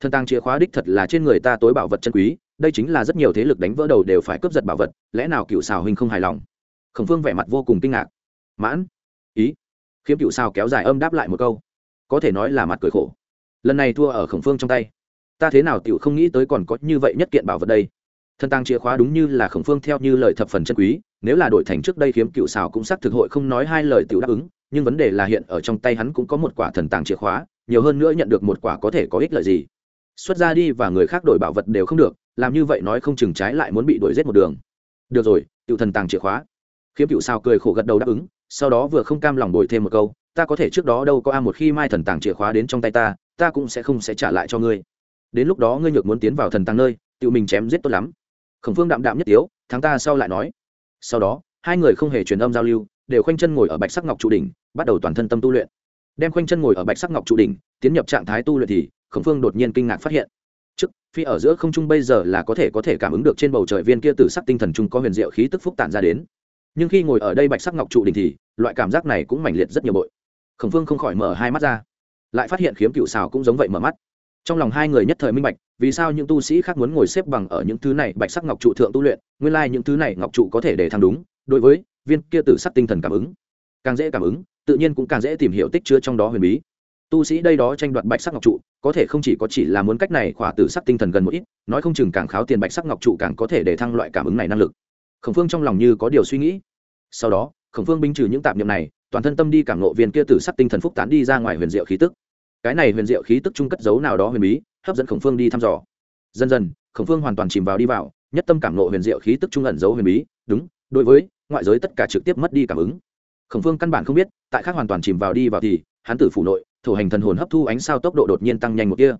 thần tàng chìa khóa đích thật là trên người ta tối bảo vật chân quý, đây chính là rất nhiều thế lực đánh vỡ đầu đều phải cướp giật bảo vật, lẽ nào cựu xào huynh không hài lòng? Khổng phương vẻ mặt vô cùng kinh ngạc. Mãn, ý. Khiếm cựu xào kéo dài âm đáp lại một câu. Có thể nói là mặt cười khổ. Lần này thua ở khổng phương trong tay. Ta thế nào tiểu không nghĩ tới còn có như vậy nhất kiện bảo vật đây. Thần tàng chìa khóa đúng như là khổng phương theo như lời thập phần chân quý, nếu là đổi thành trước đây khiếm cựu xào cũng xác thực hội không nói hai lời tiểu đáp ứng, nhưng vấn đề là hiện ở trong tay hắn cũng có một quả thần tàng chìa khóa, nhiều hơn nữa nhận được một quả có thể có ích lợi gì xuất ra đi và người khác đổi bảo vật đều không được, làm như vậy nói không chừng trái lại muốn bị đuổi giết một đường. Được rồi cựu thần tàng chìa khóa. Khiếm cựu sao cười khổ gật đầu đáp ứng, sau đó vừa không cam lòng đổi thêm một câu, ta có thể trước đó đâu có a một khi mai thần tàng chìa khóa đến trong tay ta ta cũng sẽ không sẽ trả lại cho ngươi. Đến lúc đó ngươi nhược muốn tiến vào thần tàng nơi, tự mình chém giết tốt lắm. Khổng phương đạm đạm nhất tiếu, tháng ta sau lại nói. Sau đó, hai người không hề truyền âm giao lưu, đều khoanh chân ngồi ở bạch sắc ngọc trụ đỉnh, bắt đầu toàn thân tâm tu luyện. Đem khoanh chân ngồi ở bạch sắc ngọc trụ đỉnh, tiến nhập trạng thái tu luyện thì khổng phương đột nhiên kinh ngạc phát hiện. Trước, phi ở giữa không trung bây giờ là có thể có thể cảm ứng được trên bầu trời viên kia từ sắc tinh thần trung có huyền diệu khí tức phúc tản ra đến. Nhưng khi ngồi ở đây bạch sắc ngọc trụ đỉnh thì, loại cảm giác này cũng mãnh liệt rất nhiều bội. Khổng phương không khỏi mở hai mắt ra. Lại phát hiện khiếm cựu xào cũng giống vậy mở mắt. Trong lòng hai người nhất thời minh bạch, vì sao những tu sĩ khác muốn ngồi xếp bằng ở những thứ này, bạch sắc ngọc trụ thượng tu luyện, nguyên lai những thứ này ngọc trụ có thể để thăng đúng, đối với viên kia tử sắc tinh thần cảm ứng. Càng dễ cảm ứng, tự nhiên cũng càng dễ tìm hiểu tích chứa trong đó huyền bí tu sĩ đây đó tranh đoạt bạch sắc ngọc trụ, có thể không chỉ có chỉ là muốn cách này khỏa tử sắc tinh thần gần một ít, nói không chừng càng kháo tiền bạch sắc ngọc trụ càng có thể để thăng loại cảm ứng này năng lực. Khổng phương trong lòng như có điều suy nghĩ. Sau đó, khổng phương binh trừ những tạp niệm này, toàn thân tâm đi cảm nộ viên kia tử sắc tinh thần phúc tán đi ra ngoài huyền diệu khí tức. Cái này huyền diệu khí tức chung cất dấu nào đó huyền bí, hấp dẫn khổng phương đi thăm dò. Dần dần, khổng phương hoàn toàn chìm vào đi vào, nhất tâm cảm nộ huyền diệu khí tức trung ẩn dấu huyền bí, đúng, đối với ngoại giới tất cả trực tiếp mất đi cảm ứng. Khổng phương căn bản không biết, tại khác hoàn toàn chìm vào đi vào thì, hắn tử phủ nội thủ hành thần hồn hấp thu ánh sao tốc độ đột nhiên tăng nhanh một kia.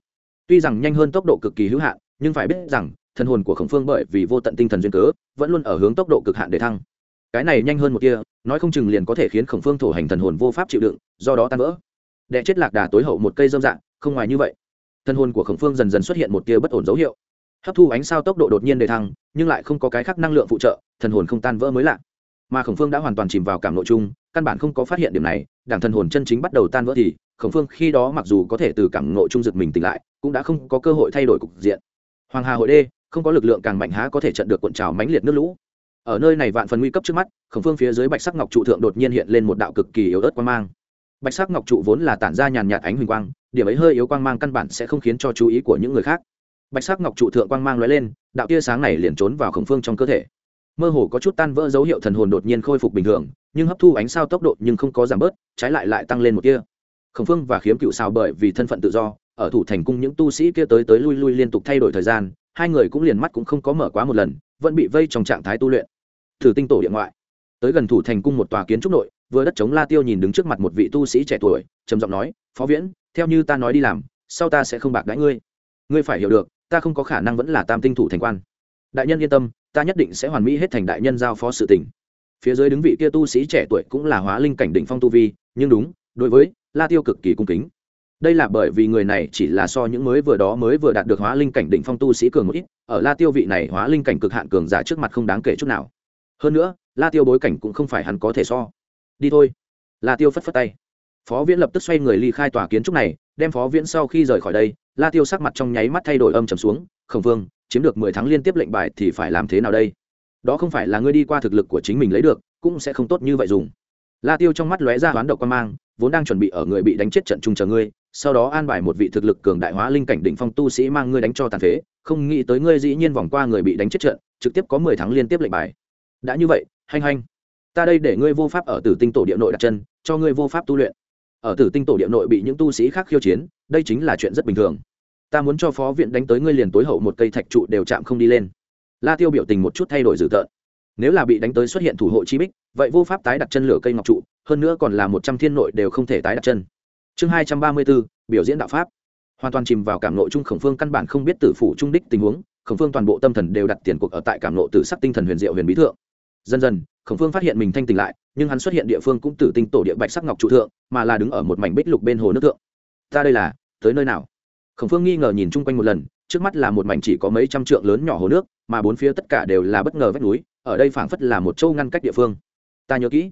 Tuy rằng nhanh hơn tốc độ cực kỳ hữu hạn, nhưng phải biết rằng, thần hồn của khổng phương bởi vì vô tận tinh thần duyên cớ, vẫn luôn ở hướng tốc độ cực hạn để thăng. Cái này nhanh hơn một kia, nói không chừng liền có thể khiến khổng phương thổ hành thần hồn vô pháp chịu đựng, do đó tan vỡ. Đệ chết lạc đà tối hậu một cây dâm dạng, không ngoài như vậy. Thần hồn của khổng phương dần dần xuất hiện một tia bất ổn dấu hiệu. Hấp thu ánh sao tốc độ đột nhiên đề thăng, nhưng lại không có cái khác năng lượng phụ trợ, thần hồn không tan vỡ mới lạ. Mà khổng phương đã hoàn toàn chìm vào cảm nội chung căn bản không có phát hiện điểm này, đảng thần hồn chân chính bắt đầu tan vỡ thì khổng phương khi đó mặc dù có thể từ cảm nội trung dực mình tỉnh lại, cũng đã không có cơ hội thay đổi cục diện. Hoàng hà hội đê, không có lực lượng càng mạnh há có thể trận được cuộn trào mãnh liệt nước lũ. Ở nơi này vạn phần nguy cấp trước mắt, khổng phương phía dưới bạch sắc ngọc trụ thượng đột nhiên hiện lên một đạo cực kỳ yếu ớt quang mang. Bạch sắc ngọc trụ vốn là tản ra nhàn nhạt ánh huỳnh quang, điểm ấy hơi yếu quang mang căn bản sẽ không khiến cho chú ý của những người khác. Bạch sắc ngọc trụ thượng quang mang lóe lên, đạo tia sáng này liền trốn vào khổng phương trong cơ thể. Mơ hồ có chút tan vỡ dấu hiệu thần hồn đột nhiên khôi phục bình thường, nhưng hấp thu ánh sao tốc độ nhưng không có giảm bớt, trái lại lại tăng lên một tia khổng phương và khiếm cựu sao bởi vì thân phận tự do, ở thủ thành cung những tu sĩ kia tới tới lui lui liên tục thay đổi thời gian, hai người cũng liền mắt cũng không có mở quá một lần, vẫn bị vây trong trạng thái tu luyện. Thử tinh tổ điện ngoại. Tới gần thủ thành cung một tòa kiến trúc nội, vừa đất chống la tiêu nhìn đứng trước mặt một vị tu sĩ trẻ tuổi, trầm giọng nói, phó viễn, theo như ta nói đi làm, sau ta sẽ không bạc đãi ngươi. Ngươi phải hiểu được, ta không có khả năng vẫn là tam tinh thủ thành quan. Đại nhân yên tâm, ta nhất định sẽ hoàn mỹ hết thành đại nhân giao phó sự tình. Phía dưới đứng vị kia tu sĩ trẻ tuổi cũng là hóa linh cảnh đỉnh phong tu vi, nhưng đúng, đối với la tiêu cực kỳ cung kính. Đây là bởi vì người này chỉ là so những mới vừa đó mới vừa đạt được hóa linh cảnh đỉnh phong tu sĩ cường một ít, ở la tiêu vị này hóa linh cảnh cực hạn cường giả trước mặt không đáng kể chút nào. Hơn nữa, la tiêu bối cảnh cũng không phải hắn có thể so. Đi thôi. La tiêu phất phất tay. Phó viễn lập tức xoay người ly khai tòa kiến trúc này, đem phó viễn sau khi rời khỏi đây, la tiêu sắc mặt trong nháy mắt thay đổi âm trầm xuống, khổng vương, chiếm được mười tháng liên tiếp lệnh bài thì phải làm thế nào đây? Đó không phải là ngươi đi qua thực lực của chính mình lấy được, cũng sẽ không tốt như vậy dùng. La tiêu trong mắt lóe ra hoán độc quan mang vốn đang chuẩn bị ở người bị đánh chết trận chung chờ ngươi, sau đó an bài một vị thực lực cường đại hóa linh cảnh đỉnh phong tu sĩ mang ngươi đánh cho tàn phế, không nghĩ tới ngươi dĩ nhiên vòng qua người bị đánh chết trận, trực tiếp có mười tháng liên tiếp lệnh bài. Đã như vậy, hanh hanh, ta đây để ngươi vô pháp ở tử tinh tổ địa nội đặt chân, cho ngươi vô pháp tu luyện. Ở tử tinh tổ địa nội bị những tu sĩ khác khiêu chiến, đây chính là chuyện rất bình thường. Ta muốn cho phó viện đánh tới ngươi liền tối hậu một cây thạch trụ đều chạm không đi lên. La tiêu biểu tình một chút thay đổi dữ tợn nếu là bị đánh tới xuất hiện thủ hộ chi bích, vậy vô pháp tái đặt chân lửa cây ngọc trụ, hơn nữa còn là một trăm thiên nội đều không thể tái đặt chân. Chương hai trăm ba mươi bốn, biểu diễn đạo pháp. Hoàn toàn chìm vào cảm nội trung khổng phương căn bản không biết tử phủ trung đích tình huống, khổng phương toàn bộ tâm thần đều đặt tiền cuộc ở tại cảm nộ tử sắc tinh thần huyền diệu huyền bí thượng. Dần dần, khổng phương phát hiện mình thanh tỉnh lại, nhưng hắn xuất hiện địa phương cũng tử tinh tổ địa bạch sắc ngọc trụ thượng, mà là đứng ở một mảnh bích lục bên hồ nước thượng. Ta đây là, tới nơi nào? Khổng phương nghi ngờ nhìn chung quanh một lần trước mắt là một mảnh chỉ có mấy trăm trượng lớn nhỏ hồ nước, mà bốn phía tất cả đều là bất ngờ vách núi, ở đây phảng phất là một châu ngăn cách địa phương. Ta nhớ kỹ.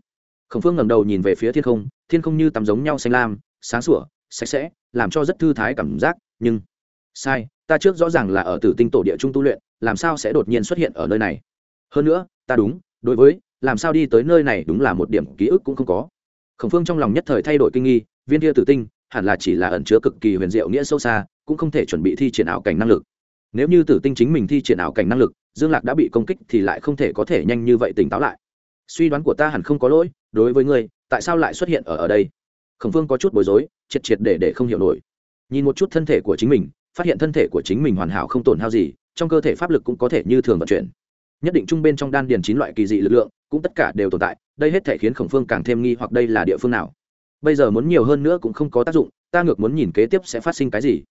Khổng phương ngẩng đầu nhìn về phía thiên không thiên không như tắm giống nhau xanh lam, sáng sủa, sạch sẽ, làm cho rất thư thái cảm giác, nhưng sai, ta trước rõ ràng là ở tử tinh tổ địa trung tu luyện, làm sao sẽ đột nhiên xuất hiện ở nơi này? Hơn nữa, ta đúng, đối với, làm sao đi tới nơi này đúng là một điểm ký ức cũng không có. Khổng phương trong lòng nhất thời thay đổi kinh nghi, viên kia tử tinh, hẳn là chỉ là ẩn chứa cực kỳ huyền diệu nghĩa sâu xa cũng không thể chuẩn bị thi triển ảo cảnh năng lực. Nếu như tử tinh chính mình thi triển ảo cảnh năng lực, dương lạc đã bị công kích thì lại không thể có thể nhanh như vậy tỉnh táo lại. Suy đoán của ta hẳn không có lỗi, đối với ngươi, tại sao lại xuất hiện ở ở đây? Khổng phương có chút bối rối, triệt triệt để để không hiểu nổi. Nhìn một chút thân thể của chính mình, phát hiện thân thể của chính mình hoàn hảo không tổn hao gì, trong cơ thể pháp lực cũng có thể như thường vận chuyển. Nhất định trung bên trong đan điền chín loại kỳ dị lực lượng, cũng tất cả đều tồn tại, đây hết thể khiến khổng phương càng thêm nghi hoặc đây là địa phương nào. Bây giờ muốn nhiều hơn nữa cũng không có tác dụng, ta ngược muốn nhìn kế tiếp sẽ phát sinh cái gì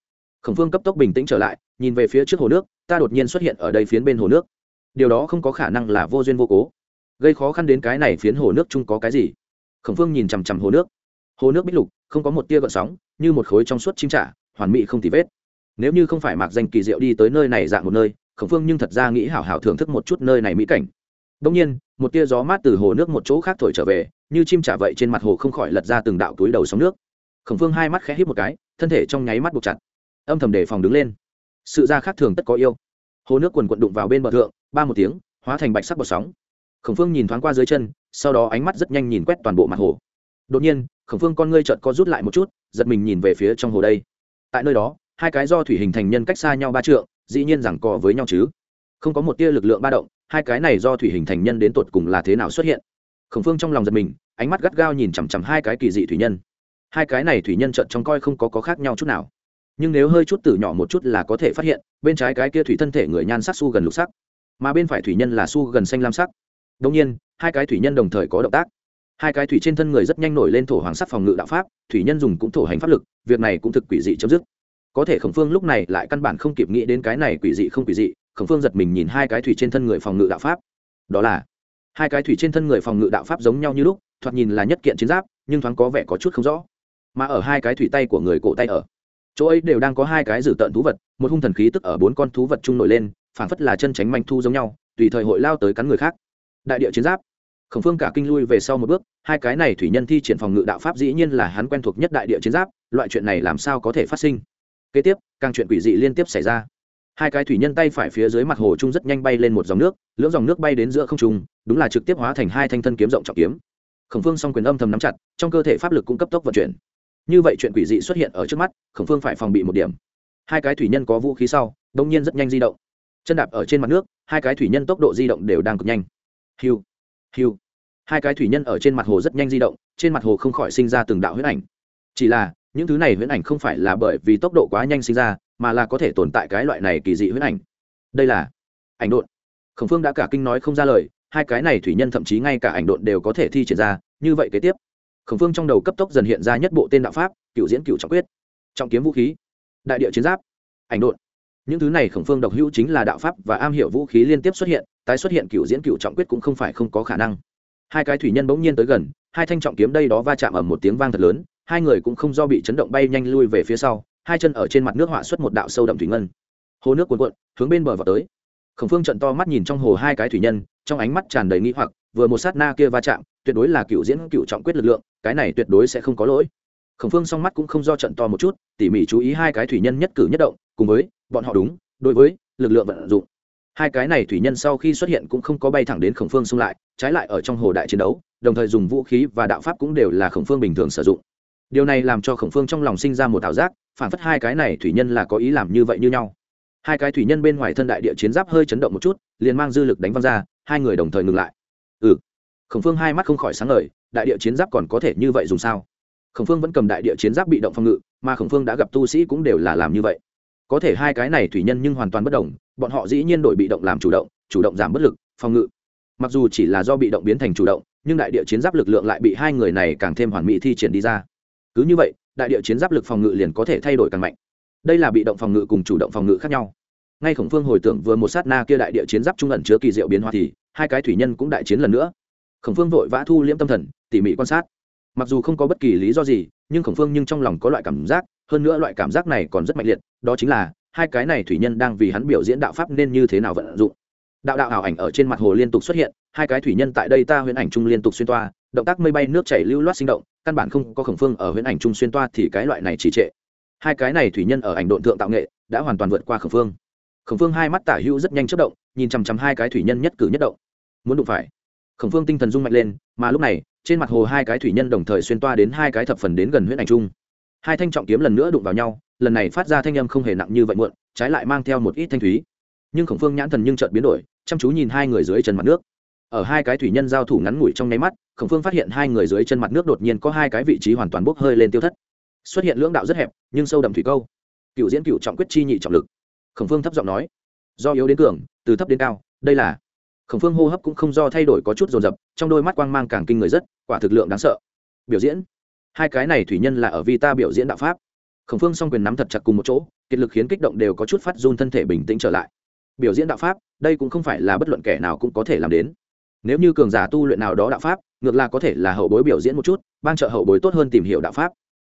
khổng phương cấp tốc bình tĩnh trở lại, nhìn về phía trước hồ nước, ta đột nhiên xuất hiện ở đây phiến bên hồ nước. Điều đó không có khả năng là vô duyên vô cố. Gây khó khăn đến cái này phiến hồ nước chung có cái gì? Khổng phương nhìn chằm chằm hồ nước. Hồ nước bích lục, không có một tia gợn sóng, như một khối trong suốt chim trả hoàn mỹ không tì vết. Nếu như không phải mạc danh kỳ diệu đi tới nơi này dạng một nơi, khổng phương nhưng thật ra nghĩ hảo hảo thưởng thức một chút nơi này mỹ cảnh. Đông nhiên, một tia gió mát từ hồ nước một chỗ khác thổi trở về, như chim trả vậy trên mặt hồ không khỏi lật ra từng đạo túi đầu sóng nước. Khổng phương hai mắt khẽ hít một cái, thân thể trong nháy mắt buộc chặt âm thầm đề phòng đứng lên. Sự ra khác thường tất có yêu. Hồ nước quần quận đụng vào bên bờ thượng ba một tiếng hóa thành bạch sắc bọt sóng. Khổng phương nhìn thoáng qua dưới chân sau đó ánh mắt rất nhanh nhìn quét toàn bộ mặt hồ. Đột nhiên khổng phương con ngươi trợt co rút lại một chút giật mình nhìn về phía trong hồ đây. Tại nơi đó hai cái do thủy hình thành nhân cách xa nhau ba trượng dĩ nhiên rằng co với nhau chứ. Không có một tia lực lượng ba động hai cái này do thủy hình thành nhân đến tột cùng là thế nào xuất hiện? Khổng phương trong lòng giật mình ánh mắt gắt gao nhìn chằm chằm hai cái kỳ dị thủy nhân. Hai cái này thủy nhân trợt trong coi không có, có khác nhau chút nào nhưng nếu hơi chút từ nhỏ một chút là có thể phát hiện, bên trái cái kia thủy thân thể người nhan sắc su gần lục sắc, mà bên phải thủy nhân là su gần xanh lam sắc. Đông nhiên, hai cái thủy nhân đồng thời có động tác. Hai cái thủy trên thân người rất nhanh nổi lên thổ hoàng sắc phòng ngự đạo pháp, thủy nhân dùng cũng thổ hành pháp lực, việc này cũng thực quỷ dị chấm dứt. Có thể khổng phương lúc này lại căn bản không kịp nghĩ đến cái này quỷ dị không quỷ dị, khổng phương giật mình nhìn hai cái thủy trên thân người phòng ngự đạo pháp. Đó là, hai cái thủy trên thân người phòng ngự đạo pháp giống nhau như lúc, thoạt nhìn là nhất kiện chiến giáp, nhưng thoáng có vẻ có chút không rõ. Mà ở hai cái thủy tay của người cổ tay ở chỗ ấy đều đang có hai cái dử tợn thú vật, một hung thần khí tức ở bốn con thú vật chung nổi lên phản phất là chân tránh manh thu giống nhau, tùy thời hội lao tới cắn người khác. Đại địa chiến giáp. Khổng phương cả kinh lui về sau một bước, hai cái này thủy nhân thi triển phòng ngự đạo pháp dĩ nhiên là hắn quen thuộc nhất đại địa chiến giáp, loại chuyện này làm sao có thể phát sinh? Kế tiếp, càng chuyện quỷ dị liên tiếp xảy ra. Hai cái thủy nhân tay phải phía dưới mặt hồ trung rất nhanh bay lên một dòng nước, lưỡng dòng nước bay đến giữa không trung, đúng là trực tiếp hóa thành hai thanh thân kiếm rộng trọng kiếm. Khổng phương song quyền âm thầm nắm chặt, trong cơ thể pháp lực cũng cấp tốc vận chuyển như vậy chuyện quỷ dị xuất hiện ở trước mắt, khổng phương phải phòng bị một điểm. Hai cái thủy nhân có vũ khí sau, đông nhiên rất nhanh di động. Chân đạp ở trên mặt nước, hai cái thủy nhân tốc độ di động đều đang cực nhanh. Hiu hiu. Hai cái thủy nhân ở trên mặt hồ rất nhanh di động, trên mặt hồ không khỏi sinh ra từng đạo huyễn ảnh. Chỉ là, những thứ này huyễn ảnh không phải là bởi vì tốc độ quá nhanh sinh ra, mà là có thể tồn tại cái loại này kỳ dị huyễn ảnh. Đây là ảnh độn. Khổng phương đã cả kinh nói không ra lời, hai cái này thủy nhân thậm chí ngay cả ảnh độn đều có thể thi triển ra, như vậy kế tiếp khổng phương trong đầu cấp tốc dần hiện ra nhất bộ tên đạo pháp, cựu diễn cựu trọng quyết. Trọng kiếm vũ khí, đại địa chiến giáp, ảnh đột những thứ này khổng phương độc hữu chính là đạo pháp và am hiểu vũ khí liên tiếp xuất hiện, tái xuất hiện cựu diễn cựu trọng quyết cũng không phải không có khả năng. Hai cái thủy nhân bỗng nhiên tới gần, hai thanh trọng kiếm đây đó va chạm ở một tiếng vang thật lớn, hai người cũng không do bị chấn động bay nhanh lui về phía sau, hai chân ở trên mặt nước họa xuất một đạo sâu đậm thủy ngân. Hồ nước cuồn cuộn, hướng bên bờ vào tới. Khổng phương trận to mắt nhìn trong hồ hai cái thủy nhân, trong ánh mắt tràn đầy nghĩ hoặc vừa một sát na kia va chạm, tuyệt đối là cựu diễn cựu trọng quyết lực lượng, cái này tuyệt đối sẽ không có lỗi. Khổng phương song mắt cũng không do trận to một chút, tỉ mỉ chú ý hai cái thủy nhân nhất cử nhất động, cùng với, bọn họ đúng, đối với, lực lượng vận dụng. Hai cái này thủy nhân sau khi xuất hiện cũng không có bay thẳng đến khổng phương xung lại, trái lại ở trong hồ đại chiến đấu, đồng thời dùng vũ khí và đạo pháp cũng đều là khổng phương bình thường sử dụng. Điều này làm cho khổng phương trong lòng sinh ra một ảo giác, phản phất hai cái này thủy nhân là có ý làm như vậy như nhau. Hai cái thủy nhân bên ngoài thân đại địa chiến giáp hơi chấn động một chút, liền mang dư lực đánh văng ra, hai người đồng thời ngừng lại ừ. Khổng phương hai mắt không khỏi sáng ngời, đại địa chiến giáp còn có thể như vậy dùng sao? Khổng phương vẫn cầm đại địa chiến giáp bị động phòng ngự, mà khổng phương đã gặp tu sĩ cũng đều là làm như vậy. Có thể hai cái này thủy nhân nhưng hoàn toàn bất đồng, bọn họ dĩ nhiên đổi bị động làm chủ động chủ động giảm bất lực, phòng ngự. Mặc dù chỉ là do bị động biến thành chủ động, nhưng đại địa chiến giáp lực lượng lại bị hai người này càng thêm hoàn mỹ thi triển đi ra. Cứ như vậy, đại địa chiến giáp lực phòng ngự liền có thể thay đổi càng mạnh. Đây là bị động phòng ngự cùng chủ động phòng ngự khác nhau. Ngay khổng phương hồi tưởng vừa một sát na kia đại địa chiến giáp trung ẩn chứa kỳ diệu biến hóa thì hai cái thủy nhân cũng đại chiến lần nữa. Khổng phương vội vã thu liễm tâm thần, tỉ mỉ quan sát. Mặc dù không có bất kỳ lý do gì, nhưng khổng phương nhưng trong lòng có loại cảm giác, hơn nữa loại cảm giác này còn rất mạnh liệt, đó chính là, hai cái này thủy nhân đang vì hắn biểu diễn đạo pháp nên như thế nào vận dụng. Đạo đạo ảo ảnh ở trên mặt hồ liên tục xuất hiện, hai cái thủy nhân tại đây ta huyễn ảnh trung liên tục xuyên toa, động tác mây bay, nước chảy lưu loát sinh động, căn bản không có khổng phương ở huyễn ảnh trung xuyên toa thì cái loại này chỉ trệ. Hai cái này thủy nhân ở ảnh độn thượng tạo nghệ, đã hoàn toàn vượt qua Khổng phương. Khổng phương hai mắt tả hữu rất nhanh chất động, nhìn chằm chằm hai cái thủy nhân nhất cử nhất động muốn đụng phải. Khẩn phương tinh thần rung mạnh lên, mà lúc này, trên mặt hồ hai cái thủy nhân đồng thời xuyên toa đến hai cái thập phần đến gần huyễn ảnh Trung. hai thanh trọng kiếm lần nữa đụng vào nhau, lần này phát ra thanh âm không hề nặng như vậy muộn, trái lại mang theo một ít thanh thúy. Nhưng khổng phương nhãn thần nhưng chợt biến đổi, chăm chú nhìn hai người dưới chân mặt nước. Ở hai cái thủy nhân giao thủ ngắn ngủi trong nháy mắt, khổng phương phát hiện hai người dưới chân mặt nước đột nhiên có hai cái vị trí hoàn toàn bốc hơi lên tiêu thất. Xuất hiện lưỡng đạo rất hẹp, nhưng sâu đậm thủy câu. Cựu diễn cựu trọng quyết chi nhị trọng lực. Khổng phương thấp giọng nói, do yếu đến cường, từ thấp đến cao, đây là khổng phương hô hấp cũng không do thay đổi có chút rồn rập trong đôi mắt quang mang càng kinh người rất, quả thực lượng đáng sợ. Biểu diễn. Hai cái này thủy nhân là ở vi ta biểu diễn đạo pháp. Khổng phương song quyền nắm thật chặt cùng một chỗ, kiệt lực khiến kích động đều có chút phát run thân thể bình tĩnh trở lại. Biểu diễn đạo pháp, đây cũng không phải là bất luận kẻ nào cũng có thể làm đến. Nếu như cường giả tu luyện nào đó đạo pháp, ngược là có thể là hậu bối biểu diễn một chút, ban trợ hậu bối tốt hơn tìm hiểu đạo pháp.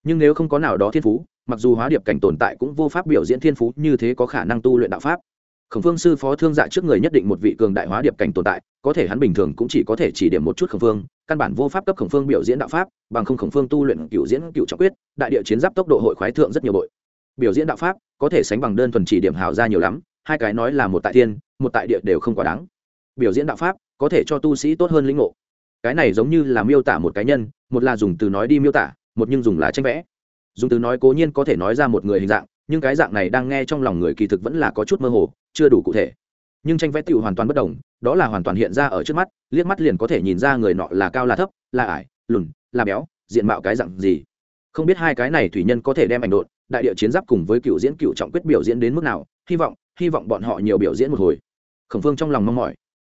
Nhưng nếu không có nào đó thiên phú, mặc dù hóa điệp cảnh tồn tại cũng vô pháp biểu diễn thiên phú như thế có khả năng tu luyện đạo pháp khổng phương sư phó thương dạ trước người nhất định một vị cường đại hóa điệp cảnh tồn tại, có thể hắn bình thường cũng chỉ có thể chỉ điểm một chút khổng phương, căn bản vô pháp cấp khổng phương biểu diễn đạo pháp, bằng không khổng phương tu luyện cựu diễn cựu trọng quyết, đại địa chiến giáp tốc độ hội khoái thượng rất nhiều bội. Biểu diễn đạo pháp, có thể sánh bằng đơn thuần chỉ điểm hào ra nhiều lắm, hai cái nói là một tại thiên, một tại địa đều không quá đáng. Biểu diễn đạo pháp, có thể cho tu sĩ tốt hơn lĩnh ngộ. Cái này giống như là miêu tả một cá nhân, một là dùng từ nói đi miêu tả, một nhưng dùng là tranh vẽ. Dùng từ nói cố nhiên có thể nói ra một người hình dạng, nhưng cái dạng này đang nghe trong lòng người kỳ thực vẫn là có chút mơ hồ chưa đủ cụ thể. Nhưng tranh vẽ tựu hoàn toàn bất đồng, đó là hoàn toàn hiện ra ở trước mắt, liếc mắt liền có thể nhìn ra người nọ là cao là thấp, là ải, lùn, là béo, diện mạo cái dạng gì. Không biết hai cái này thủy nhân có thể đem ảnh đột đại địa chiến giáp cùng với cựu diễn cựu trọng quyết biểu diễn đến mức nào, hy vọng hy vọng bọn họ nhiều biểu diễn một hồi. Khẩn phương trong lòng mong mỏi.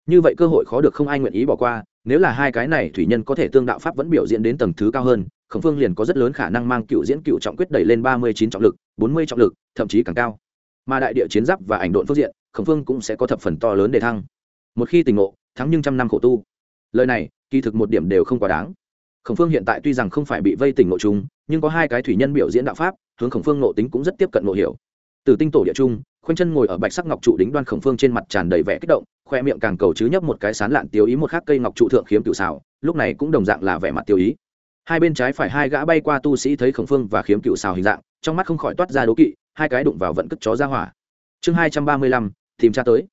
Như vậy cơ hội khó được không ai nguyện ý bỏ qua, nếu là hai cái này thủy nhân có thể tương đạo pháp vẫn biểu diễn đến tầng thứ cao hơn khẩn phương liền có rất lớn khả năng mang cựu diễn cựu trọng quyết đẩy lên ba mươi chín trọng lực, bốn mươi trọng lực, thậm chí càng cao mà đại địa chiến giáp và ảnh độn phương diện khổng phương cũng sẽ có thập phần to lớn để thăng. Một khi tình ngộ thắng nhưng trăm năm khổ tu. Lời này kỳ thực một điểm đều không quá đáng. Khổng phương hiện tại tuy rằng không phải bị vây tỉnh ngộ chung nhưng có hai cái thủy nhân biểu diễn đạo pháp hướng khổng phương ngộ tính cũng rất tiếp cận ngộ hiểu. Từ tinh tổ địa trung khoanh chân ngồi ở bạch sắc ngọc trụ đính đoan khổng phương trên mặt tràn đầy vẻ kích động khoe miệng càng cầu chứ nhấp một cái sán lạn tiêu ý một khắc cây ngọc trụ thượng khiếm cựu xào, lúc này cũng đồng dạng là vẻ mặt tiêu ý. Hai bên trái phải hai gã bay qua tu sĩ thấy khổng phương và khiếm cựu xào hình dạng trong mắt không khỏi toát ra đố kỵ hai cái đụng vào vận cất chó ra hỏa. Chương hai trăm ba mươi lăm, tìm tra tới.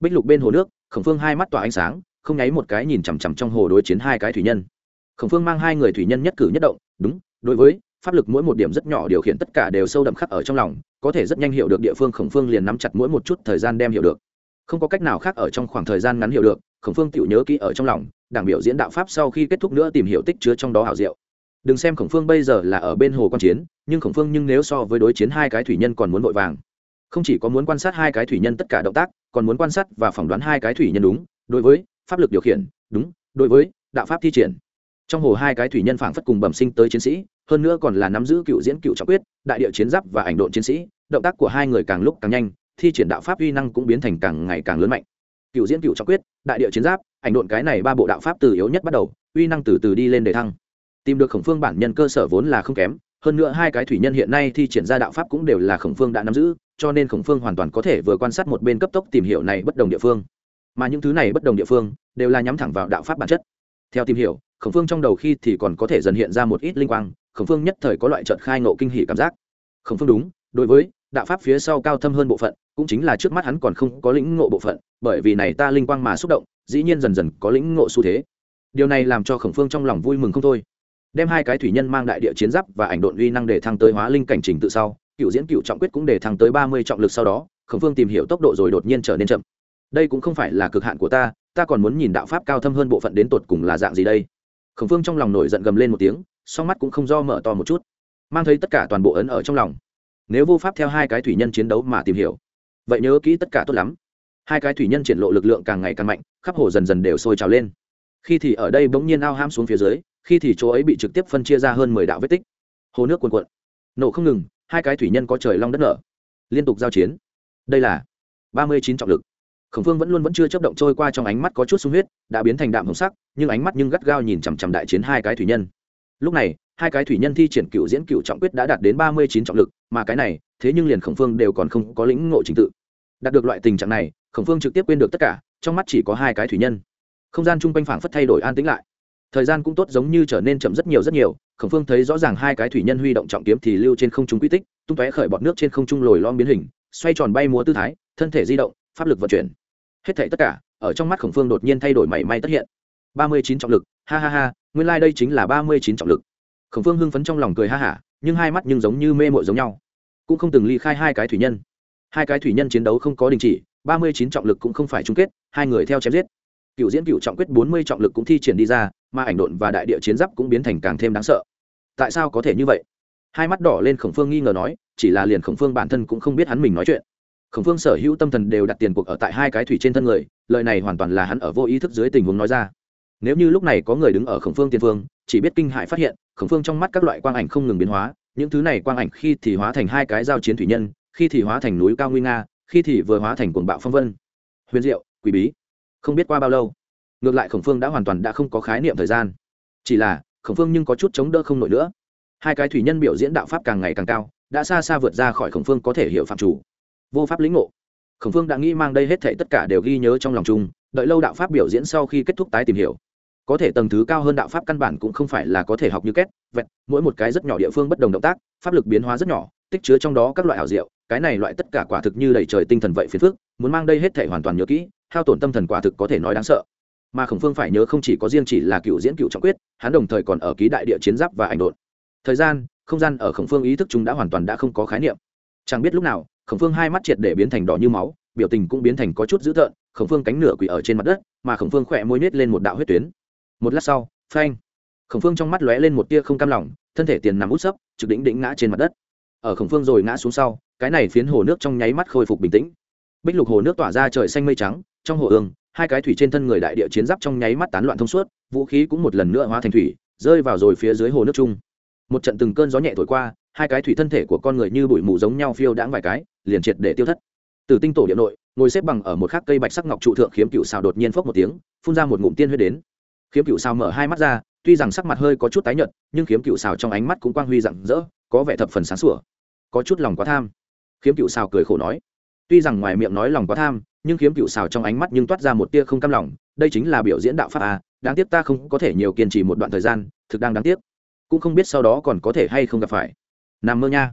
Bích lục bên hồ nước, khổng phương hai mắt tỏa ánh sáng, không nháy một cái nhìn chằm chằm trong hồ đối chiến hai cái thủy nhân. Khổng phương mang hai người thủy nhân nhất cử nhất động, đúng, đối với, pháp lực mỗi một điểm rất nhỏ điều khiển tất cả đều sâu đậm khắc ở trong lòng, có thể rất nhanh hiểu được địa phương khổng phương liền nắm chặt mỗi một chút thời gian đem hiểu được. Không có cách nào khác ở trong khoảng thời gian ngắn hiểu được, khổng phương tự nhớ kỹ ở trong lòng, đảng biểu diễn đạo pháp sau khi kết thúc nữa tìm hiểu tích chứa trong đó hảo diệu. Đừng xem khổng phương bây giờ là ở bên hồ quan chiến nhưng khổng phương nhưng nếu so với đối chiến hai cái thủy nhân còn muốn vội vàng. Không chỉ có muốn quan sát hai cái thủy nhân tất cả động tác, còn muốn quan sát và phỏng đoán hai cái thủy nhân đúng, đối với pháp lực điều khiển, đúng, đối với đạo pháp thi triển. Trong hồ hai cái thủy nhân phảng phất cùng bẩm sinh tới chiến sĩ, hơn nữa còn là nắm giữ cựu diễn cựu trọng quyết, đại địa chiến giáp và ảnh độn chiến sĩ, động tác của hai người càng lúc càng nhanh, thi triển đạo pháp uy năng cũng biến thành càng ngày càng lớn mạnh. Cựu diễn cựu trọng quyết, đại địa chiến giáp, ảnh độn cái này ba bộ đạo pháp từ yếu nhất bắt đầu, uy năng từ từ đi lên để thăng. Tìm được khổng phương bản nhân cơ sở vốn là không kém hơn nữa hai cái thủy nhân hiện nay thi triển ra đạo pháp cũng đều là khổng phương đã nắm giữ, cho nên khổng phương hoàn toàn có thể vừa quan sát một bên cấp tốc tìm hiểu này bất đồng địa phương. Mà những thứ này bất đồng địa phương, đều là nhắm thẳng vào đạo pháp bản chất. Theo tìm hiểu, khổng phương trong đầu khi thì còn có thể dần hiện ra một ít linh quang, khổng phương nhất thời có loại trợt khai nộ kinh hỉ cảm giác. Khổng phương đúng, đối với đạo pháp phía sau cao thâm hơn bộ phận, cũng chính là trước mắt hắn còn không có lĩnh ngộ bộ phận, bởi vì này ta linh quang mà xúc động, dĩ nhiên dần dần có lĩnh ngộ xu thế. Điều này làm cho khổng phương trong lòng vui mừng không thôi đem hai cái thủy nhân mang đại địa chiến giáp và ảnh độn uy năng để thăng tới hóa linh cảnh trình tự sau, cựu diễn cựu trọng quyết cũng để thăng tới ba mươi trọng lực sau đó, khổng phương tìm hiểu tốc độ rồi đột nhiên trở nên chậm. Đây cũng không phải là cực hạn của ta ta còn muốn nhìn đạo pháp cao thâm hơn bộ phận đến tột cùng là dạng gì đây. Khổng phương trong lòng nổi giận gầm lên một tiếng, song mắt cũng không do mở to một chút, mang thấy tất cả toàn bộ ấn ở trong lòng. Nếu vô pháp theo hai cái thủy nhân chiến đấu mà tìm hiểu, vậy nhớ kỹ tất cả tốt lắm. Hai cái thủy nhân triển lộ lực lượng càng ngày càng mạnh, khắp hồ dần dần đều sôi trào lên. Khi thì ở đây bỗng nhiên ao ham xuống phía dưới khi thì chỗ ấy bị trực tiếp phân chia ra hơn mười đạo vết tích. Hồ nước cuồn cuộn, nổ không ngừng, hai cái thủy nhân có trời long đất nở. Liên tục giao chiến. Đây là ba mươi chín trọng lực. Khổng phương vẫn luôn vẫn chưa chấp động trôi qua trong ánh mắt có chút sung huyết, đã biến thành đạm hồng sắc, nhưng ánh mắt nhưng gắt gao nhìn chằm chằm đại chiến hai cái thủy nhân. Lúc này, hai cái thủy nhân thi triển cựu diễn cựu trọng quyết đã đạt đến ba mươi chín trọng lực, mà cái này, thế nhưng liền khổng phương đều còn không có lĩnh ngộ trình tự. Đạt được loại tình trạng này, khổng phương trực tiếp quên được tất cả, trong mắt chỉ có hai cái thủy nhân. Không gian chung quanh phảng phất thay đổi an tĩnh lại thời gian cũng tốt giống như trở nên chậm rất nhiều rất nhiều, khổng phương thấy rõ ràng hai cái thủy nhân huy động trọng kiếm thì lưu trên không trung quy tích, tung tóe khởi bọt nước trên không trung lồi lom biến hình, xoay tròn bay múa tư thái, thân thể di động, pháp lực vận chuyển. Hết thảy tất cả, ở trong mắt khổng phương đột nhiên thay đổi mảy may tất hiện. Ba mươi chín trọng lực, ha ha ha, nguyên lai đây chính là ba mươi chín trọng lực. Khổng phương hưng phấn trong lòng cười ha hả, nhưng hai mắt nhưng giống như mê mội giống nhau. Cũng không từng ly khai hai cái thủy nhân. Hai cái thủy nhân chiến đấu không có đình chỉ, ba mươi chín trọng lực cũng không phải chung kết, hai người theo chém giết. Cựu diễn cựu trọng quyết bốn mươi trọng lực cũng thi triển đi ra mà ảnh độn và đại địa chiến giáp cũng biến thành càng thêm đáng sợ. Tại sao có thể như vậy? Hai mắt đỏ lên khổng phương nghi ngờ nói, chỉ là liền khổng phương bản thân cũng không biết hắn mình nói chuyện. Khổng phương sở hữu tâm thần đều đặt tiền cuộc ở tại hai cái thủy trên thân người, lời này hoàn toàn là hắn ở vô ý thức dưới tình huống nói ra. Nếu như lúc này có người đứng ở khổng phương tiên phương, chỉ biết kinh hại phát hiện, khổng phương trong mắt các loại quang ảnh không ngừng biến hóa, những thứ này quang ảnh khi thì hóa thành hai cái giao chiến thủy nhân, khi thì hóa thành núi cao nguy nga, khi thì vừa hóa thành cuồng bạo phong vân. Huyền diệu quý bí, không biết qua bao lâu ngược lại khổng phương đã hoàn toàn đã không có khái niệm thời gian. Chỉ là, khổng phương nhưng có chút chống đỡ không nổi nữa. Hai cái thủy nhân biểu diễn đạo pháp càng ngày càng cao, đã xa xa vượt ra khỏi khổng phương có thể hiểu phạm chủ. Vô pháp lĩnh ngộ. Khổng phương đã nghĩ mang đây hết thảy tất cả đều ghi nhớ trong lòng chung, đợi lâu đạo pháp biểu diễn sau khi kết thúc tái tìm hiểu. Có thể tầng thứ cao hơn đạo pháp căn bản cũng không phải là có thể học như kết vẹn mỗi một cái rất nhỏ địa phương bất đồng động tác, pháp lực biến hóa rất nhỏ, tích chứa trong đó các loại hảo diệu, cái này loại tất cả quả thực như đầy trời tinh thần vậy phiền phức, muốn mang đây hết thể hoàn toàn nhớ kỹ, hao tổn tâm thần quả thực có thể nói đáng sợ mà khổng phương phải nhớ không chỉ có riêng chỉ là cựu diễn cựu trọng quyết, hắn đồng thời còn ở ký đại địa chiến giáp và ảnh đột thời gian, không gian ở khổng phương ý thức chúng đã hoàn toàn đã không có khái niệm. Chẳng biết lúc nào, khổng phương hai mắt triệt để biến thành đỏ như máu, biểu tình cũng biến thành có chút dữ tợn, khổng phương cánh nửa quỷ ở trên mặt đất, mà khổng phương khỏe môi nết lên một đạo huyết tuyến. Một lát sau, phanh, khổng phương trong mắt lóe lên một tia không cam lòng, thân thể tiền nằm út sấp, trực đỉnh đỉnh ngã trên mặt đất. Ở khổng phương rồi ngã xuống sau, cái này phiến hồ nước trong nháy mắt khôi phục bình tĩnh. Bích lục hồ nước tỏa ra trời xanh mây trắng, trong hồ ương hai cái thủy trên thân người đại địa chiến giáp trong nháy mắt tán loạn thông suốt, vũ khí cũng một lần nữa hóa thành thủy, rơi vào rồi phía dưới hồ nước chung một trận từng cơn gió nhẹ thổi qua, hai cái thủy thân thể của con người như bụi mù giống nhau phiêu đãng vài cái, liền triệt để tiêu thất. Từ tinh tổ địa nội, ngồi xếp bằng ở một khắc cây bạch sắc ngọc trụ thượng, khiếm cựu xào đột nhiên phốc một tiếng, phun ra một ngụm tiên huyết đến. Khiếm cựu xào mở hai mắt ra, tuy rằng sắc mặt hơi có chút tái nhợt, nhưng khiếm cựu xào trong ánh mắt cũng quang huy rạng rỡ, có vẻ thập phần sáng sủa. Có chút lòng quá tham. Khiếm cựu xào cười khổ nói, tuy rằng ngoài miệng nói lòng quá tham nhưng khiếm cựu xào trong ánh mắt nhưng toát ra một tia không cam lòng, đây chính là biểu diễn đạo pháp à đáng tiếc ta không có thể nhiều kiên trì một đoạn thời gian, thực đang đáng tiếc. Cũng không biết sau đó còn có thể hay không gặp phải. Nằm mơ nha.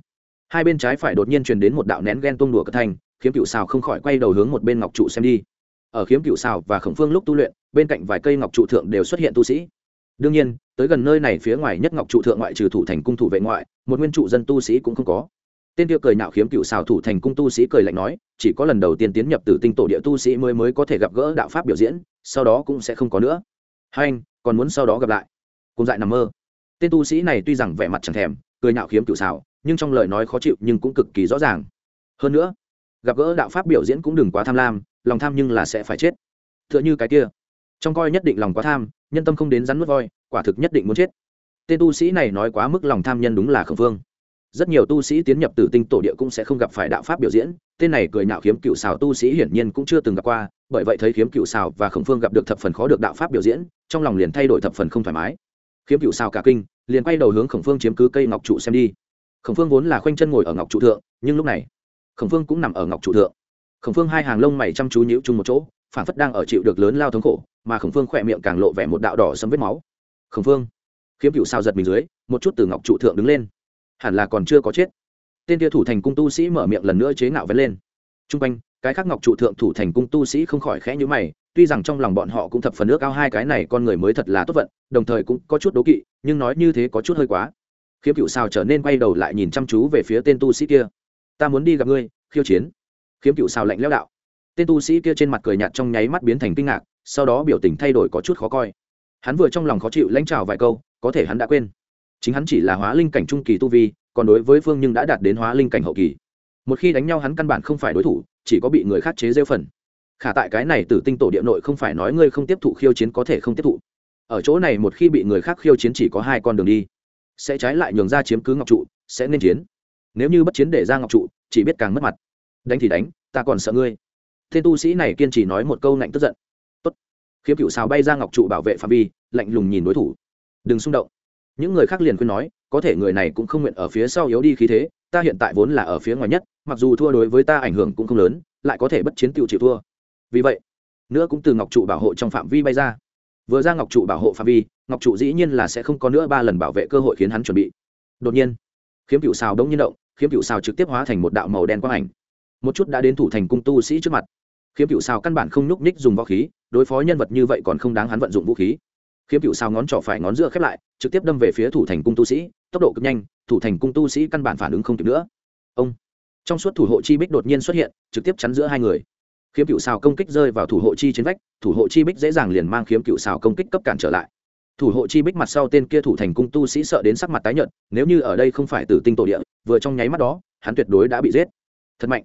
Hai bên trái phải đột nhiên truyền đến một đạo nén ghen tung đùa cất thành khiếm cựu xào không khỏi quay đầu hướng một bên ngọc trụ xem đi. Ở khiếm cựu xào và khổng phương lúc tu luyện, bên cạnh vài cây ngọc trụ thượng đều xuất hiện tu sĩ. Đương nhiên, tới gần nơi này phía ngoài nhất ngọc trụ thượng ngoại trừ thủ thành cung thủ vệ ngoại, một nguyên trụ dân tu sĩ cũng không có tên kia cười nạo khiếm cựu xào thủ thành cung tu sĩ cười lạnh nói, chỉ có lần đầu tiên tiến nhập từ tinh tổ địa tu sĩ mới mới có thể gặp gỡ đạo pháp biểu diễn, sau đó cũng sẽ không có nữa. Hai anh, còn muốn sau đó gặp lại. Cùng dại nằm mơ. Tên tu sĩ này tuy rằng vẻ mặt chẳng thèm, cười nạo khiếm cựu xào, nhưng trong lời nói khó chịu nhưng cũng cực kỳ rõ ràng. Hơn nữa, gặp gỡ đạo pháp biểu diễn cũng đừng quá tham lam, lòng tham nhưng là sẽ phải chết. T h ư ợ n h ư cái kia. Trong coi nhất định lòng quá tham, nhân tâm không đến rắn nuốt voi, quả thực nhất định muốn chết. Tên tu sĩ này nói quá mức lòng tham nhân đúng là khẩn phương rất nhiều tu sĩ tiến nhập tử tinh tổ địa cũng sẽ không gặp phải đạo pháp biểu diễn. Tên này cười nhạo khiếm cựu xào tu sĩ hiển nhiên cũng chưa từng gặp qua, bởi vậy thấy khiếm cựu xào và khổng phương gặp được thập phần khó được đạo pháp biểu diễn, trong lòng liền thay đổi thập phần không thoải mái. Khiếm cựu xào cả kinh, liền quay đầu hướng khổng phương chiếm cứ cây ngọc trụ xem đi. Khổng phương vốn là khoanh chân ngồi ở ngọc trụ thượng, nhưng lúc này, khổng phương cũng nằm ở ngọc trụ thượng. Khổng phương hai hàng lông mày chăm chú nhíu chung một chỗ phản phất đang ở chịu được lớn lao thống khổ, mà khổng phương khỏe miệng càng lộ vẻ một đạo đỏ sấm vết máu. Khổng phương, khiếm cựu xào giật mình dưới, một chút từ ngọc trụ thượng đứng lên hẳn là còn chưa có chết. Tên tia thủ thành cung tu sĩ mở miệng lần nữa chế ngạo vén lên. T r u n g quanh, cái khác ngọc trụ thượng thủ thành cung tu sĩ không khỏi khẽ nhữ mày, tuy rằng trong lòng bọn họ cũng thập phần nước ao hai cái này con người mới thật là tốt vận, đồng thời cũng có chút đố kỵ, nhưng nói như thế có chút hơi quá. Khiếm cựu sao trở nên quay đầu lại nhìn chăm chú về phía tên tu sĩ kia. Ta muốn đi gặp ngươi, khiêu chiến. Khiếm cựu sao lạnh lẽo đạo. Tên tu sĩ kia trên mặt cười nhạt trong nháy mắt biến thành kinh ngạc, sau đó biểu tình thay đổi có chút khó coi. Hắn vừa trong lòng khó chịu lãnh trào vài câu, có thể hắn đã quên chính hắn chỉ là hóa linh cảnh trung kỳ tu vi, còn đối với phương nhưng đã đạt đến hóa linh cảnh hậu kỳ. Một khi đánh nhau hắn căn bản không phải đối thủ, chỉ có bị người khác chế rêu phần. Khả tại cái này tử tinh tổ địa nội không phải nói ngươi không tiếp thụ khiêu chiến có thể không tiếp thụ. Ở chỗ này một khi bị người khác khiêu chiến chỉ có hai con đường đi. Sẽ trái lại nhường ra chiếm cứ ngọc trụ, sẽ nên chiến. Nếu như bất chiến để ra ngọc trụ, chỉ biết càng mất mặt. Đánh thì đánh, ta còn sợ ngươi. Thiên tu sĩ này kiên trì nói một câu lạnh tức giận. Tốt. khiếm cựu xào bay ra ngọc trụ bảo vệ phạm vi, lạnh lùng nhìn đối thủ. Đừng xung động những người khác liền khuyên nói, có thể người này cũng không nguyện ở phía sau yếu đi khí thế, ta hiện tại vốn là ở phía ngoài nhất, mặc dù thua đối với ta ảnh hưởng cũng không lớn, lại có thể bất chiến tự chịu thua. Vì vậy, nữa cũng từ ngọc trụ bảo hộ trong phạm vi bay ra. Vừa ra ngọc trụ bảo hộ phạm vi, ngọc trụ dĩ nhiên là sẽ không có nữa ba lần bảo vệ cơ hội khiến hắn chuẩn bị. Đột nhiên, khiếm cựu xào đông nhiên động, khiếm cựu xào trực tiếp hóa thành một đạo màu đen quang ảnh. Một chút đã đến thủ thành cung tu sĩ trước mặt. Khiếm cựu xào căn bản không nhúc ních dùng võ khí, đối phó nhân vật như vậy còn không đáng hắn vận dụng vũ khí. Khiếm cựu xào ngón trỏ phải ngón giữa khép lại trực tiếp đâm về phía thủ thành cung tu sĩ, tốc độ cực nhanh, thủ thành cung tu sĩ căn bản phản ứng không kịp nữa. Ông. Trong suốt thủ hộ chi bích đột nhiên xuất hiện, trực tiếp chắn giữa hai người. Khiếm cựu xào công kích rơi vào thủ hộ chi trên vách, thủ hộ chi bích dễ dàng liền mang khiếm cựu xào công kích cấp cản trở lại. Thủ hộ chi bích mặt sau tên kia thủ thành cung tu sĩ sợ đến sắc mặt tái nhợt, nếu như ở đây không phải tử tinh tổ địa, vừa trong nháy mắt đó, hắn tuyệt đối đã bị giết. Thật mạnh.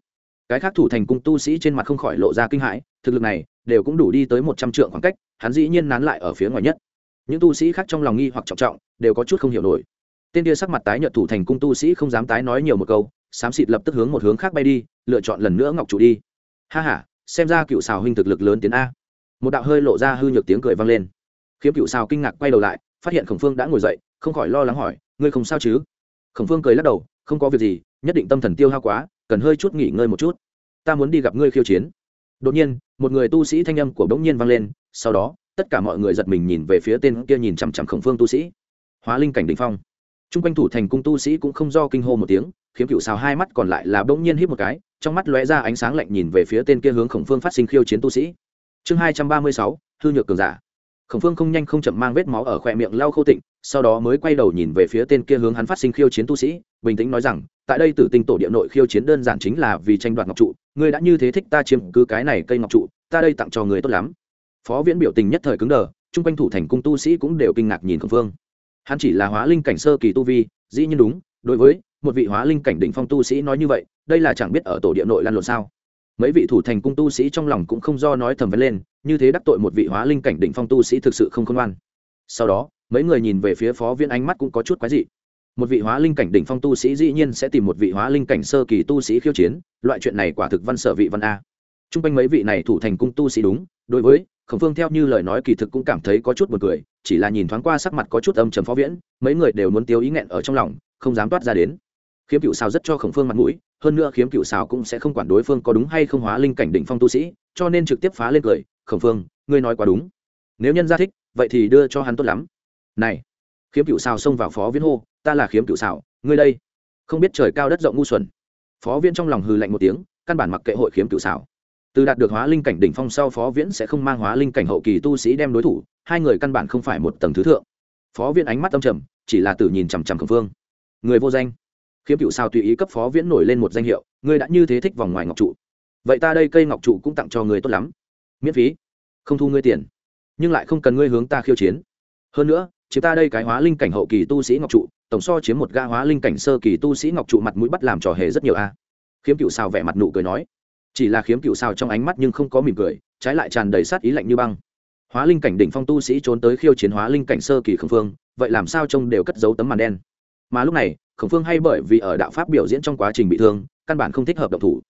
Cái khác thủ thành cung tu sĩ trên mặt không khỏi lộ ra kinh hãi, thực lực này đều cũng đủ đi tới một trăm trượng khoảng cách, hắn dĩ nhiên nán lại ở phía ngoài nhất những tu sĩ khác trong lòng nghi hoặc trọng trọng, đều có chút không hiểu nổi. Tên kia sắc mặt tái nhợt thủ thành cung tu sĩ không dám tái nói nhiều một câu, xám xịt lập tức hướng một hướng khác bay đi, lựa chọn lần nữa ngọc chủ đi. Ha h a xem ra cựu xào huynh thực lực lớn tiến a. Một đạo hơi lộ ra hư nhược tiếng cười vang lên. Khiếm cựu xào kinh ngạc quay đầu lại, phát hiện khổng phương đã ngồi dậy, không khỏi lo lắng hỏi, ngươi không sao chứ? Khổng phương cười lắc đầu, không có việc gì, nhất định tâm thần tiêu hao quá, cần hơi chút nghỉ ngơi một chút. Ta muốn đi gặp ngươi khiêu chiến. Đột nhiên, một người tu sĩ thanh âm của bỗng nhiên vang lên, sau đó tất cả mọi người giật mình nhìn về phía tên kia nhìn chằm chằm khổng phương tu sĩ. Hóa linh cảnh đ ỉ n h phong. T r u n g quanh thủ thành cung tu sĩ cũng không do kinh hô một tiếng, khiếm cựu xào hai mắt còn lại là bỗng nhiên hít một cái, trong mắt lóe ra ánh sáng lạnh nhìn về phía tên kia hướng khổng phương phát sinh khiêu chiến tu sĩ. Chương hai trăm ba mươi sáu thư nhược cường giả. Khổng phương không nhanh không chậm mang vết máu ở khoe miệng lau khô tịnh, sau đó mới quay đầu nhìn về phía tên kia hướng hắn phát sinh khiêu chiến tu sĩ, bình tĩnh nói rằng, tại đây tử tinh tổ địa nội khiêu chiến đơn giản chính là vì tranh đoạt ngọc trụ, ngươi đã như thế thích ta chiếm cứ cái này cây ngọc trụ, ta đây tặng cho người tốt lắm phó viễn biểu tình nhất thời cứng đờ, chung quanh thủ thành cung tu sĩ cũng đều kinh ngạc nhìn khổng phương hắn chỉ là hóa linh cảnh sơ kỳ tu vi, dĩ nhiên đúng, đối với một vị hóa linh cảnh đỉnh phong tu sĩ nói như vậy, đây là chẳng biết ở tổ địa nội lan lộn sao. Mấy vị thủ thành cung tu sĩ trong lòng cũng không do nói thầm vấn lên, như thế đắc tội một vị hóa linh cảnh đỉnh phong tu sĩ thực sự không khôn ngoan. Sau đó, mấy người nhìn về phía phó viễn ánh mắt cũng có chút quái dị. Một vị hóa linh cảnh đỉnh phong tu sĩ dĩ nhiên sẽ tìm một vị hóa linh cảnh sơ kỳ tu sĩ khiêu chiến, loại chuyện này quả thực văn sở vị văn a. T r u n g quanh mấy vị này thủ thành cung tu sĩ đúng, đối với khổng phương theo như lời nói kỳ thực cũng cảm thấy có chút b u ồ n cười, chỉ là nhìn thoáng qua sắc mặt có chút âm trầm phó viễn, mấy người đều muốn tiêu ý nghẹn ở trong lòng, không dám toát ra đến. Khiếm cựu xào rất cho khổng phương mặt mũi, hơn nữa khiếm cựu xào cũng sẽ không quản đối phương có đúng hay không hóa linh cảnh định phong tu sĩ, cho nên trực tiếp phá lên cười, khổng phương, ngươi nói quá đúng. Nếu nhân gia thích, vậy thì đưa cho hắn tốt lắm. Này. Khiếm cựu xào xông vào phó viễn hô, ta là khiếm cựu xào ngươi đây. Không biết trời cao đất rộng ngu xuẩn. Phó viễn trong lòng hừ lạnh một tiếng, căn bản mặc kệ hội khiếm cựu xào từ đạt được hóa linh cảnh đỉnh phong sau, phó viễn sẽ không mang hóa linh cảnh hậu kỳ tu sĩ đem đối thủ, hai người căn bản không phải một tầng thứ thượng. Phó viễn ánh mắt tâm trầm, chỉ là tử nhìn chằm chằm khẩn phương người vô danh. Khiếm cựu sao tùy ý cấp phó viễn nổi lên một danh hiệu, ngươi đã như thế thích vòng ngoài ngọc trụ. Vậy ta đây cây ngọc trụ cũng tặng cho người tốt lắm. Miễn phí. Không thu ngươi tiền. Nhưng lại không cần ngươi hướng ta khiêu chiến. Hơn nữa, chiếm ta đây cái hóa linh cảnh hậu kỳ tu sĩ ngọc trụ, tổng so chiếm một ga hóa linh cảnh sơ kỳ tu sĩ ngọc trụ mặt mũi bắt làm trò hề rất nhiều a. Khiếm cựu sao vẻ mặt nụ cười nói chỉ là khiếm cựu sao trong ánh mắt nhưng không có mỉm cười, trái lại tràn đầy sát ý lạnh như băng. Hóa linh cảnh đỉnh phong tu sĩ trốn tới khiêu chiến hóa linh cảnh sơ kỳ khẩn phương, vậy làm sao trông đều cất giấu tấm màn đen? Mà lúc này khẩn phương hay bởi vì ở đạo pháp biểu diễn trong quá trình bị thương, căn bản không thích hợp động thủ.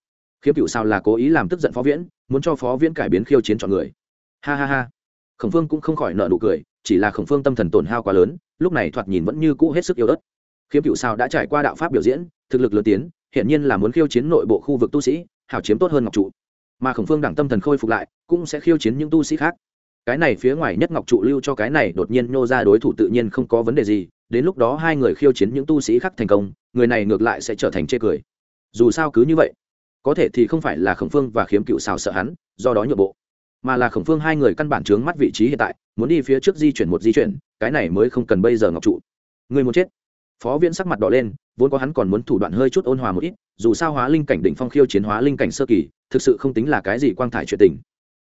Khiếm cựu sao là cố ý làm tức giận phó viễn, muốn cho phó viễn cải biến khiêu chiến chọn người. Ha ha ha. Khẩn phương cũng không khỏi nợ nụ cười, chỉ là khẩn phương tâm thần tổn hao quá lớn, lúc này thoạt nhìn vẫn như cũ hết sức yêu ớt. Khiếm cựu sao đã trải qua đạo pháp biểu diễn, thực lực lớn tiến hiện nhiên là muốn khiêu chiến nội bộ khu vực tu sĩ hảo chiếm tốt hơn ngọc trụ. Mà khổng phương đẳng tâm thần khôi phục lại, cũng sẽ khiêu chiến những tu sĩ khác. Cái này phía ngoài nhất ngọc trụ lưu cho cái này đột nhiên nô ra đối thủ tự nhiên không có vấn đề gì, đến lúc đó hai người khiêu chiến những tu sĩ khác thành công, người này ngược lại sẽ trở thành chê cười. Dù sao cứ như vậy, có thể thì không phải là khổng phương và khiếm cựu xào sợ hắn, do đó nhượng bộ, mà là khổng phương hai người căn bản chướng mắt vị trí hiện tại, muốn đi phía trước di chuyển một di chuyển, cái này mới không cần bây giờ ngọc trụ. Người muốn chết. Phó viễn sắc mặt đỏ lên vốn có hắn còn muốn thủ đoạn hơi chút ôn hòa một ít, dù sao hóa linh cảnh đỉnh phong khiêu chiến hóa linh cảnh sơ kỳ, thực sự không tính là cái gì quang thải chuyện tình.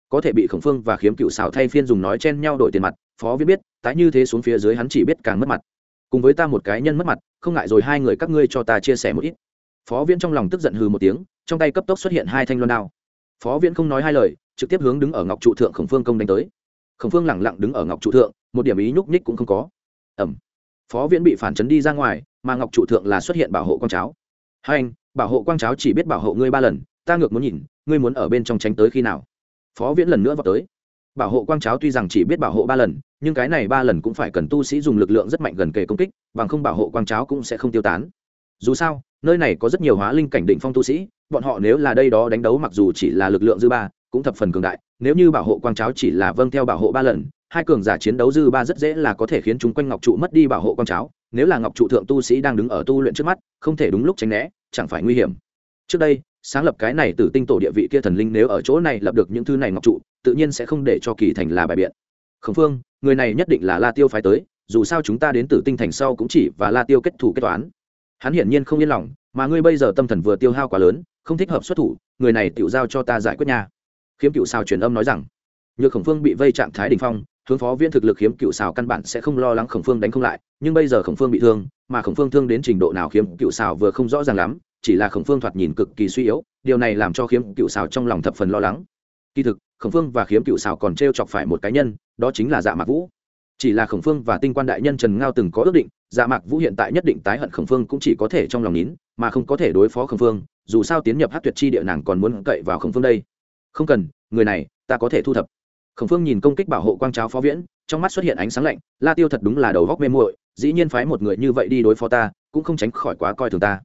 Có thể bị khổng phương và khiếm cựu xảo thay phiên dùng nói chen nhau đổi tiền mặt, phó viết biết, tái như thế xuống phía dưới hắn chỉ biết càng mất mặt. Cùng với ta một cái nhân mất mặt, không ngại rồi hai người các ngươi cho ta chia sẻ một ít. Phó viễn trong lòng tức giận hừ một tiếng, trong tay cấp tốc xuất hiện hai thanh loan đao. Phó viễn không nói hai lời, trực tiếp hướng đứng ở ngọc trụ thượng khổng phương công đánh tới. Khổng phương lẳng lặng đứng ở ngọc trụ thượng, một điểm ý nhúc nhích cũng không có. Ẩm phó viễn bị phản chấn đi ra ngoài, mà ngọc trụ thượng là xuất hiện bảo hộ con cháo hai anh, bảo hộ quang cháo chỉ biết bảo hộ ngươi ba lần, ta ngược muốn nhìn, ngươi muốn ở bên trong tránh tới khi nào? Phó viễn lần nữa vào tới. Bảo hộ quang cháo tuy rằng chỉ biết bảo hộ ba lần, nhưng cái này ba lần cũng phải cần tu sĩ dùng lực lượng rất mạnh gần kề công kích, bằng không bảo hộ quang cháo cũng sẽ không tiêu tán. Dù sao, nơi này có rất nhiều hóa linh cảnh định phong tu sĩ, bọn họ nếu là đây đó đánh đấu mặc dù chỉ là lực lượng dư ba, cũng thập phần cường đại, nếu như bảo hộ quang cháo chỉ là vâng theo bảo hộ ba lần hai cường giả chiến đấu dư ba rất dễ là có thể khiến chúng quanh ngọc trụ mất đi bảo hộ con cháo, nếu là ngọc trụ thượng tu sĩ đang đứng ở tu luyện trước mắt, không thể đúng lúc tránh né, chẳng phải nguy hiểm. Trước đây, sáng lập cái này từ tinh tổ địa vị kia thần linh nếu ở chỗ này lập được những thứ này ngọc trụ, tự nhiên sẽ không để cho kỳ thành là bài biện. Khẩn phương, người này nhất định là la tiêu phái tới, dù sao chúng ta đến từ tinh thành sau cũng chỉ và la tiêu kết thủ kết toán. Hắn hiển nhiên không yên lòng, mà ngươi bây giờ tâm thần vừa tiêu hao quá lớn, không thích hợp xuất thủ, người này tự giao cho ta giải quyết nha. Khiếm cựu sao truyền âm nói rằng, nhược khổng phương bị vây trạng thái đình phong hướng phó viên thực lực khiếm cựu xào căn bản sẽ không lo lắng khổng phương đánh không lại, nhưng bây giờ khổng phương bị thương, mà khổng phương thương đến trình độ nào khiếm cựu xào vừa không rõ ràng lắm, chỉ là khổng phương thoạt nhìn cực kỳ suy yếu, điều này làm cho khiếm cựu xào trong lòng thập phần lo lắng. Kỳ thực, khổng phương và khiếm cựu xào còn t r e o chọc phải một cá nhân, đó chính là dạ mạc vũ. Chỉ là khổng phương và tinh quan đại nhân trần ngao từng có ước định dạ mạc vũ hiện tại nhất định tái hận khổng phương cũng chỉ có thể trong lòng nín, mà không có thể đối phó khổng phương, dù sao tiến nhập hát tuyệt chi địa nàng còn muốn cậy vào khổng phương đây. Không cần, người này, ta có thể thu thập khổng phương nhìn công kích bảo hộ quang cháo phó viễn, trong mắt xuất hiện ánh sáng lạnh, la tiêu thật đúng là đầu góc mê muội, dĩ nhiên phái một người như vậy đi đối phó ta, cũng không tránh khỏi quá coi thường ta.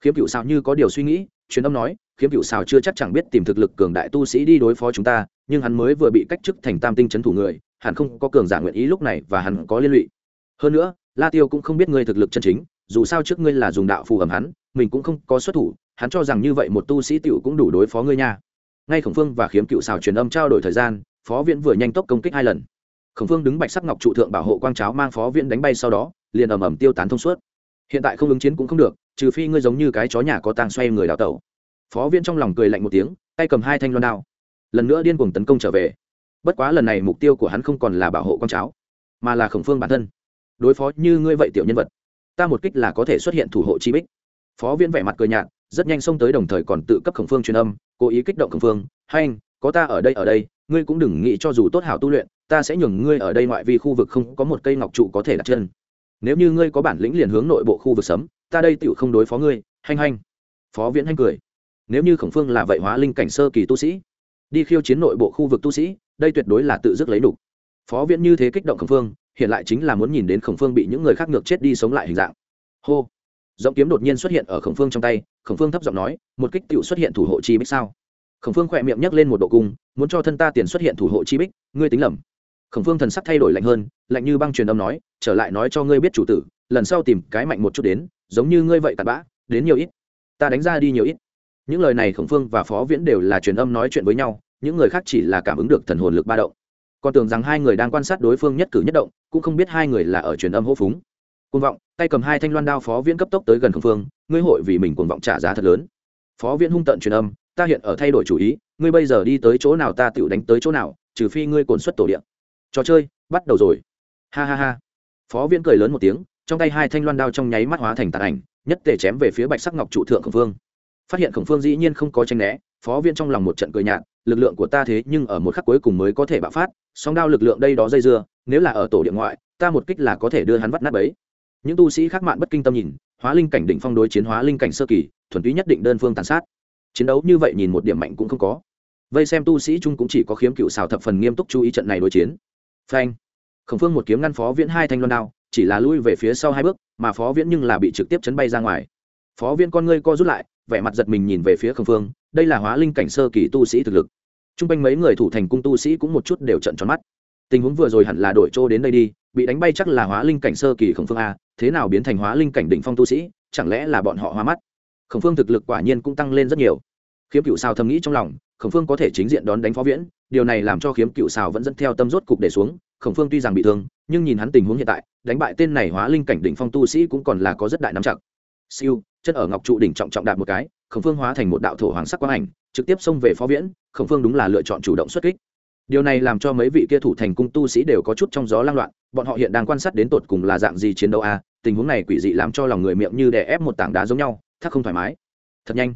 Khiếm cựu xào như có điều suy nghĩ, truyền âm nói, khiếm cựu xào chưa chắc chẳng biết tìm thực lực cường đại tu sĩ đi đối phó chúng ta, nhưng hắn mới vừa bị cách chức thành tam tinh c h ấ n thủ người, hẳn không có cường giả nguyện ý lúc này và hắn có liên lụy. Hơn nữa, la tiêu cũng không biết ngươi thực lực chân chính, dù sao trước ngươi là dùng đạo phù ẩm hắn, mình cũng không có xuất thủ, hắn cho rằng như vậy một tu sĩ t cũng đủ đối phó ngươi nha. Ngay khổng phương và khiếm cựu xào truyền âm trao đổi thời gian phó viễn vừa nhanh tốc công kích hai lần. Khổng phương đứng bạch sắc ngọc trụ thượng bảo hộ quang cháo mang phó viễn đánh bay sau đó, liền ầm ầm tiêu tán thông suốt. Hiện tại không ứng chiến cũng không được, trừ phi ngươi giống như cái chó nhà có tang xoay người đào tẩu. Phó viễn trong lòng cười lạnh một tiếng, tay cầm hai thanh loan đao. Lần nữa điên cuồng tấn công trở về. Bất quá lần này mục tiêu của hắn không còn là bảo hộ con cháo, mà là khổng phương bản thân. Đối phó như ngươi vậy tiểu nhân vật, ta một kích là có thể xuất hiện thủ hộ chi bích. Phó viễn vẻ mặt cười nhạt, rất nhanh xông tới đồng thời còn tự cấp khổng phương truyền âm, cố ý kích động khổng phương hay anh có ta ở đây ở đây, ngươi cũng đừng nghĩ cho dù tốt hảo tu luyện, ta sẽ nhường ngươi ở đây ngoại vi khu vực không có một cây ngọc trụ có thể đặt chân. Nếu như ngươi có bản lĩnh liền hướng nội bộ khu vực sấm, ta đây tựu không đối phó ngươi, hanh hanh. Phó viễn hanh cười. Nếu như khổng phương là vậy hóa linh cảnh sơ kỳ tu sĩ, đi khiêu chiến nội bộ khu vực tu sĩ, đây tuyệt đối là tự dứt lấy đủ phó viễn như thế kích động khổng phương, hiện lại chính là muốn nhìn đến khổng phương bị những người khác ngược chết đi sống lại hình dạng. Hô. Giọng kiếm đột nhiên xuất hiện ở khổng phương trong tay, khổng phương thấp giọng nói, một kích tựu xuất hiện thủ hộ chi bích sao? Khổng phương khỏe miệng nhấc lên một độ cung, muốn cho thân ta tiền xuất hiện thủ hộ chi bích, ngươi tính lầm. Khổng phương thần sắc thay đổi lạnh hơn, lạnh như băng truyền âm nói, trở lại nói cho ngươi biết chủ tử, lần sau tìm cái mạnh một chút đến, giống như ngươi vậy tạt bã, đến nhiều ít. Ta đánh ra đi nhiều ít. Những lời này khổng phương và phó viễn đều là truyền âm nói chuyện với nhau, những người khác chỉ là cảm ứng được thần hồn lực ba động. Còn tưởng rằng hai người đang quan sát đối phương nhất cử nhất động, cũng không biết hai người là ở truyền âm hô phúng. Cuồng vọng, tay cầm hai thanh loan đao phó viễn cấp tốc tới gần khổng phương, ngươi hội vì mình cuồng vọng trả giá thật lớn. Phó viễn hung tận truyền âm ta hiện ở thay đổi chủ ý, ngươi bây giờ đi tới chỗ nào ta tự đánh tới chỗ nào, trừ phi ngươi cồn xuất tổ điện trò chơi, bắt đầu rồi. Ha ha ha. Phó viễn cười lớn một tiếng, trong tay hai thanh loan đao trong nháy mắt hóa thành tàn ảnh, nhất tề chém về phía bạch sắc ngọc trụ thượng khổng phương phát hiện khổng phương dĩ nhiên không có tranh né, phó viên trong lòng một trận cười nhạt, lực lượng của ta thế nhưng ở một khắc cuối cùng mới có thể bạo phát, song đao lực lượng đây đó dây dưa, nếu là ở tổ điện ngoại, ta một kích là có thể đưa hắn vắt nát bấy. Những tu sĩ khác mạn bất kinh tâm nhìn, hóa linh cảnh đỉnh phong đối chiến hóa linh cảnh sơ kỳ, thuần túy nhất định đơn phương tàn sát chiến đấu như vậy nhìn một điểm mạnh cũng không có. Vây xem tu sĩ trung cũng chỉ có khiếm cựu xào thập phần nghiêm túc chú ý trận này đối chiến. Phanh. Khổng phương một kiếm ngăn phó viễn hai thanh loan đao, chỉ là lui về phía sau hai bước, mà phó viễn nhưng là bị trực tiếp chấn bay ra ngoài. Phó viễn con ngươi co rút lại, vẻ mặt giật mình nhìn về phía khổng phương, đây là hóa linh cảnh sơ kỳ tu sĩ thực lực. T r u n g quanh mấy người thủ thành cung tu sĩ cũng một chút đều trận tròn mắt. Tình huống vừa rồi hẳn là đổi chỗ đến đây đi, bị đánh bay chắc là hóa linh cảnh sơ kỳ khổng phương a, thế nào biến thành hóa linh cảnh đỉnh phong tu sĩ, chẳng lẽ là bọn họ hóa mắt? Khổng phương thực lực quả nhiên cũng tăng lên rất nhiều. Khiếm cựu sao thầm nghĩ trong lòng, khổng phương có thể chính diện đón đánh phó viễn, điều này làm cho khiếm cựu xào vẫn dẫn theo tâm rốt cục để xuống. Khổng phương tuy rằng bị thương, nhưng nhìn hắn tình huống hiện tại, đánh bại tên này hóa linh cảnh đỉnh phong tu sĩ cũng còn là có rất đại nắm chặt. Siêu, chân ở ngọc trụ đỉnh trọng trọng đạp một cái, khổng phương hóa thành một đạo thổ hoàng sắc quang ảnh, trực tiếp xông về phó viễn, khổng phương đúng là lựa chọn chủ động xuất kích. Điều này làm cho mấy vị kia thủ thành cung tu sĩ đều có chút trong gió lang loạn, bọn họ hiện đang quan sát đến tột cùng là dạng gì chiến đấu a, tình huống này quỷ dị làm cho lòng người miệng như đè ép một tảng đá giống nhau thắc không thoải mái. Thật nhanh.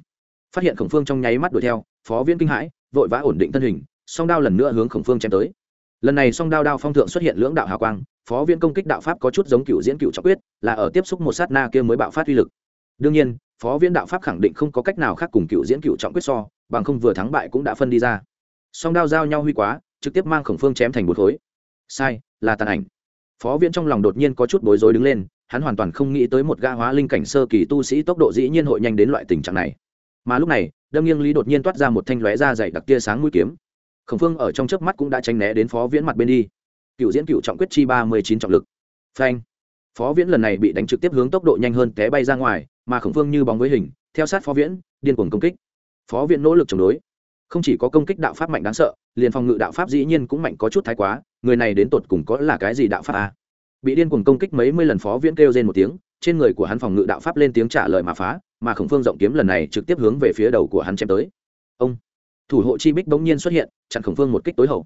Phát hiện khổng phương trong nháy mắt đuổi theo, phó viễn kinh hãi, vội vã ổn định thân hình, song đao lần nữa hướng khổng phương chém tới. Lần này song đao đao phong thượng xuất hiện lưỡng đạo hào quang, phó viên công kích đạo pháp có chút giống cựu diễn cựu trọng quyết, là ở tiếp xúc một sát na kia mới bạo phát uy lực. Đương nhiên, phó viên đạo pháp khẳng định không có cách nào khác cùng cựu diễn cựu trọng quyết so, bằng không vừa thắng bại cũng đã phân đi ra. Song đao giao nhau huy quá, trực tiếp mang khổng phương chém thành một khối. Sai, là tàn ảnh. Phó viên trong lòng đột nhiên có chút bối rối đứng lên hắn hoàn toàn không nghĩ tới một ga hóa linh cảnh sơ kỳ tu sĩ tốc độ dĩ nhiên hội nhanh đến loại tình trạng này. Mà lúc này, đâm nghiêng lý đột nhiên toát ra một thanh lóe ra dày đặc tia sáng mũi kiếm. Khổng phương ở trong chớp mắt cũng đã tránh né đến phó viễn mặt bên đi. Cựu diễn cựu trọng quyết chi ba mươi chín trọng lực. Phanh. Phó viễn lần này bị đánh trực tiếp hướng tốc độ nhanh hơn té bay ra ngoài, mà khổng phương như bóng với hình, theo sát phó viễn, điên cuồng công kích. Phó viễn nỗ lực chống đối. Không chỉ có công kích đạo pháp mạnh đáng sợ, liền phòng ngự đạo pháp dĩ nhiên cũng mạnh có chút thái quá, người này đến tột cùng có là cái gì đạo pháp à? Bị điên cuồng công kích mấy mươi lần phó viễn kêu rên một tiếng, trên người của hắn phòng ngự đạo pháp lên tiếng trả lời mà phá, mà khổng phương rộng kiếm lần này trực tiếp hướng về phía đầu của hắn chém tới. Ông, thủ hộ chi bích bỗng nhiên xuất hiện, chặn khổng phương một kích tối hậu.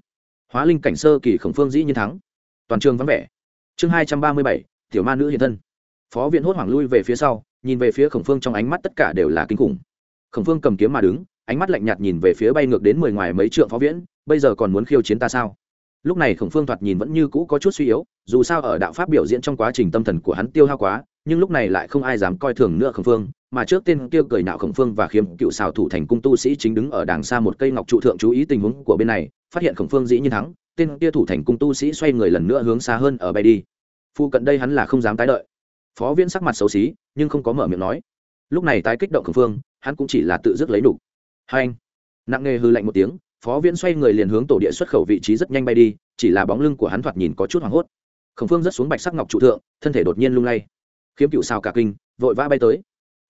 Hóa linh cảnh sơ kỳ khổng phương dĩ nhiên thắng. Toàn trường vắng vẻ. Chương hai trăm ba mươi bảy, tiểu ma nữ hiện thân. Phó viện hốt hoảng lui về phía sau, nhìn về phía khổng phương trong ánh mắt tất cả đều là kinh khủng. Khổng phương cầm kiếm mà đứng, ánh mắt lạnh nhạt nhìn về phía bay ngược đến mười ngoài mấy trượng phó viễn, bây giờ còn muốn khiêu chiến ta sao? Lúc này khổng phương thoạt nhìn vẫn như cũ có chút suy yếu, dù sao ở đạo pháp biểu diễn trong quá trình tâm thần của hắn tiêu hao quá, nhưng lúc này lại không ai dám coi thường nữa khổng phương, mà trước tên kia cười nạo khổng phương và khiếm cựu xào thủ thành cung tu sĩ chính đứng ở đàng xa một cây ngọc trụ thượng chú ý tình huống của bên này, phát hiện khổng phương dĩ nhiên thắng, tên kia thủ thành cung tu sĩ xoay người lần nữa hướng xa hơn ở bay đi. Phu cận đây hắn là không dám tái đợi. Phó viễn sắc mặt xấu xí, nhưng không có mở miệng nói. Lúc này tái kích động khổng phương, hắn cũng chỉ là tự dứt lấy đủ. Hai anh, nặng nề hư lạnh một tiếng phó viễn xoay người liền hướng tổ địa xuất khẩu vị trí rất nhanh bay đi, chỉ là bóng lưng của hắn thoạt nhìn có chút hoảng hốt. Khổng phương rất xuống bạch sắc ngọc trụ thượng, thân thể đột nhiên lung lay. Khiếm cựu xào cả kinh, vội vã bay tới.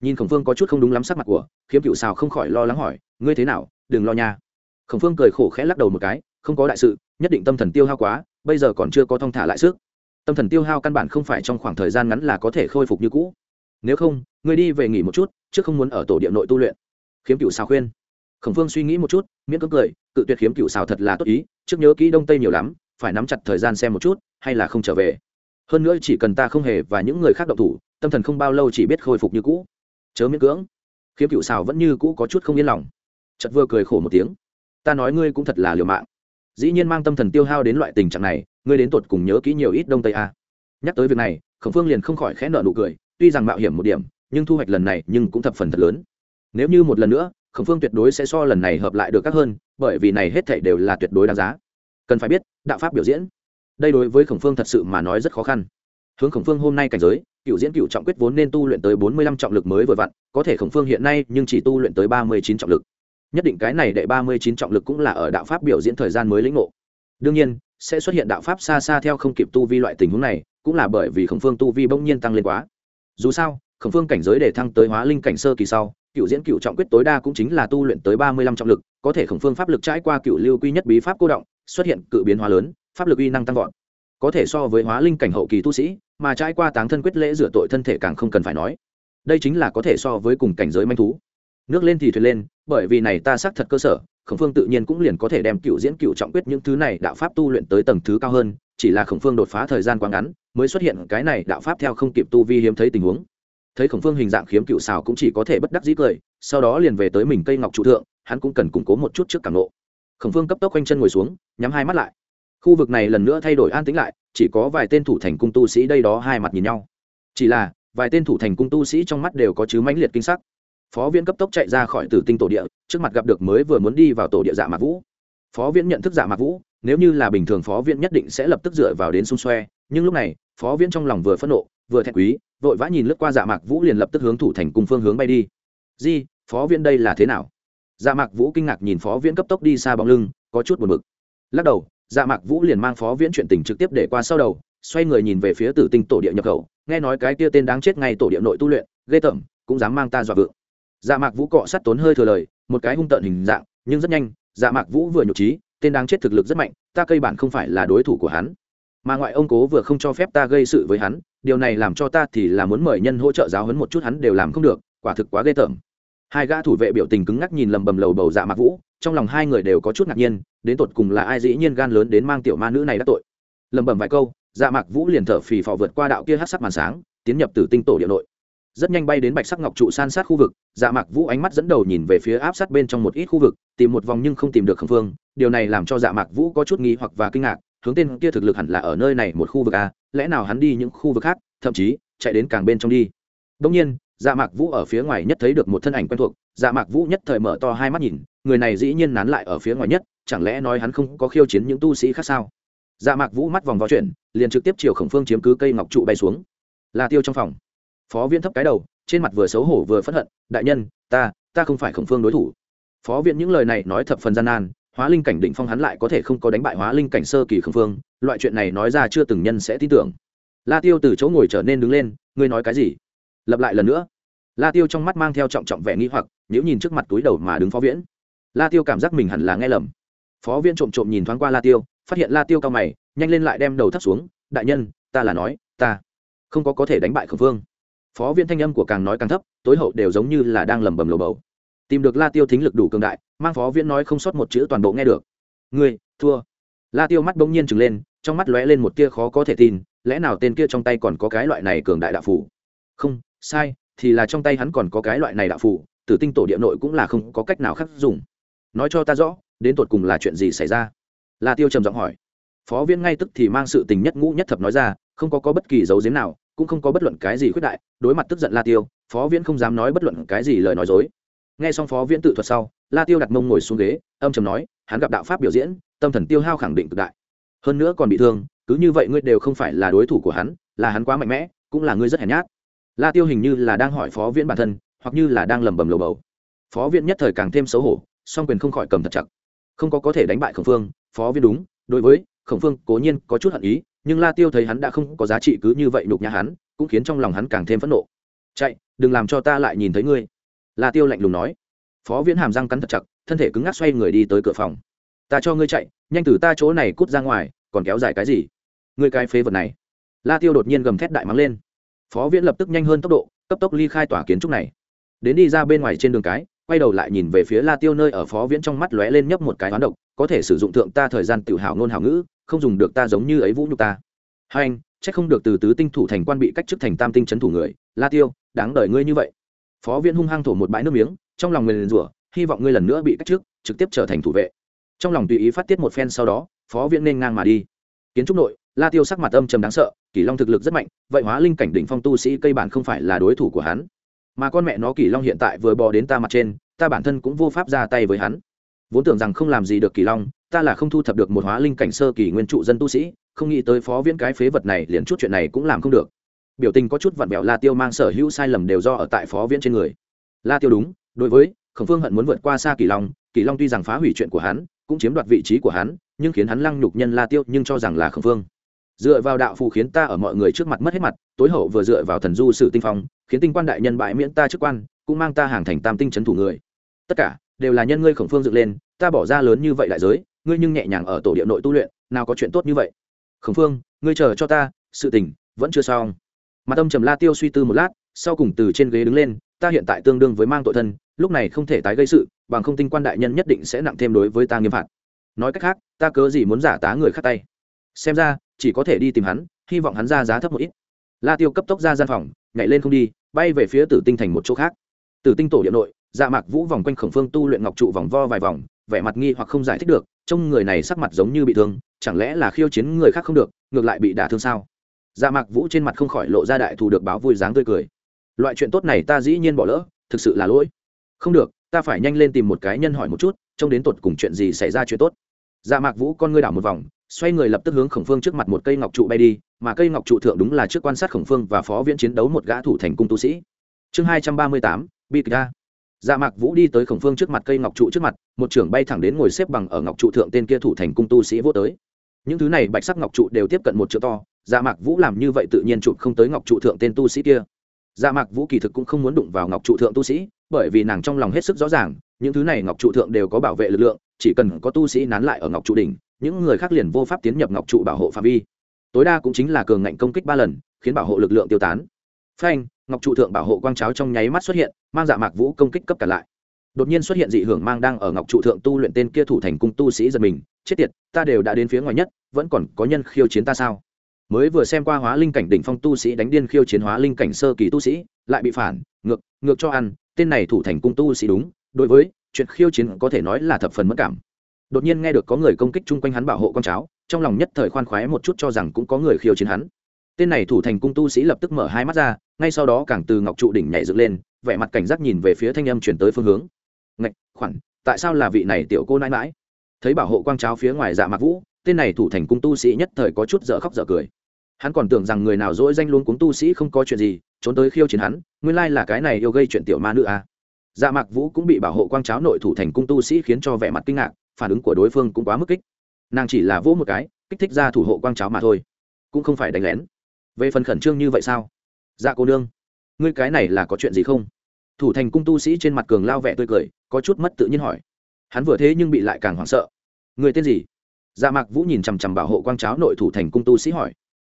Nhìn khổng phương có chút không đúng lắm sắc mặt của, khiếm cựu xào không khỏi lo lắng hỏi, ngươi thế nào? Đừng lo nha. Khổng phương cười khổ khẽ lắc đầu một cái, không có đại sự, nhất định tâm thần tiêu hao quá, bây giờ còn chưa có thong thả lại sức. Tâm thần tiêu hao căn bản không phải trong khoảng thời gian ngắn là có thể khôi phục như cũ. Nếu không, ngươi đi về nghỉ một chút, chứ không muốn ở tổ địa nội tu luyện. Khiếm cựu xào khuyên khổng phương suy nghĩ một chút, miễn cưỡng cười, cự tuyệt khiếm cựu xào thật là tốt ý, trước nhớ kỹ đông tây nhiều lắm, phải nắm chặt thời gian xem một chút, hay là không trở về. Hơn nữa chỉ cần ta không hề và những người khác động thủ, tâm thần không bao lâu chỉ biết khôi phục như cũ. Chớ miễn cưỡng. Khiếm cựu xào vẫn như cũ có chút không yên lòng. Chật vừa cười khổ một tiếng. Ta nói ngươi cũng thật là liều mạng. Dĩ nhiên mang tâm thần tiêu hao đến loại tình trạng này, ngươi đến tột cùng nhớ kỹ nhiều ít đông tây a nhắc tới việc này, khổng phương liền không khỏi khẽ nợ nụ cười, tuy rằng mạo hiểm một điểm, nhưng thu hoạch lần này nhưng cũng thập phần thật lớn. Nếu như một lần nữa khổng phương tuyệt đối sẽ so lần này hợp lại được các hơn, bởi vì này hết thảy đều là tuyệt đối đáng giá. Cần phải biết, đạo pháp biểu diễn, đây đối với khổng phương thật sự mà nói rất khó khăn. Hướng khổng phương hôm nay cảnh giới, cựu diễn cựu trọng quyết vốn nên tu luyện tới bốn mươi lăm trọng lực mới vừa vặn, có thể khổng phương hiện nay nhưng chỉ tu luyện tới ba mươi chín trọng lực. Nhất định cái này đệ ba mươi chín trọng lực cũng là ở đạo pháp biểu diễn thời gian mới lĩnh ngộ. Đương nhiên, sẽ xuất hiện đạo pháp xa xa theo không kịp tu vi loại tình huống này, cũng là bởi vì khổng phương tu vi bỗng nhiên tăng lên quá. Dù sao, khổng phương cảnh giới để thăng tới hóa linh cảnh sơ kỳ sau cựu diễn cựu trọng quyết tối đa cũng chính là tu luyện tới ba mươi lăm trọng lực, có thể khổng phương pháp lực trải qua cựu lưu quy nhất bí pháp cô động, xuất hiện cự biến hóa lớn, pháp lực uy năng tăng vọt. Có thể so với hóa linh cảnh hậu kỳ tu sĩ, mà trải qua táng thân quyết lễ rửa tội thân thể càng không cần phải nói. Đây chính là có thể so với cùng cảnh giới manh thú. Nước lên thì thuyền lên, bởi vì này ta xác thật cơ sở, khổng phương tự nhiên cũng liền có thể đem cựu diễn cựu trọng quyết những thứ này đạo pháp tu luyện tới tầng thứ cao hơn, chỉ là khổng phương đột phá thời gian quá ngắn, mới xuất hiện cái này đạo pháp theo không kịp tu vi hiếm thấy tình huống thấy khổng phương hình dạng khiếm cựu xào cũng chỉ có thể bất đắc dĩ cười, sau đó liền về tới mình cây ngọc trụ thượng, hắn cũng cần củng cố một chút trước càng lộ khổng phương cấp tốc quanh chân ngồi xuống, nhắm hai mắt lại. Khu vực này lần nữa thay đổi an tĩnh lại, chỉ có vài tên thủ thành cung tu sĩ đây đó hai mặt nhìn nhau. Chỉ là, vài tên thủ thành cung tu sĩ trong mắt đều có chứ mãnh liệt kinh sắc. Phó viên cấp tốc chạy ra khỏi tử tinh tổ địa, trước mặt gặp được mới vừa muốn đi vào tổ địa dạ mạc vũ. Phó viên nhận thức dạ mạc vũ, nếu như là bình thường phó viên nhất định sẽ lập tức dựa vào đến xung xoe, nhưng lúc này, phó viên trong lòng vừa phẫn nộ, vừa thẹn quý vội vã nhìn lướt qua dạ mạc vũ liền lập tức hướng thủ thành cùng phương hướng bay đi. Di, phó viên đây là thế nào? Dạ mạc vũ kinh ngạc nhìn phó viên cấp tốc đi xa bóng lưng, có chút buồn bực. Lắc đầu dạ mạc vũ liền mang phó viễn chuyện tình trực tiếp để qua sau đầu, xoay người nhìn về phía tử tinh tổ địa nhập khẩu, nghe nói cái kia tên đáng chết ngay tổ địa nội tu luyện, ghê tởm, cũng dám mang ta dọa vượng. Dạ mạc vũ cọ sát tốn hơi thừa lời, một cái hung tợn hình dạng, nhưng rất nhanh dạ mạc vũ vừa nhục trí, tên đáng chết thực lực rất mạnh, ta cây bản không phải là đối thủ của hắn. Mà ngoại ông cố vừa không cho phép ta gây sự với hắn điều này làm cho ta thì là muốn mời nhân hỗ trợ giáo hấn một chút hắn đều làm không được, quả thực quá ghê tởm. Hai gã thủ vệ biểu tình cứng ngắc nhìn lầm bầm lầu bầu dạ mạc vũ, trong lòng hai người đều có chút ngạc nhiên, đến tột cùng là ai dĩ nhiên gan lớn đến mang tiểu ma nữ này đã tội. Lầm bầm vài câu dạ mạc vũ liền thở phì phò vượt qua đạo kia hát sắc màn sáng, tiến nhập từ tinh tổ địa nội. Rất nhanh bay đến bạch sắc ngọc trụ san sát khu vực dạ mạc vũ ánh mắt dẫn đầu nhìn về phía áp sát bên trong một ít khu vực, tìm một vòng nhưng không tìm được khẩn phương, điều này làm cho dạ mạc vũ có chút nghi hoặc và kinh ngạc hướng tên kia thực lực hẳn là ở nơi này một khu vực a, lẽ nào hắn đi những khu vực khác, thậm chí chạy đến càng bên trong đi. Đông nhiên dạ mạc vũ ở phía ngoài nhất thấy được một thân ảnh quen thuộc dạ mạc vũ nhất thời mở to hai mắt nhìn, người này dĩ nhiên nán lại ở phía ngoài nhất, chẳng lẽ nói hắn không có khiêu chiến những tu sĩ khác sao? Dạ mạc vũ mắt vòng vào chuyển, liền trực tiếp chiều khổng phương chiếm cứ cây ngọc trụ bay xuống. Là tiêu trong phòng. Phó viên thấp cái đầu, trên mặt vừa xấu hổ vừa phẫn hận, đại nhân, ta ta không phải khổng phương đối thủ. Phó viện những lời này nói thập phần gian nan hóa linh cảnh định phong hắn lại có thể không có đánh bại hóa linh cảnh sơ kỳ Khương phương, loại chuyện này nói ra chưa từng nhân sẽ tin tưởng. La tiêu từ chỗ ngồi trở nên đứng lên, ngươi nói cái gì? Lặp lại lần nữa. La tiêu trong mắt mang theo trọng trọng vẻ nghi hoặc nếu nhìn trước mặt túi đầu mà đứng phó viễn. La tiêu cảm giác mình hẳn là nghe lầm. Phó viễn trộm trộm nhìn thoáng qua la tiêu, phát hiện la tiêu cao mày, nhanh lên lại đem đầu thấp xuống, đại nhân, ta là nói, ta không có có thể đánh bại Khương phương. Phó viễn thanh âm của càng nói càng thấp, tối hậu đều giống như là đang lẩm bẩm lồ bầu tìm được la tiêu thính lực đủ cường đại mang phó viễn nói không sót một chữ toàn bộ nghe được. Ngươi thua. La tiêu mắt bỗng nhiên trừng lên trong mắt lóe lên một tia khó có thể tin lẽ nào tên kia trong tay còn có cái loại này cường đại đạo phủ không sai thì là trong tay hắn còn có cái loại này đạo phủ tử tinh tổ địa nội cũng là không có cách nào khác dùng. Nói cho ta rõ đến tột cùng là chuyện gì xảy ra? La tiêu trầm giọng hỏi. Phó viên ngay tức thì mang sự tình nhất ngũ nhất thập nói ra không có, có bất kỳ dấu diếm nào cũng không có bất luận cái gì khuyết đại đối mặt tức giận la tiêu phó viễn không dám nói bất luận cái gì lời nói dối nghe xong phó viễn tự thuật sau, la tiêu đặt mông ngồi xuống ghế, âm trầm nói, hắn gặp đạo pháp biểu diễn, tâm thần tiêu hao khẳng định cực đại. Hơn nữa còn bị thương, cứ như vậy ngươi đều không phải là đối thủ của hắn, là hắn quá mạnh mẽ, cũng là ngươi rất hèn nhát. La tiêu hình như là đang hỏi phó viễn bản thân, hoặc như là đang lẩm bẩm lầu bầu. Phó viễn nhất thời càng thêm xấu hổ, song quyền không khỏi cầm thật chặt. Không có có thể đánh bại khổng phương, phó viễn đúng, đối với khổng phương cố nhiên có chút hận ý, nhưng la tiêu thấy hắn đã không có giá trị cứ như vậy nhục nhã hắn, cũng khiến trong lòng hắn càng thêm phẫn nộ. Chạy, đừng làm cho ta lại nhìn thấy ngươi la tiêu lạnh lùng nói. Phó viễn hàm răng cắn thật chặt, thân thể cứng ngắc xoay người đi tới cửa phòng. Ta cho ngươi chạy, nhanh từ ta chỗ này cút ra ngoài, còn kéo dài cái gì? Ngươi cái phế vật này. La tiêu đột nhiên gầm thét đại mắng lên. Phó viễn lập tức nhanh hơn tốc độ, cấp tốc ly khai tòa kiến trúc này. Đến đi ra bên ngoài trên đường cái, quay đầu lại nhìn về phía la tiêu nơi ở phó viễn trong mắt lóe lên nhấp một cái hoán độc, có thể sử dụng thượng ta thời gian tự hào ngôn hào ngữ, không dùng được ta giống như ấy vũ nhục ta. Hai anh, chắc không được từ tứ tinh thủ thành quan bị cách chức thành tam tinh c thủ người. La tiêu, đáng đời ngươi như vậy phó viên hung hăng thổ một bãi nước miếng trong lòng người liền rủa hy vọng ngươi lần nữa bị cách trước, trực tiếp trở thành thủ vệ. Trong lòng tùy ý phát tiết một phen sau đó phó viễn nên ngang mà đi. Kiến trúc nội la tiêu sắc mặt âm trầm đáng sợ kỷ long thực lực rất mạnh vậy hóa linh cảnh đỉnh phong tu sĩ cây bản không phải là đối thủ của hắn. Mà con mẹ nó kỷ long hiện tại vừa bò đến ta mặt trên ta bản thân cũng vô pháp ra tay với hắn. Vốn tưởng rằng không làm gì được kỳ long ta là không thu thập được một hóa linh cảnh sơ kỳ nguyên trụ dân tu sĩ không nghĩ tới phó viễn cái phế vật này liền chút chuyện này cũng làm không được biểu tình có chút vặn vẹo la tiêu mang sở hữu sai lầm đều do ở tại phó viễn trên người. La tiêu đúng, đối với, khổng phương hận muốn vượt qua xa kỳ long kỳ long tuy rằng phá hủy chuyện của hắn, cũng chiếm đoạt vị trí của hắn, nhưng khiến hắn lăng nhục nhân la tiêu nhưng cho rằng là khổng phương. Dựa vào đạo phù khiến ta ở mọi người trước mặt mất hết mặt, tối hậu vừa dựa vào thần du sử tinh phong, khiến tinh quan đại nhân bại miễn ta chức quan, cũng mang ta hàng thành tam tinh trấn thủ người. Tất cả, đều là nhân ngươi khổng phương dựng lên, ta bỏ ra lớn như vậy đại giới, ngươi nhưng nhẹ nhàng ở tổ địa nội tu luyện, nào có chuyện tốt như vậy. Khổng phương, ngươi chờ cho ta, sự tình vẫn chưa xong mặt âm trầm la tiêu suy tư một lát, sau cùng từ trên ghế đứng lên, ta hiện tại tương đương với mang tội thân, lúc này không thể tái gây sự, bằng không tinh quan đại nhân nhất định sẽ nặng thêm đối với ta nghiêm phạt. Nói cách khác, ta cớ gì muốn giả tá người khác tay? Xem ra, chỉ có thể đi tìm hắn, hy vọng hắn ra giá thấp một ít. La tiêu cấp tốc ra gian phòng, nhảy lên không đi, bay về phía tử tinh thành một chỗ khác. Tử tinh tổ điện nội dạ mạc vũ vòng quanh khổng phương tu luyện ngọc trụ vòng vo vài vòng, vẻ mặt nghi hoặc không giải thích được, trông người này sắc mặt giống như bị thương, chẳng lẽ là khiêu chiến người khác không được, ngược lại bị đả thương sao? Dạ mạc vũ trên mặt không khỏi lộ ra đại thù được báo vui dáng tươi cười. Loại chuyện tốt này ta dĩ nhiên bỏ lỡ, thực sự là lỗi. Không được, ta phải nhanh lên tìm một cái nhân hỏi một chút, trông đến tột cùng chuyện gì xảy ra chuyện tốt. Dạ mạc vũ con ngươi đảo một vòng, xoay người lập tức hướng khổng phương trước mặt một cây ngọc trụ bay đi, mà cây ngọc trụ thượng đúng là trước quan sát khổng phương và phó viễn chiến đấu một gã thủ thành cung tu sĩ. Chương hai trăm ba mươi tám bị ra dạ mạc vũ đi tới khổng phương trước mặt cây ngọc trụ trước mặt, một trưởng bay thẳng đến ngồi xếp bằng ở ngọc trụ thượng tên kia thủ thành cung tu sĩ vô tới. Những thứ này bạch sắc ngọc trụ đều tiếp cận một chỗ to dạ mạc vũ làm như vậy tự nhiên chụp không tới ngọc trụ thượng tên tu sĩ kia. Dạ mạc vũ kỳ thực cũng không muốn đụng vào ngọc trụ thượng tu sĩ, bởi vì nàng trong lòng hết sức rõ ràng, những thứ này ngọc trụ thượng đều có bảo vệ lực lượng, chỉ cần có tu sĩ nán lại ở ngọc trụ đỉnh, những người khác liền vô pháp tiến nhập ngọc trụ bảo hộ phạm vi. Tối đa cũng chính là cường ngạnh công kích ba lần, khiến bảo hộ lực lượng tiêu tán. Phanh, ngọc trụ thượng bảo hộ quang cháo trong nháy mắt xuất hiện, mang dạ mạc vũ công kích cấp cả lại. Đột nhiên xuất hiện dị hưởng mang đang ở ngọc trụ thượng tu luyện tên kia thủ thành cung tu sĩ giật mình, chết tiệt, ta đều đã đến phía ngoài nhất, vẫn còn có nhân khiêu chiến ta sao? Mới vừa xem qua hóa linh cảnh đỉnh phong tu sĩ đánh điên khiêu chiến hóa linh cảnh sơ kỳ tu sĩ, lại bị phản, ngược ngược cho ăn, tên này thủ thành cung tu sĩ đúng, đối với chuyện khiêu chiến có thể nói là thập phần mất cảm. Đột nhiên nghe được có người công kích chung quanh hắn bảo hộ con cháo trong lòng nhất thời khoan khoái một chút cho rằng cũng có người khiêu chiến hắn. Tên này thủ thành cung tu sĩ lập tức mở hai mắt ra, ngay sau đó càng từ ngọc trụ đỉnh nhảy dựng lên, vẻ mặt cảnh giác nhìn về phía thanh âm chuyển tới phương hướng. Ngạch, khoản, tại sao là vị này tiểu cô nãi mãi thấy bảo hộ quang cháo phía ngoài dạ mặc vũ tên này thủ thành cung tu sĩ nhất thời có chút dở khóc dở cười. Hắn còn tưởng rằng người nào dỗi danh luôn cuống tu sĩ không có chuyện gì, trốn tới khiêu chiến hắn, nguyên lai là cái này yêu gây chuyện tiểu ma nữ à. dạ mạc vũ cũng bị bảo hộ quang cháo nội thủ thành cung tu sĩ khiến cho vẻ mặt kinh ngạc, phản ứng của đối phương cũng quá mức kích. Nàng chỉ là vỗ một cái, kích thích ra thủ hộ quang cháo mà thôi, cũng không phải đánh lén. Về phần khẩn trương như vậy sao? Dạ cô nương, ngươi cái này là có chuyện gì không? Thủ thành cung tu sĩ trên mặt cường lao vẻ tươi cười, có chút mất tự nhiên hỏi. Hắn vừa thế nhưng bị lại càng hoảng sợ. Người tên gì? Dạ mạc vũ nhìn chằm chằm bảo hộ quang cháo nội thủ thành cung tu sĩ hỏi.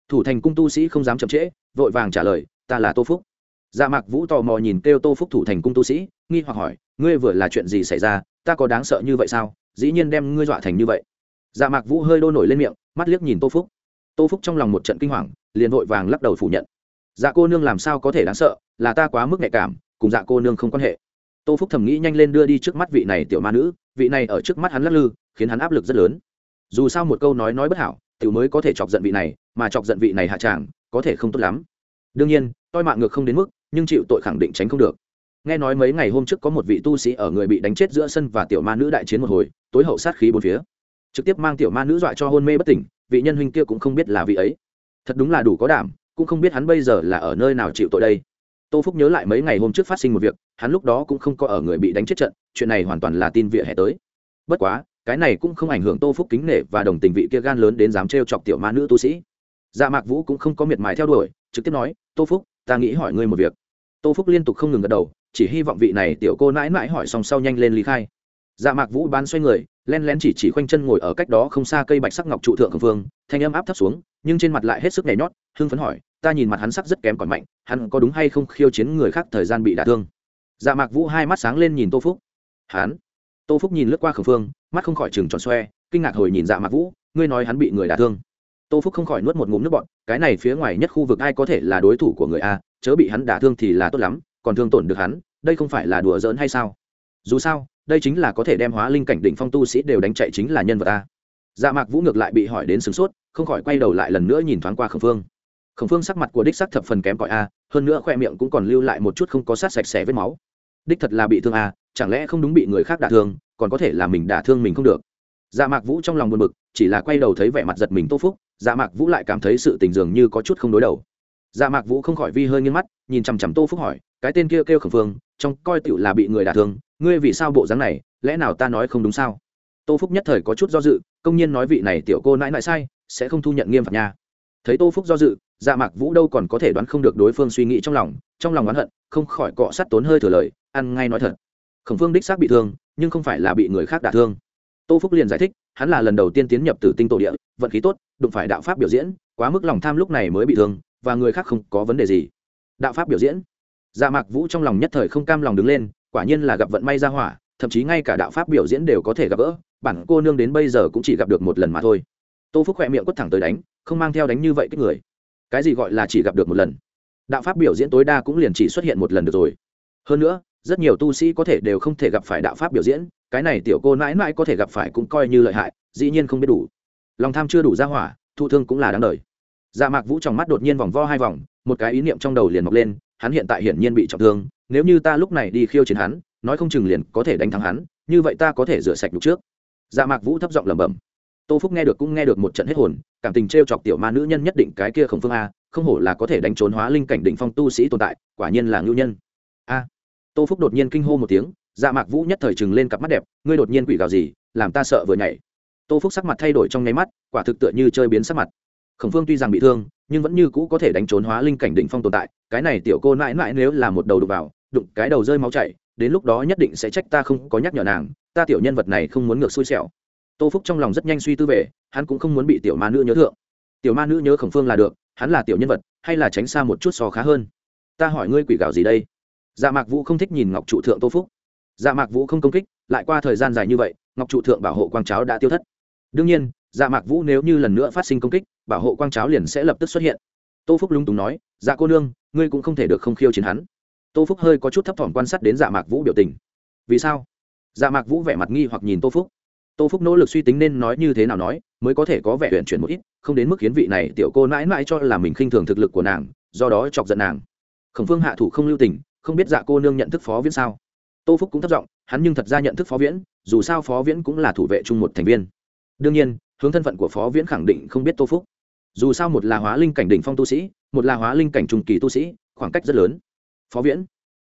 Thủ thành cung tu sĩ không dám chậm trễ, vội vàng trả lời, ta là tô phúc. Dạ mạc vũ tò mò nhìn kêu tô phúc thủ thành cung tu sĩ, nghi hoặc hỏi, ngươi vừa là chuyện gì xảy ra? Ta có đáng sợ như vậy sao? Dĩ nhiên đem ngươi dọa thành như vậy. Dạ mạc vũ hơi đô nổi lên miệng, mắt liếc nhìn tô phúc. Tô phúc trong lòng một trận kinh hoàng, liền vội vàng lắc đầu phủ nhận. Dạ cô nương làm sao có thể đáng sợ? Là ta quá mức nhạy cảm, cùng dạ cô nương không quan hệ. Tô phúc thầm nghĩ nhanh lên đưa đi trước mắt vị này tiểu ma nữ, vị này ở trước mắt hắn lắc lư, khiến hắn áp lực rất lớn dù sao một câu nói nói bất hảo, tiểu mới có thể chọc giận vị này, mà chọc giận vị này hạ tràng, có thể không tốt lắm. Đương nhiên, toi mạng ngược không đến mức, nhưng chịu tội khẳng định tránh không được. Nghe nói mấy ngày hôm trước có một vị tu sĩ ở người bị đánh chết giữa sân và tiểu ma nữ đại chiến một hồi, tối hậu sát khí bốn phía. Trực tiếp mang tiểu ma nữ dọa cho hôn mê bất tỉnh, vị nhân huynh kia cũng không biết là vị ấy. Thật đúng là đủ có đảm, cũng không biết hắn bây giờ là ở nơi nào chịu tội đây. Tô phúc nhớ lại mấy ngày hôm trước phát sinh một việc, hắn lúc đó cũng không có ở người bị đánh chết trận, chuyện này hoàn toàn là tin vỉa hè tới. Bất quá cái này cũng không ảnh hưởng tô phúc kính nể và đồng tình vị kia gan lớn đến dám trêu chọc tiểu ma nữ tu sĩ. Dạ mạc vũ cũng không có miệt mài theo đuổi, trực tiếp nói, tô phúc, ta nghĩ hỏi ngươi một việc. Tô phúc liên tục không ngừng gật đầu, chỉ hy vọng vị này tiểu cô nãi mãi hỏi xong sau nhanh lên lý khai. Dạ mạc vũ bán xoay người, len lén chỉ chỉ khoanh chân ngồi ở cách đó không xa cây bạch sắc ngọc trụ thượng khẩn phương thanh âm áp thấp xuống, nhưng trên mặt lại hết sức nhảy nhót, hưng phấn hỏi, ta nhìn mặt hắn sắc rất kém còn mạnh, hắn có đúng hay không khiêu chiến người khác thời gian bị đả thương? Dạ mạc vũ hai mắt sáng lên nhìn tô phúc. Hắn? Tô phúc nhìn lướt qua khẩn phương, mắt không khỏi chừng tròn xoe, kinh ngạc hồi nhìn dạ mạc vũ, ngươi nói hắn bị người đả thương. Tô phúc không khỏi nuốt một ngụm nước bọn cái này phía ngoài nhất khu vực ai có thể là đối thủ của người a, chớ bị hắn đả thương thì là tốt lắm, còn thương tổn được hắn, đây không phải là đùa giỡn hay sao? Dù sao, đây chính là có thể đem hóa linh cảnh định phong tu sĩ đều đánh chạy chính là nhân vật a. Dạ mạc vũ ngược lại bị hỏi đến sửng sốt, không khỏi quay đầu lại lần nữa nhìn thoáng qua khẩn phương. Khẩn phương sắc mặt của đích sắc thập phần kém cỏi a, hơn nữa khoe miệng cũng còn lưu lại một chút không có sát sạch sẽ vết máu đích thật là bị thương à? chẳng lẽ không đúng bị người khác đả thương, còn có thể là mình đả thương mình không được. Dạ mạc vũ trong lòng buồn bực, chỉ là quay đầu thấy vẻ mặt giật mình tô phúc dạ mạc vũ lại cảm thấy sự tình dường như có chút không đối đầu. Dạ mạc vũ không khỏi vi hơi nghiêng mắt, nhìn chằm chằm tô phúc hỏi, cái tên kia kêu khẩn phương trong coi tựu là bị người đả thương, ngươi vì sao bộ dáng này, lẽ nào ta nói không đúng sao? Tô phúc nhất thời có chút do dự, công nhiên nói vị này tiểu cô nãi nãi sai, sẽ không thu nhận nghiêm phạt nha. Thấy tô phúc do dự dạ mạc vũ đâu còn có thể đoán không được đối phương suy nghĩ trong lòng trong lòng oán hận, không khỏi cọ sắt tốn hơi thừa lời ăn ngay nói thật. Khổng phương đích xác bị thương, nhưng không phải là bị người khác đả thương. Tô phúc liền giải thích, hắn là lần đầu tiên tiến nhập từ tinh tổ địa, vận khí tốt, đụng phải đạo pháp biểu diễn, quá mức lòng tham lúc này mới bị thương, và người khác không có vấn đề gì. Đạo pháp biểu diễn. Dạ mạc vũ trong lòng nhất thời không cam lòng đứng lên, quả nhiên là gặp vận may ra hỏa, thậm chí ngay cả đạo pháp biểu diễn đều có thể gặp gỡ, bản cô nương đến bây giờ cũng chỉ gặp được một lần mà thôi. Tô phúc khỏe miệng quất thẳng tới đánh, không mang theo đánh như vậy cái người. Cái gì gọi là chỉ gặp được một lần? Đạo pháp biểu diễn tối đa cũng liền chỉ xuất hiện một lần được rồi. Hơn nữa rất nhiều tu sĩ có thể đều không thể gặp phải đạo pháp biểu diễn, cái này tiểu cô mãi mãi có thể gặp phải cũng coi như lợi hại, dĩ nhiên không biết đủ. Lòng tham chưa đủ ra hỏa, thụ thương cũng là đáng đời. Dạ mạc vũ trong mắt đột nhiên vòng vo hai vòng, một cái ý niệm trong đầu liền mọc lên, hắn hiện tại hiển nhiên bị trọng thương, nếu như ta lúc này đi khiêu chiến hắn, nói không chừng liền có thể đánh thắng hắn, như vậy ta có thể rửa sạch đục trước. Dạ mạc vũ thấp giọng lẩm bẩm. Tô phúc nghe được cũng nghe được một trận hết hồn, cảm tình t r e o chọc tiểu ma nữ nhân nhất định cái kia khổng phương a, không hổ là có thể đánh trốn hóa linh cảnh định phong tu sĩ tồn tại, quả nhiên là ngưu nhân. A tô phúc đột nhiên kinh hô một tiếng dạ mạc vũ nhất thời chừng lên cặp mắt đẹp, ngươi đột nhiên quỷ gào gì, làm ta sợ vừa nhảy. Tô phúc sắc mặt thay đổi trong nháy mắt, quả thực tựa như chơi biến sắc mặt. Khổng phương tuy rằng bị thương, nhưng vẫn như cũ có thể đánh trốn hóa linh cảnh định phong tồn tại, cái này tiểu cô mãi mãi nếu là một đầu đục vào, đụng cái đầu rơi máu chảy, đến lúc đó nhất định sẽ trách ta không có nhắc nhở nàng, ta tiểu nhân vật này không muốn ngược xui xẻo. Tô phúc trong lòng rất nhanh suy tư về, hắn cũng không muốn bị tiểu ma nữ nhớ thượng. Tiểu ma nữ nhớ khổng phương là được, hắn là tiểu nhân vật, hay là tránh xa một chút so khá hơn? Ta hỏi ngươi quỷ gạo gì đây? Dạ mạc vũ không thích nhìn ngọc trụ thượng tô phúc. Dạ mạc vũ không công kích, lại qua thời gian dài như vậy, ngọc trụ thượng bảo hộ quang cháo đã tiêu thất. Đương nhiên dạ mạc vũ nếu như lần nữa phát sinh công kích, bảo hộ quang cháo liền sẽ lập tức xuất hiện. Tô phúc lung túng nói dạ cô nương, ngươi cũng không thể được không khiêu chiến hắn. Tô phúc hơi có chút thấp thỏm quan sát đến dạ mạc vũ biểu tình. Vì sao? Dạ mạc vũ vẻ mặt nghi hoặc nhìn tô phúc. Tô phúc nỗ lực suy tính nên nói như thế nào nói, mới có thể có vẻ huyện chuyển một ít, không đến mức khiến vị này tiểu cô mãi mãi cho là mình khinh thường thực lực của nàng, do đó chọc giận nàng. Khổng phương hạ thủ không lưu tình không biết dạ cô nương nhận thức phó viễn sao? Tô phúc cũng thất giọng, hắn nhưng thật ra nhận thức phó viễn, dù sao phó viễn cũng là thủ vệ chung một thành viên. Đương nhiên, hướng thân phận của phó viễn khẳng định không biết tô phúc. Dù sao một là hóa linh cảnh đỉnh phong tu sĩ, một là hóa linh cảnh trung kỳ tu sĩ, khoảng cách rất lớn. Phó viễn.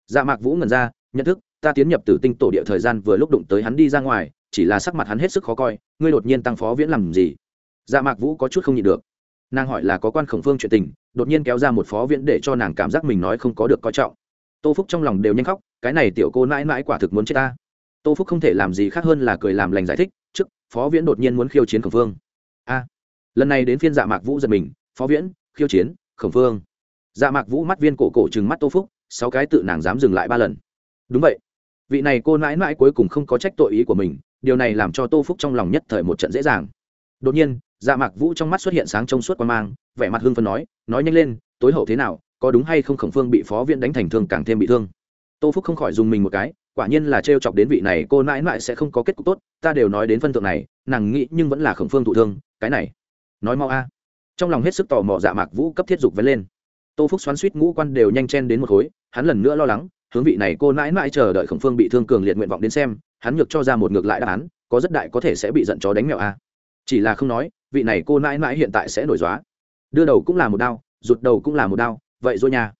Dạ mạc vũ ngần ra, nhận thức, ta tiến nhập từ tinh tổ địa thời gian vừa lúc đụng tới hắn đi ra ngoài, chỉ là sắc mặt hắn hết sức khó coi, ngươi đột nhiên tăng phó viễn làm gì? Dạ mạc vũ có chút không nhịn được. Nàng hỏi là có quan khổng phương chuyện tình, đột nhiên kéo ra một phó viễn để cho nàng cảm giác mình nói không có được coi trọng tô phúc trong lòng đều nhanh khóc, cái này tiểu cô mãi mãi quả thực muốn chết ta. Tô phúc không thể làm gì khác hơn là cười làm lành giải thích, trước, phó viễn đột nhiên muốn khiêu chiến khổng phương a. Lần này đến phiên dạ mạc vũ giật mình, phó viễn, khiêu chiến khổng phương dạ mạc vũ mắt viên cổ cổ chừng mắt tô phúc, sáu cái tự nàng dám dừng lại ba lần. Đúng vậy. Vị này cô mãi mãi cuối cùng không có trách tội ý của mình, điều này làm cho tô phúc trong lòng nhất thời một trận dễ dàng. Đột nhiên dạ mạc vũ trong mắt xuất hiện sáng trong suốt quan mang, vẻ mặt hưng phấn nói nói nhanh lên, tối hậu thế nào có đúng hay không khổng phương bị phó viện đánh thành thương càng thêm bị thương. Tô phúc không khỏi dùng mình một cái quả nhiên là trêu chọc đến vị này cô mãi mãi sẽ không có kết cục tốt ta đều nói đến phân thượng này nàng nghĩ nhưng vẫn là khổng phương thụ thương cái này nói mau a. Trong lòng hết sức tò mò dạ mạc vũ cấp thiết dục vấn lên. Tô phúc xoắn suýt ngũ quan đều nhanh chen đến một khối hắn lần nữa lo lắng hướng vị này cô mãi mãi chờ đợi khổng phương bị thương cường liệt nguyện vọng đến xem hắn ngược cho ra một ngược lại đáp án có rất đại có thể sẽ bị giận chó đánh mẹo a. Chỉ là không nói vị này cô mãi mãi hiện tại sẽ nổi dóa đưa đầu cũng là một đau, rụt đầu cũng là một đau vậy rồi nha.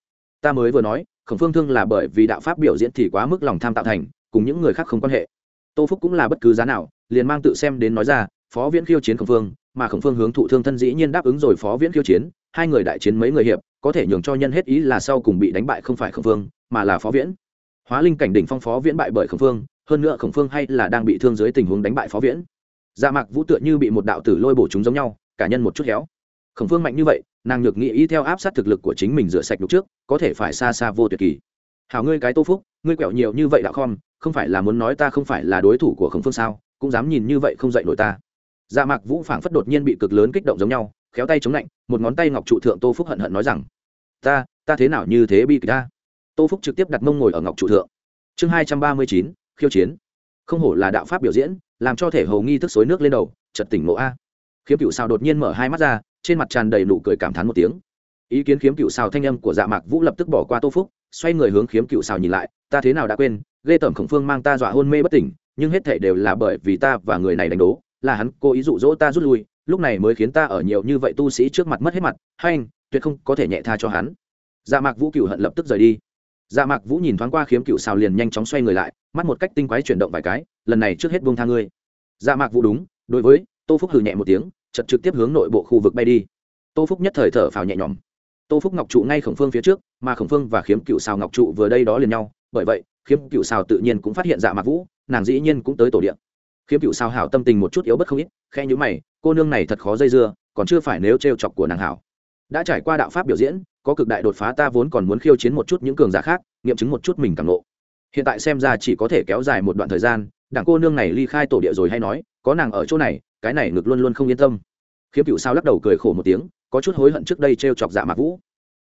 Ta mới vừa nói, khổng phương thương là bởi vì đạo pháp biểu diễn thì quá mức lòng tham tạo thành, cùng những người khác không quan hệ. Tô phúc cũng là bất cứ giá nào, liền mang tự xem đến nói ra, phó viễn khiêu chiến khổng phương, mà khổng phương hướng thụ thương thân dĩ nhiên đáp ứng rồi phó viễn khiêu chiến, hai người đại chiến mấy người hiệp, có thể nhường cho nhân hết ý là sau cùng bị đánh bại không phải khổng phương, mà là phó viễn. Hóa linh cảnh đỉnh phong phó viễn bại bởi khổng phương, hơn nữa khổng phương hay là đang bị thương dưới tình huống đánh bại phó viễn. Dạ mạc vũ tựa như bị một đạo tử lôi bổ chúng giống nhau, cả nhân một chút héo khổng phương mạnh như vậy, nàng nhược nghĩ ý theo áp sát thực lực của chính mình rửa sạch lúc trước, có thể phải xa xa vô tuyệt kỳ. Hảo ngươi cái tô phúc, ngươi quẹo nhiều như vậy đạo khom, không phải là muốn nói ta không phải là đối thủ của khổng phương sao, cũng dám nhìn như vậy không dạy nổi ta. Dạ mạc vũ phảng phất đột nhiên bị cực lớn kích động giống nhau, khéo tay chống lạnh, một ngón tay ngọc trụ thượng tô phúc hận hận nói rằng, ta ta thế nào như thế bi kịch ta? Tô phúc trực tiếp đặt mông ngồi ở ngọc trụ thượng. Chương hai trăm ba mươi chín, khiêu chiến. Không hổ là đạo pháp biểu diễn, làm cho thể hầu nghi thức xối nước lên đầu chật tỉnh ngộ a. Khiếm cựu sao đột nhiên mở hai mắt ra trên mặt tràn đầy nụ cười cảm thán một tiếng. Ý kiến khiếm cựu xào thanh âm của dạ mạc vũ lập tức bỏ qua tô phúc, xoay người hướng khiếm cựu xào nhìn lại, ta thế nào đã quên, ghê tởm khổng phương mang ta dọa hôn mê bất tỉnh, nhưng hết thể đều là bởi vì ta và người này đánh đố, là hắn cố ý dụ dỗ ta rút lui, lúc này mới khiến ta ở nhiều như vậy tu sĩ trước mặt mất hết mặt, hay anh, tuyệt không có thể nhẹ tha cho hắn. Dạ mạc vũ cựu hận lập tức rời đi. Dạ mạc vũ nhìn thoáng qua khiếm cựu xào liền nhanh chóng xoay người lại, mắt một cách tinh quái chuyển động vài cái, lần này trước hết buông tha ngươi. Dạ mạc vũ đúng, đối với tô phúc hừ nhẹ một tiếng chật trực tiếp hướng nội bộ khu vực bay đi. Tô phúc nhất thời thở phào nhẹ nhõm. Tô phúc ngọc trụ ngay khổng phương phía trước, mà khổng phương và khiếm cựu xào ngọc trụ vừa đây đó liền nhau. Bởi vậy, khiếm cựu xào tự nhiên cũng phát hiện dạ mạc vũ, nàng dĩ nhiên cũng tới tổ điện khiếm cựu xào hảo tâm tình một chút yếu bất không ít khe nhữ mày, cô nương này thật khó dây dưa, còn chưa phải nếu t chọc của nàng hảo. Đã trải qua đạo pháp biểu diễn, có cực đại đột phá ta vốn còn muốn khiêu chiến một chút những cường giả khác, nghiệm chứng một chút mình càng lộ. hiện tại xem ra chỉ có thể kéo dài một đoạn thời gian, đảng cô nương này ly khai tổ địa rồi hay nói, có nàng ở chỗ này cái này ngực luôn luôn không yên tâm. Khiếm cựu sao lắc đầu cười khổ một tiếng, có chút hối hận trước đây t r e o chọc dạ mạc vũ.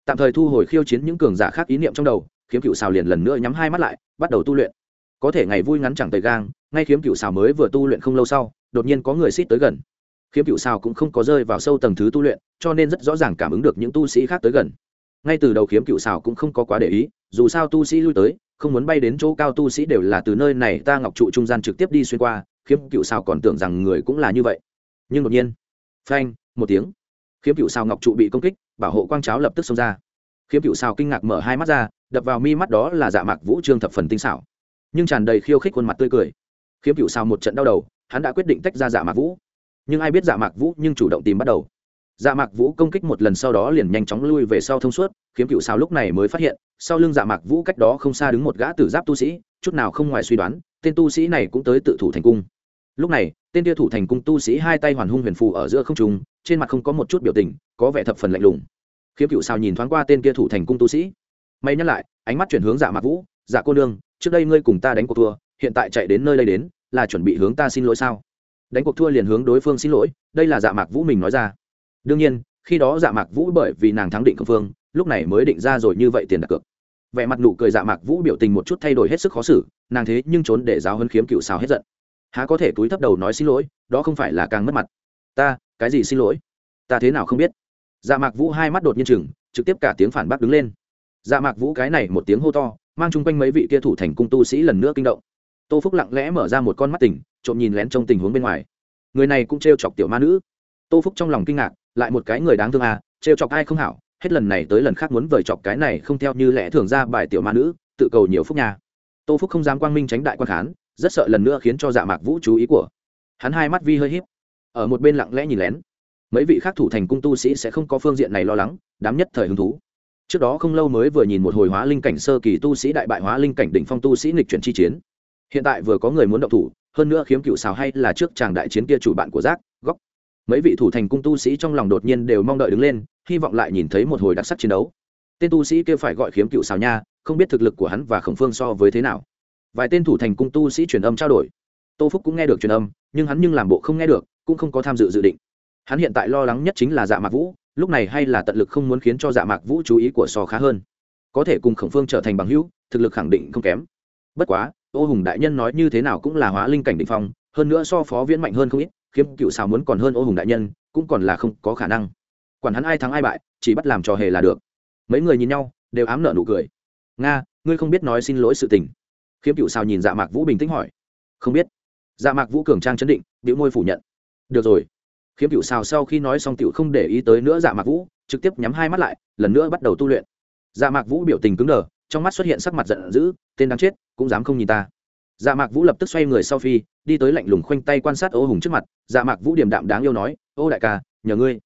Tạm thời thu hồi khiêu chiến những cường giả khác ý niệm trong đầu, khiếm cựu xào liền lần nữa nhắm hai mắt lại, bắt đầu tu luyện. Có thể ngày vui ngắn chẳng tầy gang, ngay khiếm cựu xào mới vừa tu luyện không lâu sau, đột nhiên có người xít tới gần. Khiếm cựu xào cũng không có rơi vào sâu tầng thứ tu luyện, cho nên rất rõ ràng cảm ứng được những tu sĩ khác tới gần. Ngay từ đầu khiếm cựu xào cũng không có quá để ý, dù sao tu sĩ lui tới, không muốn bay đến chỗ cao tu sĩ đều là từ nơi này ta ngọc trụ trung gian trực tiếp đi xuyên qua khiếm cựu Sao còn tưởng rằng người cũng là như vậy. Nhưng đột nhiên, phanh, một tiếng, khiếm cựu Sao ngọc trụ bị công kích, bảo hộ quang cháo lập tức xông ra. Khiếm cựu Sao kinh ngạc mở hai mắt ra, đập vào mi mắt đó là dạ mạc vũ trương thập phần tinh xảo. Nhưng tràn đầy khiêu khích khuôn mặt tươi cười. Khiếm cựu Sao một trận đau đầu, hắn đã quyết định tách ra dạ mạc vũ. Nhưng ai biết dạ mạc vũ nhưng chủ động tìm bắt đầu. Dạ mạc vũ công kích một lần sau đó liền nhanh chóng lui về sau thông suốt, khiếm cựu Sao lúc này mới phát hiện, sau lưng dạ mạc vũ cách đó không xa đứng một gã tử giáp tu sĩ, chút nào không ngoài suy đoán, tên tu sĩ này cũng tới tự thủ thành cung lúc này, tên tia thủ thành cung tu sĩ hai tay hoàn hung huyền phù ở giữa không trùng trên mặt không có một chút biểu tình, có vẻ thập phần lạnh lùng. Khiếm cựu sao nhìn thoáng qua tên kia thủ thành cung tu sĩ. May nhắc lại, ánh mắt chuyển hướng dạ mạc vũ dạ cô nương, trước đây ngươi cùng ta đánh cuộc thua, hiện tại chạy đến nơi đây đến, là chuẩn bị hướng ta xin lỗi sao? Đánh cuộc thua liền hướng đối phương xin lỗi, đây là dạ mạc vũ mình nói ra. Đương nhiên, khi đó dạ mạc vũ bởi vì nàng thắng định cơ phương lúc này mới định ra rồi như vậy tiền đặt cược. Vẻ mặt nụ cười dạ mạc vũ biểu tình một chút thay đổi hết sức khó xử, nàng thế nhưng trốn để giáo hân khiếm cựu sao hết giận há có thể túi thấp đầu nói xin lỗi, đó không phải là càng mất mặt. Ta, cái gì xin lỗi? Ta thế nào không biết? Dạ mạc vũ hai mắt đột nhiên chừng, trực tiếp cả tiếng phản bác đứng lên. Dạ mạc vũ cái này một tiếng hô to, mang chung quanh mấy vị kia thủ thành cung tu sĩ lần nữa kinh động. Tô phúc lặng lẽ mở ra một con mắt tỉnh, trộm nhìn lén trong tình huống bên ngoài. Người này cũng t chọc tiểu ma nữ. Tô phúc trong lòng kinh ngạc, lại một cái người đáng thương à t chọc ai không hảo, hết lần này tới lần khác muốn vời chọc cái này không theo như lẽ thường ra bài tiểu ma nữ, tự cầu nhiều phúc nhà. Tô phúc không dám quang minh tránh đại quan khán rất sợ lần nữa khiến cho dạ mạc vũ chú ý của hắn hai mắt vi hơi híp, ở một bên lặng lẽ nhìn lén. Mấy vị khác thủ thành cung tu sĩ sẽ không có phương diện này lo lắng, đám nhất thời hứng thú. Trước đó không lâu mới vừa nhìn một hồi hóa linh cảnh sơ kỳ tu sĩ đại bại hóa linh cảnh đỉnh phong tu sĩ nghịch chuyển chi chiến. Hiện tại vừa có người muốn động thủ, hơn nữa khiếm cựu xào hay là trước chàng đại chiến kia chủ bạn của giác góc. Mấy vị thủ thành cung tu sĩ trong lòng đột nhiên đều mong đợi đứng lên, hy vọng lại nhìn thấy một hồi đặc sắc chiến đấu. Tên tu sĩ kia phải gọi khiếm cựu xào nha, không biết thực lực của hắn và khổng phương so với thế nào vài tên thủ thành cung tu sĩ truyền âm trao đổi. Tô phúc cũng nghe được truyền âm, nhưng hắn nhưng làm bộ không nghe được, cũng không có tham dự dự định. Hắn hiện tại lo lắng nhất chính là dạ mạc vũ, lúc này hay là tận lực không muốn khiến cho dạ mạc vũ chú ý của so khá hơn. Có thể cùng khổng phương trở thành bằng hữu, thực lực khẳng định không kém. Bất quá ô hùng đại nhân nói như thế nào cũng là hóa linh cảnh định phong, hơn nữa so phó viễn mạnh hơn không ít, khiếm cựu xào muốn còn hơn ô hùng đại nhân, cũng còn là không có khả năng. Quản hắn ai thắng ai bại, chỉ bắt làm trò hề là được. Mấy người nhìn nhau, đều ám nợ nụ cười. Nga, ngươi không biết nói xin lỗi sự tình khiếm cựu xào nhìn dạ mạc vũ bình tĩnh hỏi. Không biết. Dạ mạc vũ cường trang chấn định biểu môi phủ nhận. Được rồi. Khiếm cựu xào sau khi nói xong cựu không để ý tới nữa dạ mạc vũ, trực tiếp nhắm hai mắt lại, lần nữa bắt đầu tu luyện. Dạ mạc vũ biểu tình cứng đờ, trong mắt xuất hiện sắc mặt giận dữ, tên đáng chết, cũng dám không nhìn ta. Dạ mạc vũ lập tức xoay người sau phi, đi tới lạnh lùng khoanh tay quan sát ô hùng trước mặt. Dạ mạc vũ điềm đạm đáng yêu nói, ô đại ca, nhờ ngươi.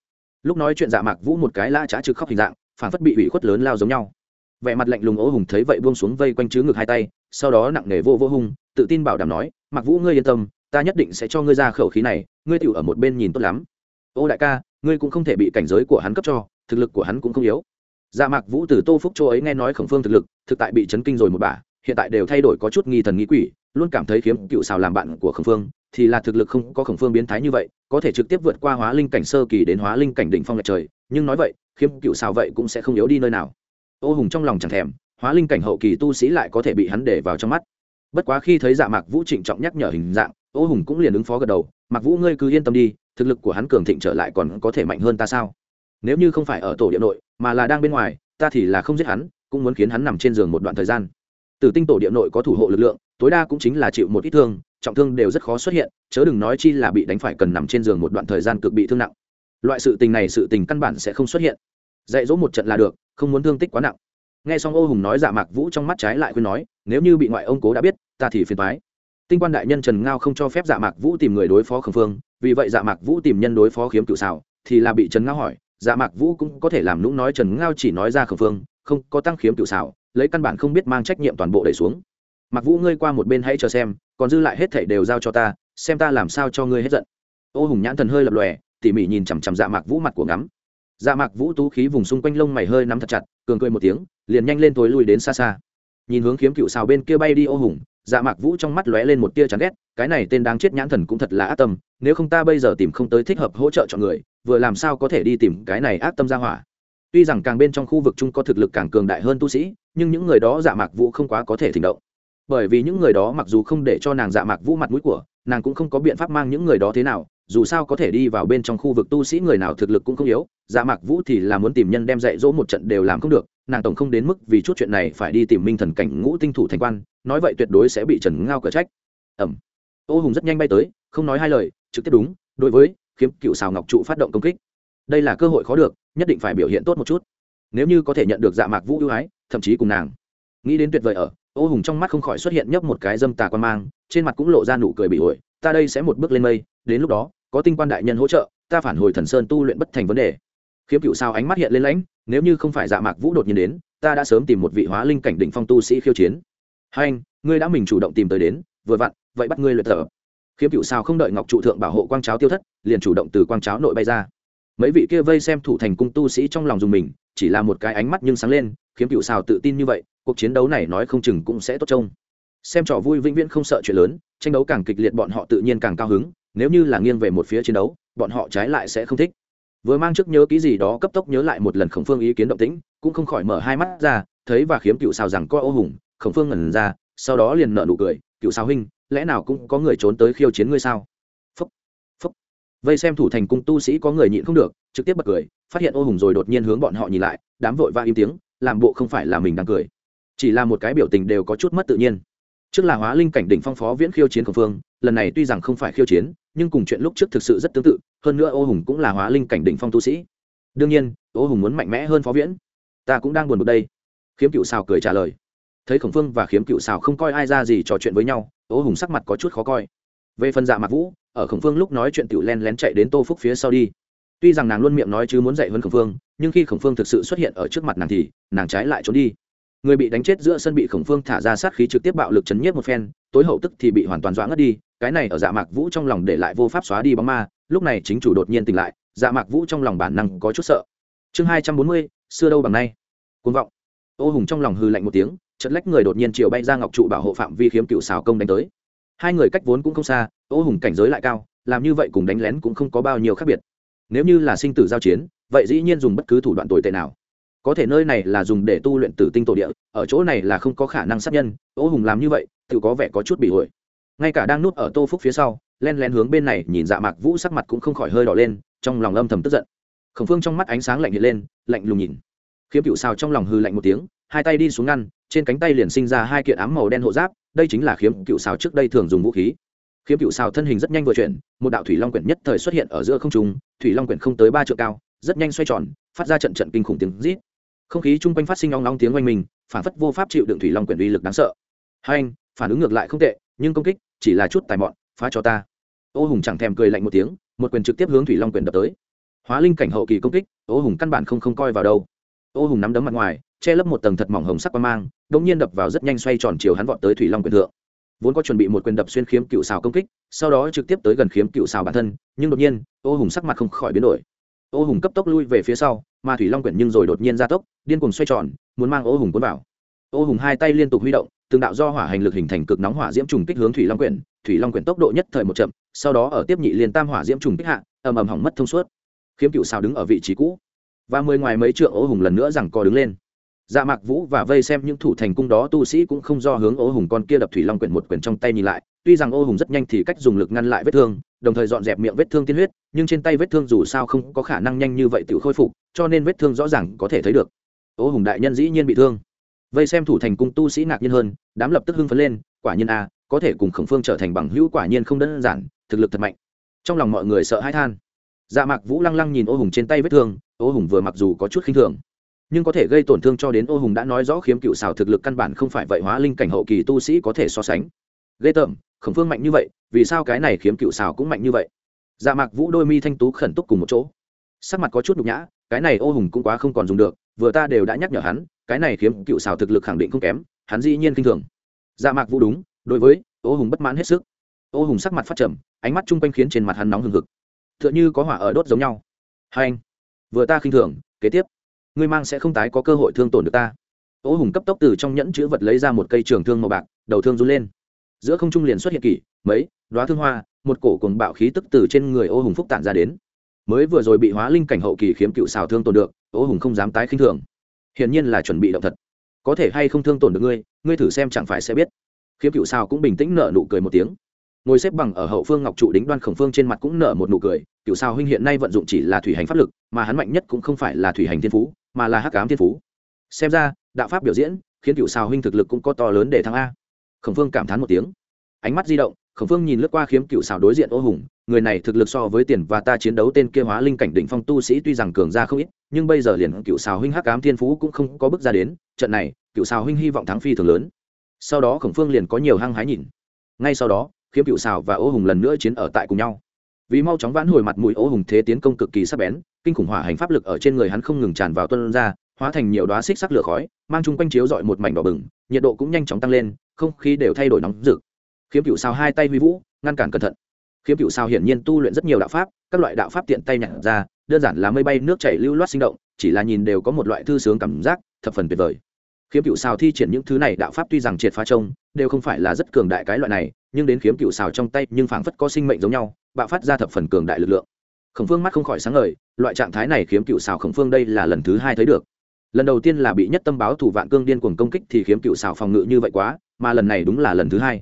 Lúc nói chuyện dạ mạc vũ một cái la trá trực khóc hình dạng phản phất bị ủy khuất lớn lao giống nhau vẻ mặt lạnh lùng ố hùng thấy vậy buông xuống vây quanh chứ ngực hai tay, sau đó nặng nề vô vô hùng tự tin bảo đảm nói mặc vũ, ngươi yên tâm, ta nhất định sẽ cho ngươi ra khẩu khí này, ngươi tựu ở một bên nhìn tốt lắm. Ô đại ca, ngươi cũng không thể bị cảnh giới của hắn cấp cho, thực lực của hắn cũng không yếu. Dạ mạc vũ từ tô phúc châu ấy nghe nói khổng phương thực lực, thực tại bị chấn kinh rồi một bà, hiện tại đều thay đổi có chút nghi thần nghi quỷ, luôn cảm thấy khiếm cựu xào làm bạn của khổng phương, thì là thực lực không có khổng phương biến thái như vậy, có thể trực tiếp vượt qua hóa linh cảnh sơ kỳ đến hóa linh cảnh đỉnh phong lệch trời, nhưng nói vậy, khiếm cựu xào vậy cũng sẽ không yếu đi nơi nào ô hùng trong lòng chẳng thèm, hóa linh cảnh hậu kỳ tu sĩ lại có thể bị hắn để vào trong mắt. Bất quá khi thấy dạ mạc vũ trịnh trọng nhắc nhở hình dạng, ô hùng cũng liền ứng phó gật đầu Mặc vũ ngươi cứ yên tâm đi, thực lực của hắn cường thịnh trở lại còn có thể mạnh hơn ta sao? Nếu như không phải ở tổ địa nội, mà là đang bên ngoài, ta thì là không giết hắn, cũng muốn khiến hắn nằm trên giường một đoạn thời gian. Từ tinh tổ địa nội có thủ hộ lực lượng, tối đa cũng chính là chịu một ít thương, trọng thương đều rất khó xuất hiện, chớ đừng nói chi là bị đánh phải cần nằm trên giường một đoạn thời gian cực bị thương nặng. Loại sự tình này sự tình căn bản sẽ không xuất hiện dạy dỗ một trận là được, không muốn thương tích quá nặng. Nghe xong ô hùng nói dạ mạc vũ trong mắt trái lại khuyên nói, nếu như bị ngoại ông cố đã biết, ta thì phiền thoái tinh quan đại nhân trần ngao không cho phép dạ mạc vũ tìm người đối phó khẩn phương, vì vậy dạ mạc vũ tìm nhân đối phó khiếm cựu xảo thì là bị trần ngao hỏi dạ mạc vũ cũng có thể làm lũng nói trần ngao chỉ nói ra khẩn phương, không có tăng khiếm cựu xảo lấy căn bản không biết mang trách nhiệm toàn bộ đẩy xuống. Mặc vũ ngươi qua một bên hãy chờ xem, còn dư lại hết thảy đều giao cho ta, xem ta làm sao cho ngươi hết giận. Ô hùng nhãn thần hơi lập lòe, tỉ mỉ nhìn chằm chằm dạ mạc vũ mặt của ngắm dạ mạc vũ tú khí vùng xung quanh lông mày hơi nắm thật chặt, cường cười một tiếng, liền nhanh lên tối lui đến xa xa. Nhìn hướng kiếm cựu xào bên kia bay đi ô hùng dạ mạc vũ trong mắt lóe lên một tia chán ghét, cái này tên đáng chết nhãn thần cũng thật là ác tâm, nếu không ta bây giờ tìm không tới thích hợp hỗ trợ chọn người, vừa làm sao có thể đi tìm cái này ác tâm ra hỏa. Tuy rằng càng bên trong khu vực chung có thực lực càng cường đại hơn tu sĩ, nhưng những người đó dạ mạc vũ không quá có thể thỉnh động bởi vì những người đó mặc dù không để cho nàng dạ mạc vũ mặt mũi của, nàng cũng không có biện pháp mang những người đó thế nào, dù sao có thể đi vào bên trong khu vực tu sĩ người nào thực lực cũng không yếu dạ mạc vũ thì là muốn tìm nhân đem dạy dỗ một trận đều làm không được, nàng tổng không đến mức vì chút chuyện này phải đi tìm minh thần cảnh ngũ tinh thủ thành quan, nói vậy tuyệt đối sẽ bị trần ngao cở trách. Ẩm. Ô hùng rất nhanh bay tới, không nói hai lời, trực tiếp đúng, đối với khiếm cựu xào ngọc trụ phát động công kích. Đây là cơ hội khó được, nhất định phải biểu hiện tốt một chút. Nếu như có thể nhận được dạ mạc vũ ưu ái, thậm chí cùng nàng, nghĩ đến tuyệt vời ở ô hùng trong mắt không khỏi xuất hiện nhấp một cái dâm tà quan mang, trên mặt cũng lộ ra nụ cười bị ổi ta đây sẽ một bước lên mây, đến lúc đó, có tinh quan đại nhân hỗ trợ, ta phản hồi thần sơn tu luyện bất thành vấn đề. Khiếm cựu sao ánh mắt hiện lên lãnh, nếu như không phải dạ mạc vũ đột nhiên đến, ta đã sớm tìm một vị hóa linh cảnh đỉnh phong tu sĩ khiêu chiến. Hai anh, ngươi đã mình chủ động tìm tới đến, vừa vặn, vậy bắt ngươi luyện thở khiếm cựu sao không đợi ngọc trụ thượng bảo hộ quang cháo tiêu thất, liền chủ động từ quang cháo nội bay ra. Mấy vị kia vây xem thủ thành cung tu sĩ trong lòng dùng mình, chỉ là một cái ánh mắt nhưng sáng lên, khiếm cựu Sao tự tin như vậy cuộc chiến đấu này nói không chừng cũng sẽ tốt trông. Xem trò vui vĩnh viễn không sợ chuyện lớn, tranh đấu càng kịch liệt bọn họ tự nhiên càng cao hứng, nếu như là nghiêng về một phía chiến đấu, bọn họ trái lại sẽ không thích. Vừa mang trước nhớ ký gì đó cấp tốc nhớ lại một lần khổng phương ý kiến động tĩnh, cũng không khỏi mở hai mắt ra, thấy và khiếm cựu xào rằng coi ô hùng, khổng phương ngẩn ra, sau đó liền nợ nụ cười, cựu xào huynh, lẽ nào cũng có người trốn tới khiêu chiến ngươi sao? Phúc phúc. Vây xem thủ thành cung tu sĩ có người nhịn không được, trực tiếp bật cười, phát hiện ô hùng rồi đột nhiên hướng bọn họ nhìn lại, đám vội va im tiếng, làm bộ không phải là mình đang cười chỉ là một cái biểu tình đều có chút mất tự nhiên. Trước là hóa linh cảnh đỉnh phong phó viễn khiêu chiến khổng phương, lần này tuy rằng không phải khiêu chiến, nhưng cùng chuyện lúc trước thực sự rất tương tự, hơn nữa ô hùng cũng là hóa linh cảnh đỉnh phong tu sĩ. Đương nhiên, ô hùng muốn mạnh mẽ hơn phó viễn. Ta cũng đang buồn bực đây. Khiếm cựu xào cười trả lời. Thấy khổng phương và khiếm cựu xào không coi ai ra gì trò chuyện với nhau, ô hùng sắc mặt có chút khó coi. Về phần dạ mặt vũ, ở khổng phương lúc nói chuyện tiểu len lén chạy đến tô phúc phía sau đi. Tuy rằng nàng luôn miệng nói chứ muốn dạy hơn khổng phương, nhưng khi khổng phương thực sự xuất hiện ở trước mặt nàng thì, nàng trái lại trốn đi người bị đánh chết giữa sân bị khổng phương thả ra sát khí trực tiếp bạo lực chấn nhiếp một phen, tối hậu tức thì bị hoàn toàn doãn ngất đi, cái này ở dạ mạc vũ trong lòng để lại vô pháp xóa đi bóng ma, lúc này chính chủ đột nhiên tỉnh lại dạ mạc vũ trong lòng bản năng có chút sợ. Chương hai trăm bốn mươi, xưa đâu bằng nay. Côn vọng. Ô hùng trong lòng hư lạnh một tiếng chật lách người đột nhiên chiều bay ra ngọc trụ bảo hộ phạm vi khiếm cựu xào công đánh tới. Hai người cách vốn cũng không xa, ô hùng cảnh giới lại cao, làm như vậy cùng đánh lén cũng không có bao nhiêu khác biệt. Nếu như là sinh tử giao chiến, vậy dĩ nhiên dùng bất cứ thủ đoạn tồi tệ nào có thể nơi này là dùng để tu luyện tử tinh tổ địa, ở chỗ này là không có khả năng sát nhân, ô hùng làm như vậy, tự có vẻ có chút bị ổi ngay cả đang núp ở tô phúc phía sau, len len hướng bên này nhìn dạ mạc vũ sắc mặt cũng không khỏi hơi đỏ lên, trong lòng âm thầm tức giận. Khổng phương trong mắt ánh sáng lạnh hiện lên, lạnh lùng nhìn. Khiếm cựu xào trong lòng hư lạnh một tiếng, hai tay đi xuống ngăn, trên cánh tay liền sinh ra hai kiện ám màu đen hộ giáp, đây chính là khiếm cựu xào trước đây thường dùng vũ khí. Khiếm cựu xào thân hình rất nhanh vừa chuyển, một đạo thủy long quyển nhất thời xuất hiện ở giữa không trung, thủy long quyển không tới ba triệu cao, rất nhanh xoay tròn, phát ra trận trận kinh khủng tiếng rít không khí chung quanh phát sinh long long tiếng oanh mình phản phất vô pháp chịu đựng thủy long quyển uy lực đáng sợ. Hai anh, phản ứng ngược lại không tệ, nhưng công kích chỉ là chút tài mọn, phá cho ta. Ô hùng chẳng thèm cười lạnh một tiếng, một quyền trực tiếp hướng thủy long quyền đập tới. Hóa linh cảnh hậu kỳ công kích, ô hùng căn bản không không coi vào đâu. Ô hùng nắm đấm mặt ngoài, che lấp một tầng thật mỏng hồng sắc qua mang đ ỗ n g nhiên đập vào rất nhanh xoay tròn chiều hắn vọt tới thủy long quyền thượng. Vốn có chuẩn bị một quyền đập xuyên khiếm cựu xào công kích, sau đó trực tiếp tới gần khiếm cựu xào bản thân, nhưng đột nhiên, ô hùng sắc mặt không khỏi biến đổi ô hùng cấp tốc lui về phía sau, mà thủy long quyển nhưng rồi đột nhiên ra tốc, điên cùng xoay tròn, muốn mang ô hùng cuốn vào. Ô hùng hai tay liên tục huy động, từng đạo do hỏa hành lực hình thành cực nóng hỏa diễm trùng kích hướng thủy long quyển. Thủy long quyển tốc độ nhất thời một chậm, sau đó ở tiếp nhị liên tam hỏa diễm trùng kích hạ, ầm ầm hỏng mất thông suốt. Khiếm cựu xào đứng ở vị trí cũ. Và mười ngoài mấy trượng ô hùng lần nữa rằng co đứng lên. Dạ mạc vũ và vây xem những thủ thành cung đó, tu sĩ cũng không do hướng ô hùng con kia đập thủy long quyển một quyển trong tay nhìn lại. Tuy rằng ô hùng rất nhanh thì cách dùng lực ngăn lại vết thương, đồng thời dọn dẹp miệng vết thương tiên huyết nhưng trên tay vết thương dù sao không có khả năng nhanh như vậy tự khôi phục, cho nên vết thương rõ ràng có thể thấy được. Ô hùng đại nhân dĩ nhiên bị thương. Vây xem thủ thành cung tu sĩ ngạc nhiên hơn, đám lập tức hưng phấn lên, quả nhiên a, có thể cùng khổng phương trở thành bằng hữu quả nhiên không đơn giản, thực lực thật mạnh. Trong lòng mọi người sợ hãi than. Dạ mạc vũ lăng lăng nhìn ô hùng trên tay vết thương, ô hùng vừa mặc dù có chút khinh thường, nhưng có thể gây tổn thương cho đến ô hùng đã nói rõ khiếm cựu xào thực lực căn bản không phải vậy hóa linh cảnh hậu kỳ tu sĩ có thể so sánh. Ghê tởm, khổng phương mạnh như vậy, vì sao cái này khiếm cựu xào cũng mạnh như vậy? Dạ mạc vũ đôi mi thanh tú khẩn túc cùng một chỗ. Sắc mặt có chút nhục nhã, cái này ô hùng cũng quá không còn dùng được, vừa ta đều đã nhắc nhở hắn, cái này khiếm cựu xào thực lực khẳng định không kém, hắn dĩ nhiên kinh thường. Dạ mạc vũ đúng, đối với, ô hùng bất mãn hết sức. Ô hùng sắc mặt phát trầm, ánh mắt chung quanh khiến trên mặt hắn nóng hừng hực. T h ư ợ n h ư có hỏa ở đốt giống nhau. Hai anh, vừa ta khinh thường, kế tiếp, ngươi mang sẽ không tái có cơ hội thương tổn được ta. Ô hùng cấp tốc từ trong nhẫn chữ vật lấy ra một cây trường thương màu bạc, đầu thương run lên giữa không trung liền xuất hiện kỷ, mấy, đoá thương hoa, một cổ cùng bạo khí tức từ trên người ô hùng phúc tản ra đến. Mới vừa rồi bị hóa linh cảnh hậu kỳ khiếm cựu xào thương tổn được, ô hùng không dám tái khinh thường. Hiển nhiên là chuẩn bị động thật. Có thể hay không thương tổn được ngươi ngươi thử xem chẳng phải sẽ biết. Khiếm cựu xào cũng bình tĩnh nở nụ cười một tiếng. Ngồi xếp bằng ở hậu phương ngọc trụ đính đoan khổng phương trên mặt cũng nở một nụ cười, cựu sao huynh hiện nay vận dụng chỉ là thủy hành pháp lực, mà hắn mạnh nhất cũng không phải là thủy hành thiên phú, mà là hắc cám thiên phú. Xem ra, đạo pháp biểu diễn, khiến cựu sao huynh thực lực cũng có to lớn để thắng a khổng phương cảm thán một tiếng. Ánh mắt di động, khổng phương nhìn lướt qua khiếm cựu xào đối diện ô hùng, người này thực lực so với tiền và ta chiến đấu tên kia hóa linh cảnh đỉnh phong tu sĩ tuy rằng cường ra không ít, nhưng bây giờ liền cựu xào huynh hắc cám thiên phú cũng không có bước ra đến, trận này, cựu xào huynh hy vọng thắng phi thường lớn. Sau đó khổng phương liền có nhiều hăng hái nhìn. Ngay sau đó, khiếm cựu xào và ô hùng lần nữa chiến ở tại cùng nhau. Vì mau chóng vãn hồi mặt mũi ô hùng thế tiến công cực kỳ sắc bén, kinh khủng hỏa hành pháp lực ở trên người hắn không ngừng tràn vào tuân ra, hóa thành nhiều đoá xích sắc lửa khói, mang chung quanh chiếu dọi một mảnh đỏ bừng, nhiệt độ cũng nhanh chóng tăng lên không khí đều thay đổi nóng rực. Khiếm cựu sao hai tay huy vũ, ngăn cản cẩn thận. Khiếm cựu sao hiển nhiên tu luyện rất nhiều đạo pháp, các loại đạo pháp tiện tay nhặt ra, đơn giản là mây bay nước chảy lưu loát sinh động, chỉ là nhìn đều có một loại thư sướng cảm giác, thập phần tuyệt vời. Khiếm cựu sao thi triển những thứ này đạo pháp tuy rằng triệt phá trông, đều không phải là rất cường đại cái loại này, nhưng đến khiếm cựu sao trong tay, nhưng phảng phất có sinh mệnh giống nhau, bạo phát ra thập phần cường đại lực lượng. Khổng phương mắt không khỏi sáng ngời, loại trạng thái này khiếm cựu sao khổng phương đây là lần thứ hai thấy được lần đầu tiên là bị nhất tâm báo thủ vạn cương điên cuồng công kích thì khiếm cựu xào phòng ngự như vậy quá, mà lần này đúng là lần thứ hai.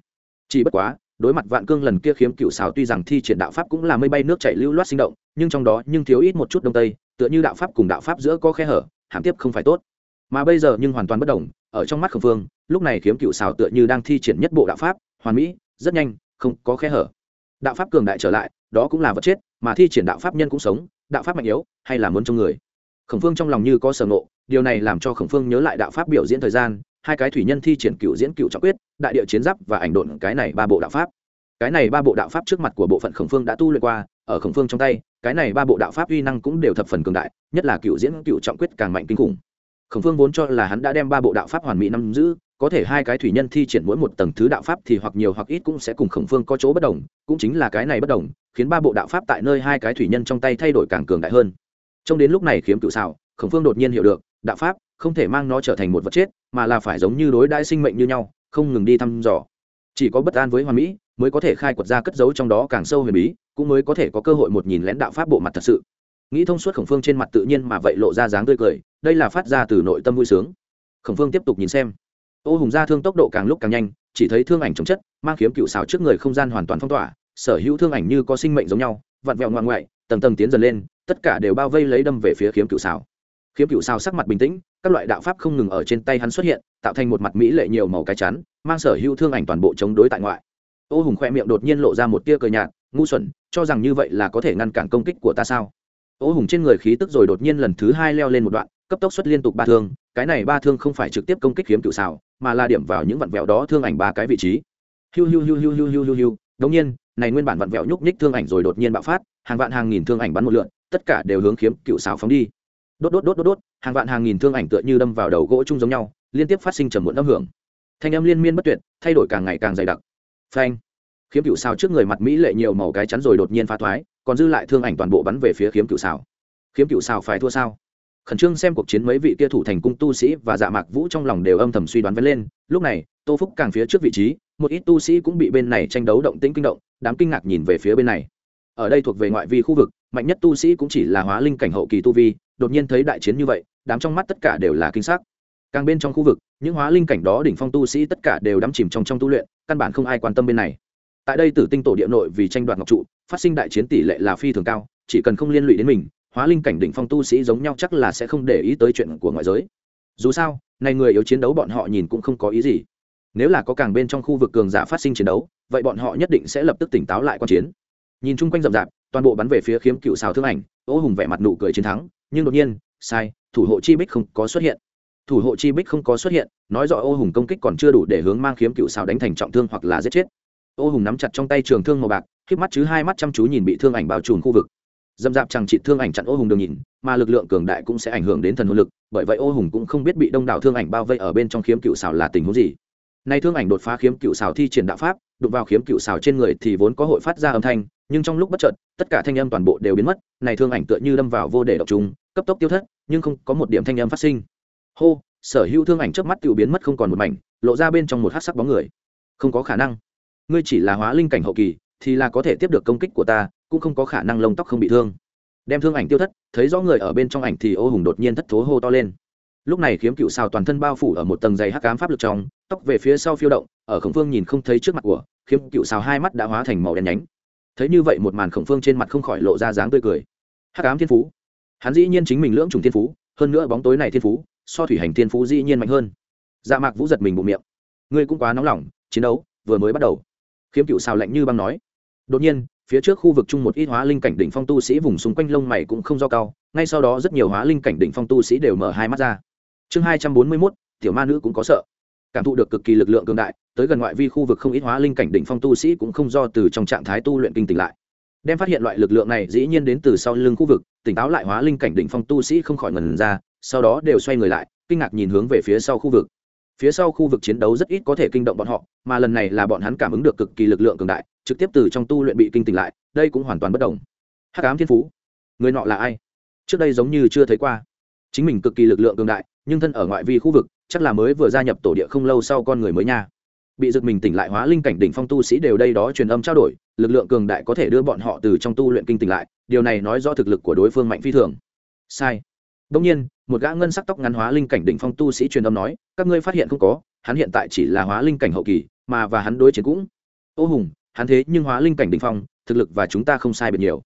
Chỉ bất quá, đối mặt vạn cương lần kia khiếm cựu xào tuy rằng thi triển đạo pháp cũng là mây bay nước chảy lưu loát sinh động, nhưng trong đó nhưng thiếu ít một chút đông tây, tựa như đạo pháp cùng đạo pháp giữa có khe hở, hàm tiếp không phải tốt. Mà bây giờ nhưng hoàn toàn bất đồng, ở trong mắt khổng phương, lúc này khiếm cựu xào tựa như đang thi triển nhất bộ đạo pháp, hoàn mỹ, rất nhanh, không có khe hở. Đạo pháp cường đại trở lại, đó cũng là vật chết, mà thi triển đạo pháp nhân cũng sống, đạo pháp mạnh yếu, hay là muốn trong người? Khổng phương trong lòng như có sở ngộ, điều này làm cho khổng phương nhớ lại đạo pháp biểu diễn thời gian, hai cái thủy nhân thi triển cựu diễn cựu trọng quyết, đại địa chiến giáp và ảnh độn, cái này ba bộ đạo pháp. Cái này ba bộ đạo pháp trước mặt của bộ phận khổng phương đã tu luyện qua, ở khổng phương trong tay, cái này ba bộ đạo pháp uy năng cũng đều thập phần cường đại, nhất là cựu diễn cựu trọng quyết càng mạnh kinh khủng. Khổng phương vốn cho là hắn đã đem ba bộ đạo pháp hoàn mỹ năm giữ, có thể hai cái thủy nhân thi triển mỗi một tầng thứ đạo pháp thì hoặc nhiều hoặc ít cũng sẽ cùng khổng phương có chỗ bất đồng, cũng chính là cái này bất đồng, khiến ba bộ đạo pháp tại nơi hai cái thủy nhân trong tay thay đổi càng cường đại hơn trong đến lúc này khiếm cựu xảo, khổng phương đột nhiên hiểu được, đạo pháp không thể mang nó trở thành một vật chết, mà là phải giống như đối đãi sinh mệnh như nhau, không ngừng đi thăm dò. Chỉ có bất an với hoàn mỹ mới có thể khai quật ra cất giấu trong đó càng sâu huyền bí, cũng mới có thể có cơ hội một nhìn lén đạo pháp bộ mặt thật sự. Nghĩ thông suốt khổng phương trên mặt tự nhiên mà vậy lộ ra dáng tươi cười, đây là phát ra từ nội tâm vui sướng. Khổng phương tiếp tục nhìn xem. Ô hùng ra thương tốc độ càng lúc càng nhanh, chỉ thấy thương ảnh chống chất, mang kiếm cựu xào trước người không gian hoàn toàn phong tỏa, sở hữu thương ảnh như có sinh mệnh giống nhau, vặn vẹo ngoan ngoại, tầng tầng tiến dần lên tất cả đều bao vây lấy đâm về phía kiếm cựu xào. Kiếm cựu xào sắc mặt bình tĩnh, các loại đạo pháp không ngừng ở trên tay hắn xuất hiện, tạo thành một mặt mỹ lệ nhiều màu cái chắn, mang sở hữu thương ảnh toàn bộ chống đối tại ngoại. Ô hùng khoe miệng đột nhiên lộ ra một tia cờ nhạt, ngu xuẩn, cho rằng như vậy là có thể ngăn cản công kích của ta sao? Ô hùng trên người khí tức rồi đột nhiên lần thứ hai leo lên một đoạn, cấp tốc xuất liên tục ba thương, cái này ba thương không phải trực tiếp công kích kiếm cựu xào, mà là điểm vào những vặn vẹo đó thương ảnh ba cái vị trí. Hiu hiu hiu hiu hiu hiu hiu hiu đông nhiên này nguyên bản vặn vẹo nhúc nhích thương ảnh rồi đột nhiên bạo phát, hàng vạn hàng nghìn thương ảnh bắn một lượn, tất cả đều hướng kiếm cựu xào phóng đi. Đốt đốt đốt đốt đốt, hàng vạn hàng nghìn thương ảnh tựa như đâm vào đầu gỗ chung giống nhau, liên tiếp phát sinh trầm muộn âm hưởng. Thanh âm liên miên bất tuyệt, thay đổi càng ngày càng dày đặc. Phanh! Khiếm cựu xào trước người mặt mỹ lệ nhiều màu cái chắn rồi đột nhiên phá thoái, còn dư lại thương ảnh toàn bộ bắn về phía khiếm cựu xào khiếm cựu xào phải thua sao? Khẩn trương xem cuộc chiến mấy vị kia thủ thành cung tu sĩ và dạ mạc vũ trong lòng đều âm thầm suy đoán vấn lên, lúc này tô phúc càng phía trước vị trí, một ít tu sĩ cũng bị bên này tranh đấu động tĩnh kinh động, đám kinh ngạc nhìn về phía bên này. Ở đây thuộc về ngoại vi khu vực, mạnh nhất tu sĩ cũng chỉ là hóa linh cảnh hậu kỳ tu vi, đột nhiên thấy đại chiến như vậy, đám trong mắt tất cả đều là kinh sắc. Càng bên trong khu vực, những hóa linh cảnh đó đỉnh phong tu sĩ tất cả đều đắm chìm trong trong tu luyện, căn bản không ai quan tâm bên này. Tại đây tử tinh tổ địa nội vì tranh đoạt ngọc trụ, phát sinh đại chiến tỷ lệ là phi thường cao, chỉ cần không liên lụy đến mình, hóa linh cảnh đỉnh phong tu sĩ giống nhau chắc là sẽ không để ý tới chuyện của ngoại giới. Dù sao, này người yếu chiến đấu bọn họ nhìn cũng không có ý gì nếu là có càng bên trong khu vực cường giả phát sinh chiến đấu, vậy bọn họ nhất định sẽ lập tức tỉnh táo lại quan chiến. Nhìn chung quanh rậm rạp, toàn bộ bắn về phía khiếm cựu xào thương ảnh, ô hùng vẻ mặt nụ cười chiến thắng, nhưng đột nhiên, sai, thủ hộ chi bích không có xuất hiện. Thủ hộ chi bích không có xuất hiện, nói rõ ô hùng công kích còn chưa đủ để hướng mang khiếm cựu xào đánh thành trọng thương hoặc là giết chết. Ô hùng nắm chặt trong tay trường thương màu bạc, khiếp mắt chứ hai mắt chăm chú nhìn bị thương ảnh bao trùm khu vực. Dâm dạp chẳng trị thương ảnh chặn ô hùng đường nhìn, mà lực lượng cường đại cũng sẽ ảnh hưởng đến thần hồn lực, bởi vậy ô hùng cũng không biết bị đông đảo thương ảnh bao vây ở bên trong khiếm cựu xào là tình huống gì nay thương ảnh đột phá khiếm cựu xào thi triển đạo pháp, đụng vào khiếm cựu xào trên người thì vốn có hội phát ra âm thanh, nhưng trong lúc bất chợt, tất cả thanh âm toàn bộ đều biến mất, này thương ảnh tựa như đâm vào vô để độc chúng cấp tốc tiêu thất, nhưng không có một điểm thanh âm phát sinh. Hô, sở hữu thương ảnh trước mắt tự biến mất không còn một mảnh, lộ ra bên trong một hát sắc bóng người. Không có khả năng. Ngươi chỉ là hóa linh cảnh hậu kỳ, thì là có thể tiếp được công kích của ta, cũng không có khả năng lông tóc không bị thương. Đem thương ảnh tiêu thất, thấy rõ người ở bên trong ảnh thì ô hùng đột nhiên thất thố hô to lên. Lúc này khiếm cựu xào toàn thân bao phủ ở một tầng dày hắc cám pháp lực trong tóc về phía sau phiêu động, ở khổng phương nhìn không thấy trước mặt của, khiếm cựu xào hai mắt đã hóa thành màu đen nhánh. Thấy như vậy một màn khổng phương trên mặt không khỏi lộ ra dáng tươi cười. Hắc ám thiên phú. Hắn dĩ nhiên chính mình lưỡng trùng thiên phú, hơn nữa bóng tối này thiên phú, so thủy hành thiên phú dĩ nhiên mạnh hơn. Dạ mạc vũ giật mình bụng miệng. Ngươi cũng quá nóng lòng, chiến đấu vừa mới bắt đầu. Khiếm cựu xào lạnh như băng nói. Đột nhiên, phía trước khu vực chung một ít hóa linh cảnh đỉnh phong tu sĩ vùng xung quanh lông mày cũng không do cao, ngay sau đó rất nhiều hóa linh cảnh đỉnh phong tu sĩ đều mở hai mắt ra. Chương hai trăm bốn mươi mốt, tiểu ma nữ cũng có sợ cảm thụ được cực kỳ lực lượng cường đại, tới gần ngoại vi khu vực không ít hóa linh cảnh đỉnh phong tu sĩ cũng không do từ trong trạng thái tu luyện kinh tỉnh lại. Đem phát hiện loại lực lượng này dĩ nhiên đến từ sau lưng khu vực, tỉnh táo lại hóa linh cảnh đỉnh phong tu sĩ không khỏi ngần ra, sau đó đều xoay người lại, kinh ngạc nhìn hướng về phía sau khu vực. Phía sau khu vực chiến đấu rất ít có thể kinh động bọn họ, mà lần này là bọn hắn cảm ứng được cực kỳ lực lượng cường đại, trực tiếp từ trong tu luyện bị kinh tỉnh lại, đây cũng hoàn toàn bất đồng. Hắc ám thiên phú. Người nọ là ai? Trước đây giống như chưa thấy qua. Chính mình cực kỳ lực lượng cường đại nhưng thân ở ngoại vi khu vực, chắc là mới vừa gia nhập tổ địa không lâu sau con người mới nha. Bị giật mình tỉnh lại hóa linh cảnh đỉnh phong tu sĩ đều đây đó truyền âm trao đổi, lực lượng cường đại có thể đưa bọn họ từ trong tu luyện kinh tỉnh lại, điều này nói do thực lực của đối phương mạnh phi thường. Sai. Đông nhiên, một gã ngân sắc tóc ngắn hóa linh cảnh đỉnh phong tu sĩ truyền âm nói, các ngươi phát hiện không có, hắn hiện tại chỉ là hóa linh cảnh hậu kỳ, mà và hắn đối chiến cũng. Ô hùng, hắn thế nhưng hóa linh cảnh đỉnh phong, thực lực và chúng ta không sai biệt nhiều.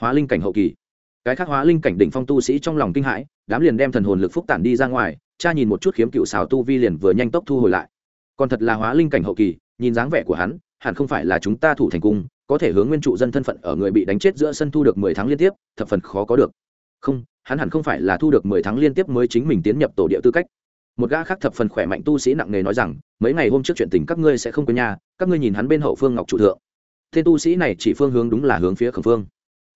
Hóa linh cảnh hậu kỳ cái khác hóa linh cảnh đỉnh phong tu sĩ trong lòng kinh hãi, đám liền đem thần hồn lực phúc tản đi ra ngoài, cha nhìn một chút khiếm cựu xào tu vi liền vừa nhanh tốc thu hồi lại. Còn thật là hóa linh cảnh hậu kỳ, nhìn dáng vẻ của hắn, hẳn không phải là chúng ta thủ thành cung, có thể hướng nguyên trụ dân thân phận ở người bị đánh chết giữa sân thu được mười tháng liên tiếp, thập phần khó có được. Không, hắn hẳn không phải là thu được mười tháng liên tiếp mới chính mình tiến nhập tổ địa tư cách. Một gã khác thập phần khỏe mạnh tu sĩ nặng nề nói rằng, mấy ngày hôm trước chuyện tình các ngươi sẽ không có nhà các ngươi nhìn hắn bên hậu phương ngọc trụ thượng. Tên tu sĩ này chỉ phương hướng đúng là hướng phía khẩn phương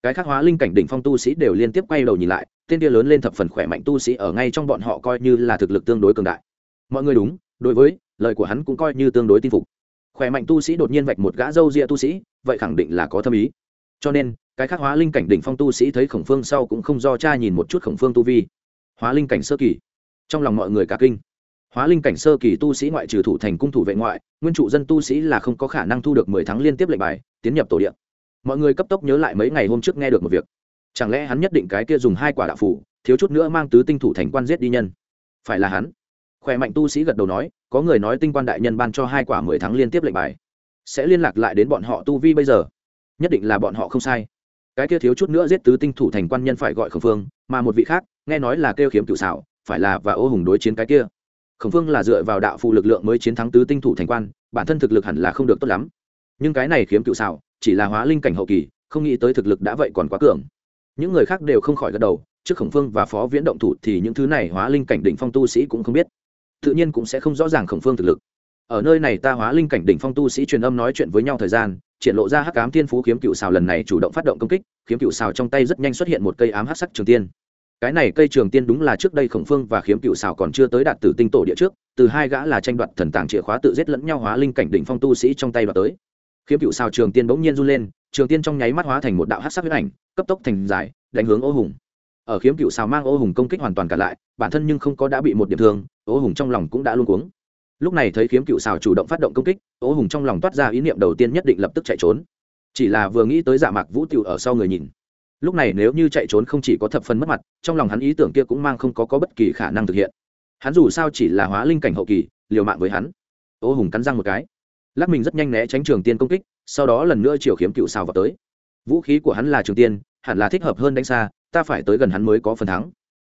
cái khác hóa linh cảnh đỉnh phong tu sĩ đều liên tiếp quay đầu nhìn lại, tên kia lớn lên thập phần khỏe mạnh tu sĩ ở ngay trong bọn họ coi như là thực lực tương đối cường đại. Mọi người đúng, đối với, lời của hắn cũng coi như tương đối tin phục. Khỏe mạnh tu sĩ đột nhiên vạch một gã râu ria tu sĩ, vậy khẳng định là có thâm ý. Cho nên, cái khác hóa linh cảnh đỉnh phong tu sĩ thấy khổng phương sau cũng không do cha nhìn một chút khổng phương tu vi. Hóa linh cảnh sơ kỳ. Trong lòng mọi người cả kinh. Hóa linh cảnh sơ kỳ tu sĩ ngoại trừ thủ thành cung thủ vệ ngoại, nguyên trụ dân tu sĩ là không có khả năng thu được mười tháng liên tiếp lệnh bài, tiến nhập tổ điện mọi người cấp tốc nhớ lại mấy ngày hôm trước nghe được một việc. Chẳng lẽ hắn nhất định cái kia dùng hai quả đạo phủ, thiếu chút nữa mang tứ tinh thủ thành quan giết đi nhân? Phải là hắn. Khỏe mạnh tu sĩ gật đầu nói, có người nói tinh quan đại nhân ban cho hai quả mười tháng liên tiếp lệnh bài. Sẽ liên lạc lại đến bọn họ tu vi bây giờ. Nhất định là bọn họ không sai. Cái kia thiếu chút nữa giết tứ tinh thủ thành quan nhân phải gọi khẩn phương, mà một vị khác, nghe nói là kêu khiếm cựu xảo phải là và ô hùng đối chiến cái kia. Khổng phương là dựa vào đạo phụ lực lượng mới chiến thắng tứ tinh thủ thành quan, bản thân thực lực hẳn là không được tốt lắm. Nhưng cái này khiếm cựu xảo chỉ là hóa linh cảnh hậu kỳ, không nghĩ tới thực lực đã vậy còn quá cường. Những người khác đều không khỏi gật đầu, trước khổng phương và phó viễn động thủ thì những thứ này hóa linh cảnh đỉnh phong tu sĩ cũng không biết. Tự nhiên cũng sẽ không rõ ràng khổng phương thực lực. Ở nơi này ta hóa linh cảnh đỉnh phong tu sĩ truyền âm nói chuyện với nhau thời gian, triển lộ ra hắc ám thiên phú kiếm cựu xào lần này chủ động phát động công kích, kiếm cựu xào trong tay rất nhanh xuất hiện một cây ám hắc sắc trường tiên. Cái này cây trường tiên đúng là trước đây khổng phương và kiếm cựu xào còn chưa tới đạt từ tinh tổ địa trước, từ hai gã là tranh đoạt thần tàng chìa khóa tự giết lẫn nhau hóa linh cảnh đỉnh phong tu sĩ trong tay đoạt tới khiếm cựu xào trường tiên bỗng nhiên run lên trường tiên trong nháy mắt hóa thành một đạo hắc sắc huyết ảnh cấp tốc thành dài đánh hướng ô hùng. Ở khiếm cựu xào mang ô hùng công kích hoàn toàn cả lại bản thân nhưng không có đã bị một điểm thương ô hùng trong lòng cũng đã luôn cuống. Lúc này thấy khiếm cựu xào chủ động phát động công kích ô hùng trong lòng toát ra ý niệm đầu tiên nhất định lập tức chạy trốn. Chỉ là vừa nghĩ tới dạ mạc vũ tiệu ở sau người nhìn. Lúc này nếu như chạy trốn không chỉ có thập phần mất mặt trong lòng hắn ý tưởng kia cũng mang không có, có bất kỳ khả năng thực hiện. Hắn dù sao chỉ là hóa linh cảnh hậu kỳ liều mạng với hắn. Ô hùng cắn răng một cái lắc mình rất nhanh né tránh trường tiên công kích, sau đó lần nữa chiều khiếm cựu xào vào tới. Vũ khí của hắn là trường tiên, hẳn là thích hợp hơn đánh xa, ta phải tới gần hắn mới có phần thắng.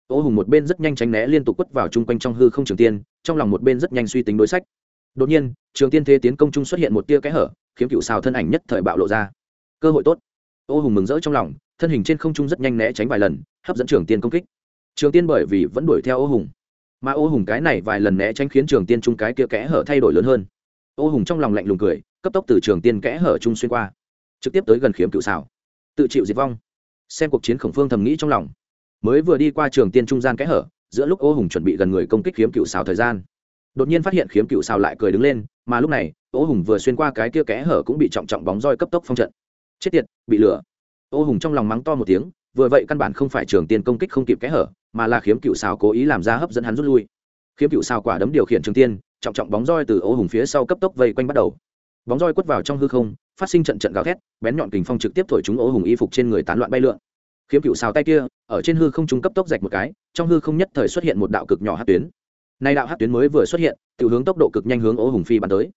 Ô hùng một bên rất nhanh tránh né liên tục quất vào chung quanh trong hư không trường tiên, trong lòng một bên rất nhanh suy tính đối sách. Đột nhiên, trường tiên thế tiến công trung xuất hiện một tia kẽ hở, khiếm cựu xào thân ảnh nhất thời bạo lộ ra. Cơ hội tốt. Ô hùng mừng rỡ trong lòng, thân hình trên không trung rất nhanh né tránh vài lần, hấp dẫn trường tiên công kích. Trường tiên bởi vì vẫn đuổi theo ô hùng, mà ô hùng cái này vài lần né tránh khiến trường tiên trung cái kia kẽ hở thay đổi lớn hơn ô hùng trong lòng lạnh lùng cười, cấp tốc từ trường tiên kẽ hở trung xuyên qua, trực tiếp tới gần khiếm cựu xào tự chịu diệt vong. Xem cuộc chiến khổng phương thầm nghĩ trong lòng. Mới vừa đi qua trường tiên trung gian kẽ hở, giữa lúc ô hùng chuẩn bị gần người công kích khiếm cựu xào thời gian, đột nhiên phát hiện khiếm cựu xào lại cười đứng lên, mà lúc này, ô hùng vừa xuyên qua cái kia kẽ hở cũng bị trọng trọng bóng roi cấp tốc phong trận. Chết tiệt, bị lửa. Ô hùng trong lòng mắng to một tiếng, vừa vậy căn bản không phải trường tiên công kích không kịp kẽ hở, mà là khiếm cựu xào cố ý làm ra hấp dẫn hắn rút lui. Khiếm cựu xào quả đấm điều khiển trường tiên trọng trọng bóng roi từ ô hùng phía sau cấp tốc vây quanh bắt đầu. Bóng roi quất vào trong hư không, phát sinh trận trận gào thét, bén nhọn kình phong trực tiếp thổi chúng ô hùng y phục trên người tán loạn bay lượn. Khiếm cựu xào tay kia, ở trên hư không trung cấp tốc rạch một cái, trong hư không nhất thời xuất hiện một đạo cực nhỏ hát tuyến. Nay đạo hát tuyến mới vừa xuất hiện tự hướng tốc độ cực nhanh hướng ô hùng phi bắn tới.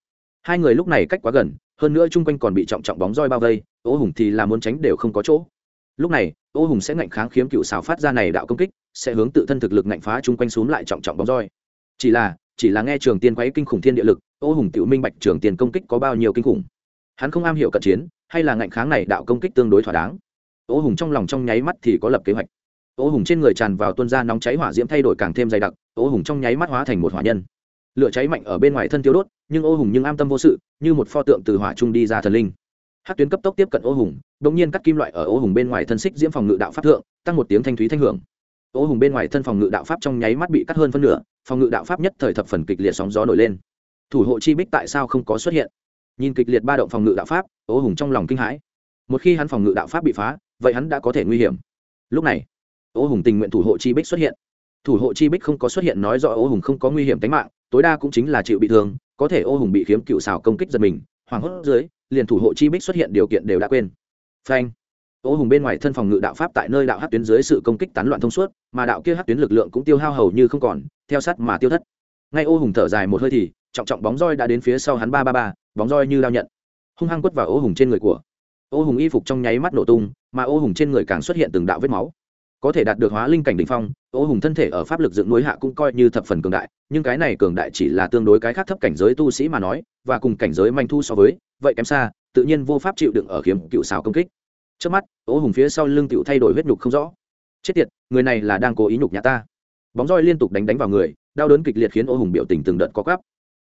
Hai người lúc này cách quá gần, hơn nữa chung quanh còn bị trọng trọng bóng roi bao vây, ô hùng thì là muốn tránh đều không có chỗ. Lúc này, ô hùng sẽ ngạnh kháng khiếm cựu xào phát ra này đạo công kích, sẽ hướng tự thân thực lực ngạnh phá chung quanh xuống lại trọng trọng bóng roi. Chỉ là chỉ là nghe trường tiên quấy kinh khủng thiên địa lực, ô hùng tiểu minh bạch trường tiên công kích có bao nhiêu kinh khủng? Hắn không am hiểu cận chiến, hay là ngạnh kháng này đạo công kích tương đối thỏa đáng? Ô hùng trong lòng trong nháy mắt thì có lập kế hoạch. Ô hùng trên người tràn vào tuân ra nóng cháy hỏa diễm thay đổi càng thêm dày đặc, ô hùng trong nháy mắt hóa thành một hỏa nhân. Lửa cháy mạnh ở bên ngoài thân tiêu đốt, nhưng ô hùng nhưng am tâm vô sự, như một pho tượng từ hỏa trung đi ra thần linh. Hát tuyến cấp tốc tiếp cận ô hùng đ ỗ n g nhiên cắt kim loại ở ô hùng bên ngoài thân xích diễm phòng ngự đạo pháp thượng, tăng một tiếng thanh thúy thanh hưởng. Ô hùng bên ngoài thân phòng ngự đạo pháp trong nháy mắt bị cắt hơn phân nửa phòng ngự đạo pháp nhất thời thập phần kịch liệt sóng gió nổi lên. Thủ hộ chi bích tại sao không có xuất hiện? Nhìn kịch liệt ba động phòng ngự đạo pháp, ô hùng trong lòng kinh hãi. Một khi hắn phòng ngự đạo pháp bị phá, vậy hắn đã có thể nguy hiểm. Lúc này, ô hùng tình nguyện thủ hộ chi bích xuất hiện. Thủ hộ chi bích không có xuất hiện nói rõ ô hùng không có nguy hiểm tính mạng, tối đa cũng chính là chịu bị thương, có thể ô hùng bị khiếm cựu xào công kích giật mình hoàng hốt dưới, liền thủ hộ chi bích xuất hiện điều kiện đều đã quên. Phanh! Ô hùng bên ngoài thân phòng ngự đạo pháp tại nơi đạo hát tuyến dưới sự công kích tán loạn thông suốt, mà đạo kia hát tuyến lực lượng cũng tiêu hao hầu như không còn, theo sắt mà tiêu thất. Ngay ô hùng thở dài một hơi thì, trọng trọng bóng roi đã đến phía sau hắn ba ba ba, bóng roi như lao nhận. Hung hăng quất vào ô hùng trên người của. Ô hùng y phục trong nháy mắt nổ tung, mà ô hùng trên người càng xuất hiện từng đạo vết máu. Có thể đạt được hóa linh cảnh đ ỉ n h phong, ô hùng thân thể ở pháp lực dựng núi hạ cũng coi như thập phần cường đại, nhưng cái này cường đại chỉ là tương đối cái khác thấp cảnh giới tu sĩ mà nói, và cùng cảnh giới manh thu so với, vậy kém xa, tự nhiên vô pháp chịu đựng ở khiếm cựu xào công kích trước mắt ố hùng phía sau lưng tựu thay đổi huyết nhục không rõ. Chết tiệt, người này là đang cố ý nhục nhà ta. Bóng roi liên tục đánh đánh vào người, đau đớn kịch liệt khiến ô hùng biểu tình từng đợt có gắp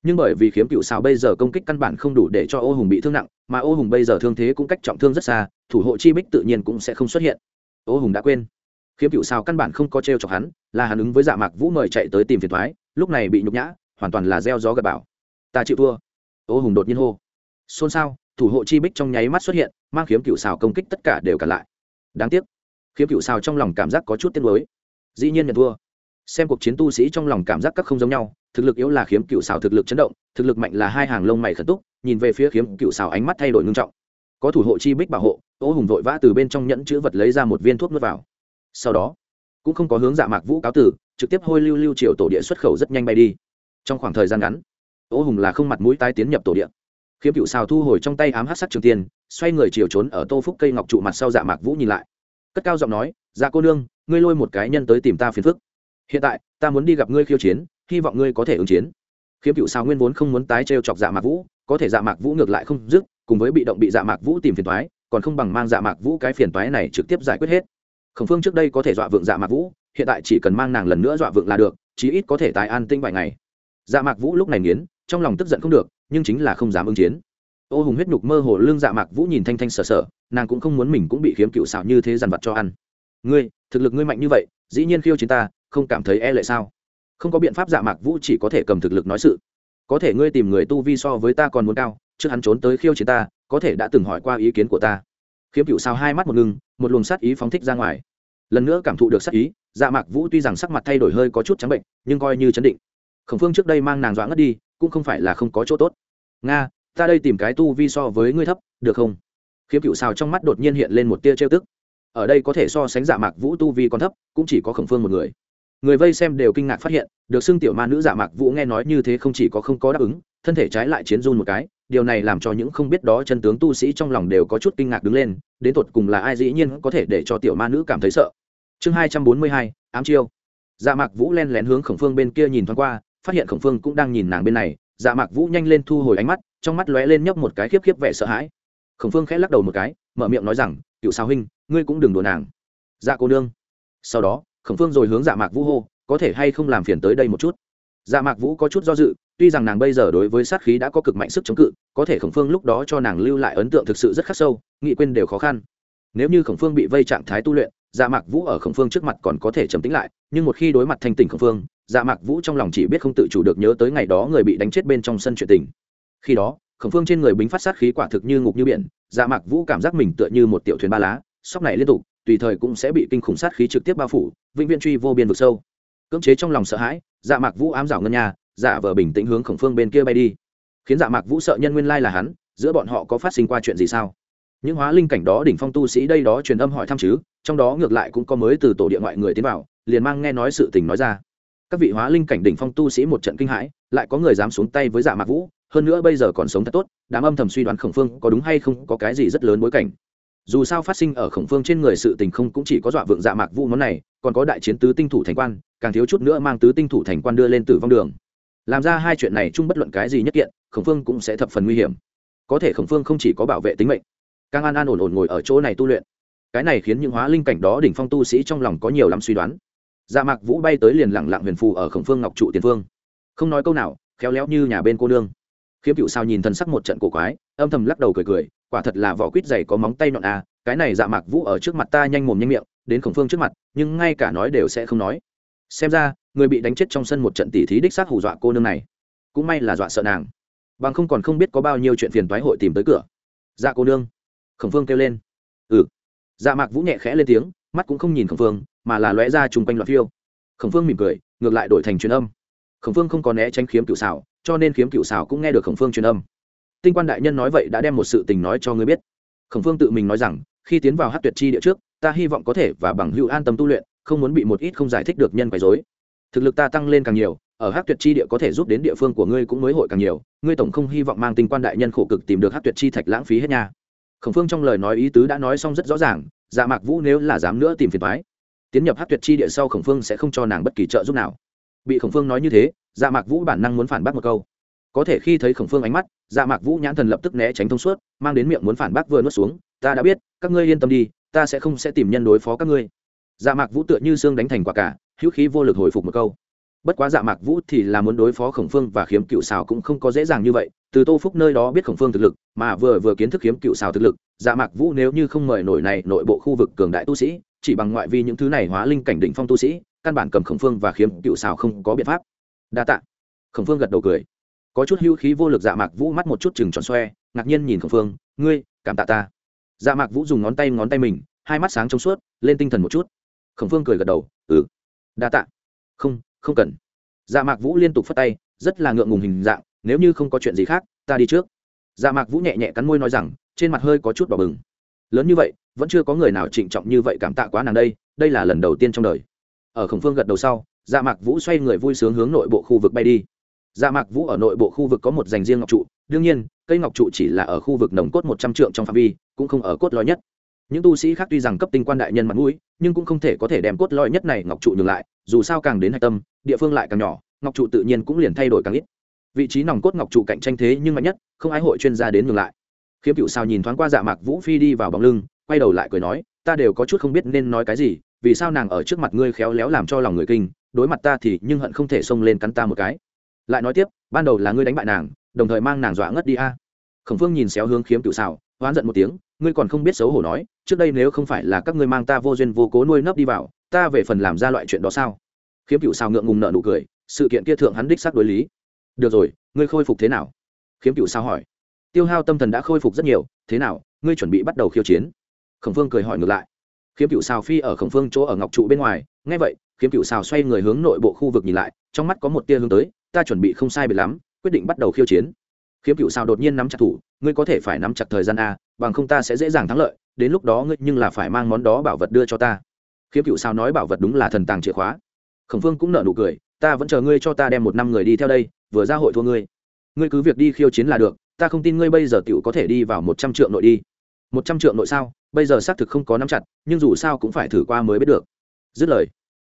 nhưng bởi vì khiếm cựu xào bây giờ công kích căn bản không đủ để cho ô hùng bị thương nặng, mà ô hùng bây giờ thương thế cũng cách trọng thương rất xa, thủ hộ chi bích tự nhiên cũng sẽ không xuất hiện. Ô hùng đã quên. Khiếm cựu xào căn bản không có t r e o chọc hắn, là hắn ứng với dạ mạc vũ mời chạy tới tìm phiền thoái lúc này bị nhục nhã, hoàn toàn là gieo gió gặp bảo ta chịu thua. Ô hùng đột nhiên hô. Xôn xao thủ hộ chi bích trong nháy mắt xuất hiện, mang khiếm cựu xào công kích tất cả đều cả lại. Đáng tiếc, khiếm cựu xào trong lòng cảm giác có chút tiếc mới dĩ nhiên nhận thua. Xem cuộc chiến tu sĩ trong lòng cảm giác các không giống nhau, thực lực yếu là khiếm cựu xào thực lực chấn động, thực lực mạnh là hai hàng lông mày khẩn túc, nhìn về phía khiếm cựu xào ánh mắt thay đổi ngưng trọng. Có thủ hộ chi bích bảo hộ ô hùng vội vã từ bên trong nhẫn chữ vật lấy ra một viên thuốc nuốt vào. Sau đó, cũng không có hướng dạ mạc vũ cáo tử trực tiếp hôi lưu lưu triệu tổ địa xuất khẩu rất nhanh bay đi. Trong khoảng thời gian ngắn ô hùng là không mặt mũi tái tiến nhập tổ địa khiếm cựu xào thu hồi trong tay ám hát sắc trường tiên, xoay người chiều trốn ở tô phúc cây ngọc trụ mặt sau dạ mạc vũ nhìn lại. Cất cao giọng nói dạ cô nương, ngươi lôi một cái nhân tới tìm ta phiền phức. Hiện tại, ta muốn đi gặp ngươi khiêu chiến, hy vọng ngươi có thể ứng chiến. Khiếm cựu xào nguyên vốn không muốn tái trêu chọc dạ mạc vũ, có thể dạ mạc vũ ngược lại không dứt, cùng với bị động bị dạ mạc vũ tìm phiền toái, còn không bằng mang dạ mạc vũ cái phiền toái này trực tiếp giải quyết hết. Khổng phương trước đây có thể dọa vượng dạ mạc vũ, hiện tại chỉ cần mang nàng lần nữa dọa vượng là được, chí ít có thể tài an tinh vài ngày. Dạ mạc vũ lúc này nghiến, trong lòng tức giận không được nhưng chính là không dám ứng chiến. Ô hùng huyết nhục mơ hồ lương dạ mạc vũ nhìn thanh thanh sờ sờ, nàng cũng không muốn mình cũng bị khiếm cựu xảo như thế dằn vặt cho ăn. Ngươi, thực lực ngươi mạnh như vậy, dĩ nhiên khiêu chiến ta, không cảm thấy e lệ sao? Không có biện pháp dạ mạc vũ chỉ có thể cầm thực lực nói sự. Có thể ngươi tìm người tu vi so với ta còn muốn cao, trước hắn trốn tới khiêu chiến ta, có thể đã từng hỏi qua ý kiến của ta. Khiếm cựu sao hai mắt một ngưng, một luồng sát ý phóng thích ra ngoài. Lần nữa cảm thụ được sát ý dạ mạc vũ tuy rằng sắc mặt thay đổi hơi có chút trắng bệnh, nhưng coi như chấn định. Khổng phương trước đây mang nàng doãn ngất đi cũng không phải là không có chỗ tốt. Nga, ta đây tìm cái tu vi so với ngươi thấp, được không? Khiếm cựu sao trong mắt đột nhiên hiện lên một tia trêu tức. Ở đây có thể so sánh dạ mạc vũ tu vi còn thấp, cũng chỉ có khổng phương một người. Người vây xem đều kinh ngạc phát hiện, được xưng tiểu ma nữ dạ mạc vũ nghe nói như thế không chỉ có không có đáp ứng, thân thể trái lại chiến run một cái, điều này làm cho những không biết đó chân tướng tu sĩ trong lòng đều có chút kinh ngạc đứng lên, đến tột cùng là ai dĩ nhiên có thể để cho tiểu ma nữ cảm thấy sợ. Chương hai trăm bốn mươi hai, ám chiêu. Dạ mạc vũ len lén hướng khổng phương bên kia nhìn thoáng qua phát hiện khổng phương cũng đang nhìn nàng bên này dạ mạc vũ nhanh lên thu hồi ánh mắt, trong mắt lóe lên nhấp một cái khiếp khiếp vẻ sợ hãi. Khổng phương khẽ lắc đầu một cái, mở miệng nói rằng, cựu sao huynh, ngươi cũng đừng đùa nàng. Dạ cô nương. Sau đó, khổng phương rồi hướng dạ mạc vũ hô, có thể hay không làm phiền tới đây một chút? Dạ mạc vũ có chút do dự, tuy rằng nàng bây giờ đối với sát khí đã có cực mạnh sức chống cự, có thể khổng phương lúc đó cho nàng lưu lại ấn tượng thực sự rất khắc sâu, nghị quên đều khó khăn. Nếu như khổng phương bị vây trạng thái tu luyện dạ mạc vũ ở khổng phương trước mặt còn có thể trầm tính lại, nhưng một khi đối mặt thanh tỉnh khổng phương dạ mạc vũ trong lòng chỉ biết không tự chủ được nhớ tới ngày đó người bị đánh chết bên trong sân chuyện tình. Khi đó, khổng phương trên người bính phát sát khí quả thực như ngục như biển dạ mạc vũ cảm giác mình tựa như một tiểu thuyền ba lá, sóc này liên tục, tùy thời cũng sẽ bị kinh khủng sát khí trực tiếp bao phủ, vĩnh viễn truy vô biên vực sâu. Cưỡng chế trong lòng sợ hãi dạ mạc vũ ám rảo ngân nhà dạ vờ bình tĩnh hướng khổng phương bên kia bay đi. Khiến dạ mạc vũ sợ nhân nguyên lai là hắn, giữa bọn họ có phát sinh qua chuyện gì sao? Những hóa linh cảnh đó đỉnh phong tu sĩ đây đó truyền âm hỏi thăm chứ, trong đó ngược lại cũng có mới từ tổ địa ngoại người tiến vào, liền mang nghe nói sự tình nói ra các vị hóa linh cảnh đỉnh phong tu sĩ một trận kinh hãi, lại có người dám xuống tay với dạ mạc vũ, hơn nữa bây giờ còn sống thật tốt, đám âm thầm suy đoán khổng phương có đúng hay không có cái gì rất lớn bối cảnh. Dù sao phát sinh ở khổng phương trên người sự tình không cũng chỉ có dọa vượng dạ mạc vũ món này, còn có đại chiến tứ tinh thủ thành quan, càng thiếu chút nữa mang tứ tinh thủ thành quan đưa lên tử vong đường. Làm ra hai chuyện này chung bất luận cái gì nhất kiện, khổng phương cũng sẽ thập phần nguy hiểm. Có thể khổng phương không chỉ có bảo vệ tính mệnh, càng an an ổn ổn ngồi ở chỗ này tu luyện. Cái này khiến những hóa linh cảnh đó đỉnh phong tu sĩ trong lòng có nhiều lắm suy đoán dạ mạc vũ bay tới liền lẳng lặng huyền phù ở khổng phương ngọc trụ tiền phương. Không nói câu nào, khéo léo như nhà bên cô nương. Khiếm cựu sao nhìn thần sắc một trận cổ quái, âm thầm lắc đầu cười cười, quả thật là vỏ quýt dày có móng tay nhọn à cái này dạ mạc vũ ở trước mặt ta nhanh mồm nhanh miệng, đến khổng phương trước mặt, nhưng ngay cả nói đều sẽ không nói. Xem ra, người bị đánh chết trong sân một trận tỉ thí đích xác hù dọa cô nương này. Cũng may là dọa sợ nàng. Bằng không còn không biết có bao nhiêu chuyện phiền toái hội tìm tới cửa. Dạ cô nương. Khổng phương kêu lên. Ừ. Dạ mạc vũ nhẹ khẽ lên tiếng mắt cũng không nhìn khổng phương, mà là lóe ra chung quanh loạt phiêu. Khổng phương mỉm cười, ngược lại đổi thành truyền âm. Khổng phương không có né tránh khiếm cựu xảo, cho nên khiếm cựu xảo cũng nghe được khổng phương truyền âm. Tinh quan đại nhân nói vậy đã đem một sự tình nói cho ngươi biết. Khổng phương tự mình nói rằng, khi tiến vào hát tuyệt chi địa trước, ta hy vọng có thể và bằng hữu an tâm tu luyện, không muốn bị một ít không giải thích được nhân quấy dối thực lực ta tăng lên càng nhiều, ở hát tuyệt chi địa có thể giúp đến địa phương của ngươi cũng mới hội càng nhiều, ngươi tổng không hy vọng mang tinh quan đại nhân khổ cực tìm được hát tuyệt chi thạch lãng phí hết nha. Khổng phương trong lời nói ý tứ đã nói xong rất rõ ràng dạ mạc vũ nếu là dám nữa tìm phiền thoái, tiến nhập hát tuyệt chi địa sau khổng phương sẽ không cho nàng bất kỳ trợ giúp nào. Bị khổng phương nói như thế dạ mạc vũ bản năng muốn phản bác một câu. Có thể khi thấy khổng phương ánh mắt dạ mạc vũ nhãn thần lập tức né tránh thông suốt, mang đến miệng muốn phản bác vừa nuốt xuống, ta đã biết, các ngươi yên tâm đi, ta sẽ không sẽ tìm nhân đối phó các ngươi. Dạ mạc vũ tựa như xương đánh thành quả cả, hữu khí vô lực hồi phục một câu. Bất quá dạ mạc vũ thì là muốn đối phó khổng phương và khiếm cựu xào cũng không có dễ dàng như vậy từ tô phúc nơi đó biết khổng phương thực lực, mà vừa vừa kiến thức kiếm cựu xào thực lực dạ mạc vũ nếu như không mời nổi này nội bộ khu vực cường đại tu sĩ, chỉ bằng ngoại vi những thứ này hóa linh cảnh định phong tu sĩ, căn bản cầm khổng phương và khiếm cựu xào không có biện pháp. Đa tạ. Khổng phương gật đầu cười. Có chút hữu khí vô lực dạ mạc vũ mắt một chút chừng tròn xoe, ngạc nhiên nhìn khổng phương, ngươi, cảm tạ ta. Dạ mạc vũ dùng ngón tay ngón tay mình, hai mắt sáng trong suốt, lên tinh thần một chút. Khổng phương cười gật đầu ừ. Đa tạ. Không không cần. Dạ mạc vũ liên tục phất tay, rất là ngượng ngùng hình dạng nếu như không có chuyện gì khác, ta đi trước. Dạ mạc vũ nhẹ nhẹ cắn môi nói rằng, trên mặt hơi có chút đỏ bừng. Lớn như vậy, vẫn chưa có người nào trịnh trọng như vậy cảm tạ quá nàng đây đây là lần đầu tiên trong đời. Ở khổng phương gật đầu sau dạ mạc vũ xoay người vui sướng hướng nội bộ khu vực bay đi. Dạ mạc vũ ở nội bộ khu vực có một dành riêng ngọc trụ, đương nhiên, cây ngọc trụ chỉ là ở khu vực nồng cốt một trăm trượng trong phạm vi, cũng không ở cốt lõi nhất. Những tu sĩ khác tuy rằng cấp tinh quan đại nhân mặt mũi, nhưng cũng không thể có thể đem cốt lõi nhất này ngọc trụ nhường lại, dù sao càng đến hạch tâm, địa phương lại càng nhỏ, ngọc trụ tự nhiên cũng liền thay đổi càng ít vị trí nòng cốt ngọc trụ cạnh tranh thế nhưng mạnh nhất, không ai hội chuyên gia đến ngược lại. Khiếm cựu sao nhìn thoáng qua dạ mạc vũ phi đi vào bóng lưng, quay đầu lại cười nói, ta đều có chút không biết nên nói cái gì, vì sao nàng ở trước mặt ngươi khéo léo làm cho lòng người kinh, đối mặt ta thì nhưng hận không thể xông lên cắn ta một cái. Lại nói tiếp, ban đầu là ngươi đánh bại nàng, đồng thời mang nàng dọa ngất đi a. Khổng phương nhìn xéo hướng khiếm cựu xào oán giận một tiếng, ngươi còn không biết xấu hổ nói, trước đây nếu không phải là các ngươi mang ta vô duyên vô cố nuôi nấp đi vào, ta về phần làm ra loại chuyện đó sao? Khiếm cựu xào ngượng ngùng nợ nụ cười, sự kiện kia thượng hắn đích xác đối lý được rồi, ngươi khôi phục thế nào? Khiếm cựu sao hỏi. Tiêu hao tâm thần đã khôi phục rất nhiều, thế nào, ngươi chuẩn bị bắt đầu khiêu chiến? Khổng phương cười hỏi ngược lại. Khiếm cựu Sao phi ở khổng phương chỗ ở ngọc trụ bên ngoài ngay vậy, khiếm cựu Sao xoay người hướng nội bộ khu vực nhìn lại, trong mắt có một tia hướng tới, ta chuẩn bị không sai biệt lắm, quyết định bắt đầu khiêu chiến. Khiếm cựu Sao đột nhiên nắm chặt thủ, ngươi có thể phải nắm chặt thời gian a, bằng không ta sẽ dễ dàng thắng lợi, đến lúc đó ngươi nhưng là phải mang món đó bảo vật đưa cho ta. Khiếm cựu Sao nói bảo vật đúng là thần tàng chìa khóa. Khổng phương cũng nợ nụ cười, ta vẫn chờ ngươi cho ta đem một năm người đi theo đây vừa ra hội thua ngươi. Ngươi cứ việc đi khiêu chiến là được, ta không tin ngươi bây giờ tựu có thể đi vào một trăm triệu nội đi. Một trăm triệu nội sao? Bây giờ xác thực không có nắm chặt, nhưng dù sao cũng phải thử qua mới biết được. Dứt lời,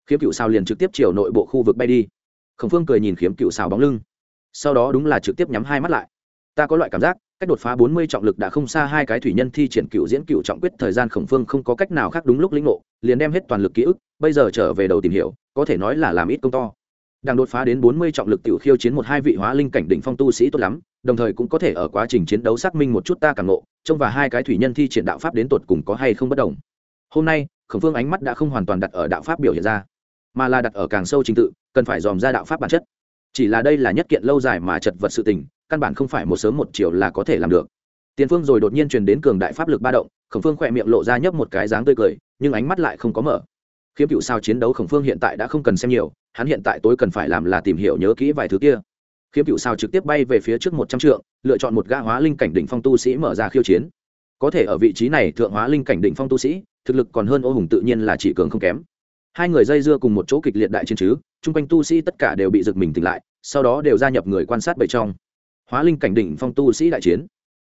khiếm cựu sao liền trực tiếp chiều nội bộ khu vực bay đi. Khổng phương cười nhìn khiếm cựu xào bóng lưng. Sau đó đúng là trực tiếp nhắm hai mắt lại. Ta có loại cảm giác, cách đột phá bốn mươi trọng lực đã không xa hai cái thủy nhân thi triển cựu diễn cựu trọng quyết thời gian khổng phương không có cách nào khác đúng lúc lĩnh ngộ, liền đem hết toàn lực ký ức, bây giờ trở về đầu tìm hiểu, có thể nói là làm ít công to đang đột phá đến bốn mươi trọng lực tiểu khiêu chiến một hai vị hóa linh cảnh đỉnh phong tu sĩ tốt lắm, đồng thời cũng có thể ở quá trình chiến đấu xác minh một chút ta càng ngộ, trông và hai cái thủy nhân thi triển đạo pháp đến tột cùng có hay không bất đồng. Hôm nay, khổng phương ánh mắt đã không hoàn toàn đặt ở đạo pháp biểu hiện ra, mà là đặt ở càng sâu trình tự, cần phải dòm ra đạo pháp bản chất. Chỉ là đây là nhất kiện lâu dài mà chật vật sự tình, căn bản không phải một sớm một chiều là có thể làm được. Tiền phương rồi đột nhiên truyền đến cường đại pháp lực ba động, khổng phương khẽ miệng lộ ra nhấp một cái dáng tươi cười, nhưng ánh mắt lại không có mở khiếm cựu sao chiến đấu khổng phương hiện tại đã không cần xem nhiều, hắn hiện tại tối cần phải làm là tìm hiểu nhớ kỹ vài thứ kia. Khiếm cựu sao trực tiếp bay về phía trước một trăm trượng, lựa chọn một gã hóa linh cảnh đỉnh phong tu sĩ mở ra khiêu chiến. Có thể ở vị trí này thượng hóa linh cảnh đỉnh phong tu sĩ, thực lực còn hơn ô hùng tự nhiên là chỉ cường không kém. Hai người dây dưa cùng một chỗ kịch liệt đại chiến chứ, chung quanh tu sĩ tất cả đều bị giật mình tỉnh lại, sau đó đều gia nhập người quan sát bầy trong. Hóa linh cảnh đỉnh phong tu sĩ đại chiến.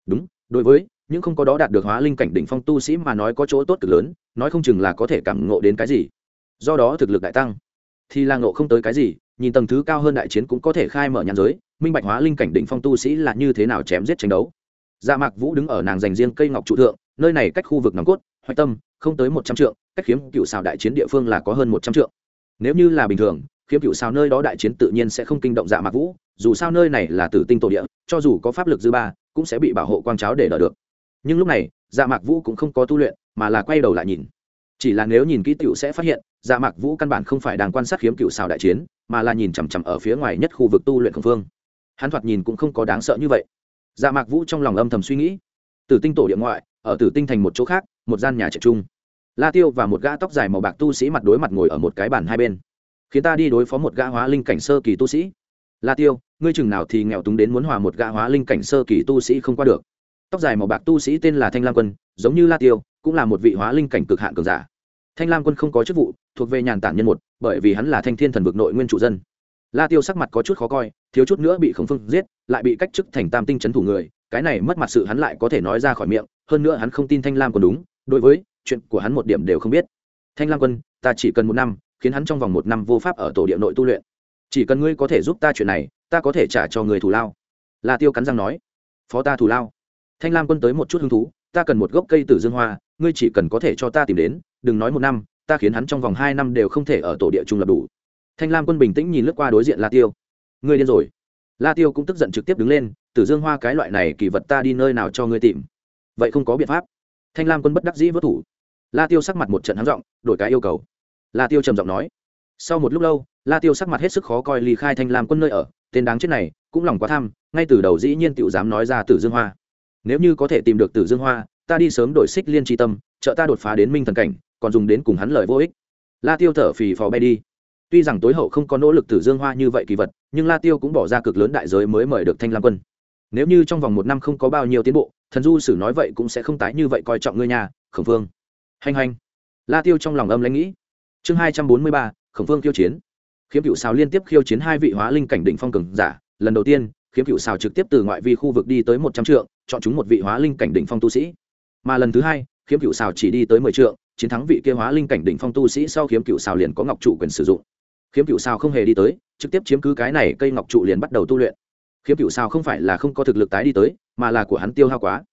Đúng, đối với những không có đó đạt được hóa linh cảnh đỉnh phong tu sĩ mà nói có chỗ tốt cực lớn, nói không chừng là có thể cảm ngộ đến cái gì. Do đó thực lực đại tăng. Thì là ngộ không tới cái gì, nhìn tầng thứ cao hơn đại chiến cũng có thể khai mở nhãn giới, minh bạch hóa linh cảnh đỉnh phong tu sĩ là như thế nào chém giết tranh đấu. Dạ mạc vũ đứng ở nàng dành riêng cây ngọc trụ thượng, nơi này cách khu vực nòng cốt, hoạch tâm, không tới một trăm trượng, cách khiếm cựu xào đại chiến địa phương là có hơn một trăm trượng. Nếu như là bình thường, khiếm cựu xào nơi đó đại chiến tự nhiên sẽ không kinh động dạ mạc vũ, dù sao nơi này là tử tinh tổ địa, cho dù có pháp lực dư ba, cũng sẽ bị bảo hộ quang cháo để đỡ được nhưng lúc này dạ mạc vũ cũng không có tu luyện, mà là quay đầu lại nhìn. Chỉ là nếu nhìn kỹ tựu sẽ phát hiện dạ mạc vũ căn bản không phải đang quan sát khiếm cựu xào đại chiến, mà là nhìn chằm chằm ở phía ngoài nhất khu vực tu luyện khẩn phương hắn thoạt nhìn cũng không có đáng sợ như vậy. Dạ mạc vũ trong lòng âm thầm suy nghĩ. Tử tinh tổ địa ngoại, ở tử tinh thành một chỗ khác, một gian nhà trẻ chung la tiêu và một gã tóc dài màu bạc tu sĩ mặt đối mặt ngồi ở một cái bàn hai bên. Khiến ta đi đối phó một gã hóa linh cảnh sơ kỳ tu sĩ. La tiêu, ngươi chừng nào thì nghèo túng đến muốn hòa một gã hóa linh cảnh sơ kỳ tu sĩ không qua được tóc dài màu bạc tu sĩ tên là thanh lam quân, giống như la tiêu, cũng là một vị hóa linh cảnh cực hạn cường giả. Thanh lam quân không có chức vụ, thuộc về nhàn tản nhân một, bởi vì hắn là thanh thiên thần vực nội nguyên chủ dân. La tiêu sắc mặt có chút khó coi, thiếu chút nữa bị khổng phương giết, lại bị cách chức thành tam tinh c thủ người, cái này mất mặt sự hắn lại có thể nói ra khỏi miệng, hơn nữa hắn không tin thanh lam quân đúng, đối với chuyện của hắn một điểm đều không biết. Thanh lam quân, ta chỉ cần một năm, khiến hắn trong vòng một năm vô pháp ở tổ địa nội tu luyện. Chỉ cần ngươi có thể giúp ta chuyện này, ta có thể trả cho người thù lao. La tiêu cắn răng nói. Phó ta thù lao thanh lam quân tới một chút hứng thú, ta cần một gốc cây tử dương hoa, ngươi chỉ cần có thể cho ta tìm đến, đừng nói một năm, ta khiến hắn trong vòng hai năm đều không thể ở tổ địa trung lập đủ. Thanh lam quân bình tĩnh nhìn lướt qua đối diện la tiêu. Ngươi điên rồi. La tiêu cũng tức giận trực tiếp đứng lên, tử dương hoa cái loại này kỳ vật ta đi nơi nào cho ngươi tìm? Vậy không có biện pháp. Thanh lam quân bất đắc dĩ vớt thủ. La tiêu sắc mặt một trận hắn giọng, đổi cái yêu cầu. La tiêu trầm giọng nói. Sau một lúc lâu, la tiêu sắc mặt hết sức khó coi ly khai thanh lam quân nơi ở, tên đáng chết này, cũng lòng quá tham, ngay từ đầu dĩ nhiên tựu dám nói ra tử dương hoa nếu như có thể tìm được tử dương hoa, ta đi sớm đổi xích liên tri tâm, trợ ta đột phá đến minh thần cảnh, còn dùng đến cùng hắn lời vô ích. La tiêu thở phì phò bay đi. Tuy rằng tối hậu không có nỗ lực tử dương hoa như vậy kỳ vật, nhưng la tiêu cũng bỏ ra cực lớn đại giới mới mời được thanh lam quân. Nếu như trong vòng một năm không có bao nhiêu tiến bộ, thần du sử nói vậy cũng sẽ không tái như vậy coi trọng ngươi nhà khổng phương hành hành la tiêu trong lòng âm lãnh nghĩ. Chương hai trăm bốn mươi ba, khổng phương khiêu chiến. Khiếm cựu xào liên tiếp khiêu chiến hai vị hóa linh cảnh đỉnh phong cường giả, lần đầu tiên khiếm cựu xào trực tiếp từ ngoại vi khu vực đi tới một trăm trượng, chọn chúng một vị hóa linh cảnh đỉnh phong tu sĩ. Mà lần thứ hai khiếm cựu xào chỉ đi tới mười trượng, chiến thắng vị kia hóa linh cảnh đỉnh phong tu sĩ sau khiếm cựu xào liền có ngọc trụ quyền sử dụng. Khiếm cựu xào không hề đi tới, trực tiếp chiếm cứ cái này cây ngọc trụ liền bắt đầu tu luyện. Khiếm cựu xào không phải là không có thực lực tái đi tới, mà là của hắn tiêu hao quá.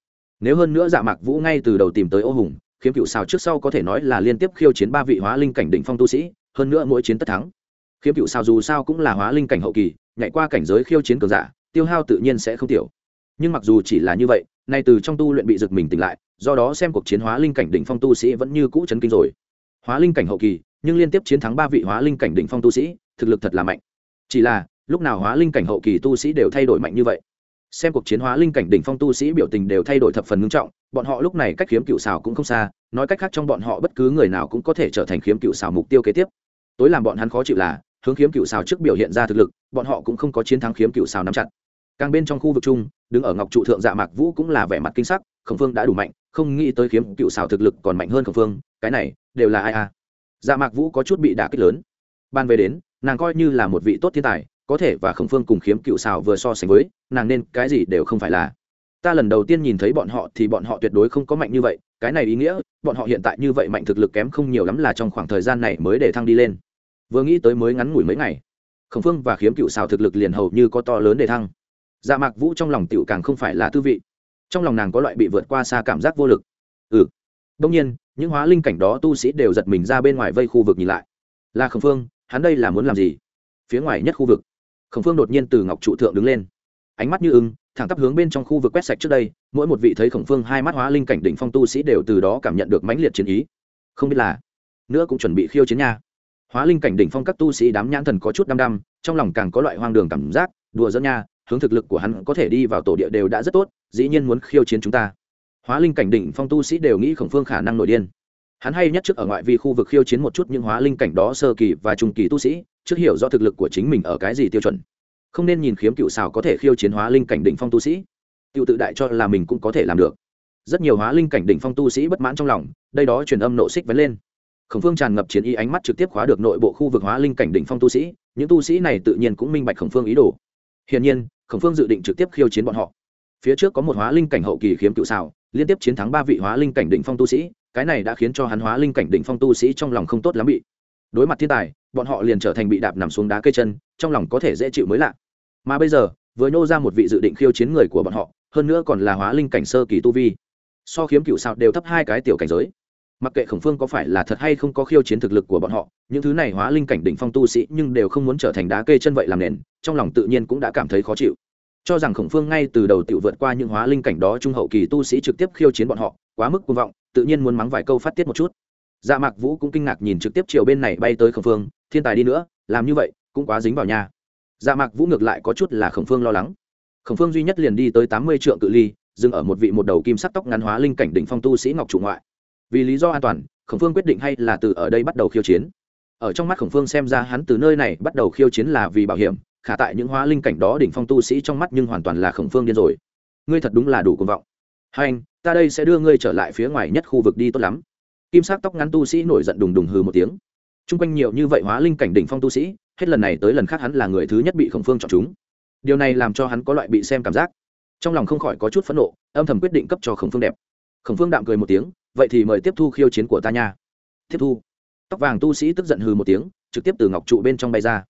Nếu hơn nữa dạ mạc vũ ngay từ đầu tìm tới ô hùng khiếm cựu xào trước sau có thể nói là liên tiếp khiêu chiến ba vị hóa linh cảnh đỉnh phong tu sĩ, hơn nữa mỗi chiến tất thắng. Khiếm cựu xào dù sao cũng là hóa linh cảnh hậu kỳ, nhảy qua cảnh giới khiêu chiến cường giả tiêu hao tự nhiên sẽ không tiểu. Nhưng mặc dù chỉ là như vậy, nay từ trong tu luyện bị giật mình tỉnh lại, do đó xem cuộc chiến hóa linh cảnh đỉnh phong tu sĩ vẫn như cũ chấn kinh rồi. Hóa linh cảnh hậu kỳ, nhưng liên tiếp chiến thắng ba vị hóa linh cảnh đỉnh phong tu sĩ, thực lực thật là mạnh. Chỉ là, lúc nào hóa linh cảnh hậu kỳ tu sĩ đều thay đổi mạnh như vậy? Xem cuộc chiến hóa linh cảnh đỉnh phong tu sĩ biểu tình đều thay đổi thập phần nghiêm trọng, bọn họ lúc này cách khiếm cựu xào cũng không xa, nói cách khác trong bọn họ bất cứ người nào cũng có thể trở thành khiếm cựu xào mục tiêu kế tiếp. Tối làm bọn hắn khó chịu là, hướng khiếm cựu xào trước biểu hiện ra thực lực, bọn họ cũng không có chiến thắng khiếm cựu xào nắm chặt càng bên trong khu vực chung, đứng ở ngọc trụ thượng dạ mạc vũ cũng là vẻ mặt kinh sắc, khổng phương đã đủ mạnh, không nghĩ tới khiếm cựu xào thực lực còn mạnh hơn khổng phương, cái này đều là ai à? Dạ mạc vũ có chút bị đả kích lớn. Ban về đến, nàng coi như là một vị tốt thiên tài, có thể và khổng phương cùng khiếm cựu xào vừa so sánh với, nàng nên cái gì đều không phải là. Ta lần đầu tiên nhìn thấy bọn họ thì bọn họ tuyệt đối không có mạnh như vậy, cái này ý nghĩa, bọn họ hiện tại như vậy mạnh thực lực kém không nhiều lắm là trong khoảng thời gian này mới để thăng đi lên. Vừa nghĩ tới mới ngắn ngủi mấy ngày, khổng phương và khiếm cựu xào thực lực liền hầu như có to lớn để thăng dạ mạc vũ trong lòng tiểu càng không phải là tư vị. Trong lòng nàng có loại bị vượt qua xa cảm giác vô lực. Ừ. Đông nhiên, những hóa linh cảnh đó tu sĩ đều giật mình ra bên ngoài vây khu vực nhìn lại. Là khổng phương, hắn đây là muốn làm gì? Phía ngoài nhất khu vực. Khổng phương đột nhiên từ ngọc trụ thượng đứng lên. Ánh mắt như ưng, thẳng tắp hướng bên trong khu vực quét sạch trước đây, mỗi một vị thấy khổng phương hai mắt hóa linh cảnh đỉnh phong tu sĩ đều từ đó cảm nhận được mãnh liệt chiến ý. Không biết là nữa cũng chuẩn bị khiêu chiến nha. Hóa linh cảnh đỉnh phong các tu sĩ đám nhãn thần có chút đăm đăm, trong lòng càng có loại hoang đường cảm giác, đùa dẫn nha hướng thực lực của hắn có thể đi vào tổ địa đều đã rất tốt, dĩ nhiên muốn khiêu chiến chúng ta. Hóa linh cảnh đỉnh phong tu sĩ đều nghĩ khổng phương khả năng nổi điên. Hắn hay nhất trước ở ngoại vi khu vực khiêu chiến một chút những hóa linh cảnh đó sơ kỳ và trung kỳ tu sĩ, trước hiểu rõ thực lực của chính mình ở cái gì tiêu chuẩn. Không nên nhìn khiếm cựu xào có thể khiêu chiến hóa linh cảnh đỉnh phong tu sĩ. Cựu tự đại cho là mình cũng có thể làm được. Rất nhiều hóa linh cảnh đỉnh phong tu sĩ bất mãn trong lòng, đây đó truyền âm nộ xích vấn lên. Khổng phương tràn ngập chiến ý ánh mắt trực tiếp khóa được nội bộ khu vực hóa linh cảnh đỉnh phong tu sĩ, những tu sĩ này tự nhiên cũng minh bạch khổng phương ý đồ hiển nhiên, khổng phương dự định trực tiếp khiêu chiến bọn họ. Phía trước có một hóa linh cảnh hậu kỳ khiếm cựu xào, liên tiếp chiến thắng ba vị hóa linh cảnh đỉnh phong tu sĩ, cái này đã khiến cho hắn hóa linh cảnh đỉnh phong tu sĩ trong lòng không tốt lắm bị. Đối mặt thiên tài, bọn họ liền trở thành bị đạp nằm xuống đá cây chân, trong lòng có thể dễ chịu mới lạ. Mà bây giờ, vừa nô ra một vị dự định khiêu chiến người của bọn họ, hơn nữa còn là hóa linh cảnh sơ kỳ tu vi. So khiếm cựu xào đều thấp hai cái tiểu cảnh giới mặc kệ khổng phương có phải là thật hay không có khiêu chiến thực lực của bọn họ, những thứ này hóa linh cảnh đỉnh phong tu sĩ nhưng đều không muốn trở thành đá kê chân vậy làm nền, trong lòng tự nhiên cũng đã cảm thấy khó chịu. Cho rằng khổng phương ngay từ đầu tự vượt qua những hóa linh cảnh đó trung hậu kỳ tu sĩ trực tiếp khiêu chiến bọn họ, quá mức cuồng vọng, tự nhiên muốn mắng vài câu phát tiết một chút. Dạ mạc vũ cũng kinh ngạc nhìn trực tiếp chiều bên này bay tới khổng phương, thiên tài đi nữa, làm như vậy, cũng quá dính vào nhà. Dạ mạc vũ ngược lại có chút là khổng phương lo lắng. Khổng phương duy nhất liền đi tới tám mươi trượng cự ly, dừng ở một vị một đầu kim sắc tóc ngắn hóa linh cảnh đỉnh phong tu sĩ ngọc trụ ngoại vì lý do an toàn, khổng phương quyết định hay là từ ở đây bắt đầu khiêu chiến. Ở trong mắt khổng phương xem ra hắn từ nơi này bắt đầu khiêu chiến là vì bảo hiểm, khả tại những hóa linh cảnh đó đỉnh phong tu sĩ trong mắt nhưng hoàn toàn là khổng phương điên rồi. Ngươi thật đúng là đủ cuồng vọng. Hai anh, ta đây sẽ đưa ngươi trở lại phía ngoài nhất khu vực đi tốt lắm. Kim sắc tóc ngắn tu sĩ nổi giận đùng đùng hừ một tiếng. T r u n g quanh nhiều như vậy hóa linh cảnh đỉnh phong tu sĩ, hết lần này tới lần khác hắn là người thứ nhất bị khổng phương chọn chúng. Điều này làm cho hắn có loại bị xem cảm giác. Trong lòng không khỏi có chút phẫn nộ, âm thầm quyết định cấp cho khổng phương đẹp khổng phương đạm cười một tiếng, vậy thì mời tiếp thu khiêu chiến của ta nha. Tiếp thu? Tóc vàng tu sĩ tức giận hừ một tiếng, trực tiếp từ ngọc trụ bên trong bay ra.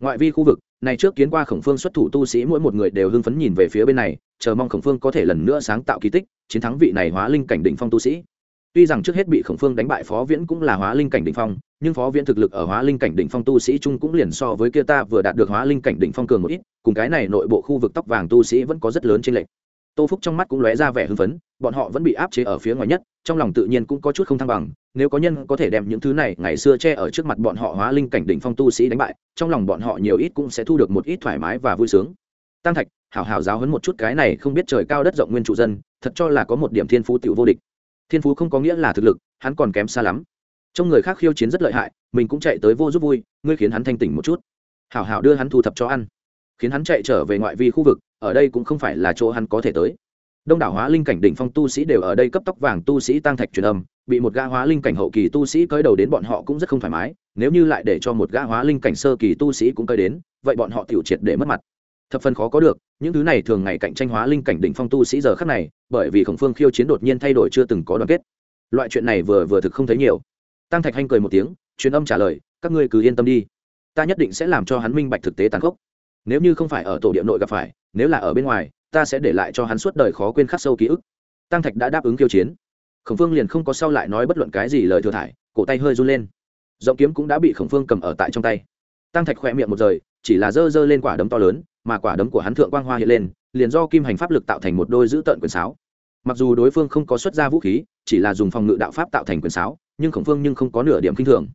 Ngoại vi khu vực, này trước kiến qua khổng phương xuất thủ tu sĩ mỗi một người đều hưng phấn nhìn về phía bên này, chờ mong khổng phương có thể lần nữa sáng tạo kỳ tích, chiến thắng vị này hóa linh cảnh đỉnh phong tu sĩ. Tuy rằng trước hết bị khổng phương đánh bại phó viễn cũng là hóa linh cảnh đỉnh phong, nhưng phó viễn thực lực ở hóa linh cảnh đỉnh phong tu sĩ chung cũng liền so với kia ta vừa đạt được hóa linh cảnh đỉnh phong cường một ít, cùng cái này nội bộ khu vực tóc vàng tu sĩ vẫn có rất lớn trên lệch tô phúc trong mắt cũng lóe ra vẻ hưng phấn, bọn họ vẫn bị áp chế ở phía ngoài nhất, trong lòng tự nhiên cũng có chút không thăng bằng, nếu có nhân có thể đem những thứ này ngày xưa che ở trước mặt bọn họ hóa linh cảnh đỉnh phong tu sĩ đánh bại, trong lòng bọn họ nhiều ít cũng sẽ thu được một ít thoải mái và vui sướng. Tăng thạch, hảo hảo giáo hấn một chút cái này không biết trời cao đất rộng nguyên trụ dân, thật cho là có một điểm thiên phú tiểu vô địch. Thiên phú không có nghĩa là thực lực, hắn còn kém xa lắm. Trong người khác khiêu chiến rất lợi hại, mình cũng chạy tới vô giúp vui, ngươi khiến hắn thanh tỉnh một chút. Hảo hảo đưa hắn thu thập cho ăn. Khiến hắn chạy trở về ngoại vi khu vực ở đây cũng không phải là chỗ hắn có thể tới. Đông đảo hóa linh cảnh đỉnh phong tu sĩ đều ở đây cấp tốc vàng tu sĩ tăng thạch truyền âm, bị một gã hóa linh cảnh hậu kỳ tu sĩ cơi đầu đến bọn họ cũng rất không thoải mái, nếu như lại để cho một gã hóa linh cảnh sơ kỳ tu sĩ cũng cơi đến, vậy bọn họ tiểu triệt để mất mặt. Thập phần khó có được, những thứ này thường ngày cạnh tranh hóa linh cảnh đỉnh phong tu sĩ giờ khắc này, bởi vì khổng phương khiêu chiến đột nhiên thay đổi chưa từng có đoàn kết. Loại chuyện này vừa vừa thực không thấy nhiều. Tăng thạch hanh cười một tiếng, truyền âm trả lời, các ngươi cứ yên tâm đi. Ta nhất định sẽ làm cho hắn minh bạch thực tế tàn khốc nếu như không phải ở tổ địa nội gặp phải, nếu là ở bên ngoài, ta sẽ để lại cho hắn suốt đời khó quên khắc sâu ký ức. Tăng thạch đã đáp ứng kiêu chiến. Khổng phương liền không có sau lại nói bất luận cái gì lời thừa thải, cổ tay hơi run lên. Giọng kiếm cũng đã bị khổng phương cầm ở tại trong tay. Tăng thạch khỏe miệng một rời, chỉ là dơ dơ lên quả đấm to lớn, mà quả đấm của hắn thượng quang hoa hiện lên, liền do kim hành pháp lực tạo thành một đôi giữ tợn quyền sáo. Mặc dù đối phương không có xuất ra vũ khí, chỉ là dùng phòng ngự đạo pháp tạo thành quyền sáo, nhưng khổng phương nhưng không có nửa điểm kinh thường.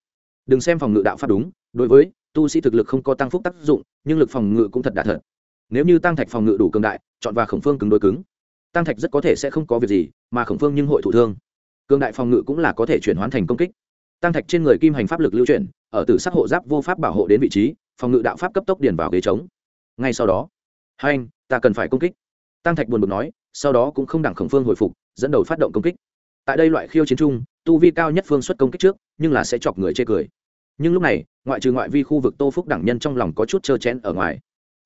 Đừng xem phòng ngự đạo pháp đúng, đối với tu sĩ thực lực không có tăng phúc tác dụng, nhưng lực phòng ngự cũng thật đạt thật. Nếu như tăng thạch phòng ngự đủ cường đại, chọn và khổng phương cứng đối cứng. Tăng thạch rất có thể sẽ không có việc gì, mà khổng phương nhưng hội thủ thương. Cường đại phòng ngự cũng là có thể chuyển hóa thành công kích. Tăng thạch trên người kim hành pháp lực lưu chuyển, ở tử sắc hộ giáp vô pháp bảo hộ đến vị trí, phòng ngự đạo pháp cấp tốc điền vào ghế trống. Ngay sau đó, hai anh, ta cần phải công kích. Tăng thạch buồn bực nói, sau đó cũng không đẳng khổng phương hồi phục, dẫn đầu phát động công kích. Tại đây loại khiêu chiến chung, tu vi cao nhất phương xuất công kích trước, nhưng là sẽ chọc người chê cười nhưng lúc này, ngoại trừ ngoại vi khu vực tô phúc đẳng nhân trong lòng có chút trơ chén ở ngoài.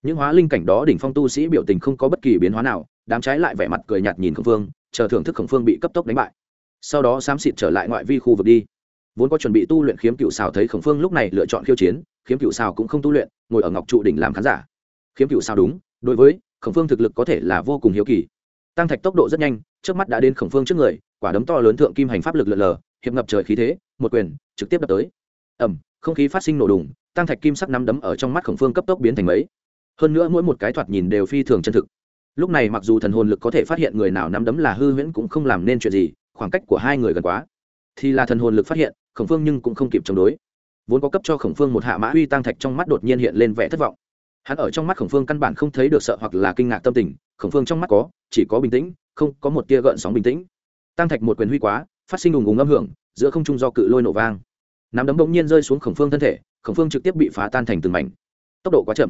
Những hóa linh cảnh đó đỉnh phong tu sĩ biểu tình không có bất kỳ biến hóa nào, đám trái lại vẻ mặt cười nhạt nhìn khổng phương, chờ thưởng thức khổng phương bị cấp tốc đánh bại. Sau đó xám xịt trở lại ngoại vi khu vực đi. Vốn có chuẩn bị tu luyện khiếm cựu xào thấy khổng phương lúc này lựa chọn khiêu chiến, khiếm cựu xào cũng không tu luyện, ngồi ở ngọc trụ đỉnh làm khán giả. Khiếm cựu xào đúng, đối với khổng phương thực lực có thể là vô cùng hiếu kỳ. Tăng thạch tốc độ rất nhanh trước mắt đã đến khổng phương trước người, quả đấm to lớn thượng kim hành pháp lực lượn lờ, hiệp ngập trời khí thế, một quyền trực tiếp đập tới. Ẩm không khí phát sinh nổ đùng tăng thạch kim sắc nắm đấm ở trong mắt khổng phương cấp tốc biến thành mấy. Hơn nữa mỗi một cái thoạt nhìn đều phi thường chân thực. Lúc này mặc dù thần hồn lực có thể phát hiện người nào nắm đấm là hư huyễn cũng không làm nên chuyện gì, khoảng cách của hai người gần quá. Thì là thần hồn lực phát hiện, khổng phương nhưng cũng không kịp chống đối. Vốn có cấp cho khổng phương một hạ mã uy tăng thạch trong mắt đột nhiên hiện lên vẻ thất vọng. Hắn ở trong mắt khổng phương căn bản không thấy được sợ hoặc là kinh ngạc tâm tình, khổng phương trong mắt có, chỉ có bình tĩnh, không có một tia gợn sóng bình tĩnh. Tăng thạch một quyền huy quá, phát sinh đùng ùng âm hưởng, giữa không trung do cự lôi nổ vang nắm đấm bỗng nhiên rơi xuống khổng phương thân thể, khổng phương trực tiếp bị phá tan thành từng mảnh. Tốc độ quá chậm.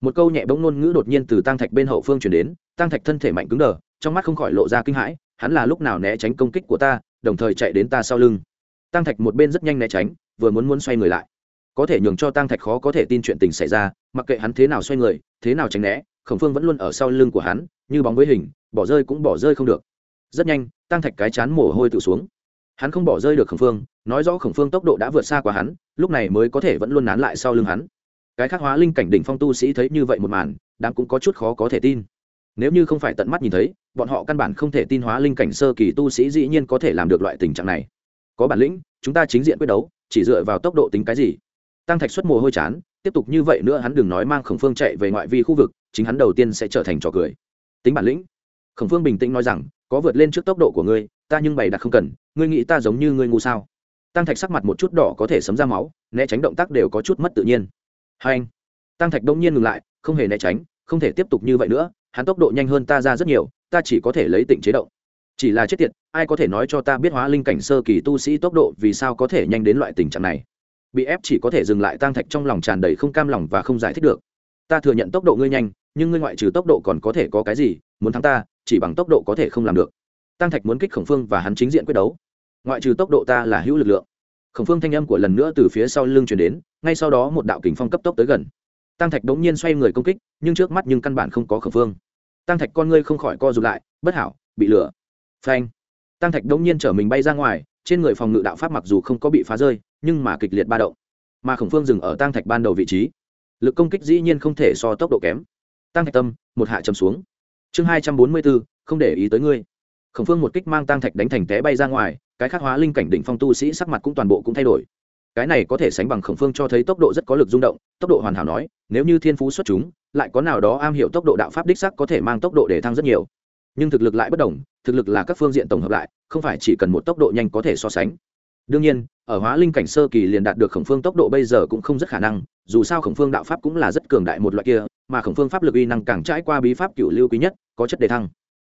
Một câu nhẹ bỗng ngôn ngữ đột nhiên từ tăng thạch bên hậu phương chuyển đến tăng thạch thân thể mạnh cứng đờ, trong mắt không khỏi lộ ra kinh hãi, hắn là lúc nào né tránh công kích của ta, đồng thời chạy đến ta sau lưng. Tăng thạch một bên rất nhanh né tránh, vừa muốn muốn xoay người lại. Có thể nhường cho tăng thạch khó có thể tin chuyện tình xảy ra, mặc kệ hắn thế nào xoay người, thế nào tránh né, khổng phương vẫn luôn ở sau lưng của hắn, như bóng với hình, bỏ rơi cũng bỏ rơi không được. Rất nhanh tăng thạch cái chán mồ hôi tự xuống hắn không bỏ rơi được khổng phương, nói rõ khổng phương tốc độ đã vượt xa qua hắn, lúc này mới có thể vẫn luôn nán lại sau lưng hắn. Cái khác hóa linh cảnh đỉnh phong tu sĩ thấy như vậy một màn đang cũng có chút khó có thể tin. Nếu như không phải tận mắt nhìn thấy, bọn họ căn bản không thể tin hóa linh cảnh sơ kỳ tu sĩ dĩ nhiên có thể làm được loại tình trạng này. Có bản lĩnh, chúng ta chính diện quyết đấu, chỉ dựa vào tốc độ tính cái gì? Tăng thạch xuất mồ hôi chán, tiếp tục như vậy nữa hắn đừng nói mang khổng phương chạy về ngoại vi khu vực, chính hắn đầu tiên sẽ trở thành trò cười. Tính bản lĩnh. Khổng phương bình tĩnh nói rằng, có vượt lên trước tốc độ của ngươi ta nhưng bày đặt không cần, ngươi nghĩ ta giống như ngươi ngu sao? Tăng thạch sắc mặt một chút đỏ có thể sấm ra máu, né tránh động tác đều có chút mất tự nhiên. Hai anh, tăng thạch đông nhiên ngừng lại, không hề né tránh, không thể tiếp tục như vậy nữa, hắn tốc độ nhanh hơn ta ra rất nhiều, ta chỉ có thể lấy tỉnh chế động. Chỉ là chết tiệt, ai có thể nói cho ta biết hóa linh cảnh sơ kỳ tu sĩ tốc độ vì sao có thể nhanh đến loại tình trạng này? Bị ép chỉ có thể dừng lại tăng thạch trong lòng tràn đầy không cam lòng và không giải thích được. Ta thừa nhận tốc độ ngươi nhanh, nhưng ngươi ngoại trừ tốc độ còn có thể có cái gì, muốn thắng ta, chỉ bằng tốc độ có thể không làm được tăng thạch muốn kích khổng phương và hắn chính diện quyết đấu. Ngoại trừ tốc độ ta là hữu lực lượng. Khổng phương thanh âm của lần nữa từ phía sau lưng chuyển đến, ngay sau đó một đạo kình phong cấp tốc tới gần. Tăng thạch đống nhiên xoay người công kích, nhưng trước mắt nhưng căn bản không có khổng phương. Tăng thạch con ngươi không khỏi co rụt lại, bất hảo, bị lửa. Phanh. Tăng thạch đống nhiên chở mình bay ra ngoài, trên người phòng ngự đạo pháp mặc dù không có bị phá rơi, nhưng mà kịch liệt ba động. Mà khổng phương dừng ở tăng thạch ban đầu vị trí. Lực công kích dĩ nhiên không thể so tốc độ kém. Tăng thạch tâm, một hạ chầm xuống. Chương hai trăm bốn mươi bốn, không để ý tới ngươi khổng phương một kích mang tăng thạch đánh thành té bay ra ngoài, cái khắc hóa linh cảnh đỉnh phong tu sĩ sắc mặt cũng toàn bộ cũng thay đổi. Cái này có thể sánh bằng khổng phương cho thấy tốc độ rất có lực rung động, tốc độ hoàn hảo nói, nếu như thiên phú xuất chúng, lại có nào đó am hiểu tốc độ đạo pháp đích sắc có thể mang tốc độ để thăng rất nhiều. Nhưng thực lực lại bất đồng, thực lực là các phương diện tổng hợp lại, không phải chỉ cần một tốc độ nhanh có thể so sánh. Đương nhiên, ở hóa linh cảnh sơ kỳ liền đạt được khổng phương tốc độ bây giờ cũng không rất khả năng, dù sao khổng phương đạo pháp cũng là rất cường đại một loại kia, mà khổng phương pháp lực uy năng càng trải qua bí pháp cựu lưu quý nhất, có chất đề thăng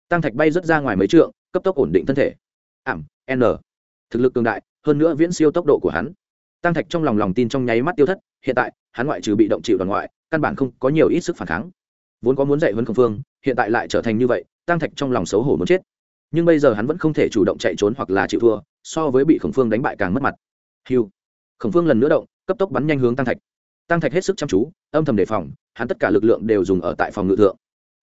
tăng thạch bay rất ra ngoài mấy trượng, cấp tốc ổn định thân thể. Ảm, n. Thực lực cường đại, hơn nữa viễn siêu tốc độ của hắn. Tăng thạch trong lòng lòng tin trong nháy mắt tiêu thất, hiện tại, hắn ngoại trừ bị động chịu đoàn ngoại, căn bản không có nhiều ít sức phản kháng. Vốn có muốn dạy huấn khổng phương, hiện tại lại trở thành như vậy, tăng thạch trong lòng xấu hổ muốn chết. Nhưng bây giờ hắn vẫn không thể chủ động chạy trốn hoặc là chịu thua, so với bị khổng phương đánh bại càng mất mặt. Hiu khổng phương lần nữa động, cấp tốc bắn nhanh hướng tăng thạch. Tăng thạch hết sức chăm chú, âm thầm đề phòng, hắn tất cả lực lượng đều dùng ở tại phòng ngự thượng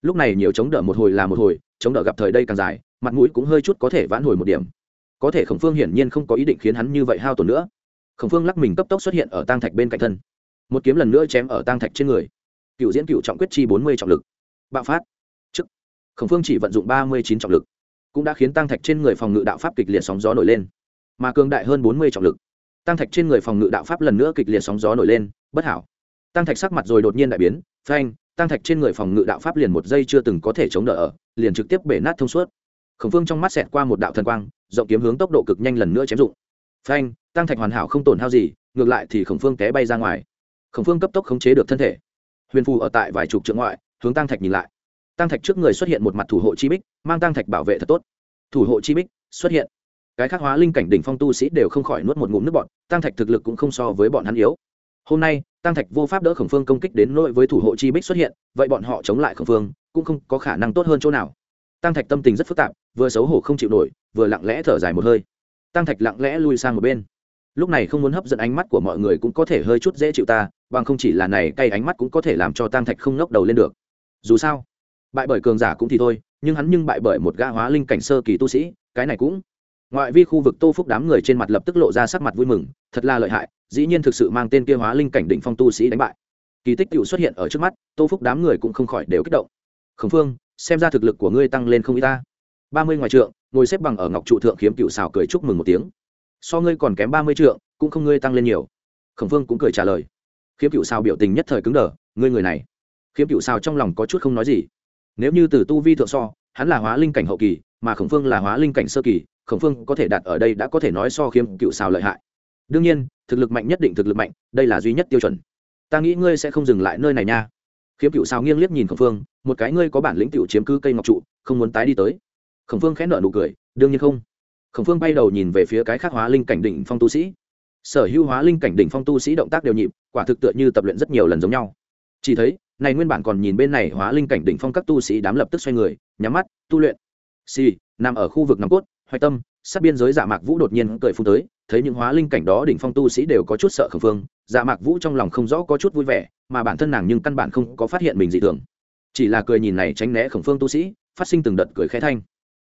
lúc này nhiều chống đỡ một hồi là một hồi, chống đỡ gặp thời đây càng dài, mặt mũi cũng hơi chút có thể vãn hồi một điểm. Có thể khổng phương hiển nhiên không có ý định khiến hắn như vậy hao tổn nữa. Khổng phương lắc mình cấp tốc xuất hiện ở tang thạch bên cạnh thân. Một kiếm lần nữa chém ở tang thạch trên người. Cựu diễn cựu trọng quyết chi bốn mươi trọng lực. Bạo phát. Chức khổng phương chỉ vận dụng ba mươi chín trọng lực, cũng đã khiến tang thạch trên người phòng ngự đạo pháp kịch liệt sóng gió nổi lên. Mà cường đại hơn bốn mươi trọng lực. Tăng thạch trên người phòng ngự đạo pháp lần nữa kịch liệt sóng gió nổi lên, bất hảo. Tăng thạch sắc mặt rồi đột nhiên đại biến, phanh tăng thạch trên người phòng ngự đạo pháp liền một giây chưa từng có thể chống đỡ ở liền trực tiếp bể nát thông suốt. Khổng phương trong mắt xẹt qua một đạo thần quang, rộng kiếm hướng tốc độ cực nhanh lần nữa chém dụng. Phanh tăng thạch hoàn hảo không tổn hao gì, ngược lại thì khổng phương té bay ra ngoài. Khổng phương cấp tốc khống chế được thân thể. Huyền phù ở tại vài chục trượng ngoại, hướng tăng thạch nhìn lại. Tăng thạch trước người xuất hiện một mặt thủ hộ chi bích, mang tăng thạch bảo vệ thật tốt. Thủ hộ chi bích, xuất hiện. Cái khác hóa linh cảnh đỉnh phong tu sĩ đều không khỏi nuốt một ngụm nước bọn tăng thạch thực lực cũng không so với bọn hắn yếu hôm nay, tăng thạch vô pháp đỡ khổng phương công kích đến nỗi với thủ hộ chi bích xuất hiện, vậy bọn họ chống lại khổng phương, cũng không có khả năng tốt hơn chỗ nào. Tăng thạch tâm tình rất phức tạp, vừa xấu hổ không chịu nổi, vừa lặng lẽ thở dài một hơi. Tăng thạch lặng lẽ lui sang một bên. Lúc này không muốn hấp dẫn ánh mắt của mọi người cũng có thể hơi chút dễ chịu ta, bằng không chỉ là này cay ánh mắt cũng có thể làm cho tăng thạch không ngóc đầu lên được. Dù sao, bại bởi cường giả cũng thì thôi, nhưng hắn nhưng bại bởi một gã hóa linh cảnh sơ kỳ tu sĩ, cái này cũng ngoại vi khu vực tô phúc đám người trên mặt lập tức lộ ra sắc mặt vui mừng, thật là lợi hại, dĩ nhiên thực sự mang tên kia hóa linh cảnh định phong tu sĩ đánh bại. Kỳ tích cựu xuất hiện ở trước mắt, tô phúc đám người cũng không khỏi đều kích động. Khẩn phương, xem ra thực lực của ngươi tăng lên không y ta. Ba mươi ngoài trượng, ngồi xếp bằng ở ngọc trụ thượng khiếm cựu xào cười chúc mừng một tiếng. So ngươi còn kém ba mươi trượng, cũng không ngươi tăng lên nhiều. Khẩn phương cũng cười trả lời. Khiếm cựu xào biểu tình nhất thời cứng đờ, ngươi người này. Khiếm cựu xào trong lòng có chút không nói gì. Nếu như từ tu vi thượng so, hắn là hóa linh cảnh hậu kỳ, mà khổng phương là hóa linh cảnh sơ kỳ khổng phương có thể đạt ở đây đã có thể nói so khiêm cựu xào lợi hại. Đương nhiên, thực lực mạnh nhất định thực lực mạnh, đây là duy nhất tiêu chuẩn. Ta nghĩ ngươi sẽ không dừng lại nơi này nha. Khiếm cựu xào nghiêng liếc nhìn khổng phương, một cái ngươi có bản lĩnh cựu chiếm cứ cây ngọc trụ, không muốn tái đi tới. Khổng phương khẽ nợ nụ cười, đương nhiên không. Khổng phương bay đầu nhìn về phía cái khác hóa linh cảnh đỉnh phong tu sĩ. Sở hữu hóa linh cảnh đỉnh phong tu sĩ động tác đều nhịp, quả thực tựa như tập luyện rất nhiều lần giống nhau. Chỉ thấy, này nguyên bản còn nhìn bên này hóa linh cảnh đỉnh phong các tu sĩ đám lập tức xoay người, nhắm mắt, tu luyện. Xì, nằm ở khu vực nòng cốt hoài tâm, sát biên giới dạ mạc vũ đột nhiên cười phun tới, thấy những hóa linh cảnh đó đỉnh phong tu sĩ đều có chút sợ khẩn phương dạ mạc vũ trong lòng không rõ có chút vui vẻ, mà bản thân nàng nhưng căn bản không có phát hiện mình dị thường. Chỉ là cười nhìn này tránh né khổng phương tu sĩ, phát sinh từng đợt cười khẽ thanh.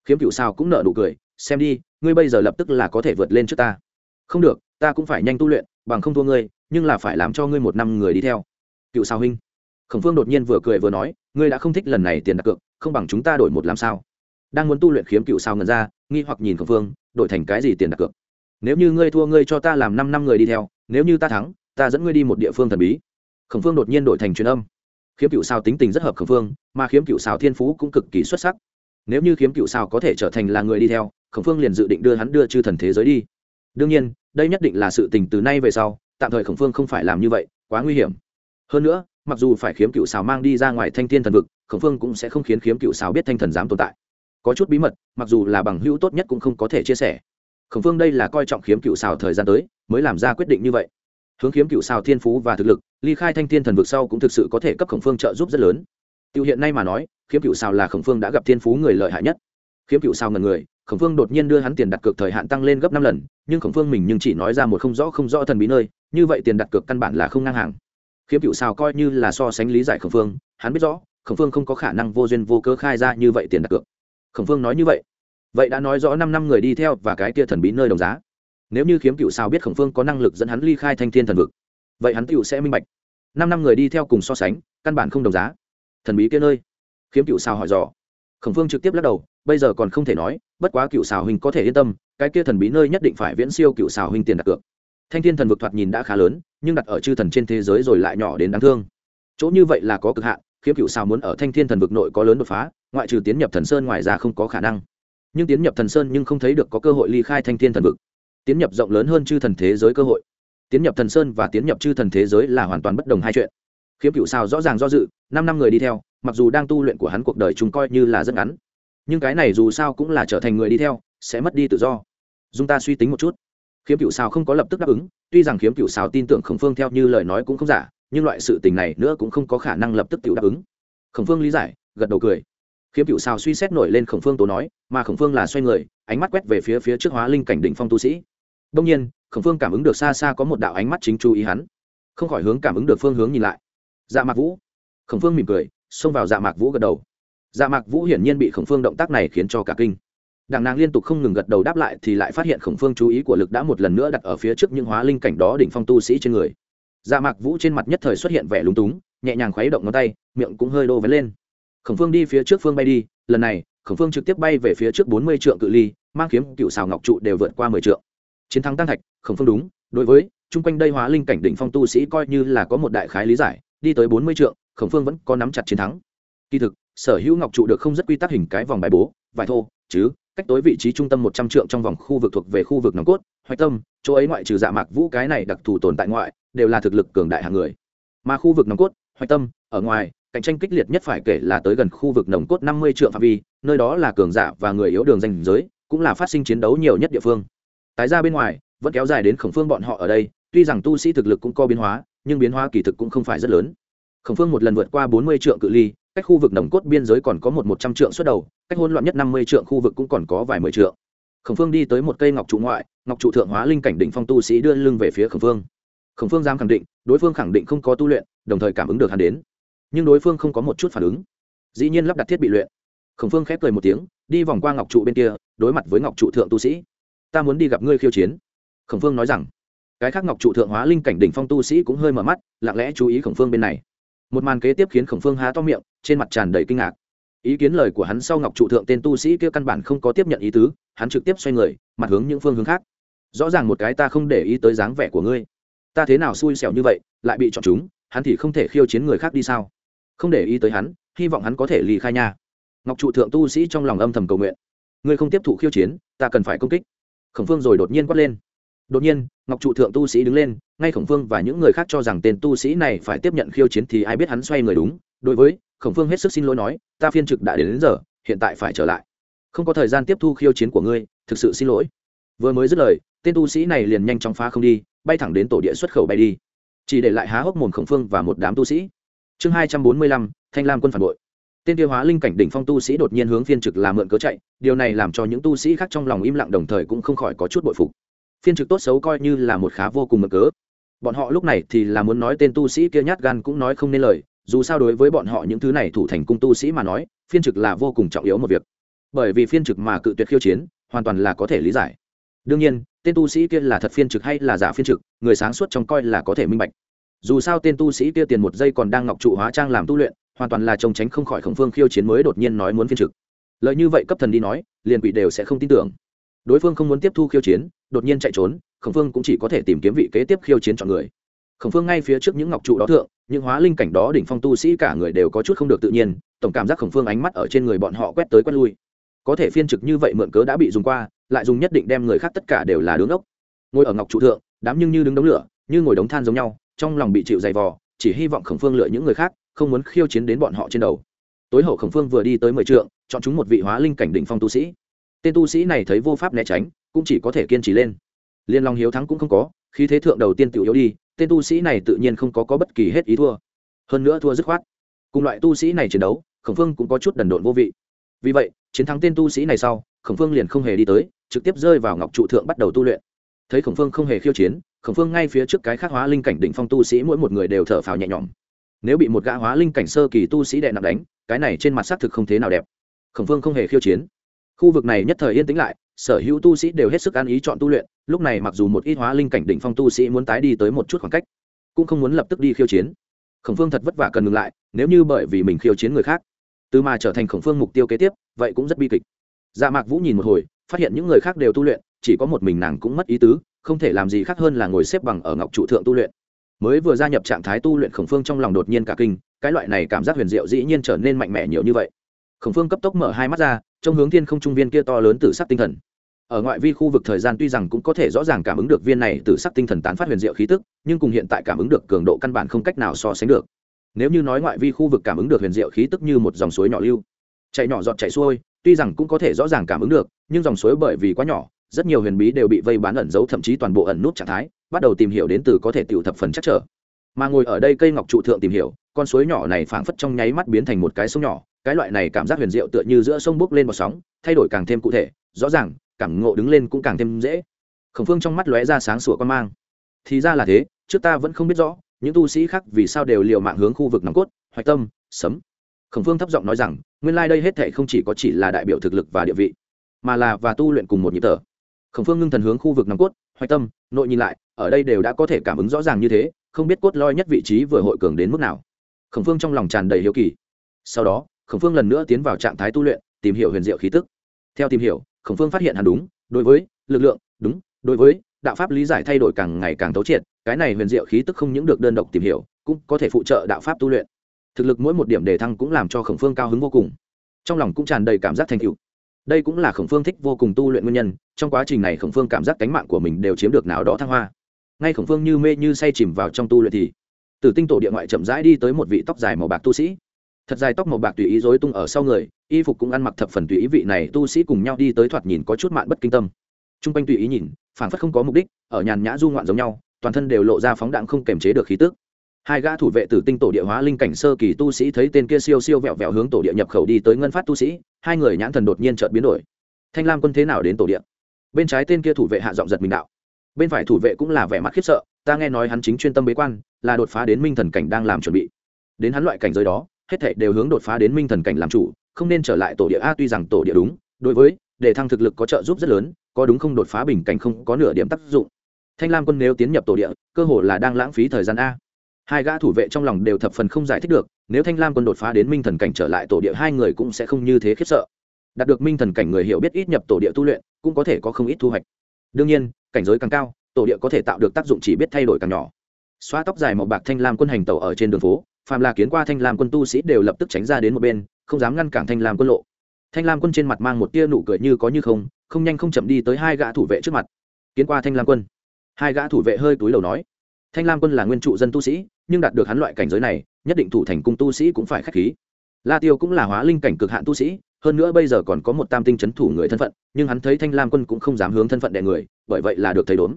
Khiếm cựu sao cũng nợ nụ cười, xem đi, ngươi bây giờ lập tức là có thể vượt lên trước ta. Không được, ta cũng phải nhanh tu luyện, bằng không thua ngươi, nhưng là phải làm cho ngươi một năm người đi theo. Cựu sao huynh. Khổng phương đột nhiên vừa cười vừa nói, ngươi đã không thích lần này tiền đặt cược, không bằng chúng ta đổi một làm sao? Đang muốn tu luyện khiếm cựu sao ngần ra, nghi hoặc nhìn khổng phương, đổi thành cái gì tiền đặt cược? Nếu như ngươi thua, ngươi cho ta làm năm năm người đi theo, nếu như ta thắng, ta dẫn ngươi đi một địa phương thần bí. Khổng phương đột nhiên đổi thành truyền âm. Khiếm cựu sao tính tình rất hợp khổng phương, mà khiếm cựu sao thiên phú cũng cực kỳ xuất sắc. Nếu như khiếm cựu sao có thể trở thành là người đi theo, khổng phương liền dự định đưa hắn đưa chư thần thế giới đi. Đương nhiên, đây nhất định là sự tình từ nay về sau, tạm thời khổng phương không phải làm như vậy, quá nguy hiểm. Hơn nữa, mặc dù phải khiếm cựu xào mang đi ra ngoài thanh thiên thần vực, khổng phương cũng sẽ không khiến khiếm cựu xào biết thanh thần dám tồn tại có chút bí mật, mặc dù là bằng hữu tốt nhất cũng không có thể chia sẻ. Khổng phương đây là coi trọng khiếm cựu xào thời gian tới, mới làm ra quyết định như vậy. Hướng khiếm cựu xào thiên phú và thực lực, ly khai thanh thiên thần vực sau cũng thực sự có thể cấp khổng phương trợ giúp rất lớn. Tiêu hiện nay mà nói, khiếm cựu xào là khổng phương đã gặp thiên phú người lợi hại nhất. Khiếm cựu xào ngần người, khổng phương đột nhiên đưa hắn tiền đặt cược thời hạn tăng lên gấp năm lần, nhưng khổng phương mình nhưng chỉ nói ra một không rõ không rõ thần bí nơi, như vậy tiền đặt cược căn bản là không ngang hàng. Khiếm cựu xào coi như là so sánh lý giải khổng phương, hắn biết rõ, khổng phương không có khả năng vô duyên vô cớ khai ra như vậy tiền đặt cược khổng phương nói như vậy. Vậy đã nói rõ năm năm người đi theo và cái kia thần bí nơi đồng giá. Nếu như khiếm cựu Sao biết khổng phương có năng lực dẫn hắn ly khai thanh thiên thần vực, vậy hắn cựu sẽ minh bạch. Năm năm người đi theo cùng so sánh, căn bản không đồng giá. Thần bí kia nơi. Khiếm cựu Sao hỏi dò. Khổng phương trực tiếp lắc đầu, bây giờ còn không thể nói, bất quá cựu xào huynh có thể yên tâm, cái kia thần bí nơi nhất định phải viễn siêu cựu xào huynh tiền đặt cược. Thanh thiên thần vực thoạt nhìn đã khá lớn, nhưng đặt ở chư thần trên thế giới rồi lại nhỏ đến đáng thương. Chỗ như vậy là có cực hạn, khiếm cựu xào muốn ở thanh thiên thần vực nội có lớn đột phá ngoại trừ tiến nhập thần sơn ngoài ra không có khả năng. Nhưng tiến nhập thần sơn nhưng không thấy được có cơ hội ly khai thanh thiên thần vực. Tiến nhập rộng lớn hơn chư thần thế giới cơ hội. Tiến nhập thần sơn và tiến nhập chư thần thế giới là hoàn toàn bất đồng hai chuyện. Khiếm cựu sao rõ ràng do dự, năm năm người đi theo, mặc dù đang tu luyện của hắn cuộc đời chúng coi như là rất ngắn. Nhưng cái này dù sao cũng là trở thành người đi theo, sẽ mất đi tự do. Dung ta suy tính một chút. Khiếm cựu sao không có lập tức đáp ứng, tuy rằng khiếm cựu sao tin tưởng khổng phương theo như lời nói cũng không giả, nhưng loại sự tình này nữa cũng không có khả năng lập tức tự đáp ứng. Khổng phương lý giải, gật đầu cười khiếm cựu xào suy xét nổi lên khổng phương tố nói, mà khổng phương là xoay người, ánh mắt quét về phía phía trước hóa linh cảnh đỉnh phong tu sĩ. Đông nhiên, khổng phương cảm ứng được xa xa có một đạo ánh mắt chính chú ý hắn. Không khỏi hướng cảm ứng được phương hướng nhìn lại. Dạ mạc vũ. Khổng phương mỉm cười, xông vào dạ mạc vũ gật đầu. Dạ mạc vũ hiển nhiên bị khổng phương động tác này khiến cho cả kinh. Đảng nàng liên tục không ngừng gật đầu đáp lại thì lại phát hiện khổng phương chú ý của lực đã một lần nữa đặt ở phía trước những hóa linh cảnh đó đỉnh phong tu sĩ trên người. Dạ mạc vũ trên mặt nhất thời xuất hiện vẻ lúng túng, nhẹ nhàng khuấy động ngón tay, miệng cũng hơi đô vén lên khổng phương đi phía trước phương bay đi, lần này, khổng phương trực tiếp bay về phía trước bốn mươi trượng cự ly, mang kiếm, cựu xào ngọc trụ đều vượt qua mười trượng. Chiến thắng tăng thạch, khổng phương đúng, đối với, chung quanh đây hóa linh cảnh đỉnh phong tu sĩ coi như là có một đại khái lý giải, đi tới bốn mươi trượng, khổng phương vẫn có nắm chặt chiến thắng. Kỳ thực, sở hữu ngọc trụ được không rất quy tắc hình cái vòng bài bố vải thô, chứ, cách tối vị trí trung tâm một trăm trượng trong vòng khu vực thuộc về khu vực nòng cốt, hoạch tâm, chỗ ấy ngoại trừ dạ mạc vũ cái này đặc thù tồn tại ngoại, đều là thực lực cường đại hàng người. Mà khu vực nòng cốt, hoạch tâm, ở ngoài cạnh tranh kích liệt nhất phải kể là tới gần khu vực nồng cốt năm mươi trượng phạm vi, nơi đó là cường giả và người yếu đường danh giới, cũng là phát sinh chiến đấu nhiều nhất địa phương. Tái ra bên ngoài, vẫn kéo dài đến khổng phương bọn họ ở đây, tuy rằng tu sĩ thực lực cũng có biến hóa, nhưng biến hóa kỳ thực cũng không phải rất lớn. Khổng phương một lần vượt qua bốn mươi trượng cự ly, cách khu vực nồng cốt biên giới còn có một một trăm trượng xuất đầu, cách hỗn loạn nhất năm mươi trượng khu vực cũng còn có vài mười trượng. Khổng phương đi tới một cây ngọc trụ ngoại, ngọc trụ thượng hóa linh cảnh đỉnh phong tu sĩ đưa lưng về phía khổng phương. Khổng phương dám khẳng định, đối phương khẳng định không có tu luyện, đồng thời cảm ứng được hắn đến nhưng đối phương không có một chút phản ứng. Dĩ nhiên lắp đặt thiết bị luyện. Khổng phương khép cười một tiếng, đi vòng qua ngọc trụ bên kia, đối mặt với ngọc trụ thượng tu sĩ. Ta muốn đi gặp ngươi khiêu chiến. Khổng phương nói rằng. Cái khác ngọc trụ thượng hóa linh cảnh đỉnh phong tu sĩ cũng hơi mở mắt, lặng lẽ chú ý khổng phương bên này. Một màn kế tiếp khiến khổng phương há to miệng, trên mặt tràn đầy kinh ngạc. Ý kiến lời của hắn sau ngọc trụ thượng tên tu sĩ kia căn bản không có tiếp nhận ý tứ, hắn trực tiếp xoay người, mặt hướng những phương hướng khác. Rõ ràng một cái ta không để ý tới dáng vẻ của ngươi. Ta thế nào xui xẻo như vậy, lại bị chọn chúng, hắn thì không thể khiêu chiến người khác đi sao? Không để ý tới hắn hy vọng hắn có thể lì khai nha. Ngọc trụ thượng tu sĩ trong lòng âm thầm cầu nguyện. Ngươi không tiếp thụ khiêu chiến ta cần phải công kích. Khổng phương rồi đột nhiên quát lên. Đột nhiên ngọc trụ thượng tu sĩ đứng lên ngay khổng phương và những người khác cho rằng tên tu sĩ này phải tiếp nhận khiêu chiến thì ai biết hắn xoay người đúng. Đối với khổng phương hết sức xin lỗi nói ta phiên trực đã đến, đến giờ hiện tại phải trở lại. Không có thời gian tiếp thu khiêu chiến của ngươi thực sự xin lỗi. Vừa mới dứt lời tên tu sĩ này liền nhanh chóng phá không đi bay thẳng đến tổ địa xuất khẩu bay đi. Chỉ để lại há hốc mồm khổng phương và một đám tu sĩ chương hai trăm bốn mươi lăm, thanh lam quân phản bội. Tên tiêu hóa linh cảnh đỉnh phong tu sĩ đột nhiên hướng phiên trực làm mượn cớ chạy, điều này làm cho những tu sĩ khác trong lòng im lặng đồng thời cũng không khỏi có chút bội phục. Phiên trực tốt xấu coi như là một khá vô cùng mượn cớ. Bọn họ lúc này thì là muốn nói tên tu sĩ kia nhát gan cũng nói không nên lời, dù sao đối với bọn họ những thứ này thủ thành cung tu sĩ mà nói, phiên trực là vô cùng trọng yếu một việc. Bởi vì phiên trực mà cự tuyệt khiêu chiến, hoàn toàn là có thể lý giải. Đương nhiên, tên tu sĩ kia là thật phiên trực hay là giả phiên trực, người sáng suốt trong coi là có thể minh bạch dù sao tên tu sĩ kia tiền một giây còn đang ngọc trụ hóa trang làm tu luyện, hoàn toàn là trông tránh không khỏi khổng phương khiêu chiến mới đột nhiên nói muốn phiên trực. Lợi như vậy cấp thần đi nói, liền quỷ đều sẽ không tin tưởng. Đối phương không muốn tiếp thu khiêu chiến, đột nhiên chạy trốn, khổng phương cũng chỉ có thể tìm kiếm vị kế tiếp khiêu chiến chọn người. Khổng phương ngay phía trước những ngọc trụ đó thượng, những hóa linh cảnh đó đỉnh phong tu sĩ cả người đều có chút không được tự nhiên, tổng cảm giác khổng phương ánh mắt ở trên người bọn họ quét tới quét lui. Có thể phiên trực như vậy mượn cớ đã bị dùng qua, lại dùng nhất định đem người khác tất cả đều là đứng ốc. Ngồi ở ngọc trụ thượng, đám nhưng như đứng đống lửa, như ngồi đống than giống nhau trong lòng bị chịu dày vò chỉ hy vọng khổng phương lựa những người khác không muốn khiêu chiến đến bọn họ trên đầu. Tối hậu khổng phương vừa đi tới mười trượng chọn chúng một vị hóa linh cảnh đỉnh phong tu sĩ. Tên tu sĩ này thấy vô pháp né tránh cũng chỉ có thể kiên trì lên. Liên long hiếu thắng cũng không có khi thế thượng đầu tiên tự yếu đi tên tu sĩ này tự nhiên không có, có bất kỳ hết ý thua. Hơn nữa thua dứt khoát. Cùng loại tu sĩ này chiến đấu khổng phương cũng có chút đần độn vô vị. Vì vậy chiến thắng tên tu sĩ này sau khổng phương liền không hề đi tới trực tiếp rơi vào ngọc trụ thượng bắt đầu tu luyện. Thấy khổng phương không hề khiêu chiến khổng phương ngay phía trước cái khác hóa linh cảnh đỉnh phong tu sĩ mỗi một người đều thở phào nhẹ nhõm. Nếu bị một gã hóa linh cảnh sơ kỳ tu sĩ đệ nặng đánh, cái này trên mặt xác thực không thế nào đẹp. Khổng phương không hề khiêu chiến. Khu vực này nhất thời yên tĩnh lại, sở hữu tu sĩ đều hết sức ăn ý chọn tu luyện, lúc này mặc dù một ít hóa linh cảnh đỉnh phong tu sĩ muốn tái đi tới một chút khoảng cách, cũng không muốn lập tức đi khiêu chiến. Khổng phương thật vất vả cần ngừng lại, nếu như bởi vì mình khiêu chiến người khác, từ mà trở thành khổng phương mục tiêu kế tiếp, vậy cũng rất bi kịch. Dạ mạc vũ nhìn một hồi, phát hiện những người khác đều tu luyện, chỉ có một mình nàng cũng mất ý tứ không thể làm gì khác hơn là ngồi xếp bằng ở ngọc trụ thượng tu luyện. Mới vừa gia nhập trạng thái tu luyện khổng phương trong lòng đột nhiên cả kinh, cái loại này cảm giác huyền diệu dĩ nhiên trở nên mạnh mẽ nhiều như vậy. Khổng phương cấp tốc mở hai mắt ra trong hướng thiên không trung viên kia to lớn từ sắc tinh thần. Ở ngoại vi khu vực thời gian tuy rằng cũng có thể rõ ràng cảm ứng được viên này từ sắc tinh thần tán phát huyền diệu khí tức, nhưng cùng hiện tại cảm ứng được cường độ căn bản không cách nào so sánh được. Nếu như nói ngoại vi khu vực cảm ứng được huyền diệu khí tức như một dòng suối nhỏ lưu, chạy nhỏ giọt chạy xuôi, tuy rằng cũng có thể rõ ràng cảm ứng được, nhưng dòng suối bởi vì quá nhỏ rất nhiều huyền bí đều bị vây bán ẩn giấu, thậm chí toàn bộ ẩn nút trạng thái, bắt đầu tìm hiểu đến từ có thể tiểu thập phần chắc trở. Mà ngồi ở đây cây ngọc trụ thượng tìm hiểu, con suối nhỏ này phảng phất trong nháy mắt biến thành một cái sông nhỏ, cái loại này cảm giác huyền diệu tựa như giữa sông bước lên một sóng, thay đổi càng thêm cụ thể, rõ ràng, cảm ngộ đứng lên cũng càng thêm dễ. Khổng phương trong mắt lóe ra sáng sủa con mang. Thì ra là thế, trước ta vẫn không biết rõ, những tu sĩ khác vì sao đều liều mạng hướng khu vực nòng cốt, hoạch tâm, sấm. Khổng phương thấp giọng nói rằng, nguyên lai、like、đây hết thệ không chỉ có chỉ là đại biểu thực lực và địa vị, mà là và tu luyện cùng một nhịp thở khổng phương ngưng thần hướng khu vực nòng cốt hoạch tâm, nội nhìn lại, ở đây đều đã có thể cảm ứng rõ ràng như thế, không biết cốt loi nhất vị trí vừa hội cường đến mức nào. Khổng phương trong lòng tràn đầy hiếu kỳ. Sau đó, khổng phương lần nữa tiến vào trạng thái tu luyện, tìm hiểu huyền diệu khí tức. Theo tìm hiểu, khổng phương phát hiện hẳn đúng, đối với lực lượng, đúng, đối với đạo pháp lý giải thay đổi càng ngày càng thấu triệt, cái này huyền diệu khí tức không những được đơn độc tìm hiểu, cũng có thể phụ trợ đạo pháp tu luyện. Thực lực mỗi một điểm đề thăng cũng làm cho khổng phương cao hứng vô cùng. Trong lòng cũng tràn đầy cảm giác thành tựu đây cũng là khổng phương thích vô cùng tu luyện nguyên nhân, trong quá trình này khổng phương cảm giác cánh mạng của mình đều chiếm được nào đó thăng hoa. Ngay khổng phương như mê như say chìm vào trong tu luyện thì từ tinh tổ địa ngoại chậm rãi đi tới một vị tóc dài màu bạc tu sĩ. Thật dài tóc màu bạc tùy ý dối tung ở sau người, y phục cũng ăn mặc thập phần tùy ý vị này tu sĩ cùng nhau đi tới thoạt nhìn có chút mạn bất kinh tâm. T r u n g quanh tùy ý nhìn phản phất không có mục đích, ở nhàn nhã du ngoạn giống nhau, toàn thân đều lộ ra phóng đạn không kềm chế được khí tức hai gã thủ vệ từ tinh tổ địa hóa linh cảnh sơ kỳ tu sĩ thấy tên kia siêu siêu vẹo vẹo hướng tổ địa nhập khẩu đi tới ngân phát tu sĩ, hai người nhãn thần đột nhiên chợt biến đổi. Thanh lam quân thế nào đến tổ địa? Bên trái tên kia thủ vệ hạ giọng giật mình đạo. Bên phải thủ vệ cũng là vẻ mặt khiếp sợ, ta nghe nói hắn chính chuyên tâm bế quan, là đột phá đến minh thần cảnh đang làm chuẩn bị. Đến hắn loại cảnh giới đó, hết thảy đều hướng đột phá đến minh thần cảnh làm chủ, không nên trở lại tổ địa a, tuy rằng tổ địa đúng, đối với, để thăng thực lực có trợ giúp rất lớn, có đúng không đột phá bình cảnh không có nửa điểm tác dụng. Thanh lam quân nếu tiến nhập tổ địa, cơ hồ là đang lãng phí thời gian a hai gã thủ vệ trong lòng đều thập phần không giải thích được, nếu thanh lam quân đột phá đến minh thần cảnh trở lại tổ địa, hai người cũng sẽ không như thế khiếp sợ. Đạt được minh thần cảnh người hiểu biết ít nhập tổ địa tu luyện, cũng có thể có không ít thu hoạch. Đương nhiên, cảnh giới càng cao, tổ địa có thể tạo được tác dụng chỉ biết thay đổi càng nhỏ. Xóa tóc dài màu bạc thanh lam quân hành tẩu ở trên đường phố, phàm là kiến qua thanh lam quân tu sĩ đều lập tức tránh ra đến một bên, không dám ngăn cản thanh lam quân lộ. Thanh lam quân trên mặt mang một tia nụ cười như có như không không nhanh không chậm đi tới hai gã thủ vệ trước mặt. Kiến qua thanh lam quân. Hai gã thủ vệ hơi túi lầu nói, thanh lam quân là nguyên trụ dân tu sĩ nhưng đạt được hắn loại cảnh giới này, nhất định thủ thành cung tu sĩ cũng phải k h á c h khí. La tiêu cũng là hóa linh cảnh cực hạn tu sĩ, hơn nữa bây giờ còn có một tam tinh c h ấ n thủ người thân phận, nhưng hắn thấy thanh lam quân cũng không dám hướng thân phận đ người, bởi vậy là được thấy đốn.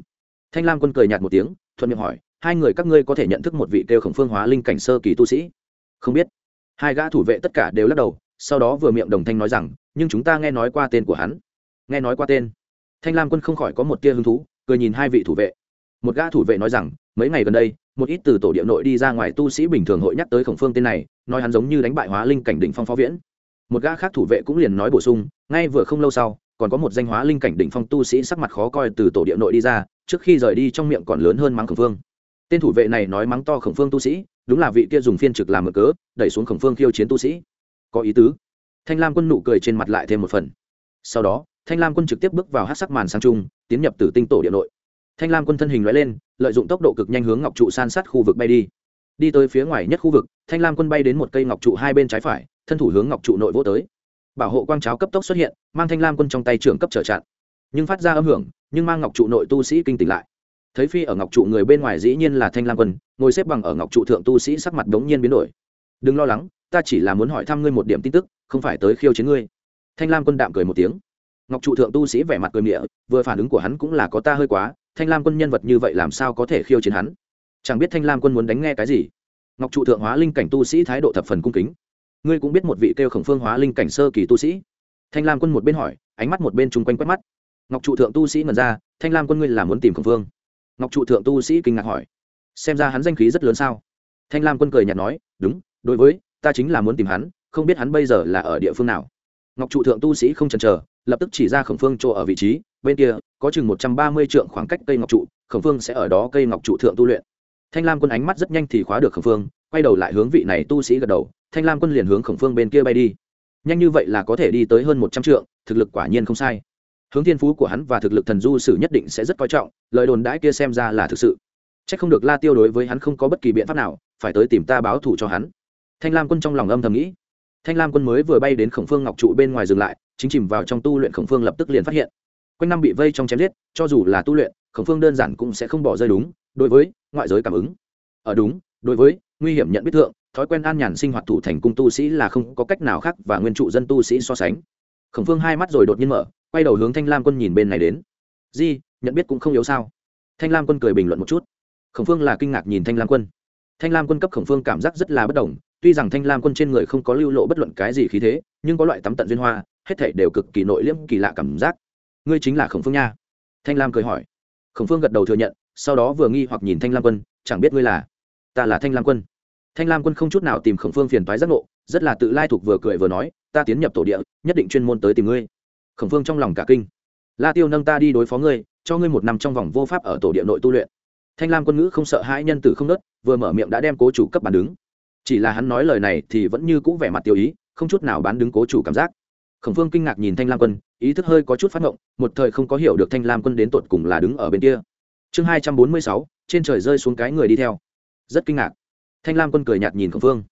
Thanh lam quân cười nhạt một tiếng, thuận miệng hỏi, hai người các ngươi có thể nhận thức một vị kêu khổng phương hóa linh cảnh sơ kỳ tu sĩ? Không biết. Hai gã thủ vệ tất cả đều lắc đầu, sau đó vừa miệng đồng thanh nói rằng, nhưng chúng ta nghe nói qua tên của hắn. Nghe nói qua tên. Thanh lam quân không khỏi có một tia hứng thú, cười nhìn hai vị thủ vệ. Một gã thủ vệ nói rằng, mấy ngày gần đây một ít từ tổ địa nội đi ra ngoài tu sĩ bình thường hội nhắc tới khổng phương tên này, nói hắn giống như đánh bại hóa linh cảnh đỉnh phong phó viễn. Một gã khác thủ vệ cũng liền nói bổ sung, ngay vừa không lâu sau, còn có một danh hóa linh cảnh đỉnh phong tu sĩ sắc mặt khó coi từ tổ địa nội đi ra, trước khi rời đi trong miệng còn lớn hơn mắng khổng phương. Tên thủ vệ này nói mắng to khổng phương tu sĩ, đúng là vị kia dùng phiên trực làm mở cớ, đẩy xuống khổng phương khiêu chiến tu sĩ. Có ý tứ. Thanh lam quân nụ cười trên mặt lại thêm một phần. Sau đó, thanh lam quân trực tiếp bước vào hát sắc màn sang trung, tiến nhập từ tinh tổ địa nội thanh lam quân thân hình loại lên, lợi dụng tốc độ cực nhanh hướng ngọc trụ san sát khu vực bay đi. Đi tới phía ngoài nhất khu vực, thanh lam quân bay đến một cây ngọc trụ hai bên trái phải, thân thủ hướng ngọc trụ nội vô tới. Bảo hộ quang cháo cấp tốc xuất hiện, mang thanh lam quân trong tay trưởng cấp trở chặn. Nhưng phát ra âm hưởng, nhưng mang ngọc trụ nội tu sĩ kinh tỉnh lại. Thấy phi ở ngọc trụ người bên ngoài dĩ nhiên là thanh lam quân, ngồi xếp bằng ở ngọc trụ thượng tu sĩ sắc mặt đống nhiên biến đổi. Đừng lo lắng, ta chỉ là muốn hỏi thăm ngươi một điểm tin tức, không phải tới khiêu chiến ngươi. Thanh lam quân đạm cười một tiếng. Ngọc trụ thượng tu sĩ vẻ mặt cười mịa vừa phản ứng của hắn cũng là có ta hơi quá thanh lam quân nhân vật như vậy làm sao có thể khiêu chiến hắn? Chẳng biết thanh lam quân muốn đánh nghe cái gì? Ngọc trụ thượng hóa linh cảnh tu sĩ thái độ thập phần cung kính. Ngươi cũng biết một vị kêu khổng phương hóa linh cảnh sơ kỳ tu sĩ. Thanh lam quân một bên hỏi, ánh mắt một bên chung quanh quét mắt. Ngọc trụ thượng tu sĩ ngần ra, thanh lam quân ngươi là muốn tìm khổng phương. Ngọc trụ thượng tu sĩ kinh ngạc hỏi, xem ra hắn danh khí rất lớn sao? Thanh lam quân cười nhạt nói, đúng, đối với, ta chính là muốn tìm hắn, không biết hắn bây giờ là ở địa phương nào. Ngọc trụ thượng tu sĩ không chần chờ, lập tức chỉ ra khổng phương chỗ ở vị trí bên kia, có chừng một trăm ba mươi trượng khoảng cách cây ngọc trụ, khổng phương sẽ ở đó cây ngọc trụ thượng tu luyện. Thanh lam quân ánh mắt rất nhanh thì khóa được khổng phương, quay đầu lại hướng vị này tu sĩ gật đầu, thanh lam quân liền hướng khổng phương bên kia bay đi. Nhanh như vậy là có thể đi tới hơn một trăm trượng, thực lực quả nhiên không sai. Hướng thiên phú của hắn và thực lực thần du sử nhất định sẽ rất coi trọng, lời đồn đãi kia xem ra là thực sự. C h ắ c không được la tiêu đối với hắn không có bất kỳ biện pháp nào, phải tới tìm ta báo thù cho hắn. Thanh lam quân trong lòng âm thầm nghĩ. Thanh lam quân mới vừa bay đến khổng phương ngọc trụ bên ngoài dừng lại, chính chìm vào trong tu luyện khổng phương lập tức liền phát hiện quanh năm bị vây trong chém giết, cho dù là tu luyện, khổng phương đơn giản cũng sẽ không bỏ rơi đúng, đối với ngoại giới cảm ứng. Ở đúng, đối với nguy hiểm nhận biết thượng, thói quen an nhàn sinh hoạt thủ thành cung tu sĩ là không có cách nào khác và nguyên trụ dân tu sĩ so sánh. Khổng phương hai mắt rồi đột nhiên mở, quay đầu hướng thanh lam quân nhìn bên này đến. Di, nhận biết cũng không yếu sao? Thanh lam quân cười bình luận một chút. Khổng phương là kinh ngạc nhìn thanh lam quân. Thanh lam quân cấp khổng phương cảm giác rất là bất đồng, tuy rằng thanh lam quân trên người không có lưu lộ bất luận cái gì khí thế, nhưng có loại tắm tận duyên hoa, hết thể đều cực kỳ nội liễm, kỳ lạ cảm giác ngươi chính là khổng phương nha thanh lam cười hỏi khổng phương gật đầu thừa nhận sau đó vừa nghi hoặc nhìn thanh lam quân chẳng biết ngươi là ta là thanh lam quân thanh lam quân không chút nào tìm khổng phương phiền toái giác ngộ rất là tự lai thuộc vừa cười vừa nói ta tiến nhập tổ địa nhất định chuyên môn tới tìm ngươi khổng phương trong lòng cả kinh la tiêu nâng ta đi đối phó ngươi cho ngươi một năm trong vòng vô pháp ở tổ địa nội tu luyện thanh lam quân ngữ không sợ hãi nhân tử không nớt vừa mở miệng đã đem cố chủ cấp bàn đứng chỉ là hắn nói lời này thì vẫn như cũ vẻ mặt tiêu ý không chút nào bán đứng cố chủ cảm giác khổng phương kinh ngạc nhìn thanh lam quân, ý thức hơi có chút phát ngộng, một thời không có hiểu được thanh lam quân đến tột cùng là đứng ở bên kia. Chương hai trăm bốn mươi sáu, trên trời rơi xuống cái người đi theo. Rất kinh ngạc. Thanh lam quân cười nhạt nhìn khổng phương.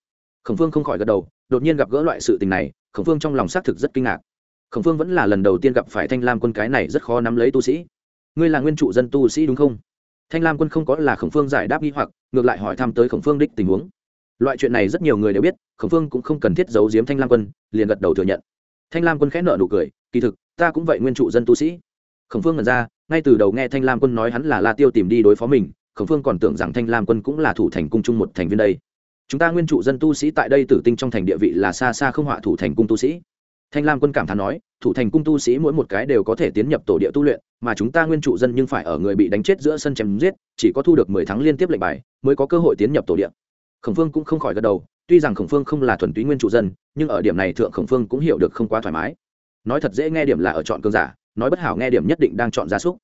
Khổng phương không khỏi gật đầu, đột nhiên gặp gỡ loại sự tình này, khổng phương trong lòng xác thực rất kinh ngạc. Khổng phương vẫn là lần đầu tiên gặp phải thanh lam quân cái này rất khó nắm lấy tu sĩ. Ngươi là nguyên trụ dân tu sĩ đúng không? Thanh lam quân không có là khổng phương giải đáp nghi hoặc, ngược lại hỏi thăm tới khổng phương đích tình huống. Loại chuyện này rất nhiều người đều biết, khổng phương cũng không cần thiết giấu giếm thanh lam quân, liền gật đầu thừa nhận thanh lam quân khẽ nợ nụ cười, kỳ thực, ta cũng vậy nguyên trụ dân tu sĩ. Khổng phương ngẩn ra, ngay từ đầu nghe thanh lam quân nói hắn là la tiêu tìm đi đối phó mình, khổng phương còn tưởng rằng thanh lam quân cũng là thủ thành cung chung một thành viên đây. Chúng ta nguyên trụ dân tu sĩ tại đây tử tinh trong thành địa vị là xa xa không họa thủ thành cung tu sĩ. Thanh lam quân cảm thán nói, thủ thành cung tu sĩ mỗi một cái đều có thể tiến nhập tổ địa tu luyện, mà chúng ta nguyên trụ dân nhưng phải ở người bị đánh chết giữa sân chém giết, chỉ có thu được mười tháng liên tiếp lệnh bài mới có cơ hội tiến nhập tổ địa. Khổng phương cũng không khỏi gật đầu tuy rằng khổng phương không là thuần túy nguyên trụ dân, nhưng ở điểm này thượng khổng phương cũng hiểu được không quá thoải mái. Nói thật dễ nghe điểm là ở chọn cơn giả, nói bất hảo nghe điểm nhất định đang chọn gia súc.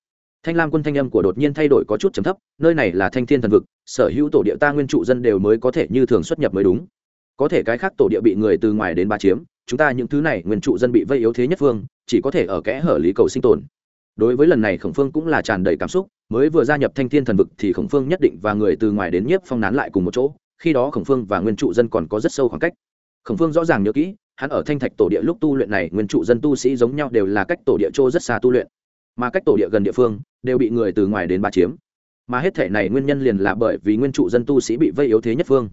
Thanh lam quân thanh âm của đột nhiên thay đổi có chút chấm thấp, nơi này là thanh thiên thần vực, sở hữu tổ địa ta nguyên trụ dân đều mới có thể như thường xuất nhập mới đúng. Có thể cái khác tổ địa bị người từ ngoài đến ba chiếm, chúng ta những thứ này nguyên trụ dân bị vây yếu thế nhất phương, chỉ có thể ở kẽ hở lý cầu sinh tồn. Đối với lần này khổng phương cũng là tràn đầy cảm xúc, mới vừa gia nhập thanh thiên thần vực thì khổng phương nhất định và người từ ngoài đến nhiếp phong nán lại cùng một chỗ khi đó khổng phương và nguyên trụ dân còn có rất sâu khoảng cách. Khổng phương rõ ràng nhớ kỹ, hắn ở thanh thạch tổ địa lúc tu luyện này, nguyên trụ dân tu sĩ giống nhau đều là cách tổ địa châu rất xa tu luyện. Mà cách tổ địa gần địa phương, đều bị người từ ngoài đến ba chiếm. Mà hết thể này nguyên nhân liền là bởi vì nguyên trụ dân tu sĩ bị vây yếu thế nhất phương.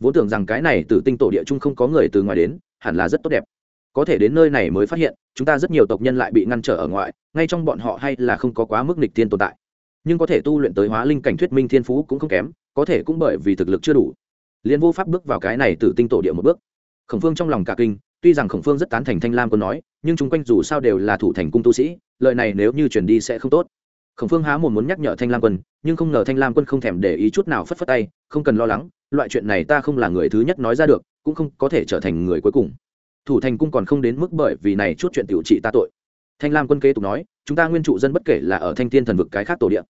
Vốn tưởng rằng cái này từ tinh tổ địa chung không có người từ ngoài đến, hẳn là rất tốt đẹp. Có thể đến nơi này mới phát hiện, chúng ta rất nhiều tộc nhân lại bị ngăn trở ở ngoài ngay trong bọn họ hay là không có quá mức nịch tiên tồn tại. Nhưng có thể tu luyện tới hóa linh cảnh thuyết minh thiên phú cũng không kém, có thể cũng bởi vì thực lực chưa đủ liền vô pháp bước vào cái này từ tinh tổ địa một bước. Khổng phương trong lòng cả kinh, tuy rằng khổng phương rất tán thành thanh lam quân nói, nhưng chung quanh dù sao đều là thủ thành cung tu sĩ lợi này nếu như chuyển đi sẽ không tốt. Khổng phương há một muốn nhắc nhở thanh lam quân, nhưng không ngờ thanh lam quân không thèm để ý chút nào phất phất tay, không cần lo lắng, loại chuyện này ta không là người thứ nhất nói ra được, cũng không có thể trở thành người cuối cùng. Thủ thành cung còn không đến mức bởi vì này chút chuyện tiểu trị ta tội. Thanh lam quân kế tục nói, chúng ta nguyên trụ dân bất kể là ở thanh tiên thần vực cái khác tổ địa,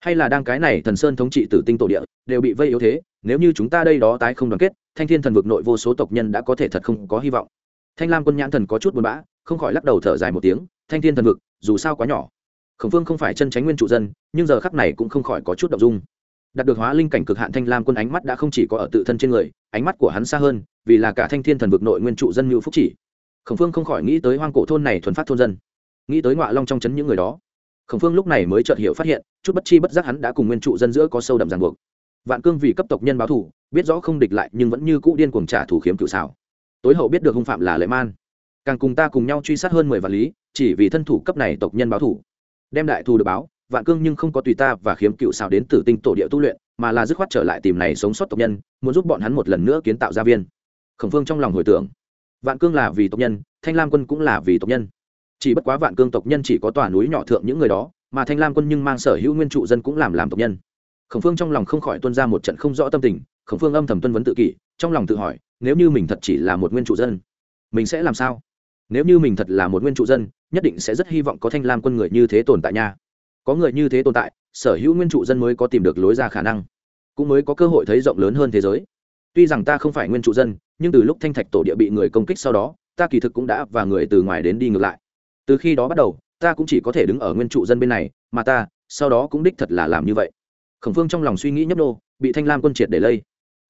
hay là đang cái này thần sơn thống trị tử tinh tổ địa, đều bị vây yếu thế nếu như chúng ta đây đó tái không đoàn kết, thanh thiên thần vực nội vô số tộc nhân đã có thể thật không có hy vọng. Thanh lam quân nhãn thần có chút buồn bã, không khỏi lắc đầu thở dài một tiếng, thanh thiên thần vực, dù sao quá nhỏ. Khổng phương không phải chân tránh nguyên trụ dân, nhưng giờ khắc này cũng không khỏi có chút đ ộ n g dung. Đạt được hóa linh cảnh cực hạn thanh lam quân ánh mắt đã không chỉ có ở tự thân trên người, ánh mắt của hắn xa hơn, vì là cả thanh thiên thần vực nội nguyên trụ dân ngữ phúc chỉ. Khổng phương không khỏi nghĩ tới hoang cổ thôn này thuần phát thôn dân. Nghĩ tới ngoại long trong chấn những người đó. Khổng phương lúc này mới chợt hiểu phát hiện, chút bất chi bất giác hắn đã cùng nguyên trụ dân giữa có sâu đậm ràng buộc vạn cương vì cấp tộc nhân báo thủ, biết rõ không địch lại nhưng vẫn như cũ điên cuồng trả thủ khiếm cựu xảo. Tối hậu biết được hung phạm là lệ man. Càng cùng ta cùng nhau truy sát hơn mười vạn lý, chỉ vì thân thủ cấp này tộc nhân báo thủ. Đem đại thù được báo, vạn cương nhưng không có tùy ta và khiếm cựu xảo đến tử tinh tổ địa tu luyện, mà là dứt khoát trở lại tìm này sống sót tộc nhân, muốn giúp bọn hắn một lần nữa kiến tạo gia viên. Khổng phương trong lòng hồi tưởng, vạn cương là vì tộc nhân, thanh lam quân cũng là vì tộc nhân. Chỉ bất quá vạn cương tộc nhân chỉ có tòa núi nhỏ thượng những người đó, mà thanh lam quân nhưng mang sở hữu nguyên trụ dân cũng làm làm tộc nhân khổng phương trong lòng không khỏi tuân ra một trận không rõ tâm tình, khổng phương âm thầm tuân vấn tự kỷ, trong lòng tự hỏi, nếu như mình thật chỉ là một nguyên trụ dân, mình sẽ làm sao? Nếu như mình thật là một nguyên trụ dân, nhất định sẽ rất hy vọng có thanh lam quân người như thế tồn tại nha. Có người như thế tồn tại, sở hữu nguyên trụ dân mới có tìm được lối ra khả năng, cũng mới có cơ hội thấy rộng lớn hơn thế giới. Tuy rằng ta không phải nguyên trụ dân, nhưng từ lúc thanh thạch tổ địa bị người công kích sau đó, ta kỳ thực cũng đã và người từ ngoài đến đi ngược lại. Từ khi đó bắt đầu, ta cũng chỉ có thể đứng ở nguyên trụ dân bên này, mà ta sau đó cũng đích thật là làm như vậy khổng phương trong lòng suy nghĩ nhấp nô, bị thanh lam quân triệt để lây.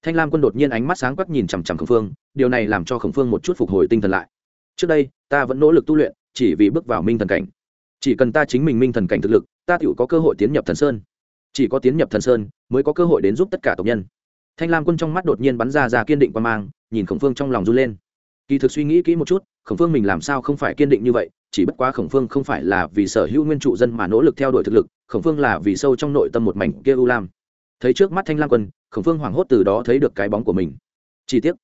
Thanh lam quân đột nhiên ánh mắt sáng quắc nhìn chằm chằm khổng phương, điều này làm cho khổng phương một chút phục hồi tinh thần lại. Trước đây, ta vẫn nỗ lực tu luyện, chỉ vì bước vào minh thần cảnh. Chỉ cần ta chính mình minh thần cảnh thực lực, ta tự có cơ hội tiến nhập thần sơn. Chỉ có tiến nhập thần sơn, mới có cơ hội đến giúp tất cả tộc nhân. Thanh lam quân trong mắt đột nhiên bắn ra ra kiên định quan mang, nhìn khổng phương trong lòng run lên. Kỳ thực suy nghĩ kỹ một chút, khổng phương mình làm sao không phải kiên định như vậy chỉ bất quá khổng phương không phải là vì sở hữu nguyên trụ dân mà nỗ lực theo đuổi thực lực, khổng phương là vì sâu trong nội tâm một mảnh kia u lam. Thấy trước mắt thanh lam quân, khổng phương hoảng hốt từ đó thấy được cái bóng của mình. Chi tiết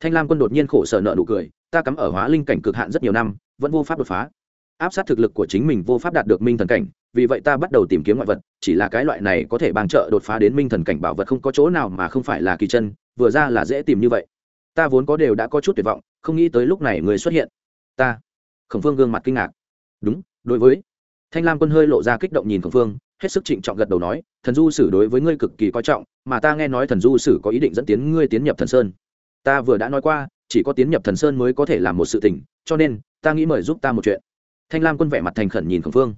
thanh lam quân đột nhiên khổ sở nợ nụ cười, ta cắm ở hóa linh cảnh cực hạn rất nhiều năm, vẫn vô pháp đột phá. Áp sát thực lực của chính mình vô pháp đạt được minh thần cảnh, vì vậy ta bắt đầu tìm kiếm ngoại vật, chỉ là cái loại này có thể bàn trợ đột phá đến minh thần cảnh bảo vật không có chỗ nào mà không phải là kỳ chân, vừa ra là dễ tìm như vậy. Ta vốn có đều đã có chút tuyệt vọng, không nghĩ tới lúc này người xuất hiện. Ta khổng phương gương mặt kinh ngạc. Đúng, đối với. Thanh lam quân hơi lộ ra kích động nhìn khổng phương, hết sức trịnh trọng gật đầu nói, thần du sử đối với ngươi cực kỳ coi trọng, mà ta nghe nói thần du sử có ý định dẫn tiến ngươi tiến nhập thần sơn. Ta vừa đã nói qua, chỉ có tiến nhập thần sơn mới có thể làm một sự tình, cho nên, ta nghĩ mời giúp ta một chuyện. Thanh lam quân vẻ mặt thành khẩn nhìn khổng phương.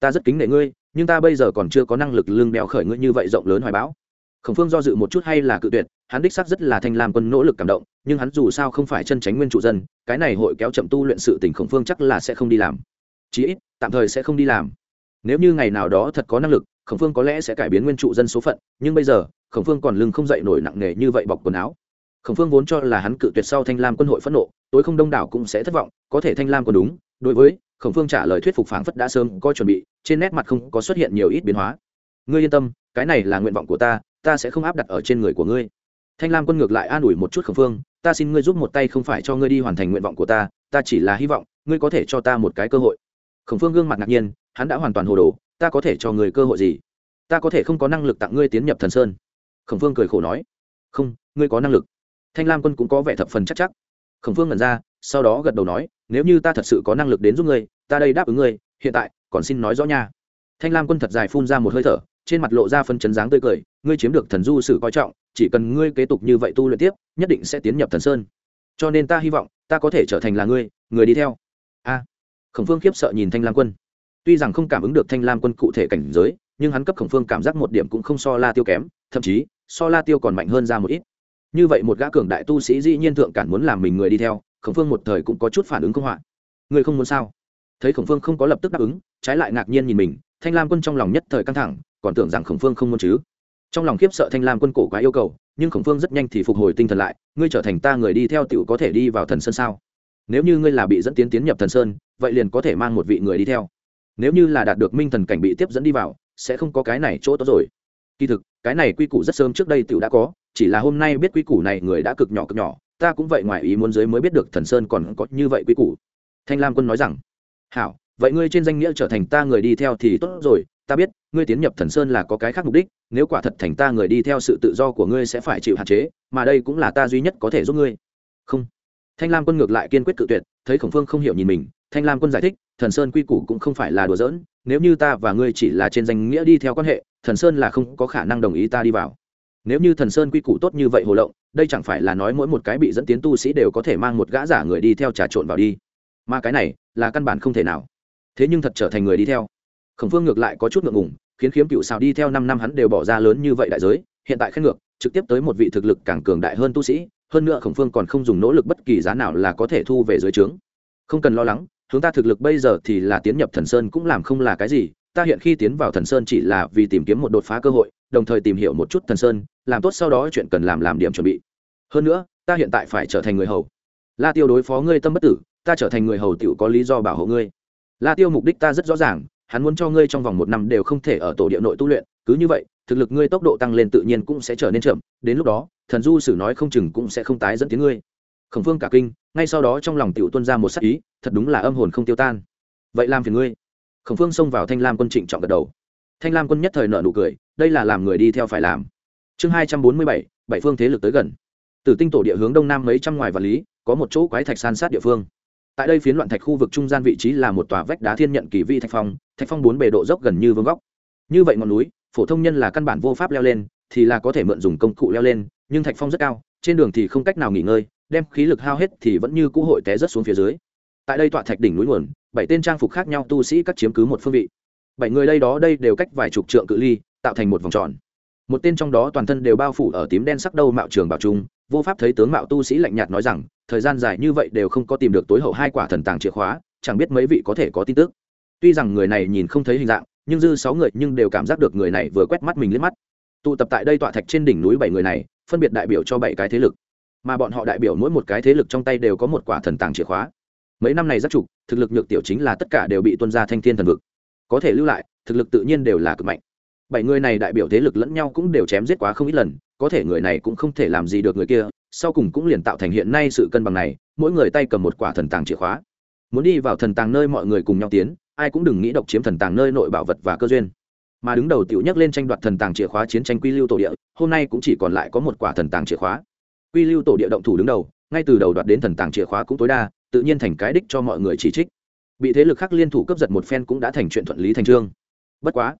Ta rất kính nể ngươi, nhưng ta bây giờ còn chưa có năng lực lương đeo khởi ngươi như vậy rộng lớn hoài bão khổng phương do dự một chút hay là cự tuyệt, hắn đích xác rất là thanh lam quân nỗ lực cảm động, nhưng hắn dù sao không phải chân tránh nguyên trụ dân, cái này hội kéo chậm tu luyện sự tình khổng phương chắc là sẽ không đi làm. Chí ít, tạm thời sẽ không đi làm. Nếu như ngày nào đó thật có năng lực, khổng phương có lẽ sẽ cải biến nguyên trụ dân số phận, nhưng bây giờ, khổng phương còn lưng không dậy nổi nặng nề như vậy bọc quần áo. Khổng phương vốn cho là hắn cự tuyệt sau thanh lam quân hội phẫn nộ, tối không đông đảo cũng sẽ thất vọng, có thể thanh lam còn đúng, đối với, khổng phương trả lời thuyết phục phảng phất đã sớm có chuẩn bị, trên nét mặt không có xuất hiện nhiều ít biến hóa. Ngươi yên tâm, cái này là nguyện vọng của ta ta sẽ không áp đặt ở trên người của ngươi. Thanh lam quân ngược lại an ủi một chút khẩn phương, ta xin ngươi giúp một tay không phải cho ngươi đi hoàn thành nguyện vọng của ta ta chỉ là hy vọng, ngươi có thể cho ta một cái cơ hội. Khẩn phương gương mặt ngạc nhiên, hắn đã hoàn toàn hồ đồ, ta có thể cho người cơ hội gì? Ta có thể không có năng lực tặng ngươi tiến nhập thần sơn. Khẩn phương cười khổ nói, không, ngươi có năng lực. Thanh lam quân cũng có vẻ thập phần chắc chắc. Khẩn phương ngẩn ra, sau đó gật đầu nói, nếu như ta thật sự có năng lực đến giúp ngươi, ta đây đáp ứng ngươi, hiện tại còn xin nói rõ nha. Thanh lam quân thật dài phun ra một hơi thở trên mặt lộ ra phân chấn dáng tươi cười, ngươi chiếm được thần du sử coi trọng, chỉ cần ngươi kế tục như vậy tu luyện tiếp, nhất định sẽ tiến nhập thần sơn. Cho nên ta hy vọng, ta có thể trở thành là ngươi, người đi theo. A. Khổng phương khiếp sợ nhìn thanh lam quân. Tuy rằng không cảm ứng được thanh lam quân cụ thể cảnh giới, nhưng hắn cấp khổng phương cảm giác một điểm cũng không so la tiêu kém, thậm chí, so la tiêu còn mạnh hơn ra một ít. Như vậy một gã cường đại tu sĩ dĩ nhiên thượng cản muốn làm mình người đi theo, khổng phương một thời cũng có chút phản ứng không họa ngươi không muốn sao? Thấy khổng phương không có lập tức đáp ứng, trái lại ngạc nhiên nhìn mình thanh lam quân trong lòng nhất thời căng thẳng, còn tưởng rằng khổng phương không muốn chứ. Trong lòng khiếp sợ thanh lam quân cổ quá yêu cầu, nhưng khổng phương rất nhanh thì phục hồi tinh thần lại, ngươi trở thành ta người đi theo tựu có thể đi vào thần sơn sao? Nếu như ngươi là bị dẫn tiến tiến nhập thần sơn, vậy liền có thể mang một vị người đi theo. Nếu như là đạt được minh thần cảnh bị tiếp dẫn đi vào, sẽ không có cái này chỗ tốt rồi. Kỳ thực, cái này quy củ rất sớm trước đây tựu đã có, chỉ là hôm nay biết quy củ này người đã cực nhỏ cực nhỏ, ta cũng vậy ngoài ý muốn giới mới biết được thần sơn còn có như vậy quy củ. Thanh lam quân nói rằng, hảo vậy ngươi trên danh nghĩa trở thành ta người đi theo thì tốt rồi, ta biết, ngươi tiến nhập thần sơn là có cái khác mục đích, nếu quả thật thành ta người đi theo sự tự do của ngươi sẽ phải chịu hạn chế, mà đây cũng là ta duy nhất có thể giúp ngươi. Không. Thanh lam quân ngược lại kiên quyết cự tuyệt, thấy khổng phương không hiểu nhìn mình, thanh lam quân giải thích, thần sơn quy củ cũng không phải là đùa giỡn, nếu như ta và ngươi chỉ là trên danh nghĩa đi theo quan hệ, thần sơn là không có khả năng đồng ý ta đi vào. Nếu như thần sơn quy củ tốt như vậy hồ lộng, đây chẳng phải là nói mỗi một cái bị dẫn tiến tu sĩ đều có thể mang một gã giả người đi theo trà trộn vào đi. Mà cái này là căn bản không thể nào thế nhưng thật trở thành người đi theo. Khổng phương ngược lại có chút ngượng ngùng, khiến khiếm cựu xào đi theo năm năm hắn đều bỏ ra lớn như vậy đại giới, hiện tại khen ngược, trực tiếp tới một vị thực lực càng cường đại hơn tu sĩ, hơn nữa khổng phương còn không dùng nỗ lực bất kỳ giá nào là có thể thu về dưới trướng. Không cần lo lắng, chúng ta thực lực bây giờ thì là tiến nhập thần sơn cũng làm không là cái gì, ta hiện khi tiến vào thần sơn chỉ là vì tìm kiếm một đột phá cơ hội, đồng thời tìm hiểu một chút thần sơn, làm tốt sau đó chuyện cần làm làm điểm chuẩn bị. Hơn nữa, ta hiện tại phải trở thành người hầu. La tiêu đối phó ngươi tâm bất tử, ta trở thành người hầu t có lý do bảo hộ ngươi la tiêu mục đích ta rất rõ ràng, hắn muốn cho ngươi trong vòng một năm đều không thể ở tổ địa nội tu luyện, cứ như vậy, thực lực ngươi tốc độ tăng lên tự nhiên cũng sẽ trở nên chậm, đến lúc đó, thần du sử nói không chừng cũng sẽ không tái dẫn tiếng ngươi. Khổng phương cả kinh, ngay sau đó trong lòng tiểu tuân ra một sắc ý, thật đúng là âm hồn không tiêu tan. Vậy làm phiền ngươi. Khổng phương xông vào thanh lam quân trịnh trọng gật đầu. Thanh lam quân nhất thời nợ nụ cười, đây là làm người đi theo phải làm. Chương hai trăm bốn mươi bảy bảy phương thế lực tới gần. Từ tinh tổ địa hướng đông nam mấy trăm ngoài và lý, có một chỗ quái thạch san sát địa phương tại đây phiến loạn thạch khu vực trung gian vị trí là một tòa vách đá thiên nhận kỳ vi thạch phong thạch phong bốn bề độ dốc gần như vương góc. Như vậy ngọn núi, phổ thông nhân là căn bản vô pháp leo lên, thì là có thể mượn dùng công cụ leo lên, nhưng thạch phong rất cao, trên đường thì không cách nào nghỉ ngơi, đem khí lực hao hết thì vẫn như cũ hội té rất xuống phía dưới. Tại đây tọa thạch đỉnh núi nguồn, bảy tên trang phục khác nhau tu sĩ các chiếm cứ một phương vị. Bảy người đây đó, đây đều cách vài chục trượng cự ly, tạo thành một vòng tròn. Một tên trong đó toàn thân đều bao phủ ở tím đen sắc đâu mạo trường bảo trung vô pháp thấy tướng mạo tu sĩ lạnh nhạt nói rằng, thời gian dài như vậy đều không có tìm được tối hậu hai quả thần tàng chìa khóa, chẳng biết mấy vị có thể có tin tức. Tuy rằng người này nhìn không thấy hình dạng, nhưng dư sáu người nhưng đều cảm giác được người này vừa quét mắt mình liếc mắt. Tụ tập tại đây tọa thạch trên đỉnh núi bảy người này, phân biệt đại biểu cho bảy cái thế lực. Mà bọn họ đại biểu mỗi một cái thế lực trong tay đều có một quả thần tàng chìa khóa. Mấy năm này rất trục, thực lực nhược tiểu chính là tất cả đều bị tuân ra thanh thiên thần vực. Có thể lưu lại, thực lực tự nhiên đều là cực mạnh bảy người này đại biểu thế lực lẫn nhau cũng đều chém giết quá không ít lần, có thể người này cũng không thể làm gì được người kia, sau cùng cũng liền tạo thành hiện nay sự cân bằng này, mỗi người tay cầm một quả thần tàng chìa khóa. Muốn đi vào thần tàng nơi mọi người cùng nhau tiến, ai cũng đừng nghĩ độc chiếm thần tàng nơi nội bảo vật và cơ duyên. Mà đứng đầu tiểu nhắc lên tranh đoạt thần tàng chìa khóa chiến tranh quy lưu tổ địa, hôm nay cũng chỉ còn lại có một quả thần tàng chìa khóa. Quy lưu tổ địa động thủ đứng đầu, ngay từ đầu đoạt đến thần tàng chìa khóa cũng tối đa, tự nhiên thành cái đích cho mọi người chỉ trích. Bị thế lực khác liên thủ cấp giật một phen cũng đã thành chuyện thuận lý thành trương. Bất quá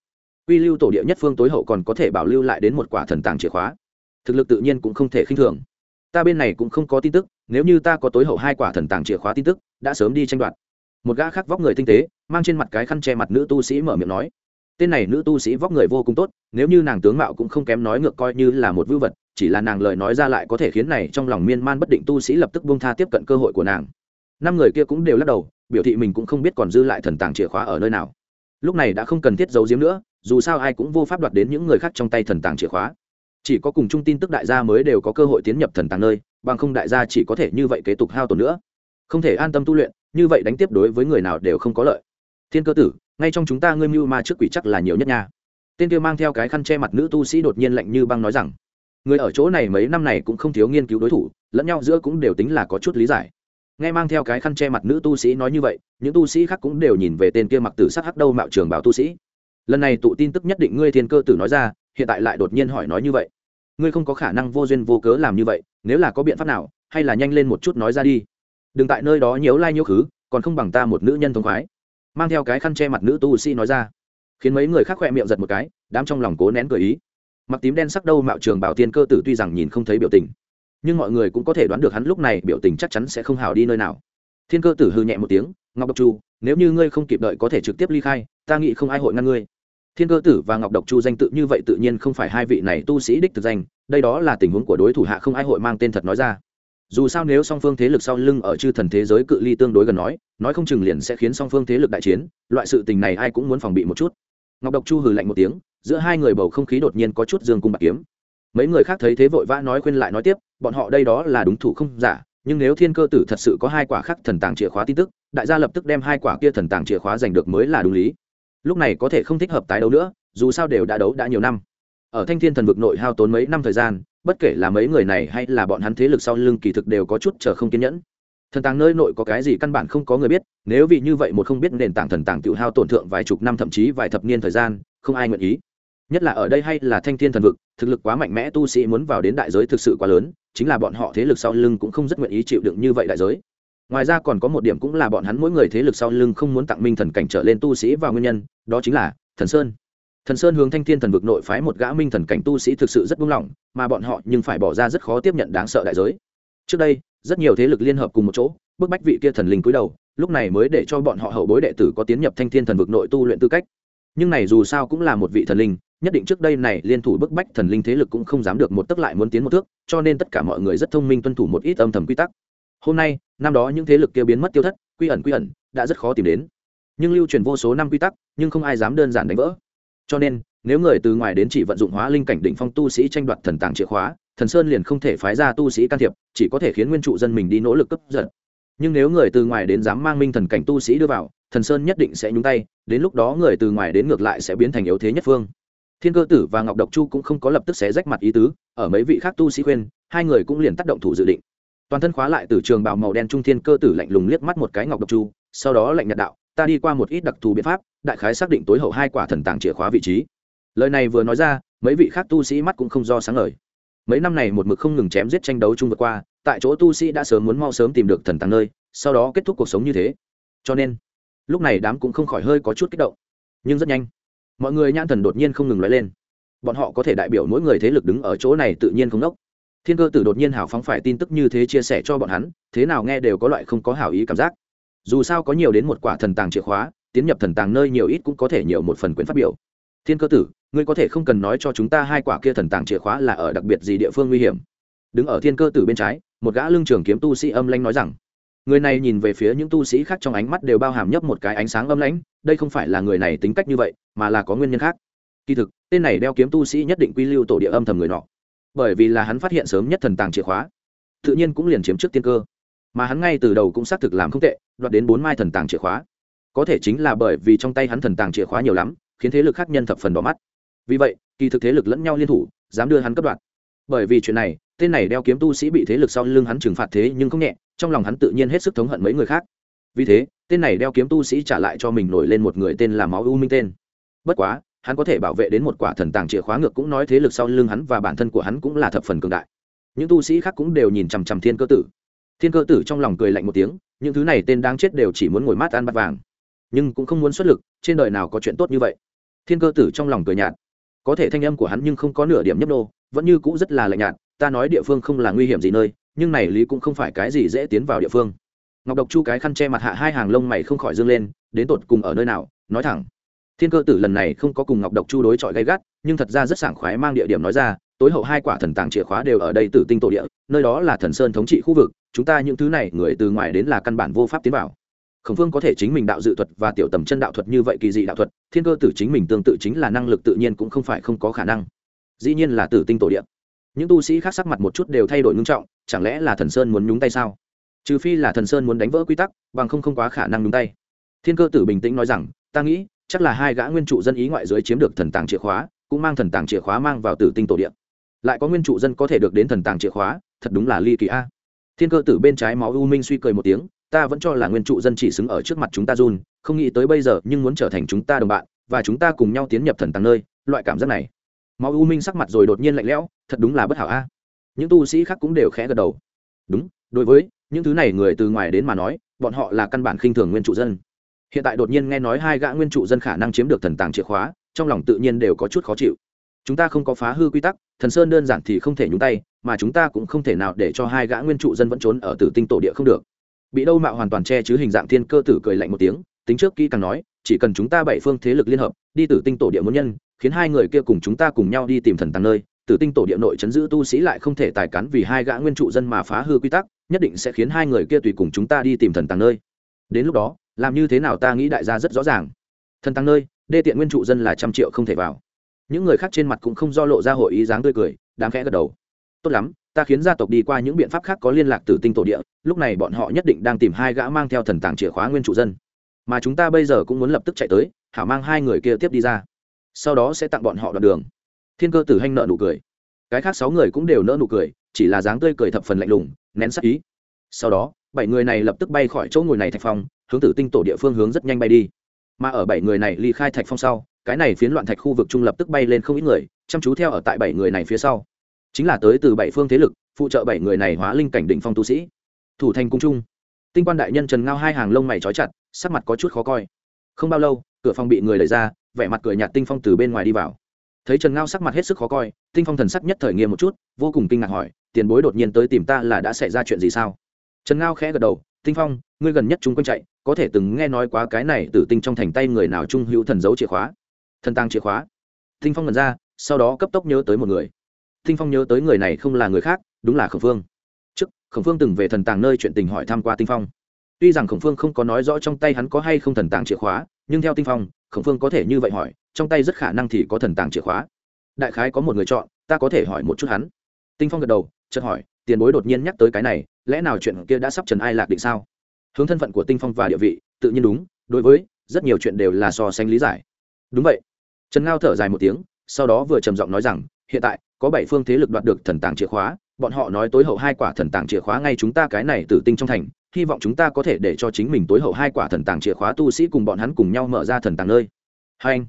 quy lưu tổ địa nhất phương tối hậu còn có thể bảo lưu lại đến một quả thần tàng chìa khóa. Thực lực tự nhiên cũng không thể khinh thường. Ta bên này cũng không có tin tức, nếu như ta có tối hậu hai quả thần tàng chìa khóa tin tức, đã sớm đi tranh đoạt. Một gã khác vóc người tinh tế, mang trên mặt cái khăn che mặt nữ tu sĩ mở miệng nói. Tên này nữ tu sĩ vóc người vô cùng tốt, nếu như nàng tướng mạo cũng không kém nói ngược coi như là một vưu vật, chỉ là nàng lời nói ra lại có thể khiến này trong lòng miên man bất định tu sĩ lập tức buông tha tiếp cận cơ hội của nàng. Năm người kia cũng đều lắc đầu, biểu thị mình cũng không biết còn dư lại thần tàng chìa khóa ở nơi nào. Lúc này đã không cần thiết giấu giếm nữa dù sao ai cũng vô pháp đoạt đến những người khác trong tay thần tàng chìa khóa. Chỉ có cùng chung tin tức đại gia mới đều có cơ hội tiến nhập thần tàng nơi, bằng không đại gia chỉ có thể như vậy kế tục hao tổn nữa. Không thể an tâm tu luyện, như vậy đánh tiếp đối với người nào đều không có lợi. Thiên cơ tử, ngay trong chúng ta ngươi mưu ma trước quỷ chắc là nhiều nhất nha. Tên kia mang theo cái khăn che mặt nữ tu sĩ đột nhiên lạnh như băng nói rằng, người ở chỗ này mấy năm này cũng không thiếu nghiên cứu đối thủ, lẫn nhau giữa cũng đều tính là có chút lý giải. Nghe mang theo cái khăn che mặt nữ tu sĩ nói như vậy, những tu sĩ khác cũng đều nhìn về tên kia mặc tử sắc hắc đâu mạo trường bảo tu sĩ lần này tụ tin tức nhất định ngươi thiên cơ tử nói ra, hiện tại lại đột nhiên hỏi nói như vậy. Ngươi không có khả năng vô duyên vô cớ làm như vậy, nếu là có biện pháp nào, hay là nhanh lên một chút nói ra đi. Đừng tại nơi đó nhiễu lai khứ, còn không bằng ta một nữ nhân thông khoái. Mang theo cái khăn che mặt nữ tu sĩ nói ra. Khiến mấy người khác khỏe miệng giật một cái, đám trong lòng cố nén cười ý. Mặc tím đen sắc đâu mạo trường bảo tiên cơ tử tuy rằng nhìn không thấy biểu tình, nhưng mọi người cũng có thể đoán được hắn lúc này biểu tình chắc chắn sẽ không hào đi nơi nào. Thiên cơ tử hư nhẹ một tiếng, ngọc độc chu, nếu như ngươi không kịp đợi có thể trực tiếp ly khai, ta nghĩ không ai hội ngăn ngươi thiên cơ tử và ngọc độc chu danh tự như vậy tự nhiên không phải hai vị này tu sĩ đích thực danh, đây đó là tình huống của đối thủ hạ không ai hội mang tên thật nói ra. Dù sao nếu song phương thế lực sau lưng ở chư thần thế giới cự ly tương đối gần nói nói không chừng liền sẽ khiến song phương thế lực đại chiến, loại sự tình này ai cũng muốn phòng bị một chút. Ngọc độc chu hừ lạnh một tiếng, giữa hai người bầu không khí đột nhiên có chút dương cung bạc kiếm. Mấy người khác thấy thế vội vã nói khuyên lại nói tiếp, bọn họ đây đó là đúng thủ không giả, nhưng nếu thiên cơ tử thật sự có hai quả khác thần tàng chìa khóa tin tức, đại gia lập tức đem hai quả kia thần tàng chìa khóa giành được mới là đúng lý lúc này có thể không thích hợp tái đấu nữa, dù sao đều đã đấu đã nhiều năm. Ở thanh thiên thần vực nội hao tốn mấy năm thời gian, bất kể là mấy người này hay là bọn hắn thế lực sau lưng kỳ thực đều có chút chờ không kiên nhẫn. Thần tàng nơi nội có cái gì căn bản không có người biết, nếu vì như vậy một không biết nền tảng thần tàng tự hao tổn thượng vài chục năm thậm chí vài thập niên thời gian, không ai nguyện ý. Nhất là ở đây hay là thanh thiên thần vực, thực lực quá mạnh mẽ tu sĩ muốn vào đến đại giới thực sự quá lớn, chính là bọn họ thế lực sau lưng cũng không rất nguyện ý chịu đựng như vậy đại giới. Ngoài ra còn có một điểm cũng là bọn hắn mỗi người thế lực sau lưng không muốn tặng minh thần cảnh trở lên tu sĩ vào nguyên nhân đó chính là thần sơn. Thần sơn hướng thanh thiên thần vực nội phái một gã minh thần cảnh tu sĩ thực sự rất buông lỏng, mà bọn họ nhưng phải bỏ ra rất khó tiếp nhận đáng sợ đại giới. Trước đây, rất nhiều thế lực liên hợp cùng một chỗ, bức bách vị kia thần linh cúi đầu, lúc này mới để cho bọn họ hậu bối đệ tử có tiến nhập thanh thiên thần vực nội tu luyện tư cách. Nhưng này dù sao cũng là một vị thần linh, nhất định trước đây này liên thủ bức bách thần linh thế lực cũng không dám được một tấc lại muốn tiến một thước, cho nên tất cả mọi người rất thông minh tuân thủ một ít âm thầm quy tắc. Hôm nay, năm đó những thế lực kia biến mất tiêu thất, quy ẩn quy ẩn, đã rất khó tìm đến nhưng lưu truyền vô số năm quy tắc, nhưng không ai dám đơn giản đánh vỡ. Cho nên, nếu người từ ngoài đến chỉ vận dụng hóa linh cảnh đỉnh phong tu sĩ tranh đoạt thần tàng chìa khóa, thần sơn liền không thể phái ra tu sĩ can thiệp, chỉ có thể khiến nguyên trụ dân mình đi nỗ lực cấp giật nhưng nếu người từ ngoài đến dám mang minh thần cảnh tu sĩ đưa vào, thần sơn nhất định sẽ nhúng tay, đến lúc đó người từ ngoài đến ngược lại sẽ biến thành yếu thế nhất phương. Thiên cơ tử và ngọc độc chu cũng không có lập tức xé rách mặt ý tứ, ở mấy vị khác tu sĩ khuyên, hai người cũng liền tác động thủ dự định. Toàn thân khóa lại từ trường bào màu đen trung thiên cơ tử lạnh lùng liếc mắt một cái ngọc độc chu, sau đó lạnh nhạt đạo ta đi qua một ít đặc thù biện pháp, đại khái xác định tối hậu hai quả thần tàng chìa khóa vị trí. Lời này vừa nói ra, mấy vị khác tu sĩ mắt cũng không do sáng lời mấy năm này một mực không ngừng chém giết tranh đấu chung vượt qua, tại chỗ tu sĩ đã sớm muốn mau sớm tìm được thần tàng nơi, sau đó kết thúc cuộc sống như thế. Cho nên, lúc này đám cũng không khỏi hơi có chút kích động. Nhưng rất nhanh, mọi người nhãn thần đột nhiên không ngừng nói lên. Bọn họ có thể đại biểu mỗi người thế lực đứng ở chỗ này tự nhiên không đốc. Thiên cơ tử đột nhiên hào phóng phải tin tức như thế chia sẻ cho bọn hắn, thế nào nghe đều có loại không có hảo ý cảm giác dù sao có nhiều đến một quả thần tàng chìa khóa, tiến nhập thần tàng nơi nhiều ít cũng có thể nhiều một phần quyền phát biểu. Thiên cơ tử, ngươi có thể không cần nói cho chúng ta hai quả kia thần tàng chìa khóa là ở đặc biệt gì địa phương nguy hiểm. Đứng ở thiên cơ tử bên trái, một gã lương trường kiếm tu sĩ âm lanh nói rằng, người này nhìn về phía những tu sĩ khác trong ánh mắt đều bao hàm nhấp một cái ánh sáng âm lãnh, đây không phải là người này tính cách như vậy, mà là có nguyên nhân khác. Kỳ thực, tên này đeo kiếm tu sĩ nhất định quy lưu tổ địa âm thầm người nọ. Bởi vì là hắn phát hiện sớm nhất thần tàng chìa khóa, tự nhiên cũng liền chiếm trước tiên cơ mà hắn ngay từ đầu cũng xác thực làm không tệ, đoạt đến bốn mai thần tàng chìa khóa. Có thể chính là bởi vì trong tay hắn thần tàng chìa khóa nhiều lắm, khiến thế lực khác nhân thập phần đỏ mắt. Vì vậy, kỳ thực thế lực lẫn nhau liên thủ, dám đưa hắn cấp đoạt. Bởi vì chuyện này, tên này đeo kiếm tu sĩ bị thế lực sau lưng hắn trừng phạt thế nhưng không nhẹ, trong lòng hắn tự nhiên hết sức thống hận mấy người khác. Vì thế, tên này đeo kiếm tu sĩ trả lại cho mình nổi lên một người tên là máu u minh tên. Bất quá, hắn có thể bảo vệ đến một quả thần tàng chìa khóa ngược cũng nói thế lực sau lưng hắn và bản thân của hắn cũng là thập phần cường đại. Những tu sĩ khác cũng đều nhìn chằm chằm thiên cơ tử thiên cơ tử trong lòng cười lạnh một tiếng, những thứ này tên đáng chết đều chỉ muốn ngồi mát ăn bát vàng. Nhưng cũng không muốn xuất lực, trên đời nào có chuyện tốt như vậy? Thiên cơ tử trong lòng cười nhạt. Có thể thanh âm của hắn nhưng không có nửa điểm nhấp nô, vẫn như cũ rất là lạnh nhạt, ta nói địa phương không là nguy hiểm gì nơi, nhưng này lý cũng không phải cái gì dễ tiến vào địa phương. Ngọc độc chu cái khăn che mặt hạ hai hàng lông mày không khỏi dâng lên, đến tột cùng ở nơi nào, nói thẳng. Thiên cơ tử lần này không có cùng ngọc độc chu đối chọi gay gắt, nhưng thật ra rất sảng khoái mang địa điểm nói ra tối hậu hai quả thần tàng chìa khóa đều ở đây tử tinh tổ địa, nơi đó là thần sơn thống trị khu vực, chúng ta những thứ này, người từ ngoài đến là căn bản vô pháp tiến vào. Khổng phương có thể chính mình đạo dự thuật và tiểu tầm chân đạo thuật như vậy kỳ dị đạo thuật, thiên cơ tử chính mình tương tự chính là năng lực tự nhiên cũng không phải không có khả năng. Dĩ nhiên là tử tinh tổ địa. Những tu sĩ khác sắc mặt một chút đều thay đổi ngưng trọng, chẳng lẽ là thần sơn muốn nhúng tay sao? Trừ phi là thần sơn muốn đánh vỡ quy tắc, bằng không không quá khả năng nhúng tay. Thiên cơ tử bình tĩnh nói rằng, ta nghĩ, chắc là hai gã nguyên trụ dân ý ngoại giới chiếm được thần tàng chìa khóa, cũng mang thần tàng chìa khóa mang vào tử tinh tổ địa lại có nguyên trụ dân có thể được đến thần tàng chìa khóa, thật đúng là ly kỳ a. Thiên cơ tử bên trái máu u minh suy cười một tiếng, ta vẫn cho là nguyên trụ dân chỉ xứng ở trước mặt chúng ta run, không nghĩ tới bây giờ nhưng muốn trở thành chúng ta đồng bạn, và chúng ta cùng nhau tiến nhập thần tàng nơi, loại cảm giác này. Máu u minh sắc mặt rồi đột nhiên lạnh lẽo, thật đúng là bất hảo a. Những tu sĩ khác cũng đều khẽ gật đầu. Đúng, đối với những thứ này người từ ngoài đến mà nói, bọn họ là căn bản khinh thường nguyên trụ dân. Hiện tại đột nhiên nghe nói hai gã nguyên trụ dân khả năng chiếm được thần tàng chìa khóa, trong lòng tự nhiên đều có chút khó chịu chúng ta không có phá hư quy tắc, thần sơn đơn giản thì không thể nhúng tay, mà chúng ta cũng không thể nào để cho hai gã nguyên trụ dân vẫn trốn ở tử tinh tổ địa không được. Bị đâu mạo hoàn toàn che chứ hình dạng thiên cơ tử cười lạnh một tiếng, tính trước kỹ càng nói, chỉ cần chúng ta bảy phương thế lực liên hợp, đi tử tinh tổ địa muốn nhân, khiến hai người kia cùng chúng ta cùng nhau đi tìm thần tăng nơi, tử tinh tổ địa nội chấn giữ tu sĩ lại không thể tài cắn vì hai gã nguyên trụ dân mà phá hư quy tắc, nhất định sẽ khiến hai người kia tùy cùng chúng ta đi tìm thần tăng nơi. Đến lúc đó, làm như thế nào ta nghĩ đại gia rất rõ ràng. Thần tăng nơi, đê tiện nguyên trụ dân là trăm triệu không thể vào những người khác trên mặt cũng không do lộ ra hội ý dáng tươi cười đáng khẽ gật đầu. Tốt lắm, ta khiến gia tộc đi qua những biện pháp khác có liên lạc từ tinh tổ địa, lúc này bọn họ nhất định đang tìm hai gã mang theo thần tàng chìa khóa nguyên chủ dân. Mà chúng ta bây giờ cũng muốn lập tức chạy tới, hảo mang hai người kia tiếp đi ra. Sau đó sẽ tặng bọn họ đoạn đường. Thiên cơ tử hanh nợ nụ cười. Cái khác sáu người cũng đều nỡ nụ cười, chỉ là dáng tươi cười thập phần lạnh lùng, nén sắc ý. Sau đó, bảy người này lập tức bay khỏi chỗ ngồi này thạch phong, hướng tử tinh tổ địa phương hướng rất nhanh bay đi. Mà ở bảy người này ly khai thạch phong sau cái này phiến loạn thạch khu vực trung lập tức bay lên không ít người, chăm chú theo ở tại bảy người này phía sau. Chính là tới từ bảy phương thế lực, phụ trợ bảy người này hóa linh cảnh đỉnh phong tu sĩ. Thủ thành cung trung. Tinh quan đại nhân trần ngao hai hàng lông mày trói chặt, sắc mặt có chút khó coi. Không bao lâu, cửa phòng bị người đẩy ra, vẻ mặt cười nhạt tinh phong từ bên ngoài đi vào. Thấy trần ngao sắc mặt hết sức khó coi, tinh phong thần sắc nhất thời nghiêm một chút, vô cùng kinh ngạc hỏi, tiền bối đột nhiên tới tìm ta là đã xảy ra chuyện gì sao? Trần ngao khẽ gật đầu, tinh phong, ngươi gần nhất chúng quanh chạy, có thể từng nghe nói quá cái này từ tinh trong thành tay người nào trung hữu thần giấu chìa khóa? Thần tăng chìa khóa. Tinh phong ngần ra, sau đó cấp tốc nhớ tới một người. Tinh phong nhớ tới người này không là người khác, đúng là khổng phương. Trước, khổng phương từng về thần tàng nơi chuyện tình hỏi thăm qua tinh phong. Tuy rằng khổng phương không có nói rõ trong tay hắn có hay không thần tàng chìa khóa, nhưng theo tinh phong, khổng phương có thể như vậy hỏi, trong tay rất khả năng thì có thần tàng chìa khóa. Đại khái có một người chọn, ta có thể hỏi một chút hắn. Tinh phong gật đầu, chợt hỏi, tiền bối đột nhiên nhắc tới cái này, lẽ nào chuyện kia đã sắp trần ai lạc định sao? Hướng thân phận của tinh phong và địa vị, tự nhiên đúng, đối với, rất nhiều chuyện đều là so sánh lý giải. Đúng vậy trần ngao thở dài một tiếng, sau đó vừa trầm giọng nói rằng, hiện tại, có bảy phương thế lực đoạt được thần tàng chìa khóa, bọn họ nói tối hậu hai quả thần tàng chìa khóa ngay chúng ta cái này tử tinh trong thành, hy vọng chúng ta có thể để cho chính mình tối hậu hai quả thần tàng chìa khóa tu sĩ cùng bọn hắn cùng nhau mở ra thần tàng nơi. Hai anh,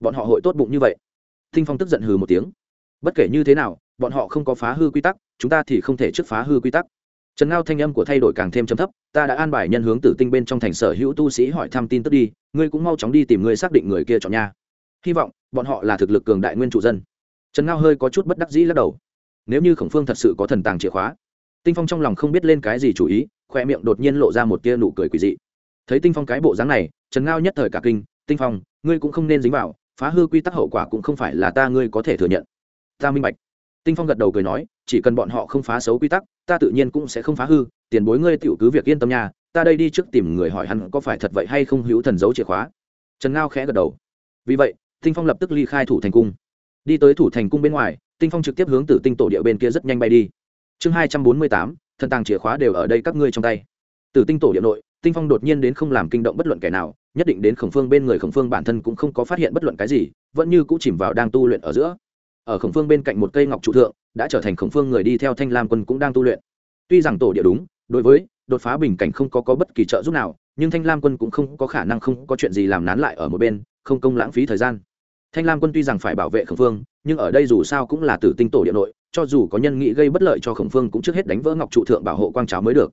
bọn họ hội tốt bụng như vậy. Tinh phong tức giận hừ một tiếng. Bất kể như thế nào, bọn họ không có phá hư quy tắc, chúng ta thì không thể trước phá hư quy tắc. Trần ngao thanh âm của thay đổi càng thêm chấm thấp, ta đã an bài nhân hướng tử tinh bên trong thành sở hữu tu sĩ hỏi thăm tin tức đi, ngươi cũng mau chóng đi tìm người xác định người kia chọn nha hy vọng bọn họ là thực lực cường đại nguyên chủ dân. Trần ngao hơi có chút bất đắc dĩ lắc đầu. Nếu như khổng phương thật sự có thần tàng chìa khóa, tinh phong trong lòng không biết lên cái gì chủ ý khoe miệng đột nhiên lộ ra một tia nụ cười quỳ dị. Thấy tinh phong cái bộ dáng này, trần ngao nhất thời cả kinh, tinh phong, ngươi cũng không nên dính vào, phá hư quy tắc hậu quả cũng không phải là ta ngươi có thể thừa nhận. Ta minh bạch. Tinh phong gật đầu cười nói, chỉ cần bọn họ không phá xấu quy tắc, ta tự nhiên cũng sẽ không phá hư, tiền bối ngươi tiểu cứ việc yên tâm nhà ta đây đi trước tìm người hỏi hắn có phải thật vậy hay không hữu thần dấu chìa khóa. Trần ngao khẽ gật đầu. Vì vậy tinh phong lập tức ly khai thủ thành cung. Đi tới thủ thành cung bên ngoài tinh phong trực tiếp hướng từ tinh tổ địa bên kia rất nhanh bay đi. Chương hai trăm bốn mươi tám thần tàng chìa khóa đều ở đây các ngươi trong tay. Từ tinh tổ địa nội tinh phong đột nhiên đến không làm kinh động bất luận kẻ nào nhất định đến khổng phương bên người khổng phương bản thân cũng không có phát hiện bất luận cái gì vẫn như cũ chìm vào đang tu luyện ở giữa. Ở khổng phương bên cạnh một cây ngọc trụ thượng đã trở thành khổng phương người đi theo thanh lam quân cũng đang tu luyện. Tuy rằng tổ địa đúng đối với đột phá bình cảnh không có, có bất kỳ trợ giúp nào nhưng thanh lam quân cũng không có khả năng không có chuyện gì làm nán lại ở một bên không công lãng phí thời gian thanh lam quân tuy rằng phải bảo vệ khổng phương, nhưng ở đây dù sao cũng là tử tinh tổ địa nội, cho dù có nhân nghị gây bất lợi cho khổng phương cũng trước hết đánh vỡ ngọc trụ thượng bảo hộ quang cháo mới được.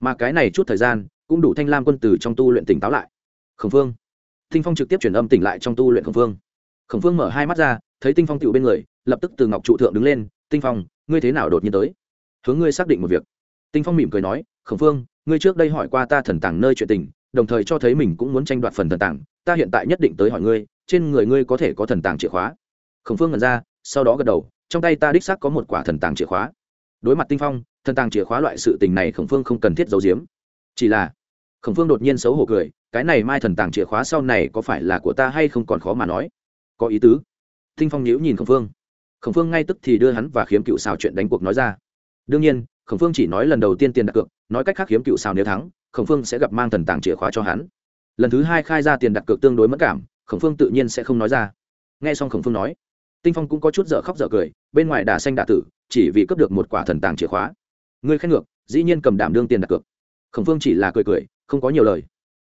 Mà cái này chút thời gian, cũng đủ thanh lam quân từ trong tu luyện tỉnh táo lại. Khổng phương. Tinh phong trực tiếp chuyển âm tỉnh lại trong tu luyện khổng phương. Khổng phương mở hai mắt ra, thấy tinh phong tựu bên người, lập tức từ ngọc trụ thượng đứng lên, tinh phong, ngươi thế nào đột nhiên tới? Hướng ngươi xác định một việc. Tinh phong mỉm cười nói, khổng phương, ngươi trước đây hỏi qua ta thần tàng nơi chuyện tình đồng thời cho thấy mình cũng muốn tranh đoạt phần thần tàng ta hiện tại nhất định tới hỏi ngươi, trên người ngươi có thể có thần tàng chìa khóa. Khổng phương ngẩn ra, sau đó gật đầu, trong tay ta đích xác có một quả thần tàng chìa khóa. Đối mặt tinh phong, thần tàng chìa khóa loại sự tình này khổng phương không cần thiết giấu giếm. Chỉ là, khổng phương đột nhiên xấu hổ cười, cái này mai thần tàng chìa khóa sau này có phải là của ta hay không còn khó mà nói. Có ý tứ. Tinh phong nhíu nhìn khổng phương. Khổng phương ngay tức thì đưa hắn và khiếm cựu xào chuyện đánh cuộc nói ra. Đương nhiên khổng phương chỉ nói lần đầu tiên tiền đặt cược, nói cách khác hiếm cựu xào nếu thắng, khổng phương sẽ gặp mang thần tàng chìa khóa cho hắn. Lần thứ hai khai ra tiền đặt cược tương đối mất cảm, khổng phương tự nhiên sẽ không nói ra. Nghe xong khổng phương nói, tinh phong cũng có chút dở khóc dở cười, bên ngoài đà xanh đà tử, chỉ vì cướp được một quả thần tàng chìa khóa. Ngươi khen ngược, dĩ nhiên cầm đảm đương tiền đặt cược. Khổng phương chỉ là cười cười, không có nhiều lời.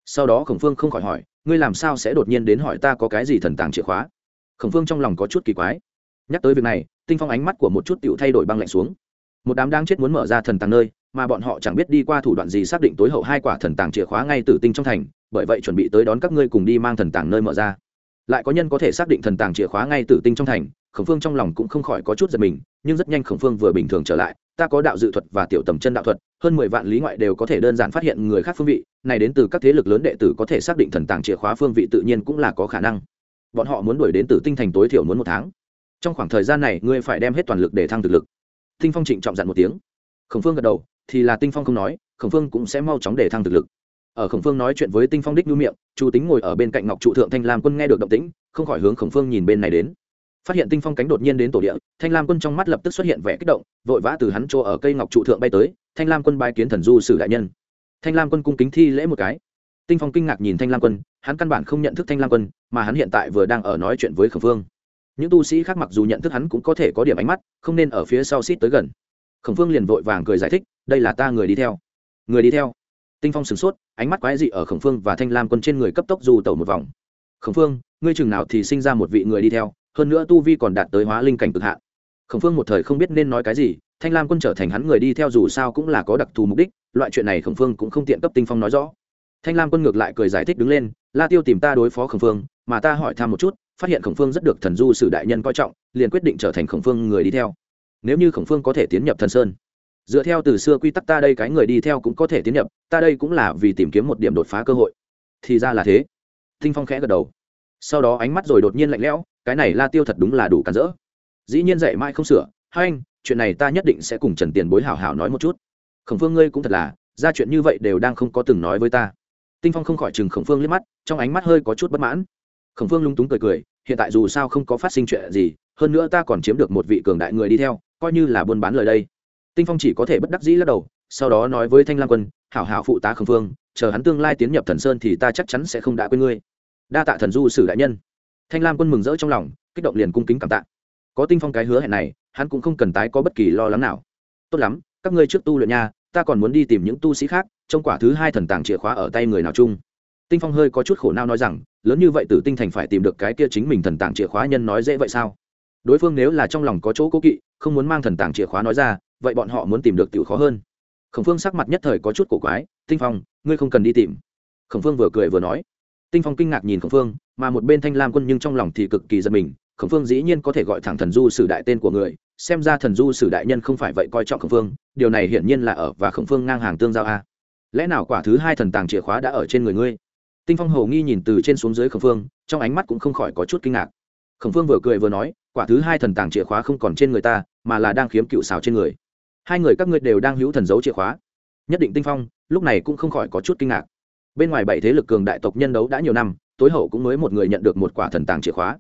Sau đó khổng phương không khỏi hỏi, ngươi làm sao sẽ đột nhiên đến hỏi ta có cái gì thần tàng chìa khóa? Khổng phương trong lòng có chút kỳ quái. Nhắc tới việc này, tinh phong ánh mắt của một chút tựu thay đổi băng lạnh xuống một đám đang chết muốn mở ra thần tàng nơi, mà bọn họ chẳng biết đi qua thủ đoạn gì xác định tối hậu hai quả thần tàng chìa khóa ngay từ tinh trong thành, bởi vậy chuẩn bị tới đón các ngươi cùng đi mang thần tàng nơi mở ra. Lại có nhân có thể xác định thần tàng chìa khóa ngay từ tinh trong thành, khổng phương trong lòng cũng không khỏi có chút giật mình, nhưng rất nhanh khổng phương vừa bình thường trở lại, ta có đạo dự thuật và tiểu tầm chân đạo thuật, hơn mười vạn lý ngoại đều có thể đơn giản phát hiện người khác phương vị, này đến từ các thế lực lớn đệ tử có thể xác định thần tàng chìa khóa phương vị tự nhiên cũng là có khả năng. Bọn họ muốn đuổi đến từ tinh thành tối thiểu muốn một tháng. Trong khoảng thời gian này, ngươi phải đem hết toàn lực để thăng thực lực tinh phong trịnh trọng dặn một tiếng. Khổng phương gật đầu, thì là tinh phong không nói, khổng phương cũng sẽ mau chóng để thăng thực lực. Ở khổng phương nói chuyện với tinh phong đích nhu miệng, chu tính ngồi ở bên cạnh ngọc trụ thượng thanh lam quân nghe được động tĩnh, không khỏi hướng khổng phương nhìn bên này đến. Phát hiện tinh phong cánh đột nhiên đến tổ địa, thanh lam quân trong mắt lập tức xuất hiện vẻ kích động, vội vã từ hắn chỗ ở cây ngọc trụ thượng bay tới, thanh lam quân bài kiến thần du sử đại nhân. Thanh lam quân cung kính thi lễ một cái. Tinh phong kinh ngạc nhìn thanh lam quân, hắn căn bản không nhận thức thanh lam quân, mà hắn hiện tại vừa đang ở nói chuyện với khổng phương những tu sĩ khác mặc dù nhận thức hắn cũng có thể có điểm ánh mắt, không nên ở phía sau xít tới gần. Khổng phương liền vội vàng cười giải thích, đây là ta người đi theo. Người đi theo? Tinh phong sửng sốt, ánh mắt quái dị ở khổng phương và thanh lam quân trên người cấp tốc dù tẩu một vòng. Khổng phương, ngươi chừng nào thì sinh ra một vị người đi theo, hơn nữa tu vi còn đạt tới hóa linh cảnh cực hạn. Khổng phương một thời không biết nên nói cái gì, thanh lam quân trở thành hắn người đi theo dù sao cũng là có đặc thù mục đích, loại chuyện này khổng phương cũng không tiện cấp tinh phong nói rõ thanh lam quân ngược lại cười giải thích đứng lên, la tiêu tìm ta đối phó khổng phương, mà ta hỏi thăm một chút, phát hiện khổng phương rất được thần du sử đại nhân coi trọng, liền quyết định trở thành khổng phương người đi theo. Nếu như khổng phương có thể tiến nhập thần sơn, dựa theo từ xưa quy tắc ta đây cái người đi theo cũng có thể tiến nhập, ta đây cũng là vì tìm kiếm một điểm đột phá cơ hội. Thì ra là thế. Tinh phong khẽ gật đầu. Sau đó ánh mắt rồi đột nhiên lạnh lẽo, cái này la tiêu thật đúng là đủ cản rỡ. Dĩ nhiên dạy mãi không sửa, hai anh, chuyện này ta nhất định sẽ cùng trần tiền bối hảo hảo nói một chút. Khổng phương ngươi cũng thật là, ra chuyện như vậy đều đang không có từng nói với ta tinh phong không khỏi chừng khổng phương liếc mắt, trong ánh mắt hơi có chút bất mãn. Khổng phương lung túng cười cười, hiện tại dù sao không có phát sinh chuyện gì, hơn nữa ta còn chiếm được một vị cường đại người đi theo, coi như là buôn bán lời đây. Tinh phong chỉ có thể bất đắc dĩ lắc đầu, sau đó nói với thanh lam quân, hảo hảo phụ tá khổng phương, chờ hắn tương lai tiến nhập thần sơn thì ta chắc chắn sẽ không đã quên ngươi. Đa tạ thần du sử đại nhân. Thanh lam quân mừng rỡ trong lòng, kích động liền cung kính cảm tạ. Có tinh phong cái hứa hẹn này, hắn cũng không cần tái có bất kỳ lo lắng nào. Tốt lắm, các ngươi trước tu luyện nha, ta còn muốn đi tìm những tu sĩ khác trong quả thứ hai thần tàng chìa khóa ở tay người nào chung. Tinh phong hơi có chút khổ não nói rằng, lớn như vậy tử tinh thành phải tìm được cái kia chính mình thần tàng chìa khóa nhân nói dễ vậy sao? Đối phương nếu là trong lòng có chỗ cố kỵ, không muốn mang thần tàng chìa khóa nói ra, vậy bọn họ muốn tìm được tiểu khó hơn. Khổng phương sắc mặt nhất thời có chút cổ quái, tinh phong, ngươi không cần đi tìm. Khổng phương vừa cười vừa nói. Tinh phong kinh ngạc nhìn khổng phương, mà một bên thanh lam quân nhưng trong lòng thì cực kỳ giật mình. Khổng phương dĩ nhiên có thể gọi thẳng thần du sử đại tên của người, xem ra thần du sử đại nhân không phải vậy coi trọng khổng phương, điều này hiển nhiên là ở và khổng phương ngang hàng tương giao a lẽ nào quả thứ hai thần tàng chìa khóa đã ở trên người ngươi? Tinh phong hầu nghi nhìn từ trên xuống dưới khẩn phương trong ánh mắt cũng không khỏi có chút kinh ngạc. Khẩn phương vừa cười vừa nói quả thứ hai thần tàng chìa khóa không còn trên người ta mà là đang khiếm cựu xào trên người. Hai người các ngươi đều đang hữu thần giấu chìa khóa. Nhất định tinh phong lúc này cũng không khỏi có chút kinh ngạc. Bên ngoài bảy thế lực cường đại tộc nhân đấu đã nhiều năm tối hậu cũng mới một người nhận được một quả thần tàng chìa khóa.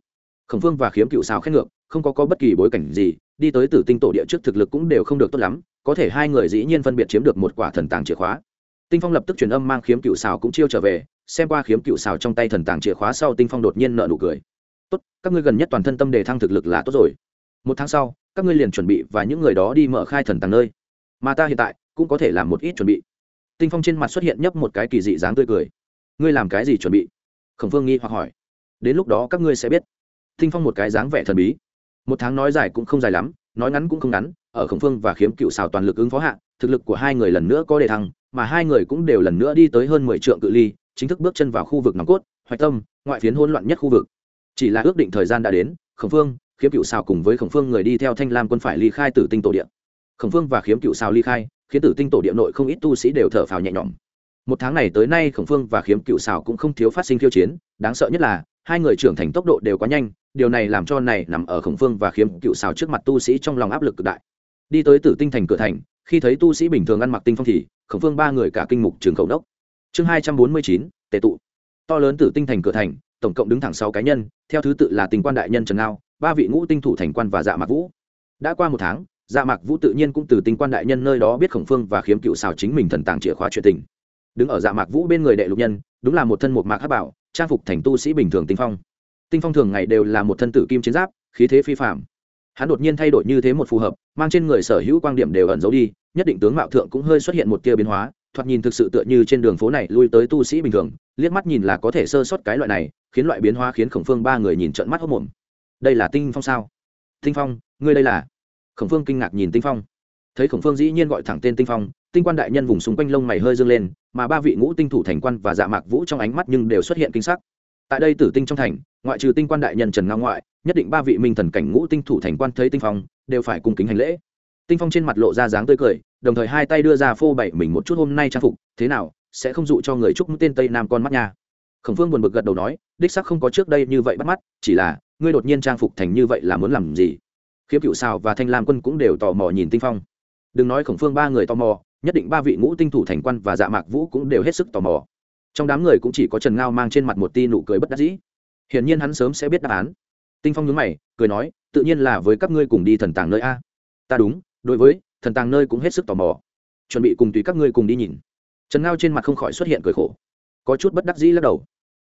Khổng phương và khiếm cựu xào khét ngược không có, có bất kỳ bối cảnh gì đi tới tử tinh tổ địa trước thực lực cũng đều không được tốt lắm có thể hai người dĩ nhiên phân biệt chiếm được một quả thần tàng chìa khóa tinh phong lập tức truyền âm mang khiếm cựu xào cũng chiêu trở về, xem qua khiếm cựu xào trong tay thần tàng chìa khóa sau tinh phong đột nhiên nợ nụ cười. Tốt, các ngươi gần nhất toàn thân tâm đề thăng thực lực là tốt rồi. Một tháng sau, các ngươi liền chuẩn bị và những người đó đi mở khai thần tàng nơi. Mà ta hiện tại cũng có thể làm một ít chuẩn bị. Tinh phong trên mặt xuất hiện nhấp một cái kỳ dị dáng tươi cười. Ngươi làm cái gì chuẩn bị? Khổng phương nghi hoặc hỏi. Đến lúc đó các ngươi sẽ biết. Tinh phong một cái dáng vẻ thần bí. Một tháng nói dài cũng không dài lắm, nói ngắn cũng không ngắn, ở khổng phương và khiếm cựu xào toàn lực ứng phó hạ, thực lực của hai người lần nữa có đề thăng mà hai người cũng đều lần nữa đi tới hơn mười trượng cự ly, chính thức bước chân vào khu vực nòng cốt, hoạch tâm, ngoại phiến hỗn loạn nhất khu vực. Chỉ là ước định thời gian đã đến, khổng phương, khiếm cựu Sào cùng với khổng phương người đi theo thanh lam quân phải ly khai tử tinh tổ địa. khổng phương và khiếm cựu Sào ly khai, khiến tử tinh tổ địa nội không ít tu sĩ đều thở phào nhẹ nhõm. Một tháng này tới nay khổng phương và khiếm cựu Sào cũng không thiếu phát sinh khiêu chiến, đáng sợ nhất là, hai người trưởng thành tốc độ đều quá nhanh, điều này làm cho này nằm ở khổng phương và khiếm cựu Sào trước mặt tu sĩ trong lòng áp lực cực đại. Đi tới tử tinh thành cửa thành khi thấy tu sĩ bình thường ăn mặc tinh phong thì, khổng phương ba người cả kinh mục trường khẩu đốc. Chương hai trăm bốn mươi chín tệ tụ. To lớn tử tinh thành cửa thành, tổng cộng đứng thẳng sáu cá nhân, theo thứ tự là tình quan đại nhân trần ngao, ba vị ngũ tinh thủ thành quan và dạ mạc vũ. Đã qua một tháng dạ mạc vũ tự nhiên cũng từ tinh quan đại nhân nơi đó biết khổng phương và khiếm cựu xào chính mình thần tàng chìa khóa chuyện tình. Đứng ở dạ mạc vũ bên người đệ lục nhân, đúng là một thân một mạc hát bảo, trang phục thành tu sĩ bình thường tinh phong. Tinh phong thường ngày đều là một thân tử kim chiến giáp, khí thế phi phạm hắn đột nhiên thay đổi như thế một phù hợp, mang trên người sở hữu quan điểm đều ẩn giấu đi, nhất định tướng mạo thượng cũng hơi xuất hiện một tia biến hóa, thoạt nhìn thực sự tựa như trên đường phố này lui tới tu sĩ bình thường, liếc mắt nhìn là có thể sơ sót cái loại này, khiến loại biến hóa khiến khổng phương ba người nhìn trận mắt hốc mồm đây là tinh phong sao? Tinh phong, ngươi đây là? Khổng phương kinh ngạc nhìn tinh phong. Thấy khổng phương dĩ nhiên gọi thẳng tên tinh phong, tinh quan đại nhân vùng xung quanh lông mày hơi dương lên, mà ba vị ngũ tinh thủ thành quan và dạ mạc vũ trong ánh mắt nhưng đều xuất hiện kinh sắc. Tại đây tử tinh trong thành ngoại trừ tinh quan đại nhân trần ngao ngoại, nhất định ba vị minh thần cảnh ngũ tinh thủ thành quan thấy tinh phong, đều phải cung kính hành lễ. Tinh phong trên mặt lộ ra dáng tươi cười, đồng thời hai tay đưa ra phô bày mình một chút hôm nay trang phục, thế nào, sẽ không dụ cho người chúc tên tây nam con mắt nha. Khổng phương buồn bực gật đầu nói, đích sắc không có trước đây như vậy bắt mắt, chỉ là, ngươi đột nhiên trang phục thành như vậy là muốn làm gì? Khiếp cựu xào và thanh lam quân cũng đều tò mò nhìn tinh phong. Đừng nói khổng phương ba người tò mò, nhất định ba vị ngũ tinh thủ thành quan và dạ mạc vũ cũng đều hết sức tò mò. Trong đám người cũng chỉ có trần ngao mang trên mặt một ti nụ cười bất đắc dĩ hiển nhiên hắn sớm sẽ biết đáp án. Tinh phong nhớ mày, cười nói, tự nhiên là với các ngươi cùng đi thần tàng nơi a. Ta đúng, đối với, thần tàng nơi cũng hết sức tò mò. Chuẩn bị cùng tùy các ngươi cùng đi nhìn. Trần ngao trên mặt không khỏi xuất hiện cười khổ. Có chút bất đắc dĩ lắc đầu.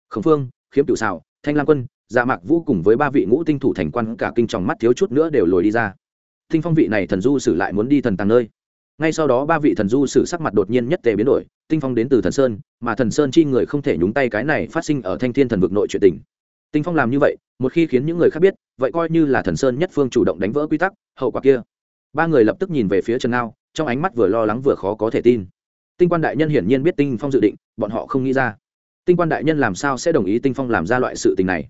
Khổng phương, khiếm cựu xào thanh lam quân dạ mạc vũ cùng với ba vị ngũ tinh thủ thành quan cả kinh tròng mắt thiếu chút nữa đều lồi đi ra. Tinh phong vị này thần du sử lại muốn đi thần tàng nơi. Ngay sau đó ba vị thần du sử sắc mặt đột nhiên nhất tề biến đổi, tinh phong đến từ thần sơn, mà thần sơn chi người không thể nhúng tay cái này phát sinh ở thanh thiên thần vực nội chuyện tình tinh phong làm như vậy, một khi khiến những người khác biết, vậy coi như là thần sơn nhất phương chủ động đánh vỡ quy tắc, hậu quả kia. Ba người lập tức nhìn về phía trần ngao, trong ánh mắt vừa lo lắng vừa khó có thể tin. Tinh quan đại nhân hiển nhiên biết tinh phong dự định, bọn họ không nghĩ ra. Tinh quan đại nhân làm sao sẽ đồng ý tinh phong làm ra loại sự tình này?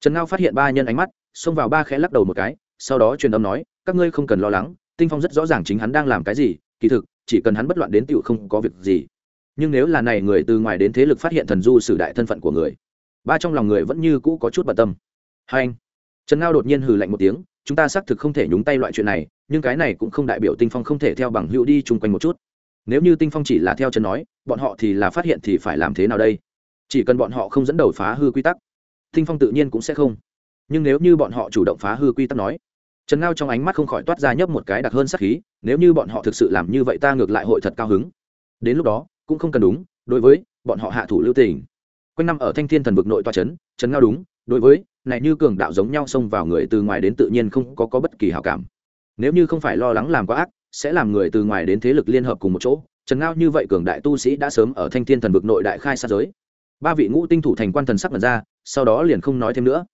Trần ngao phát hiện ba nhân ánh mắt, xông vào ba khẽ lắc đầu một cái, sau đó truyền âm nói, các ngươi không cần lo lắng, tinh phong rất rõ ràng chính hắn đang làm cái gì, kỳ thực, chỉ cần hắn bất loạn đến tựu không có việc gì. Nhưng nếu là này người từ ngoài đến thế lực phát hiện thần du sử đại thân phận của người ba trong lòng người vẫn như cũ có chút bận tâm. Hai anh, trần ngao đột nhiên hừ lạnh một tiếng, chúng ta xác thực không thể nhúng tay loại chuyện này, nhưng cái này cũng không đại biểu tinh phong không thể theo bằng hữu đi chung quanh một chút. Nếu như tinh phong chỉ là theo trần nói, bọn họ thì là phát hiện thì phải làm thế nào đây? Chỉ cần bọn họ không dẫn đầu phá hư quy tắc, tinh phong tự nhiên cũng sẽ không. Nhưng nếu như bọn họ chủ động phá hư quy tắc nói, trần ngao trong ánh mắt không khỏi toát ra nhấp một cái đặc hơn sắc khí, nếu như bọn họ thực sự làm như vậy ta ngược lại hội thật cao hứng. Đến lúc đó, cũng không cần đúng, đối với bọn họ hạ thủ lưu tình quanh năm ở thanh thiên thần vực nội toa trấn chấn ngao đúng đối với này như cường đạo giống nhau xông vào người từ ngoài đến tự nhiên không có, có bất kỳ hào cảm. Nếu như không phải lo lắng làm quá ác sẽ làm người từ ngoài đến thế lực liên hợp cùng một chỗ. Trần ngao như vậy cường đại tu sĩ đã sớm ở thanh thiên thần vực nội đại khai sát giới. Ba vị ngũ tinh thủ thành quan thần sắc mật ra sau đó liền không nói thêm nữa.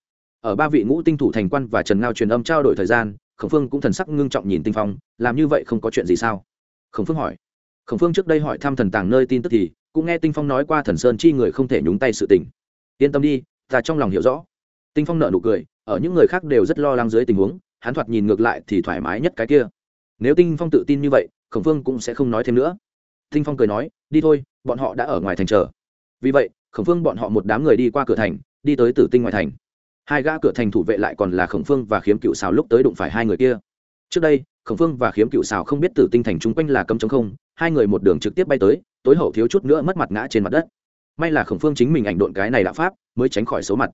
Ở ba vị ngũ tinh thủ thành quan và trần ngao truyền âm trao đổi thời gian khổng phương cũng thần sắc ngưng trọng nhìn tinh phong làm như vậy không có chuyện gì sao? Khổng phương hỏi. Khổng phương trước đây hỏi thăm thần tàng nơi tin tức thì cũng nghe tinh phong nói qua thần sơn chi người không thể nhúng tay sự tình. Yên tâm đi, ta trong lòng hiểu rõ. Tinh phong nợ nụ cười, ở những người khác đều rất lo lắng dưới tình huống, hắn thoạt nhìn ngược lại thì thoải mái nhất cái kia. Nếu tinh phong tự tin như vậy, khổng phương cũng sẽ không nói thêm nữa. Tinh phong cười nói, đi thôi, bọn họ đã ở ngoài thành chờ. Vì vậy, khổng phương bọn họ một đám người đi qua cửa thành, đi tới tử tinh ngoài thành. Hai gã cửa thành thủ vệ lại còn là khổng phương và khiếm cựu xào lúc tới đụng phải hai người kia. Trước đây, khổng phương và khiếm cựu xào không biết tử tinh thành chung quanh là cấm chống không, hai người một đường trực tiếp bay tới tối hậu thiếu chút nữa mất mặt ngã trên mặt đất. May là khổng phương chính mình ảnh độn cái này đạo pháp, mới tránh khỏi số mặt.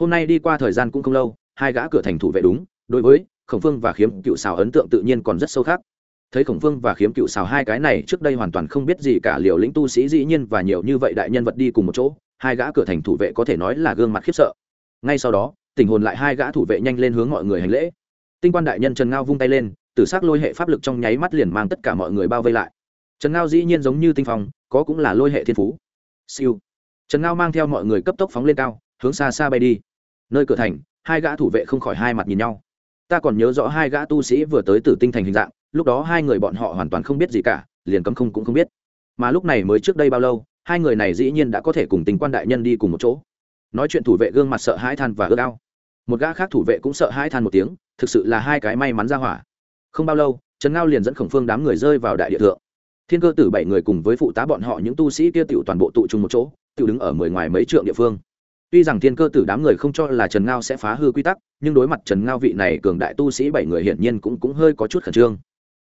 Hôm nay đi qua thời gian cũng không lâu, hai gã cửa thành thủ vệ đúng, đối với khổng phương và khiếm cựu xào ấn tượng tự nhiên còn rất sâu khác. Thấy khổng phương và khiếm cựu xào hai cái này trước đây hoàn toàn không biết gì cả, liều lĩnh tu sĩ dĩ nhiên và nhiều như vậy đại nhân vật đi cùng một chỗ, hai gã cửa thành thủ vệ có thể nói là gương mặt khiếp sợ. Ngay sau đó, tình hồn lại hai gã thủ vệ nhanh lên hướng mọi người hành lễ. Tinh quan đại nhân trần ngao vung tay lên, tử s ắ c lôi hệ pháp lực trong nháy mắt liền mang tất cả mọi người bao vây lại trần ngao dĩ nhiên giống như tinh phong, có cũng là lôi hệ thiên phú. Siêu. Trần ngao mang theo mọi người cấp tốc phóng lên cao, hướng xa xa bay đi. Nơi cửa thành, hai gã thủ vệ không khỏi hai mặt nhìn nhau. Ta còn nhớ rõ hai gã tu sĩ vừa tới từ tinh thành hình dạng, lúc đó hai người bọn họ hoàn toàn không biết gì cả, liền cấm không cũng không biết. Mà lúc này mới trước đây bao lâu, hai người này dĩ nhiên đã có thể cùng tình quan đại nhân đi cùng một chỗ. Nói chuyện thủ vệ gương mặt sợ hãi than và ước ao. Một gã khác thủ vệ cũng sợ hãi than một tiếng, thực sự là hai cái may mắn ra hỏa. Không bao lâu, trần ngao liền dẫn khổng phương đám người rơi vào đại địa thượng thiên cơ tử bảy người cùng với phụ tá bọn họ những tu sĩ kia tựu toàn bộ tụ chung một chỗ tựu đứng ở mười ngoài mấy trượng địa phương. Tuy rằng thiên cơ tử đám người không cho là trần ngao sẽ phá hư quy tắc, nhưng đối mặt trần ngao vị này cường đại tu sĩ bảy người hiển nhiên cũng cũng hơi có chút khẩn trương.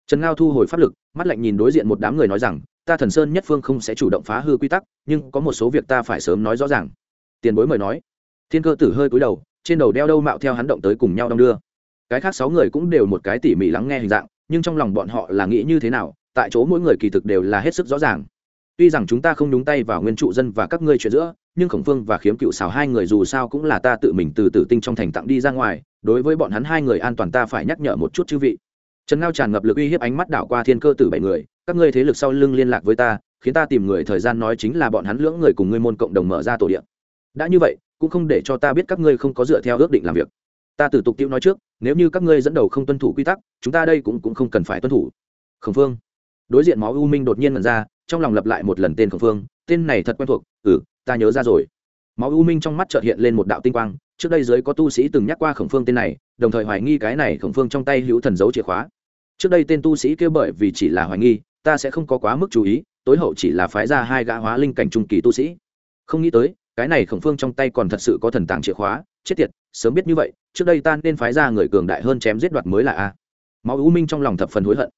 Trần ngao thu hồi pháp lực, mắt lạnh nhìn đối diện một đám người nói rằng, ta thần sơn nhất phương không sẽ chủ động phá hư quy tắc, nhưng có một số việc ta phải sớm nói rõ ràng. Tiền bối mời nói. Thiên cơ tử hơi cúi đầu, trên đầu đeo đâu mạo theo hắn động tới cùng nhau đong đưa. Cái khác sáu người cũng đều một cái tỉ mỉ lắng nghe hình dạng, nhưng trong lòng bọn họ là nghĩ như thế nào tại chỗ mỗi người kỳ thực đều là hết sức rõ ràng. Tuy rằng chúng ta không đúng tay vào nguyên trụ dân và các ngươi chuyện giữa, nhưng khổng phương và khiếm cựu xào hai người dù sao cũng là ta tự mình từ tử tinh trong thành tặng đi ra ngoài, đối với bọn hắn hai người an toàn ta phải nhắc nhở một chút chư vị. Trần ngao tràn ngập lực uy hiếp ánh mắt đảo qua thiên cơ tử bảy người, các ngươi thế lực sau lưng liên lạc với ta, khiến ta tìm người thời gian nói chính là bọn hắn lưỡng người cùng ngươi môn cộng đồng mở ra tổ điện đã như vậy, cũng không để cho ta biết các ngươi không có dựa theo ước định làm việc. Ta từ tục tiêu nói trước, nếu như các ngươi dẫn đầu không tuân thủ quy tắc, chúng ta đây cũng cũng không cần phải tuân thủ. Khổng phương đối diện máu u minh đột nhiên mật ra, trong lòng lặp lại một lần tên khổng phương, tên này thật quen thuộc ừ ta nhớ ra rồi. Máu u minh trong mắt trợt hiện lên một đạo tinh quang, trước đây giới có tu sĩ từng nhắc qua khổng phương tên này, đồng thời hoài nghi cái này khổng phương trong tay hữu thần dấu chìa khóa. Trước đây tên tu sĩ kêu bởi vì chỉ là hoài nghi, ta sẽ không có quá mức chú ý, tối hậu chỉ là phái ra hai gã hóa linh cảnh trung kỳ tu sĩ. Không nghĩ tới, cái này khổng phương trong tay còn thật sự có thần tàng chìa khóa, chết tiệt, sớm biết như vậy, trước đây ta nên phái ra người cường đại hơn chém giết đoạt mới là a. Máu u minh trong lòng thập phần hối hận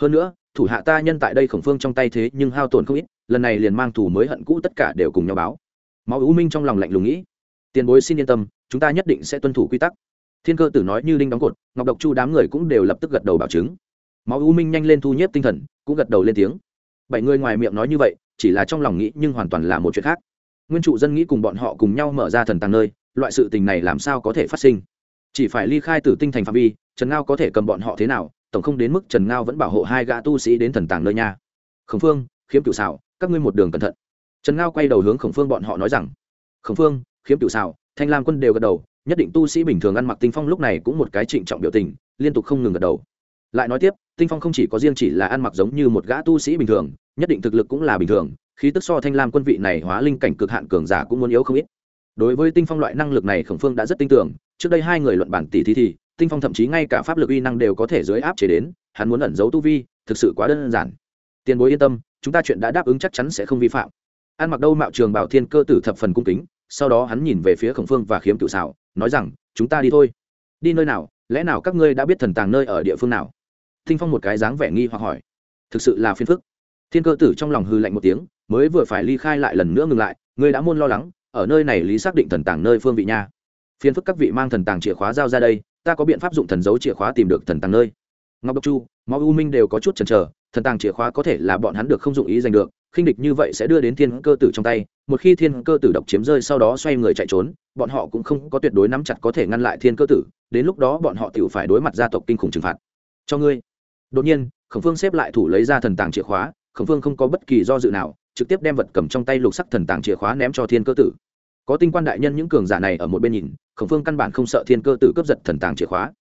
hơn nữa, thủ hạ ta nhân tại đây khổng phương trong tay thế nhưng hao tổn không ít, lần này liền mang thủ mới hận cũ tất cả đều cùng nhau báo. Máu ưu minh trong lòng lạnh lùng nghĩ, tiền bối xin yên tâm, chúng ta nhất định sẽ tuân thủ quy tắc. Thiên cơ tử nói như linh đóng cột, ngọc độc chu đám người cũng đều lập tức gật đầu bảo chứng. Máu ưu minh nhanh lên thu nhếp tinh thần, cũng gật đầu lên tiếng. Bảy người ngoài miệng nói như vậy, chỉ là trong lòng nghĩ nhưng hoàn toàn là một chuyện khác. Nguyên trụ dân nghĩ cùng bọn họ cùng nhau mở ra thần tàng nơi, loại sự tình này làm sao có thể phát sinh? Chỉ phải ly khai từ tinh thành phạm vi, trần ngao có thể cầm bọn họ thế nào tổng không đến mức trần ngao vẫn bảo hộ hai gã tu sĩ đến thần tàng nơi nha. Khổng phương, khiếm cựu xảo các ngươi một đường cẩn thận. Trần ngao quay đầu hướng khổng phương bọn họ nói rằng, khổng phương, khiếm cựu xảo thanh lam quân đều gật đầu, nhất định tu sĩ bình thường ăn mặc tinh phong lúc này cũng một cái trịnh trọng biểu tình, liên tục không ngừng gật đầu. Lại nói tiếp, tinh phong không chỉ có riêng chỉ là ăn mặc giống như một gã tu sĩ bình thường, nhất định thực lực cũng là bình thường, khí tức so thanh lam quân vị này hóa linh cảnh cực hạn cường giả cũng muốn yếu không ít. Đối với tinh phong loại năng lực này khổng phương đã rất tin tưởng, trước đây hai người luận bản tỷ thí thì tinh phong thậm chí ngay cả pháp lực uy năng đều có thể dưới áp chế đến, hắn muốn ẩn giấu tu vi, thực sự quá đơn giản. Tiền bối yên tâm, chúng ta chuyện đã đáp ứng chắc chắn sẽ không vi phạm. Ăn mặc đâu mạo trường bảo thiên cơ tử thập phần cung kính, sau đó hắn nhìn về phía khổng phương và khiếm cựu xảo nói rằng, chúng ta đi thôi. Đi nơi nào, lẽ nào các ngươi đã biết thần tàng nơi ở địa phương nào? Tinh phong một cái dáng vẻ nghi hoặc hỏi. Thực sự là phiền phức. Thiên cơ tử trong lòng hư lạnh một tiếng, mới vừa phải ly khai lại lần nữa ngừng lại, ngươi đã muôn lo lắng, ở nơi này lý xác định thần tàng nơi phương vị nha. Phiền phức các vị mang thần tàng chìa khóa giao ra đây ta có biện pháp dụng thần dấu chìa khóa tìm được thần tàng nơi. Ngọc độc chu máu u minh đều có chút chần chờ, thần tàng chìa khóa có thể là bọn hắn được không dụng ý giành được, khinh địch như vậy sẽ đưa đến thiên cơ tử trong tay, một khi thiên cơ tử độc chiếm rơi sau đó xoay người chạy trốn, bọn họ cũng không có tuyệt đối nắm chặt có thể ngăn lại thiên cơ tử, đến lúc đó bọn họ tự phải đối mặt gia tộc kinh khủng trừng phạt. Cho ngươi. Đột nhiên, khổng phương xếp lại thủ lấy ra thần tàng chìa khóa, khổng phương không có bất kỳ do dự nào, trực tiếp đem vật cầm trong tay lục sắc thần tàng chìa khóa ném cho thiên cơ tử có tinh quan đại nhân những cường giả này ở một bên nhìn, khổng phương căn bản không sợ thiên cơ tử cướp giật thần tàng chìa khóa.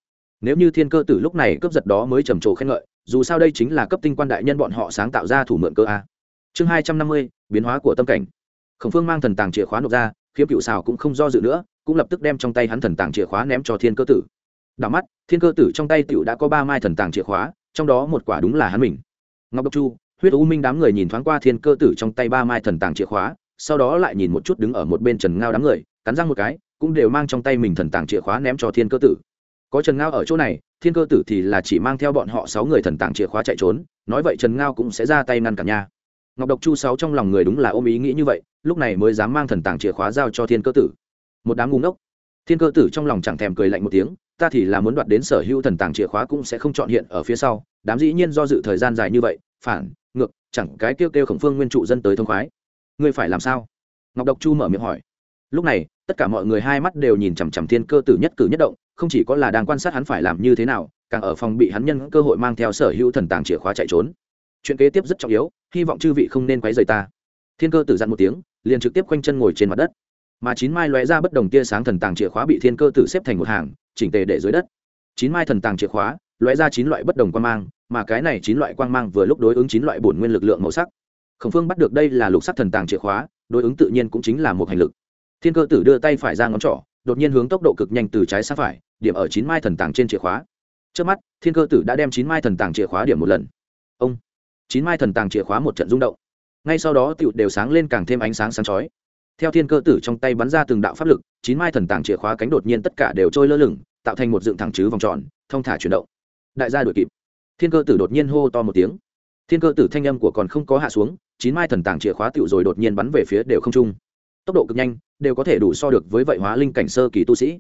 Nếu như thiên cơ tử lúc này cướp giật đó mới trầm trồ khen ngợi, dù sao đây chính là cấp tinh quan đại nhân bọn họ sáng tạo ra thủ mượn cơ a. Chương hai trăm năm mươi, biến hóa của tâm cảnh. Khổng phương mang thần tàng chìa khóa nộp ra, khiếm cựu xào cũng không do dự nữa, cũng lập tức đem trong tay hắn thần tàng chìa khóa ném cho thiên cơ tử. Đảo mắt, thiên cơ tử trong tay t đã có ba mai thần tàng chìa khóa, trong đó một quả đúng là hắn mình. Ngọc độc chu, huyết u minh đám người nhìn thoáng qua thiên cơ tử trong tay ba mai thần tàng chìa khóa sau đó lại nhìn một chút đứng ở một bên trần ngao đám người, cắn răng một cái, cũng đều mang trong tay mình thần tàng chìa khóa ném cho thiên cơ tử. Có trần ngao ở chỗ này, thiên cơ tử thì là chỉ mang theo bọn họ sáu người thần tàng chìa khóa chạy trốn, nói vậy trần ngao cũng sẽ ra tay ngăn cản nha. Ngọc độc chu sáu trong lòng người đúng là ôm ý nghĩ như vậy, lúc này mới dám mang thần tàng chìa khóa giao cho thiên cơ tử. Một đám ngu ngốc. Thiên cơ tử trong lòng chẳng thèm cười lạnh một tiếng, ta thì là muốn đoạt đến sở hữu thần tàng chìa khóa cũng sẽ không chọn hiện ở phía sau, đám dĩ nhiên do dự thời gian dài như vậy, phản, ngược, chẳng cái kêu kêu khổng phương nguyên trụ dân tới thông khoái ngươi phải làm sao? Ngọc độc chu mở miệng hỏi. Lúc này, tất cả mọi người hai mắt đều nhìn chằm chằm thiên cơ tử nhất cử nhất động, không chỉ có là đang quan sát hắn phải làm như thế nào, càng ở phòng bị hắn nhân cơ hội mang theo sở hữu thần tàng chìa khóa chạy trốn. Chuyện kế tiếp rất trọng yếu, hy vọng chư vị không nên quấy rầy ta. Thiên cơ tử dặn một tiếng, liền trực tiếp quanh chân ngồi trên mặt đất. Mà chín mai lóe ra bất đồng tia sáng thần tàng chìa khóa bị thiên cơ tử xếp thành một hàng, chỉnh tề để dưới đất. Chín mai thần tàng chìa khóa, lóe ra chín loại bất đồng quan mang, mà cái này chín loại quang mang vừa lúc đối ứng chín loại bổn nguyên lực lượng màu sắc khổng phương bắt được đây là lục sắc thần tàng chìa khóa, đối ứng tự nhiên cũng chính là một hành lực. Thiên cơ tử đưa tay phải ra ngón trỏ, đột nhiên hướng tốc độ cực nhanh từ trái sang phải, điểm ở chín mai thần tàng trên chìa khóa. Trước mắt, thiên cơ tử đã đem chín mai thần tàng chìa khóa điểm một lần. Ông! Chín mai thần tàng chìa khóa một trận rung động. Ngay sau đó, tựu đều sáng lên càng thêm ánh sáng sáng chói. Theo thiên cơ tử trong tay bắn ra từng đạo pháp lực, chín mai thần tàng chìa khóa cánh đột nhiên tất cả đều trôi lơ lửng, tạo thành một dựng thẳng chứ vòng tròn, thông thả chuyển động. Đại gia đuổi kịp. Thiên cơ tử đột nhiên hô to một tiếng. Thiên cơ tử thanh âm của còn không có hạ xuống chín mai thần tàng chìa khóa tựu rồi đột nhiên bắn về phía đều không trung. Tốc độ cực nhanh, đều có thể đủ so được với vậy hóa linh cảnh sơ kỳ tu sĩ.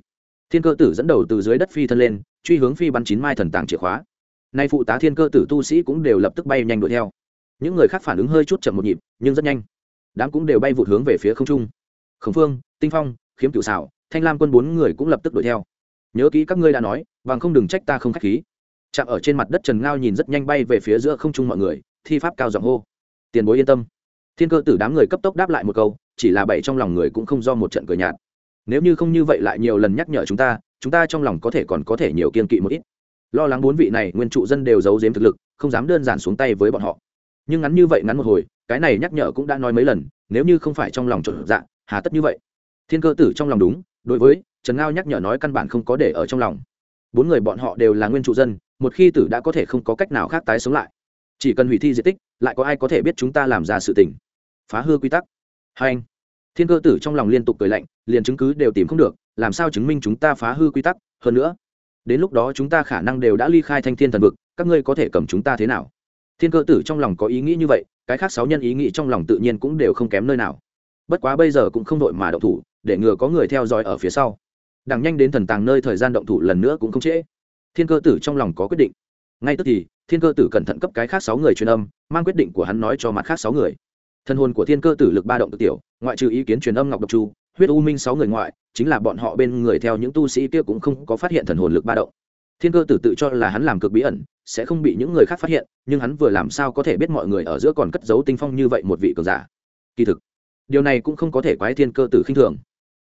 Thiên cơ tử dẫn đầu từ dưới đất phi thân lên, truy hướng phi bắn chín mai thần tàng chìa khóa. Nay phụ tá thiên cơ tử tu sĩ cũng đều lập tức bay nhanh đuổi theo. Những người khác phản ứng hơi chút chậm một nhịp, nhưng rất nhanh. Đám cũng đều bay vụt hướng về phía không trung. Khổng phương, tinh phong, khiếm cựu xảo thanh lam quân bốn người cũng lập tức đuổi theo. Nhớ kỹ các ngươi đã nói, bằng không đừng trách ta không khách khí. Chạm ở trên mặt đất trần ngao nhìn rất nhanh bay về phía giữa không trung mọi người, thi pháp cao giọng hô tiền bối yên tâm. Thiên cơ tử đám người cấp tốc đáp lại một câu, chỉ là bảy trong lòng người cũng không do một trận cười nhạt. Nếu như không như vậy lại nhiều lần nhắc nhở chúng ta chúng ta trong lòng có thể còn có thể nhiều kiên kỵ một ít. Lo lắng bốn vị này nguyên trụ dân đều giấu giếm thực lực, không dám đơn giản xuống tay với bọn họ. Nhưng ngắn như vậy ngắn một hồi, cái này nhắc nhở cũng đã nói mấy lần, nếu như không phải trong lòng trộn dạ hà tất như vậy. Thiên cơ tử trong lòng đúng, đối với trần ngao nhắc nhở nói căn bản không có để ở trong lòng. Bốn người bọn họ đều là nguyên trụ dân, một khi tử đã có thể không có cách nào khác tái sống lại. Chỉ cần hủy thi di tích lại có ai có thể biết chúng ta làm ra sự tình? Phá hư quy tắc. Hai anh, thiên cơ tử trong lòng liên tục cười lạnh, liền chứng cứ đều tìm không được, làm sao chứng minh chúng ta phá hư quy tắc? Hơn nữa, đến lúc đó chúng ta khả năng đều đã ly khai thanh thiên thần vực, các ngươi có thể cầm chúng ta thế nào? Thiên cơ tử trong lòng có ý nghĩ như vậy, cái khác sáu nhân ý nghĩ trong lòng tự nhiên cũng đều không kém nơi nào. Bất quá bây giờ cũng không đội mà động thủ, để ngừa có người theo dõi ở phía sau. Đằng nhanh đến thần tàng nơi thời gian động thủ lần nữa cũng không trễ. Thiên cơ tử trong lòng có quyết định ngay tức thì, thiên cơ tử cẩn thận cấp cái khác sáu người truyền âm, mang quyết định của hắn nói cho mặt khác sáu người. Thân hồn của thiên cơ tử lực ba động tự tiểu, ngoại trừ ý kiến truyền âm ngọc độc chu, huyết u minh sáu người ngoại, chính là bọn họ bên người theo những tu sĩ kia cũng không có phát hiện thần hồn lực ba động. Thiên cơ tử tự cho là hắn làm cực bí ẩn, sẽ không bị những người khác phát hiện, nhưng hắn vừa làm sao có thể biết mọi người ở giữa còn cất giấu tinh phong như vậy một vị cường giả. Kỳ thực, điều này cũng không có thể quái thiên cơ tử khinh thường.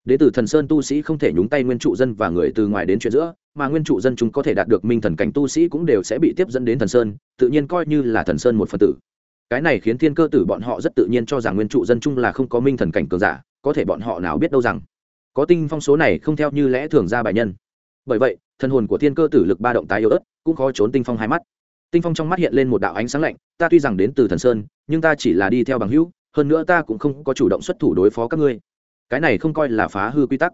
Đế tử thần sơn tu sĩ không thể nhúng tay nguyên trụ dân và người từ ngoài đến chuyện giữa mà nguyên trụ dân chúng có thể đạt được minh thần cảnh tu sĩ cũng đều sẽ bị tiếp dẫn đến thần sơn, tự nhiên coi như là thần sơn một phần tử. Cái này khiến thiên cơ tử bọn họ rất tự nhiên cho rằng nguyên trụ dân chung là không có minh thần cảnh cường giả, có thể bọn họ nào biết đâu rằng, có tinh phong số này không theo như lẽ thường ra bài nhân. Bởi vậy, thần hồn của thiên cơ tử lực ba động tái yếu ớt, cũng khó trốn tinh phong hai mắt. Tinh phong trong mắt hiện lên một đạo ánh sáng lạnh, ta tuy rằng đến từ thần sơn, nhưng ta chỉ là đi theo bằng hữu, hơn nữa ta cũng không có chủ động xuất thủ đối phó các ngươi. Cái này không coi là phá hư quy tắc.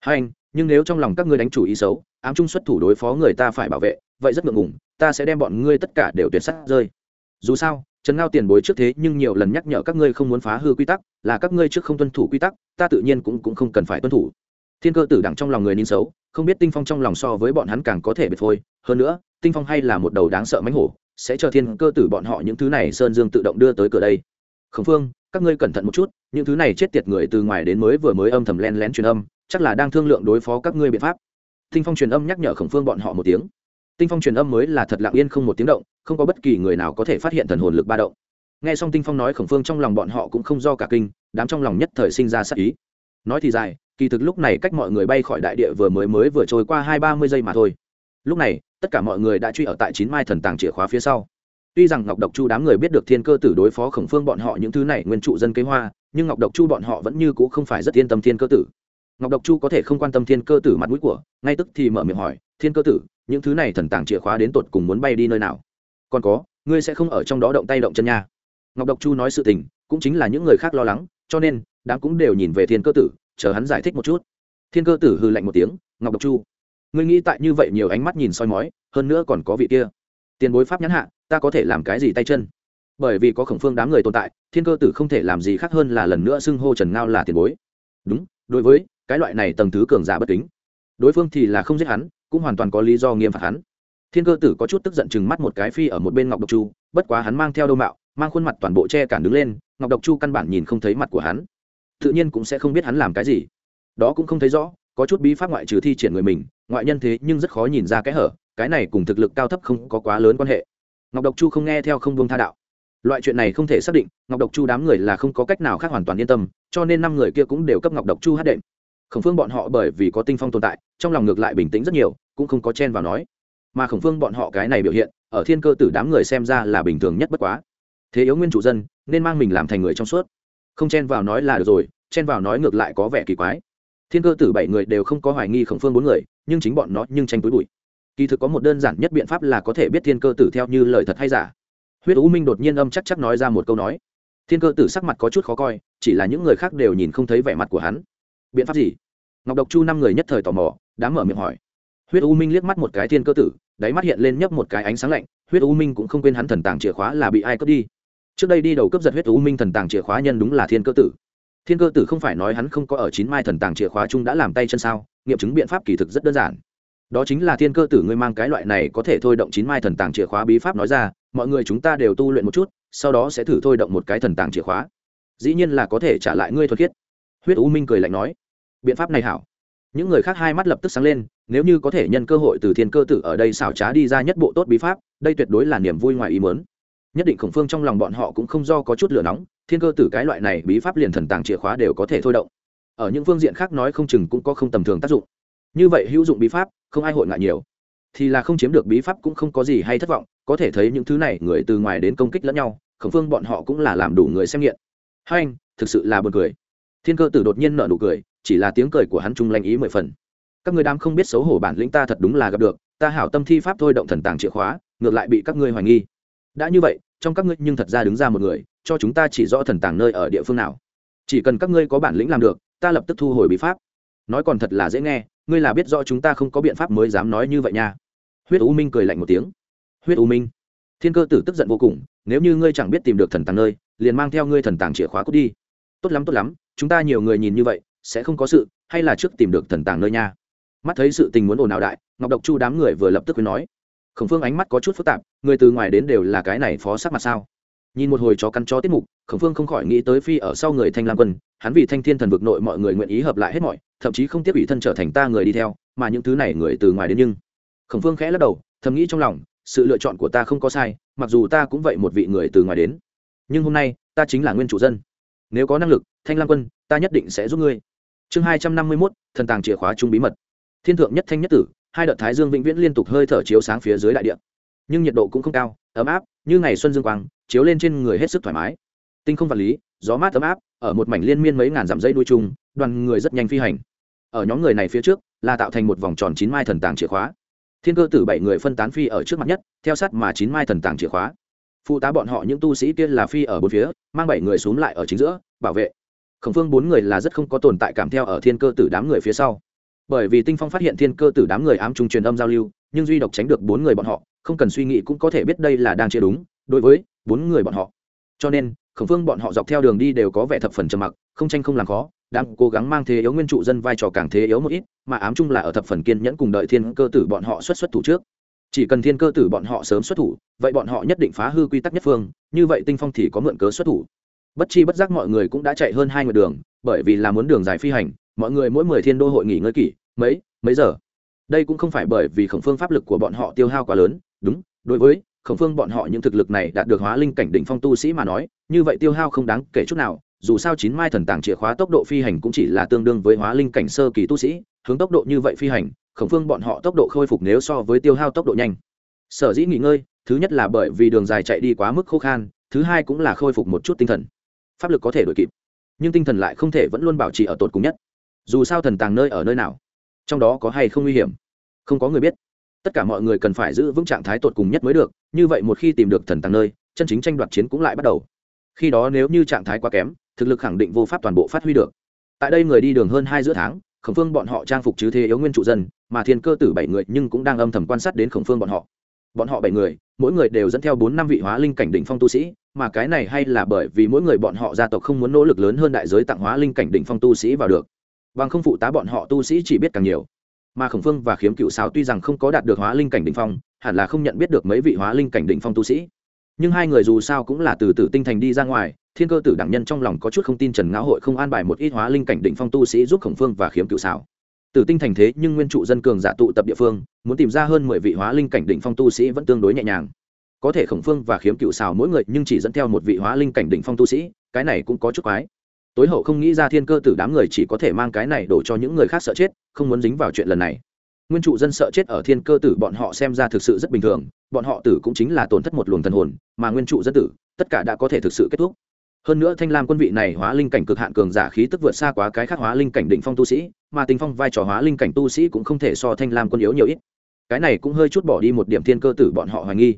Hai anh nhưng nếu trong lòng các ngươi đánh chủ ý xấu ám trung xuất thủ đối phó người ta phải bảo vệ vậy rất ngượng ngùng ta sẽ đem bọn ngươi tất cả đều tuyệt s rơi. Dù sao trần ngao tiền bối trước thế nhưng nhiều lần nhắc nhở các ngươi không muốn phá hư quy tắc là các ngươi trước không tuân thủ quy tắc ta tự nhiên cũng, cũng không cần phải tuân thủ. Thiên cơ tử đẳng trong lòng người nín xấu không biết tinh phong trong lòng so với bọn hắn càng có thể biệt phôi hơn nữa tinh phong hay là một đầu đáng sợ mánh hổ sẽ cho thiên cơ tử bọn họ những thứ này sơn dương tự động đưa tới cửa đây. Khổng phương các ngươi cẩn thận một chút những thứ này chết tiệt người từ ngoài đến mới vừa mới âm thầm len lén truyền âm chắc là đang thương lượng đối phó các ngươi biện pháp. Tinh phong truyền âm nhắc nhở khổng phương bọn họ một tiếng. Tinh phong truyền âm mới là thật lặng yên không một tiếng động, không có bất kỳ người nào có thể phát hiện thần hồn lực ba động. Nghe xong tinh phong nói khổng phương trong lòng bọn họ cũng không do cả kinh, đám trong lòng nhất thời sinh ra sắc ý. Nói thì dài, kỳ thực lúc này cách mọi người bay khỏi đại địa vừa mới mới vừa trôi qua hai ba mươi giây mà thôi. Lúc này, tất cả mọi người đã truy ở tại chín mai thần tàng chìa khóa phía sau. Tuy rằng ngọc độc chu đám người biết được thiên cơ tử đối phó khổng phương bọn họ những thứ này nguyên trụ dân kế hoa, nhưng ngọc độc chu bọn họ vẫn như c ũ không phải rất yên tâm thiên cơ tử ngọc độc chu có thể không quan tâm thiên cơ tử mặt mũi của, ngay tức thì mở miệng hỏi, thiên cơ tử, những thứ này thần tàng chìa khóa đến tột cùng muốn bay đi nơi nào? Còn có, ngươi sẽ không ở trong đó động tay động chân nha. Ngọc độc chu nói sự tình, cũng chính là những người khác lo lắng, cho nên, đám cũng đều nhìn về thiên cơ tử, chờ hắn giải thích một chút. Thiên cơ tử hư lạnh một tiếng, ngọc độc chu, ngươi nghĩ tại như vậy nhiều ánh mắt nhìn soi mói, hơn nữa còn có vị kia. Tiền bối pháp nhãn hạ, ta có thể làm cái gì tay chân? Bởi vì có khổng phương đám người tồn tại, thiên cơ tử không thể làm gì khác hơn là lần nữa xưng hô trần ngao là tiền bối. Đúng, đối với cái loại này tầng thứ cường giả bất kính. Đối phương thì là không giết hắn, cũng hoàn toàn có lý do nghiêm phạt hắn. Thiên cơ tử có chút tức giận chừng mắt một cái phi ở một bên ngọc độc chu, bất quá hắn mang theo đâu mạo, mang khuôn mặt toàn bộ che cản đứng lên, ngọc độc chu căn bản nhìn không thấy mặt của hắn. Tự nhiên cũng sẽ không biết hắn làm cái gì. Đó cũng không thấy rõ, có chút bí pháp ngoại trừ thi triển người mình, ngoại nhân thế nhưng rất khó nhìn ra cái hở, cái này cùng thực lực cao thấp không có quá lớn quan hệ. Ngọc độc chu không nghe theo không buông tha đạo. Loại chuyện này không thể xác định, ngọc độc chu đám người là không có cách nào khác hoàn toàn yên tâm, cho nên năm người kia cũng đều cấp ngọc độc chu hát đệm khổng phương bọn họ bởi vì có tinh phong tồn tại, trong lòng ngược lại bình tĩnh rất nhiều, cũng không có chen vào nói. Mà khổng phương bọn họ cái này biểu hiện, ở thiên cơ tử đám người xem ra là bình thường nhất bất quá. Thế yếu nguyên chủ dân, nên mang mình làm thành người trong suốt. Không chen vào nói là được rồi, chen vào nói ngược lại có vẻ kỳ quái. Thiên cơ tử bảy người đều không có hoài nghi khổng phương bốn người, nhưng chính bọn nó nhưng tranh túi bụi. Kỳ thực có một đơn giản nhất biện pháp là có thể biết thiên cơ tử theo như lời thật hay giả. Huyết u minh đột nhiên âm chắc chắc nói ra một câu nói. Thiên cơ tử sắc mặt có chút khó coi, chỉ là những người khác đều nhìn không thấy vẻ mặt của hắn biện pháp gì? Ngọc độc chu năm người nhất thời tò mò, đã mở miệng hỏi. Huyết u minh liếc mắt một cái thiên cơ tử, đáy mắt hiện lên nhấp một cái ánh sáng lạnh. Huyết u minh cũng không quên hắn thần tàng chìa khóa là bị ai cướp đi. Trước đây đi đầu cướp giật huyết u minh thần tàng chìa khóa nhân đúng là thiên cơ tử. Thiên cơ tử không phải nói hắn không có ở chín mai thần tàng chìa khóa chung đã làm tay chân sao? Nghiệm chứng biện pháp kỳ thực rất đơn giản. Đó chính là thiên cơ tử ngươi mang cái loại này có thể thôi động chín mai thần tàng chìa khóa bí pháp nói ra, mọi người chúng ta đều tu luyện một chút, sau đó sẽ thử thôi động một cái thần tàng chìa khóa. Dĩ nhiên là có thể trả lại ngươi thuật khiết huyết u minh cười lạnh nói, biện pháp này hảo. Những người khác hai mắt lập tức sáng lên, nếu như có thể nhân cơ hội từ thiên cơ tử ở đây xảo trá đi ra nhất bộ tốt bí pháp, đây tuyệt đối là niềm vui ngoài ý mớn nhất định khổng phương trong lòng bọn họ cũng không do có chút lửa nóng, thiên cơ tử cái loại này bí pháp liền thần tàng chìa khóa đều có thể thôi động. Ở những phương diện khác nói không chừng cũng có không tầm thường tác dụng. Như vậy hữu dụng bí pháp, không ai hội ngại nhiều. Thì là không chiếm được bí pháp cũng không có gì hay thất vọng, có thể thấy những thứ này người từ ngoài đến công kích lẫn nhau, khổng phương bọn họ cũng là làm đủ người xem nghiện. Hai anh, thực sự là buồn cười thiên cơ tử đột nhiên nở nụ cười, chỉ là tiếng cười của hắn trung lanh ý mười phần. Các người đám không biết xấu hổ bản lĩnh ta thật đúng là gặp được, ta hảo tâm thi pháp thôi động thần tàng chìa khóa, ngược lại bị các ngươi hoài nghi. Đã như vậy, trong các ngươi nhưng thật ra đứng ra một người, cho chúng ta chỉ rõ thần tàng nơi ở địa phương nào. Chỉ cần các ngươi có bản lĩnh làm được, ta lập tức thu hồi bí pháp. Nói còn thật là dễ nghe, ngươi là biết rõ chúng ta không có biện pháp mới dám nói như vậy nha. Huyết u minh cười lạnh một tiếng. Huyết u minh, thiên cơ tử tức giận vô cùng, nếu như ngươi chẳng biết tìm được thần tàng nơi, liền mang theo ngươi thần tàng chìa khóa cút đi. Tốt lắm tốt lắm chúng ta nhiều người nhìn như vậy, sẽ không có sự, hay là trước tìm được thần tàng nơi nha? Mắt thấy sự tình muốn ồn ào đại, ngọc độc chu đám người vừa lập tức khuyên nói. Khổng phương ánh mắt có chút phức tạp, người từ ngoài đến đều là cái này phó sắc mặt sao? Nhìn một hồi chó căn chó tiết mục, khổng phương không khỏi nghĩ tới phi ở sau người thanh lam quân, hắn vì thanh thiên thần vực nội mọi người nguyện ý hợp lại hết mọi, thậm chí không tiếp ủy thân trở thành ta người đi theo, mà những thứ này người từ ngoài đến nhưng. Khổng phương khẽ lắc đầu, thầm nghĩ trong lòng, sự lựa chọn của ta không có sai, mặc dù ta cũng vậy một vị người từ ngoài đến. Nhưng hôm nay, ta chính là nguyên chủ dân nếu có năng lực, thanh lam quân, ta nhất định sẽ giúp ngươi. Chương hai trăm năm mươi mốt, thần tàng chìa khóa chung bí mật. Thiên thượng nhất thanh nhất tử, hai đợt thái dương vĩnh viễn liên tục hơi thở chiếu sáng phía dưới đại địa. Nhưng nhiệt độ cũng không cao, ấm áp, như ngày xuân dương quang, chiếu lên trên người hết sức thoải mái. Tinh không vật lý, gió mát ấm áp, ở một mảnh liên miên mấy ngàn dặm dây đuôi chung đoàn người rất nhanh phi hành. Ở nhóm người này phía trước, là tạo thành một vòng tròn chín mai thần tàng chìa khóa. Thiên cơ tử bảy người phân tán phi ở trước mặt nhất, theo sát mà chín mai thần tàng chìa khóa phụ tá bọn họ những tu sĩ tiên là phi ở bốn phía, mang bảy người xuống lại ở chính giữa, bảo vệ. Khổng phương bốn người là rất không có tồn tại cảm theo ở thiên cơ tử đám người phía sau. Bởi vì tinh phong phát hiện thiên cơ tử đám người ám trung truyền âm giao lưu, nhưng duy độc tránh được bốn người bọn họ, không cần suy nghĩ cũng có thể biết đây là đang chia đúng, đối với bốn người bọn họ. Cho nên, khổng phương bọn họ dọc theo đường đi đều có vẻ thập phần trầm mặc, không tranh không làm khó, đang cố gắng mang thế yếu nguyên trụ dân vai trò càng thế yếu một ít, mà ám chung là ở thập phần kiên nhẫn cùng đợi thiên cơ tử bọn họ xuất xuất thủ trước chỉ cần thiên cơ tử bọn họ sớm xuất thủ, vậy bọn họ nhất định phá hư quy tắc nhất phương, như vậy tinh phong thì có mượn cớ xuất thủ. Bất chi bất giác mọi người cũng đã chạy hơn hai người đường, bởi vì là muốn đường dài phi hành, mọi người mỗi mười thiên đô hội nghỉ ngơi kỷ, mấy mấy giờ. Đây cũng không phải bởi vì khổng phương pháp lực của bọn họ tiêu hao quá lớn, đúng, đối với khổng phương bọn họ những thực lực này đạt được hóa linh cảnh đỉnh phong tu sĩ mà nói, như vậy tiêu hao không đáng kể chút nào, dù sao chín mai thần tàng chìa khóa tốc độ phi hành cũng chỉ là tương đương với hóa linh cảnh sơ kỳ tu sĩ, hướng tốc độ như vậy phi hành khổng phương bọn họ tốc độ khôi phục nếu so với tiêu hao tốc độ nhanh. Sở dĩ nghỉ ngơi, thứ nhất là bởi vì đường dài chạy đi quá mức khô khan, thứ hai cũng là khôi phục một chút tinh thần. Pháp lực có thể đổi kịp, nhưng tinh thần lại không thể vẫn luôn bảo trì ở tột cùng nhất. Dù sao thần tàng nơi ở nơi nào, trong đó có hay không nguy hiểm, không có người biết. Tất cả mọi người cần phải giữ vững trạng thái tột cùng nhất mới được, như vậy một khi tìm được thần tàng nơi, chân chính tranh đoạt chiến cũng lại bắt đầu. Khi đó nếu như trạng thái quá kém, thực lực khẳng định vô pháp toàn bộ phát huy được. Tại đây người đi đường hơn hai giữa tháng khổng phương bọn họ trang phục chứ thế yếu nguyên trụ dân, mà thiên cơ tử bảy người nhưng cũng đang âm thầm quan sát đến khổng phương bọn họ. Bọn họ bảy người, mỗi người đều dẫn theo bốn năm vị hóa linh cảnh đỉnh phong tu sĩ, mà cái này hay là bởi vì mỗi người bọn họ gia tộc không muốn nỗ lực lớn hơn đại giới tặng hóa linh cảnh đỉnh phong tu sĩ vào được. Bằng không phụ tá bọn họ tu sĩ chỉ biết càng nhiều. Mà khổng phương và khiếm cựu sáo tuy rằng không có đạt được hóa linh cảnh đỉnh phong, hẳn là không nhận biết được mấy vị hóa linh cảnh đỉnh phong tu sĩ. Nhưng hai người dù sao cũng là từ tử tinh thành đi ra ngoài thiên cơ tử đẳng nhân trong lòng có chút không tin trần ngã hội không an bài một ít hóa linh cảnh Định phong tu sĩ giúp khổng phương và khiếm cựu xảo. Tử tinh thành thế nhưng nguyên trụ dân cường giả tụ tập địa phương, muốn tìm ra hơn mười vị hóa linh cảnh Định phong tu sĩ vẫn tương đối nhẹ nhàng. Có thể khổng phương và khiếm cựu xào mỗi người nhưng chỉ dẫn theo một vị hóa linh cảnh Định phong tu sĩ, cái này cũng có chút quái. Tối hậu không nghĩ ra thiên cơ tử đám người chỉ có thể mang cái này đổ cho những người khác sợ chết, không muốn dính vào chuyện lần này. Nguyên trụ dân sợ chết ở thiên cơ tử bọn họ xem ra thực sự rất bình thường, bọn họ tử cũng chính là tổn thất một luồng thần hồn, mà nguyên trụ dân tử, tất cả đã có thể thực sự kết thúc hơn nữa thanh lam quân vị này hóa linh cảnh cực hạn cường giả khí tức vượt xa quá cái khác hóa linh cảnh định phong tu sĩ, mà tình phong vai trò hóa linh cảnh tu sĩ cũng không thể so thanh lam quân yếu nhiều ít. Cái này cũng hơi chút bỏ đi một điểm thiên cơ tử bọn họ hoài nghi.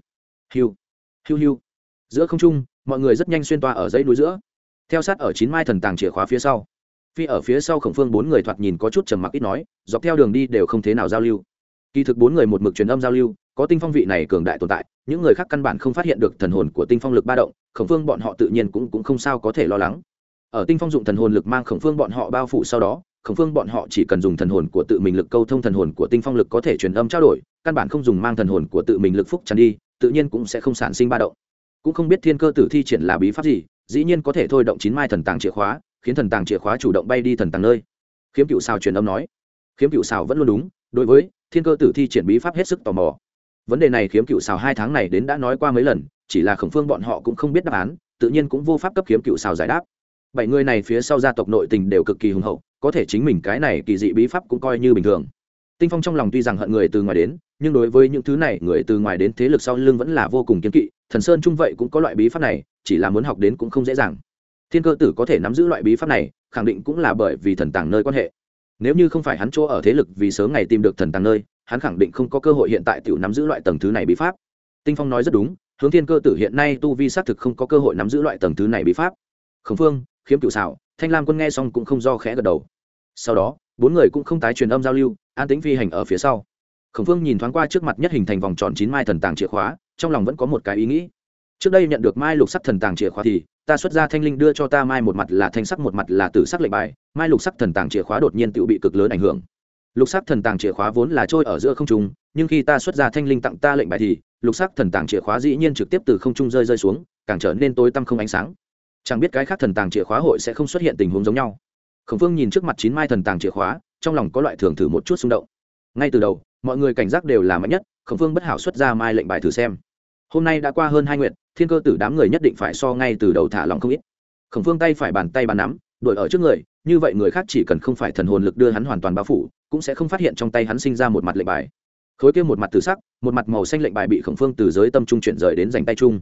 Hiu hiu hiu. Giữa không trung, mọi người rất nhanh xuyên toa ở dãy núi giữa. Theo sát ở chín mai thần tàng chìa khóa phía sau. Phi ở phía sau khổng phương bốn người thoạt nhìn có chút trầm mặc ít nói, dọc theo đường đi đều không thế nào giao lưu kỳ thực bốn người một mực truyền âm giao lưu có tinh phong vị này cường đại tồn tại những người khác căn bản không phát hiện được thần hồn của tinh phong lực ba động khổng phương bọn họ tự nhiên cũng, cũng không sao có thể lo lắng. Ở tinh phong dụng thần hồn lực mang khổng phương bọn họ bao phủ sau đó khổng phương bọn họ chỉ cần dùng thần hồn của tự mình lực câu thông thần hồn của tinh phong lực có thể truyền âm trao đổi căn bản không dùng mang thần hồn của tự mình lực phúc tràn đi tự nhiên cũng sẽ không sản sinh ba động. Cũng không biết thiên cơ tử thi triển là bí pháp gì dĩ nhiên có thể thôi động chín mai thần tàng chìa khóa khiến thần tàng chìa khóa chủ động bay đi thần tàng nơi. Khiếm cựu xào truyền âm nói. Khiếm cựu xào vẫn luôn đúng đối với thiên cơ tử thi triển bí pháp hết sức tò mò. Vấn đề này khiếm cựu xào hai tháng này đến đã nói qua mấy lần, chỉ là khổng phương bọn họ cũng không biết đáp án, tự nhiên cũng vô pháp cấp khiếm cựu xào giải đáp. Bảy người này phía sau gia tộc nội tình đều cực kỳ hùng hậu, có thể chính mình cái này kỳ dị bí pháp cũng coi như bình thường. Tinh phong trong lòng tuy rằng hận người từ ngoài đến, nhưng đối với những thứ này, người từ ngoài đến thế lực sau lưng vẫn là vô cùng kiên kỵ, thần sơn trung vậy cũng có loại bí pháp này, chỉ là muốn học đến cũng không dễ dàng. Thiên cơ tử có thể nắm giữ loại bí pháp này, khẳng định cũng là bởi vì thần tàng nơi quan hệ nếu như không phải hắn chỗ ở thế lực vì sớm ngày tìm được thần tàng nơi, hắn khẳng định không có cơ hội hiện tại tự nắm giữ loại tầng thứ này bí pháp. Tinh phong nói rất đúng, hướng thiên cơ tử hiện nay tu vi xác thực không có cơ hội nắm giữ loại tầng thứ này bí pháp. Khổng phương, khiếm cựu xảo thanh lam quân nghe xong cũng không do khẽ gật đầu. Sau đó, bốn người cũng không tái truyền âm giao lưu, an tính phi hành ở phía sau. Khổng phương nhìn thoáng qua trước mặt nhất hình thành vòng tròn chín mai thần tàng chìa khóa, trong lòng vẫn có một cái ý nghĩ. Trước đây nhận được mai lục sắc thần tàng chìa khóa thì ta xuất ra thanh linh đưa cho ta mai một mặt là thanh sắc, một mặt là tử sắc lệnh bài. Mai lục sắc thần tàng chìa khóa đột nhiên tự bị cực lớn ảnh hưởng. Lục sắc thần tàng chìa khóa vốn là trôi ở giữa không trung, nhưng khi ta xuất ra thanh linh tặng ta lệnh bài thì, lục sắc thần tàng chìa khóa dĩ nhiên trực tiếp từ không trung rơi rơi xuống, càng trở nên tối tăm không ánh sáng. Chẳng biết cái khác thần tàng chìa khóa hội sẽ không xuất hiện tình huống giống nhau. Khổng phương nhìn trước mặt chín mai thần tàng chìa khóa, trong lòng có loại thường thử một chút xung động. Ngay từ đầu, mọi người cảnh giác đều là mạnh nhất, khổng phương bất hảo xuất ra mai lệnh bài thử xem. Hôm nay đã qua hơn hai nguyện thiên cơ tử đám người nhất định phải so ngay từ đầu thả lòng không ít. Khổng phương tay phải bàn tay bàn nắm đổi ở trước người, như vậy người khác chỉ cần không phải thần hồn lực đưa hắn hoàn toàn bao phủ, cũng sẽ không phát hiện trong tay hắn sinh ra một mặt lệnh bài. Khối kia một mặt từ sắc, một mặt màu xanh lệnh bài bị khổng phương từ giới tâm trung chuyển rời đến dành tay chung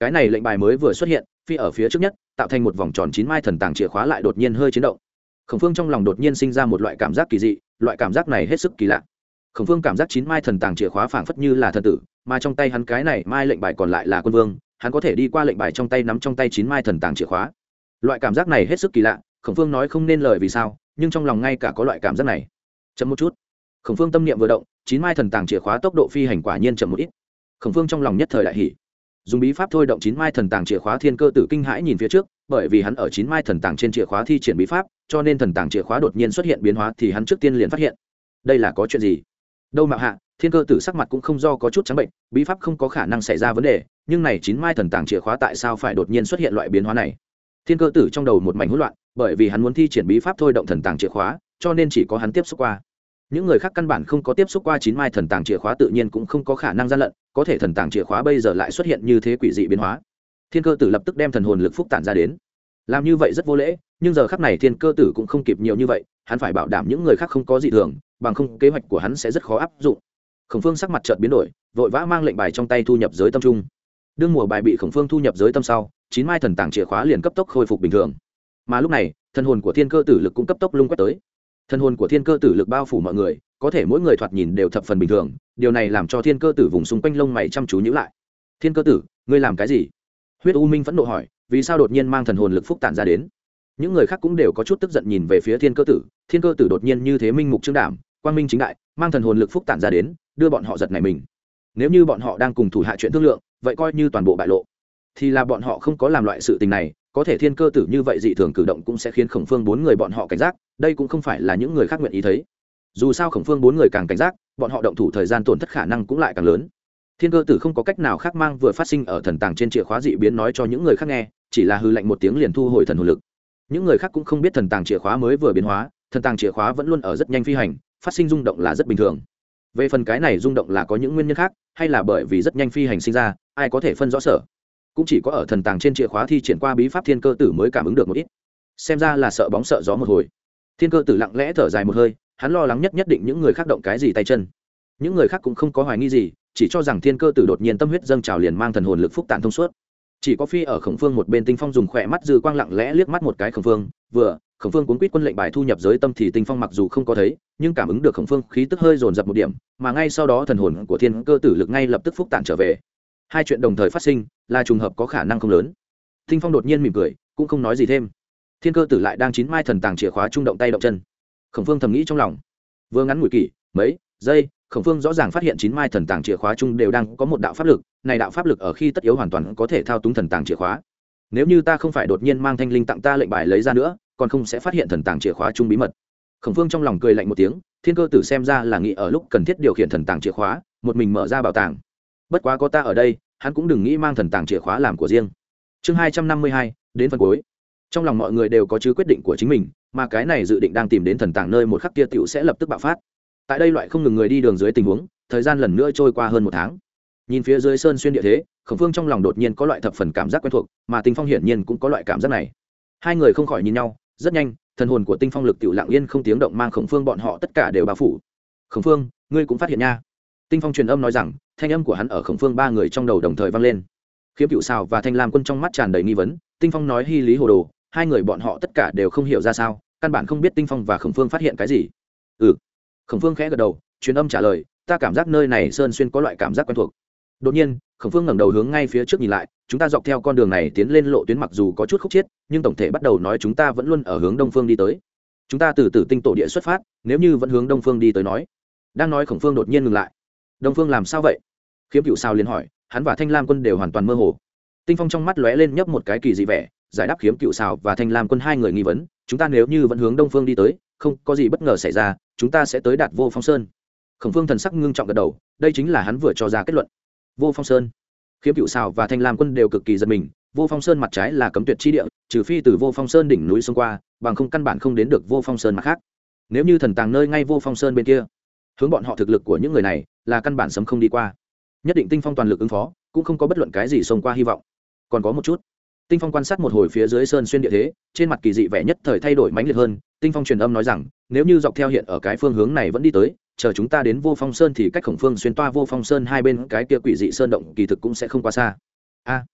cái này lệnh bài mới vừa xuất hiện, phi ở phía trước nhất, tạo thành một vòng tròn chín mai thần tàng chìa khóa lại đột nhiên hơi chiến động. Khổng phương trong lòng đột nhiên sinh ra một loại cảm giác kỳ dị, loại cảm giác này hết sức kỳ lạ. Khổng phương cảm giác chín mai thần tàng chìa khóa phảng phất như là thần tử, mà trong tay hắn cái này mai lệnh bài còn lại là quân vương hắn có thể đi qua lệnh bài trong tay nắm trong tay chín mai thần tàng chìa khóa. Loại cảm giác này hết sức kỳ lạ, khổng phương nói không nên lời vì sao, nhưng trong lòng ngay cả có loại cảm giác này. Chậm một chút. Khổng phương tâm niệm vừa động, chín mai thần tàng chìa khóa tốc độ phi hành quả nhiên chậm một ít. Khổng phương trong lòng nhất thời đại hỷ dùng bí pháp thôi động chín mai thần tàng chìa khóa thiên cơ tử kinh hãi nhìn phía trước, bởi vì hắn ở chín mai thần tàng trên chìa khóa thi triển bí pháp, cho nên thần tàng chìa khóa đột nhiên xuất hiện biến hóa thì hắn trước tiên liền phát hiện. Đây là có chuyện gì? Đâu mạo hạ, thiên cơ tử sắc mặt cũng không do có chút trắng bệnh, bí pháp không có khả năng xảy ra vấn đề nhưng này chín mai thần tàng chìa khóa tại sao phải đột nhiên xuất hiện loại biến hóa này? Thiên cơ tử trong đầu một mảnh hỗn loạn, bởi vì hắn muốn thi triển bí pháp thôi động thần tàng chìa khóa, cho nên chỉ có hắn tiếp xúc qua. Những người khác căn bản không có tiếp xúc qua chín mai thần tàng chìa khóa tự nhiên cũng không có khả năng gian lận, có thể thần tàng chìa khóa bây giờ lại xuất hiện như thế quỷ dị biến hóa. Thiên cơ tử lập tức đem thần hồn lực phúc tản ra đến. Làm như vậy rất vô lễ, nhưng giờ khắc này thiên cơ tử cũng không kịp nhiều như vậy, hắn phải bảo đảm những người khác không có gì thường, bằng không kế hoạch của hắn sẽ rất khó áp dụng. Khổng phương sắc mặt chợt biến đổi, vội vã mang lệnh bài trong tay thu nhập giới tâm trung đương mùa bài bị khổng phương thu nhập giới tâm sau, chín mai thần tàng chìa khóa liền cấp tốc khôi phục bình thường. Mà lúc này, thần hồn của thiên cơ tử lực cũng cấp tốc lung quét tới. Thần hồn của thiên cơ tử lực bao phủ mọi người, có thể mỗi người thoạt nhìn đều thập phần bình thường, điều này làm cho thiên cơ tử vùng xung quanh lông mày chăm chú nhữ lại. Thiên cơ tử, ngươi làm cái gì? Huyết u minh phẫn nộ hỏi, vì sao đột nhiên mang thần hồn lực phúc tản ra đến? Những người khác cũng đều có chút tức giận nhìn về phía thiên cơ tử, thiên cơ tử đột nhiên như thế minh mục trương đảm, quang minh chính đại, mang thần hồn lực phúc tản ra đến, đưa bọn họ giật này mình. Nếu như bọn họ đang cùng thủ hạ chuyện thương lượng vậy coi như toàn bộ bại lộ. Thì là bọn họ không có làm loại sự tình này, có thể thiên cơ tử như vậy dị thường cử động cũng sẽ khiến khổng phương bốn người bọn họ cảnh giác, đây cũng không phải là những người khác nguyện ý thấy. Dù sao khổng phương bốn người càng cảnh giác, bọn họ động thủ thời gian tổn thất khả năng cũng lại càng lớn. Thiên cơ tử không có cách nào khác mang vừa phát sinh ở thần tàng trên chìa khóa dị biến nói cho những người khác nghe, chỉ là hư lệnh một tiếng liền thu hồi thần hồn lực. Những người khác cũng không biết thần tàng chìa khóa mới vừa biến hóa, thần tàng chìa khóa vẫn luôn ở rất nhanh phi hành, phát sinh rung động là rất bình thường về phần cái này rung động là có những nguyên nhân khác, hay là bởi vì rất nhanh phi hành sinh ra, ai có thể phân rõ sở. Cũng chỉ có ở thần tàng trên chìa khóa thi triển qua bí pháp thiên cơ tử mới cảm ứng được một ít. Xem ra là sợ bóng sợ gió một hồi. Thiên cơ tử lặng lẽ thở dài một hơi, hắn lo lắng nhất nhất định những người khác động cái gì tay chân. Những người khác cũng không có hoài nghi gì, chỉ cho rằng thiên cơ tử đột nhiên tâm huyết dâng trào liền mang thần hồn lực phúc tản thông suốt. Chỉ có phi ở khổng phương một bên tinh phong dùng khỏe mắt dư quang lặng lẽ liếc mắt một cái khổng phương, vừa khổng phương cuốn quýt quân lệnh bài thu nhập giới tâm thì tinh phong mặc dù không có thấy, nhưng cảm ứng được khổng phương khí tức hơi dồn dập một điểm, mà ngay sau đó thần hồn của thiên cơ tử lực ngay lập tức phúc tản trở về. Hai chuyện đồng thời phát sinh, là trùng hợp có khả năng không lớn. Tinh phong đột nhiên mỉm cười, cũng không nói gì thêm. Thiên cơ tử lại đang chín mai thần tàng chìa khóa trung động tay động chân. Khổng phương thầm nghĩ trong lòng. Vừa ngắn ngủi kỷ, mấy, giây, khổng phương rõ ràng phát hiện chín mai thần tàng chìa khóa chung đều đang có một đạo pháp lực, này đạo pháp lực ở khi tất yếu hoàn toàn có thể thao túng thần tàng chìa khóa. Nếu như ta không phải đột nhiên mang thanh linh tặng ta lệnh bài lấy ra nữa còn không sẽ phát hiện thần tàng chìa khóa chung bí mật. Khổng phương trong lòng cười lạnh một tiếng, thiên cơ tử xem ra là nghĩ ở lúc cần thiết điều khiển thần tàng chìa khóa, một mình mở ra bảo tàng. Bất quá có ta ở đây, hắn cũng đừng nghĩ mang thần tàng chìa khóa làm của riêng. Chương hai trăm năm mươi hai, đến phần cuối. Trong lòng mọi người đều có chứ quyết định của chính mình, mà cái này dự định đang tìm đến thần tàng nơi một khắc kia tiểu sẽ lập tức bạo phát. Tại đây loại không ngừng người đi đường dưới tình huống, thời gian lần nữa trôi qua hơn một tháng. Nhìn phía dưới sơn xuyên địa thế, khổng phương trong lòng đột nhiên có loại thập phần cảm giác quen thuộc, mà tinh phong hiển nhiên cũng có loại cảm giác này. Hai người không khỏi nhìn nhau rất nhanh, thần hồn của tinh phong lực tiểu lặng yên không tiếng động mang khổng phương bọn họ tất cả đều bao phủ. Khổng phương, ngươi cũng phát hiện nha. Tinh phong truyền âm nói rằng, thanh âm của hắn ở khổng phương ba người trong đầu đồng thời vang lên. Khiếm cựu xào và thanh lam quân trong mắt tràn đầy nghi vấn, tinh phong nói hy lý hồ đồ, hai người bọn họ tất cả đều không hiểu ra sao, căn bản không biết tinh phong và khổng phương phát hiện cái gì. Ừ. Khổng phương khẽ gật đầu, truyền âm trả lời, ta cảm giác nơi này sơn xuyên có loại cảm giác quen thuộc đột nhiên, khổng phương ngẩng đầu hướng ngay phía trước nhìn lại, chúng ta dọc theo con đường này tiến lên lộ tuyến mặc dù có chút khúc chiết, nhưng tổng thể bắt đầu nói chúng ta vẫn luôn ở hướng đông phương đi tới. Chúng ta từ từ tinh tổ địa xuất phát, nếu như vẫn hướng đông phương đi tới nói. Đang nói khổng phương đột nhiên ngừng lại. Đông phương làm sao vậy? Khiếm cựu sao liền hỏi, hắn và thanh lam quân đều hoàn toàn mơ hồ. Tinh phong trong mắt lóe lên nhấp một cái kỳ dị vẻ, giải đáp khiếm cựu xào và thanh lam quân hai người nghi vấn, chúng ta nếu như vẫn hướng đông phương đi tới, không có gì bất ngờ xảy ra, chúng ta sẽ tới đạt vô phong sơn. Khổng phương thần sắc ngưng trọng gật đầu, đây chính là hắn vừa cho ra kết luận vô phong sơn. Khiếm cựu xào và thanh lam quân đều cực kỳ giật mình, vô phong sơn mặt trái là cấm tuyệt chi địa, trừ phi từ vô phong sơn đỉnh núi xông qua, bằng không căn bản không đến được vô phong sơn mặt khác. Nếu như thần tàng nơi ngay vô phong sơn bên kia, hướng bọn họ thực lực của những người này là căn bản sấm không đi qua. Nhất định tinh phong toàn lực ứng phó, cũng không có bất luận cái gì xông qua hy vọng. Còn có một chút, tinh phong quan sát một hồi phía dưới sơn xuyên địa thế, trên mặt kỳ dị vẻ nhất thời thay đổi mãnh liệt hơn, tinh phong truyền âm nói rằng, nếu như dọc theo hiện ở cái phương hướng này vẫn đi tới chờ chúng ta đến vô phong sơn thì cách khổng phương xuyên toa vô phong sơn hai bên cái kia quỷ dị sơn động kỳ thực cũng sẽ không quá xa. A,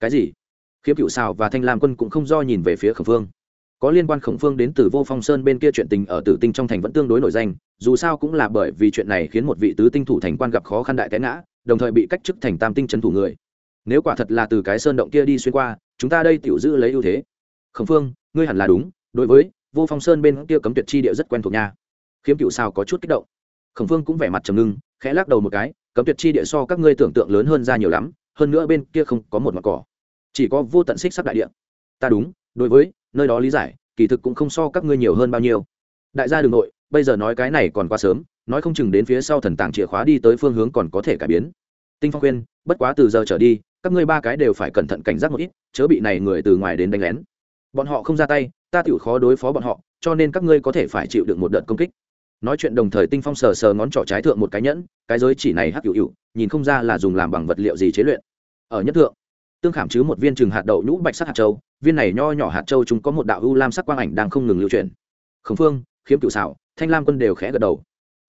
cái gì? Khiếm cựu xào và thanh lam quân cũng không do nhìn về phía khổng phương. Có liên quan khổng phương đến từ vô phong sơn bên kia chuyện tình ở tử tinh trong thành vẫn tương đối nổi danh, dù sao cũng là bởi vì chuyện này khiến một vị tứ tinh thủ thành quan gặp khó khăn đại té ngã, đồng thời bị cách chức thành tam tinh trấn thủ người. Nếu quả thật là từ cái sơn động kia đi xuyên qua, chúng ta đây tiểu giữ lấy ưu thế. Khổng phương, ngươi hẳn là đúng, đối với vô phong sơn bên kia cấm tuyệt chi địa rất quen thuộc nha. Khiếm cựu sao có chút kích động khổng phương cũng vẻ mặt trầm ngưng, khẽ lắc đầu một cái, cấm tuyệt chi địa so các ngươi tưởng tượng lớn hơn ra nhiều lắm, hơn nữa bên kia không có một mặt cỏ. Chỉ có vô tận xích sắc đại địa. Ta đúng, đối với, nơi đó lý giải, kỳ thực cũng không so các ngươi nhiều hơn bao nhiêu. Đại gia đường nội, bây giờ nói cái này còn quá sớm, nói không chừng đến phía sau thần tàng chìa khóa đi tới phương hướng còn có thể cải biến. Tinh phong khuyên, bất quá từ giờ trở đi, các ngươi ba cái đều phải cẩn thận cảnh giác một ít, chớ bị này người từ ngoài đến đánh lén. Bọn họ không ra tay, ta tiểu khó đối phó bọn họ, cho nên các ngươi có thể phải chịu được một đợt công kích nói chuyện đồng thời tinh phong sờ sờ ngón trỏ trái thượng một cái nhẫn cái giới chỉ này hắc hữu hữu nhìn không ra là dùng làm bằng vật liệu gì chế luyện. Ở nhất thượng tương khảm chứ một viên trừng hạt đậu nhũ bạch sắc hạt châu viên này nho nhỏ hạt châu chúng có một đạo ưu lam sắc quang ảnh đang không ngừng lưu truyền khổng phương khiếm cựu xảo thanh lam quân đều khẽ gật đầu.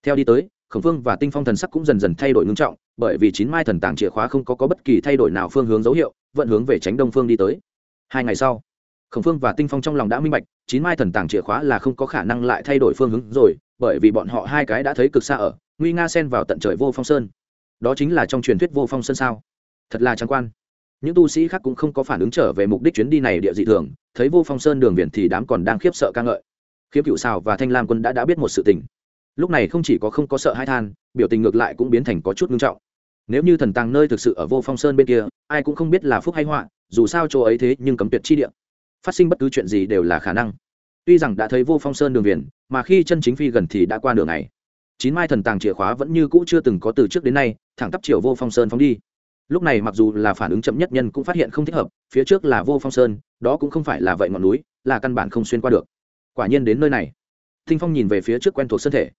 Theo đi tới khổng phương và tinh phong thần sắc cũng dần dần thay đổi ngưng trọng bởi vì chín mai thần tàng chìa khóa không có, có bất kỳ thay đổi nào phương hướng dấu hiệu vận hướng về tránh đông phương đi tới. Hai ngày sau khổng phương và tinh phong trong lòng đã minh bạch chín mai thần tàng chìa khóa là không có khả năng lại thay đổi phương hướng rồi bởi vì bọn họ hai cái đã thấy cực xa ở, nguy nga sen vào tận trời vô phong sơn. Đó chính là trong truyền thuyết vô phong sơn sao? Thật là trang quan. Những tu sĩ khác cũng không có phản ứng trở về mục đích chuyến đi này địa dị thường, thấy vô phong sơn đường viền thì đám còn đang khiếp sợ ca ngợi. Khiếp cựu xào và thanh lam quân đã đã biết một sự tình. Lúc này không chỉ có không có sợ hai than, biểu tình ngược lại cũng biến thành có chút ngưng trọng. Nếu như thần tàng nơi thực sự ở vô phong sơn bên kia, ai cũng không biết là phúc hay họa, dù sao chỗ ấy thế nhưng cấm tuyệt chi địa. Phát sinh bất cứ chuyện gì đều là khả năng tuy rằng đã thấy vô phong sơn đường viền, mà khi chân chính phi gần thì đã qua đường này chín mai thần tàng chìa khóa vẫn như cũ chưa từng có từ trước đến nay, thẳng tắp chiều vô phong sơn phóng đi. Lúc này mặc dù là phản ứng chậm nhất nhân cũng phát hiện không thích hợp, phía trước là vô phong sơn, đó cũng không phải là vậy ngọn núi, là căn bản không xuyên qua được. Quả nhiên đến nơi này, tinh phong nhìn về phía trước quen thuộc sân thể.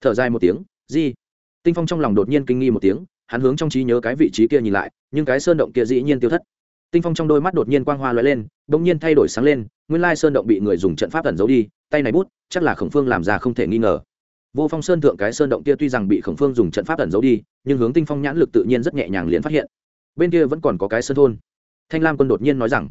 Thở dài một tiếng, di. Tinh phong trong lòng đột nhiên kinh nghi một tiếng, hắn hướng trong trí nhớ cái vị trí kia nhìn lại, nhưng cái sơn động kia dĩ nhiên tiêu thất tinh phong trong đôi mắt đột nhiên quang hoa lóe lên bỗng nhiên thay đổi sáng lên, nguyên lai sơn động bị người dùng trận pháp ẩn giấu đi, tay này bút, chắc là khổng phương làm ra không thể nghi ngờ. Vô phong sơn thượng cái sơn động kia tuy rằng bị khổng phương dùng trận pháp ẩn giấu đi, nhưng hướng tinh phong nhãn lực tự nhiên rất nhẹ nhàng liền phát hiện. Bên kia vẫn còn có cái sơn thôn. Thanh lam quân đột nhiên nói rằng,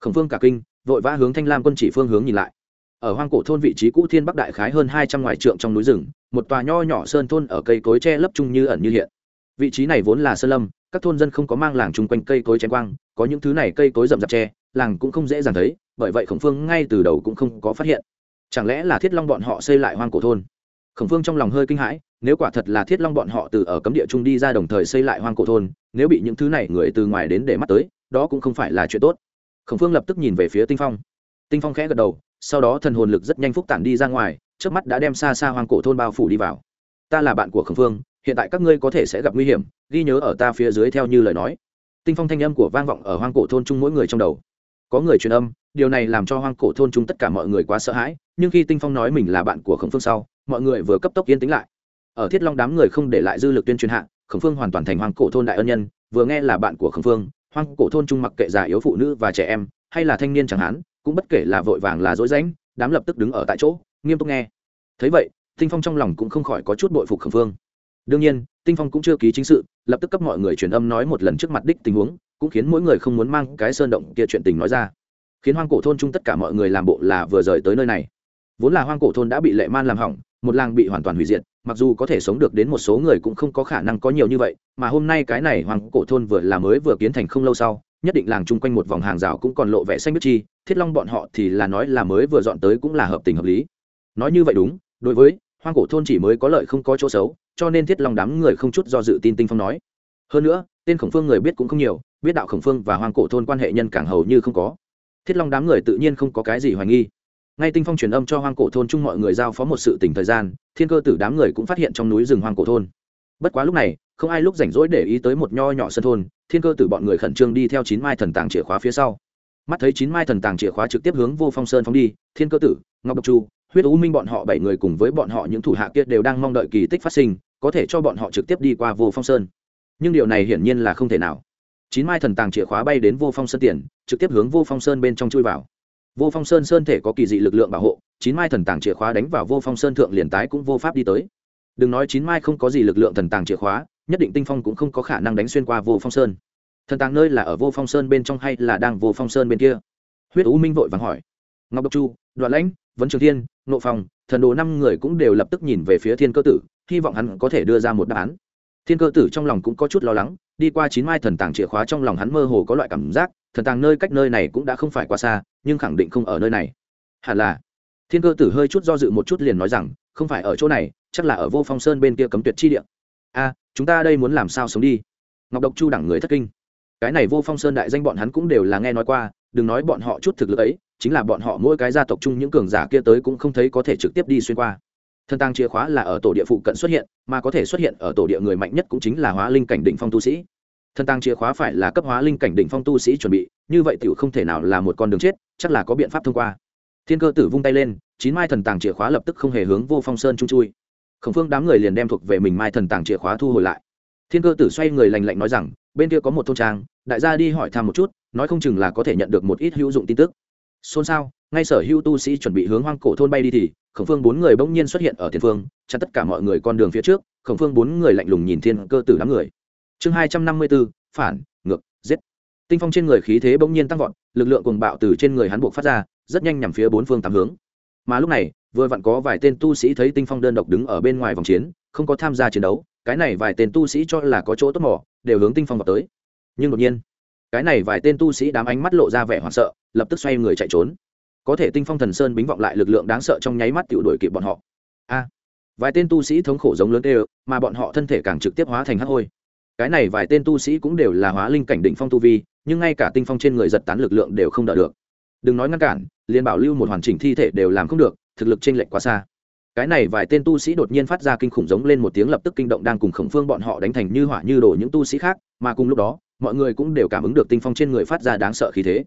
khổng phương cả kinh, vội vã hướng thanh lam quân chỉ phương hướng nhìn lại. Ở hoang cổ thôn vị trí cũ thiên bắc đại khái hơn hai trăm ngoài trượng trong núi rừng, một tòa nho nhỏ sơn thôn ở cây cối tre lấp chung như ẩn như hiện. Vị trí này vốn là sơn lâm các thôn dân không có mang làng chung quanh cây cối chém quang, có những thứ này cây cối rậm rạp tre làng cũng không dễ dàng thấy, bởi vậy khổng phương ngay từ đầu cũng không có phát hiện. Chẳng lẽ là thiết long bọn họ xây lại hoang cổ thôn? Khổng phương trong lòng hơi kinh hãi, nếu quả thật là thiết long bọn họ từ ở cấm địa trung đi ra đồng thời xây lại hoang cổ thôn, nếu bị những thứ này người từ ngoài đến để mắt tới, đó cũng không phải là chuyện tốt. Khổng phương lập tức nhìn về phía tinh phong. Tinh phong khẽ gật đầu, sau đó thần hồn lực rất nhanh phúc tản đi ra ngoài trước mắt đã đem xa xa hoang cổ thôn bao phủ đi vào. Ta là bạn của khổng phương hiện tại các ngươi có thể sẽ gặp nguy hiểm, ghi nhớ ở ta phía dưới theo như lời nói. Tinh phong thanh âm của vang vọng ở hoang cổ thôn chung mỗi người trong đầu. Có người truyền âm, điều này làm cho hoang cổ thôn chung tất cả mọi người quá sợ hãi, nhưng khi tinh phong nói mình là bạn của khổng phương sau, mọi người vừa cấp tốc yên tĩnh lại. Ở thiết long đám người không để lại dư lực tuyên truyền hạ, khổng phương hoàn toàn thành hoang cổ thôn đại ân nhân, vừa nghe là bạn của khổng phương, hoang cổ thôn trung mặc kệ già yếu phụ nữ và trẻ em, hay là thanh niên chẳng hạn, cũng bất kể là vội vàng là dối rãnh, đám lập tức đứng ở tại chỗ, nghiêm túc nghe. Thấy vậy, tinh phong trong lòng cũng không khỏi có chút bội phục khổng phương đương nhiên, tinh phong cũng chưa ký chính sự, lập tức cấp mọi người truyền âm nói một lần trước mặt đích tình huống, cũng khiến mỗi người không muốn mang cái sơn động kia chuyện tình nói ra. Khiến hoang cổ thôn chung tất cả mọi người làm bộ là vừa rời tới nơi này. Vốn là hoang cổ thôn đã bị lệ man làm hỏng, một làng bị hoàn toàn hủy diệt, mặc dù có thể sống được đến một số người cũng không có khả năng có nhiều như vậy, mà hôm nay cái này hoang cổ thôn vừa là mới vừa kiến thành không lâu sau, nhất định làng chung quanh một vòng hàng rào cũng còn lộ vẻ xanh biết chi, thiết long bọn họ thì là nói là mới vừa dọn tới cũng là hợp tình hợp lý. Nói như vậy đúng, đối với hoang cổ thôn chỉ mới có lợi không có chỗ xấu, cho nên thiết long đám người không chút do dự tin tinh phong nói. Hơn nữa, tên khổng phương người biết cũng không nhiều, biết đạo khổng phương và hoang cổ thôn quan hệ nhân càng hầu như không có. Thiết long đám người tự nhiên không có cái gì hoài nghi. Ngay tinh phong truyền âm cho hoang cổ thôn chung mọi người giao phó một sự tỉnh thời gian, thiên cơ tử đám người cũng phát hiện trong núi rừng hoang cổ thôn. Bất quá lúc này, không ai lúc rảnh rỗi để ý tới một nho nhỏ sân thôn, thiên cơ tử bọn người khẩn trương đi theo chín mai thần tàng chìa khóa phía sau. Mắt thấy chín mai thần tàng chìa khóa trực tiếp hướng vô phong sơn phóng đi, thiên cơ tử, ngọc độc chu huyết u minh bọn họ bảy người cùng với bọn họ những thủ hạ kia đều đang mong đợi kỳ tích phát sinh, có thể cho bọn họ trực tiếp đi qua vô phong sơn. Nhưng điều này hiển nhiên là không thể nào. Chín mai thần tàng chìa khóa bay đến vô phong sơn tiền, trực tiếp hướng vô phong sơn bên trong chui vào. Vô phong sơn sơn thể có kỳ dị lực lượng bảo hộ, chín mai thần tàng chìa khóa đánh vào vô phong sơn thượng liền tái cũng vô pháp đi tới. Đừng nói chín mai không có gì lực lượng thần tàng chìa khóa, nhất định tinh phong cũng không có khả năng đánh xuyên qua vô phong sơn. Thần tàng nơi là ở vô phong sơn bên trong hay là đang vô phong sơn bên kia? Huyết u minh vội vàng hỏi ngọc độc chu, đoạn lãnh, vấn trường thiên nộ phòng, thần đồ năm người cũng đều lập tức nhìn về phía thiên cơ tử, hy vọng hắn có thể đưa ra một đáp án. Thiên cơ tử trong lòng cũng có chút lo lắng, đi qua chín mai thần tàng chìa khóa trong lòng hắn mơ hồ có loại cảm giác, thần tàng nơi cách nơi này cũng đã không phải quá xa, nhưng khẳng định không ở nơi này. Hẳn là, thiên cơ tử hơi chút do dự một chút liền nói rằng, không phải ở chỗ này, chắc là ở vô phong sơn bên kia cấm tuyệt chi địa. A, chúng ta đây muốn làm sao sống đi? Ngọc độc chu đẳng người thất kinh. Cái này vô phong sơn đại danh bọn hắn cũng đều là nghe nói qua, đừng nói bọn họ chút thực lực ấy chính là bọn họ mỗi cái gia tộc chung những cường giả kia tới cũng không thấy có thể trực tiếp đi xuyên qua. Thần tàng chìa khóa là ở tổ địa phụ cận xuất hiện, mà có thể xuất hiện ở tổ địa người mạnh nhất cũng chính là hóa linh cảnh đỉnh phong tu sĩ. Thần tàng chìa khóa phải là cấp hóa linh cảnh đỉnh phong tu sĩ chuẩn bị, như vậy tiểu không thể nào là một con đường chết, chắc là có biện pháp thông qua. Thiên cơ tử vung tay lên, chín mai thần tàng chìa khóa lập tức không hề hướng vô phong sơn chung chui. Khổng phương đám người liền đem thuộc về mình mai thần tàng chìa khóa thu hồi lại. Thiên cơ tử xoay người lành lạnh nói rằng, bên kia có một thôn trang, đại gia đi hỏi thăm một chút, nói không chừng là có thể nhận được một ít hữu dụng tin tức xôn xao, ngay sở hữu tu sĩ chuẩn bị hướng hoang cổ thôn bay đi thì, khổng phương bốn người bỗng nhiên xuất hiện ở tiền phương, chặn tất cả mọi người con đường phía trước, khổng phương bốn người lạnh lùng nhìn thiên cơ tử đám người. Chương hai trăm năm mươi b ố phản, ngược, giết. Tinh phong trên người khí thế bỗng nhiên tăng vọt, lực lượng cùng bạo từ trên người hắn buộc phát ra, rất nhanh nhằm phía bốn phương tám hướng. Mà lúc này, vừa vặn có vài tên tu sĩ thấy tinh phong đơn độc đứng ở bên ngoài vòng chiến, không có tham gia chiến đấu, cái này vài tên tu sĩ cho là có chỗ tốt mỏ đều hướng tinh phong vào tới. Nhưng đột nhiên cái này vài tên tu sĩ đám ánh mắt lộ ra vẻ hoảng sợ, lập tức xoay người chạy trốn. Có thể tinh phong thần sơn bính vọng lại lực lượng đáng sợ trong nháy mắt tự đuổi kịp bọn họ. A, vài tên tu sĩ thống khổ giống lớn đều mà bọn họ thân thể càng trực tiếp hóa thành hắc hôi. Cái này vài tên tu sĩ cũng đều là hóa linh cảnh đỉnh phong tu vi, nhưng ngay cả tinh phong trên người giật tán lực lượng đều không đỡ được. Đừng nói ngăn cản, liền bảo lưu một hoàn chỉnh thi thể đều làm không được, thực lực trên lệch quá xa cái này vài tên tu sĩ đột nhiên phát ra kinh khủng giống lên một tiếng lập tức kinh động đang cùng khổng phương bọn họ đánh thành như hỏa như đổ những tu sĩ khác, mà cùng lúc đó, mọi người cũng đều cảm ứng được tinh phong trên người phát ra đáng sợ khí thế.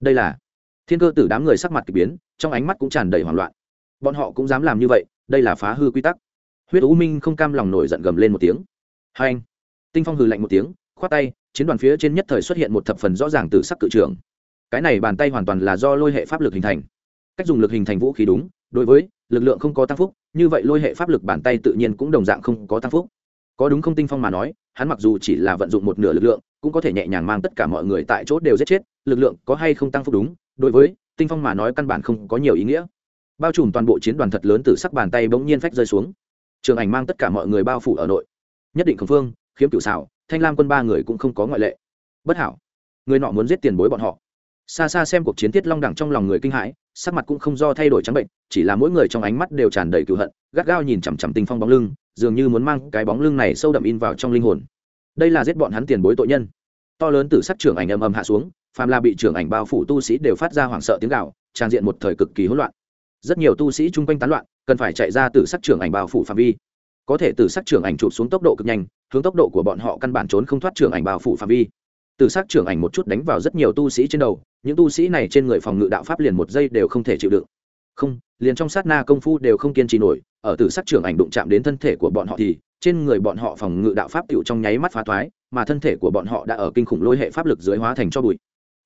Đây là thiên cơ tử đám người sắc mặt k ỳ biến, trong ánh mắt cũng tràn đầy hoảng loạn. Bọn họ cũng dám làm như vậy, đây là phá hư quy tắc. Huyết u minh không cam lòng nổi giận gầm lên một tiếng. Hai anh, tinh phong hừ lạnh một tiếng, khoát tay, chiến đoàn phía trên nhất thời xuất hiện một thập phần rõ ràng từ sắc cự trường cái này bàn tay hoàn toàn là do lôi hệ pháp lực hình thành. Cách dùng lực hình thành vũ khí đúng, đối với lực lượng không có tăng phúc, như vậy lôi hệ pháp lực bàn tay tự nhiên cũng đồng dạng không có tăng phúc. Có đúng không tinh phong mà nói, hắn mặc dù chỉ là vận dụng một nửa lực lượng, cũng có thể nhẹ nhàng mang tất cả mọi người tại chỗ đều giết chết, lực lượng có hay không tăng phúc đúng, đối với tinh phong mà nói căn bản không có nhiều ý nghĩa. Bao trùm toàn bộ chiến đoàn thật lớn từ sắc bàn tay bỗng nhiên phách rơi xuống. Trường ảnh mang tất cả mọi người bao phủ ở nội. Nhất định khẩn phương, khiếm cựu xảo thanh lam quân ba người cũng không có ngoại lệ. Bất hảo. Người nọ muốn giết tiền bối bọn họ xa xa xem cuộc chiến tiết long đẳng trong lòng người kinh hãi, sắc mặt cũng không do thay đổi trắng bệnh, chỉ là mỗi người trong ánh mắt đều tràn đầy cựu hận, gắt gao nhìn chằm chằm tinh phong bóng lưng, dường như muốn mang cái bóng lưng này sâu đậm in vào trong linh hồn. Đây là giết bọn hắn tiền bối tội nhân. To lớn từ sắc trưởng ảnh ầm ầm hạ xuống, phàm là bị trưởng ảnh bao phủ tu sĩ đều phát ra hoảng sợ tiếng gạo trang diện một thời cực kỳ hỗn loạn. Rất nhiều tu sĩ chung quanh tán loạn, cần phải chạy ra từ sắc trưởng ảnh bao phủ phạm vi. Có thể từ sắc trưởng ảnh chụp xuống tốc độ cực nhanh, hướng tốc độ của bọn họ căn bản trốn không thoát trưởng ảnh bao phủ phạm vi. Từ sắc trưởng ảnh một chút đánh vào rất nhiều tu sĩ trên đầu những tu sĩ này trên người phòng ngự đạo pháp liền một giây đều không thể chịu đựng. Không, liền trong sát na công phu đều không kiên trì nổi, ở từ sát trưởng ảnh đụng chạm đến thân thể của bọn họ thì, trên người bọn họ phòng ngự đạo pháp tựu trong nháy mắt phá thoái, mà thân thể của bọn họ đã ở kinh khủng lôi hệ pháp lực dưới hóa thành cho bụi.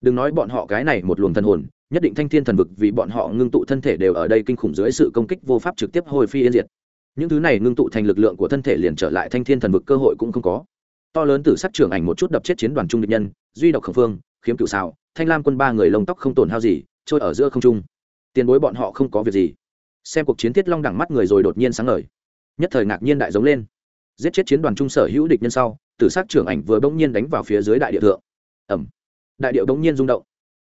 Đừng nói bọn họ cái này một luồng thần hồn, nhất định thanh thiên thần vực vì bọn họ ngưng tụ thân thể đều ở đây kinh khủng dưới sự công kích vô pháp trực tiếp hồi phi yên diệt. Những thứ này ngưng tụ thành lực lượng của thân thể liền trở lại thanh thiên thần vực cơ hội cũng không có. To lớn từ sát trưởng ảnh một chút đập chết chiến đoàn trung địch nhân, duy độc khẩn phương, khiếm cựu sao? Thanh lam quân ba người lông tóc không tổn hao gì, trôi ở giữa không trung. Tiền bối bọn họ không có việc gì. Xem cuộc chiến tiết long đẳng mắt người rồi đột nhiên sáng ngời. Nhất thời ngạc nhiên đại giống lên. Giết chết chiến đoàn trung sở hữu địch nhân sau, tử sắc trưởng ảnh vừa bỗng nhiên đánh vào phía dưới đại địa thượng. Ẩm đại điệu bỗng nhiên rung động.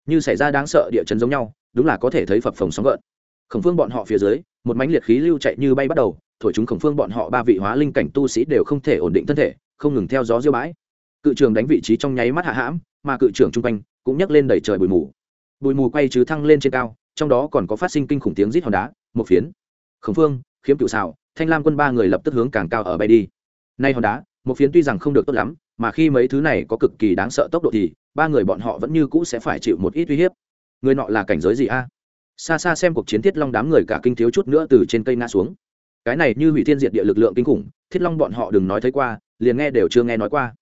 Như xảy ra đáng sợ địa chấn giống nhau, đúng là có thể thấy phập phồng sóng gợn. Khổng phương bọn họ phía dưới, một mánh liệt khí lưu chạy như bay bắt đầu, thổi chúng khổng phương bọn họ ba vị hóa linh cảnh tu sĩ đều không thể ổn định thân thể, không ngừng theo gió diêu bãi. Cự trường đánh vị trí trong nháy mắt hạ hãm, mà cự trường chung quanh cũng nhấc lên đẩy trời bụi mù. Bụi mù quay chứ thăng lên trên cao, trong đó còn có phát sinh kinh khủng tiếng rít hòn đá, một phiến. Khổng phương, khiếm cựu xào thanh lam quân ba người lập tức hướng càng cao ở bay đi. Nay hòn đá, một phiến tuy rằng không được tốt lắm, mà khi mấy thứ này có cực kỳ đáng sợ tốc độ thì, ba người bọn họ vẫn như cũ sẽ phải chịu một ít uy hiếp. Người nọ là cảnh giới gì a? Xa xa xem cuộc chiến thiết long đám người cả kinh thiếu chút nữa từ trên cây ngã xuống. Cái này như hủy thiên diệt địa lực lượng kinh khủng, thiết long bọn họ đừng nói thấy qua, liền nghe đều chưa nghe nói qua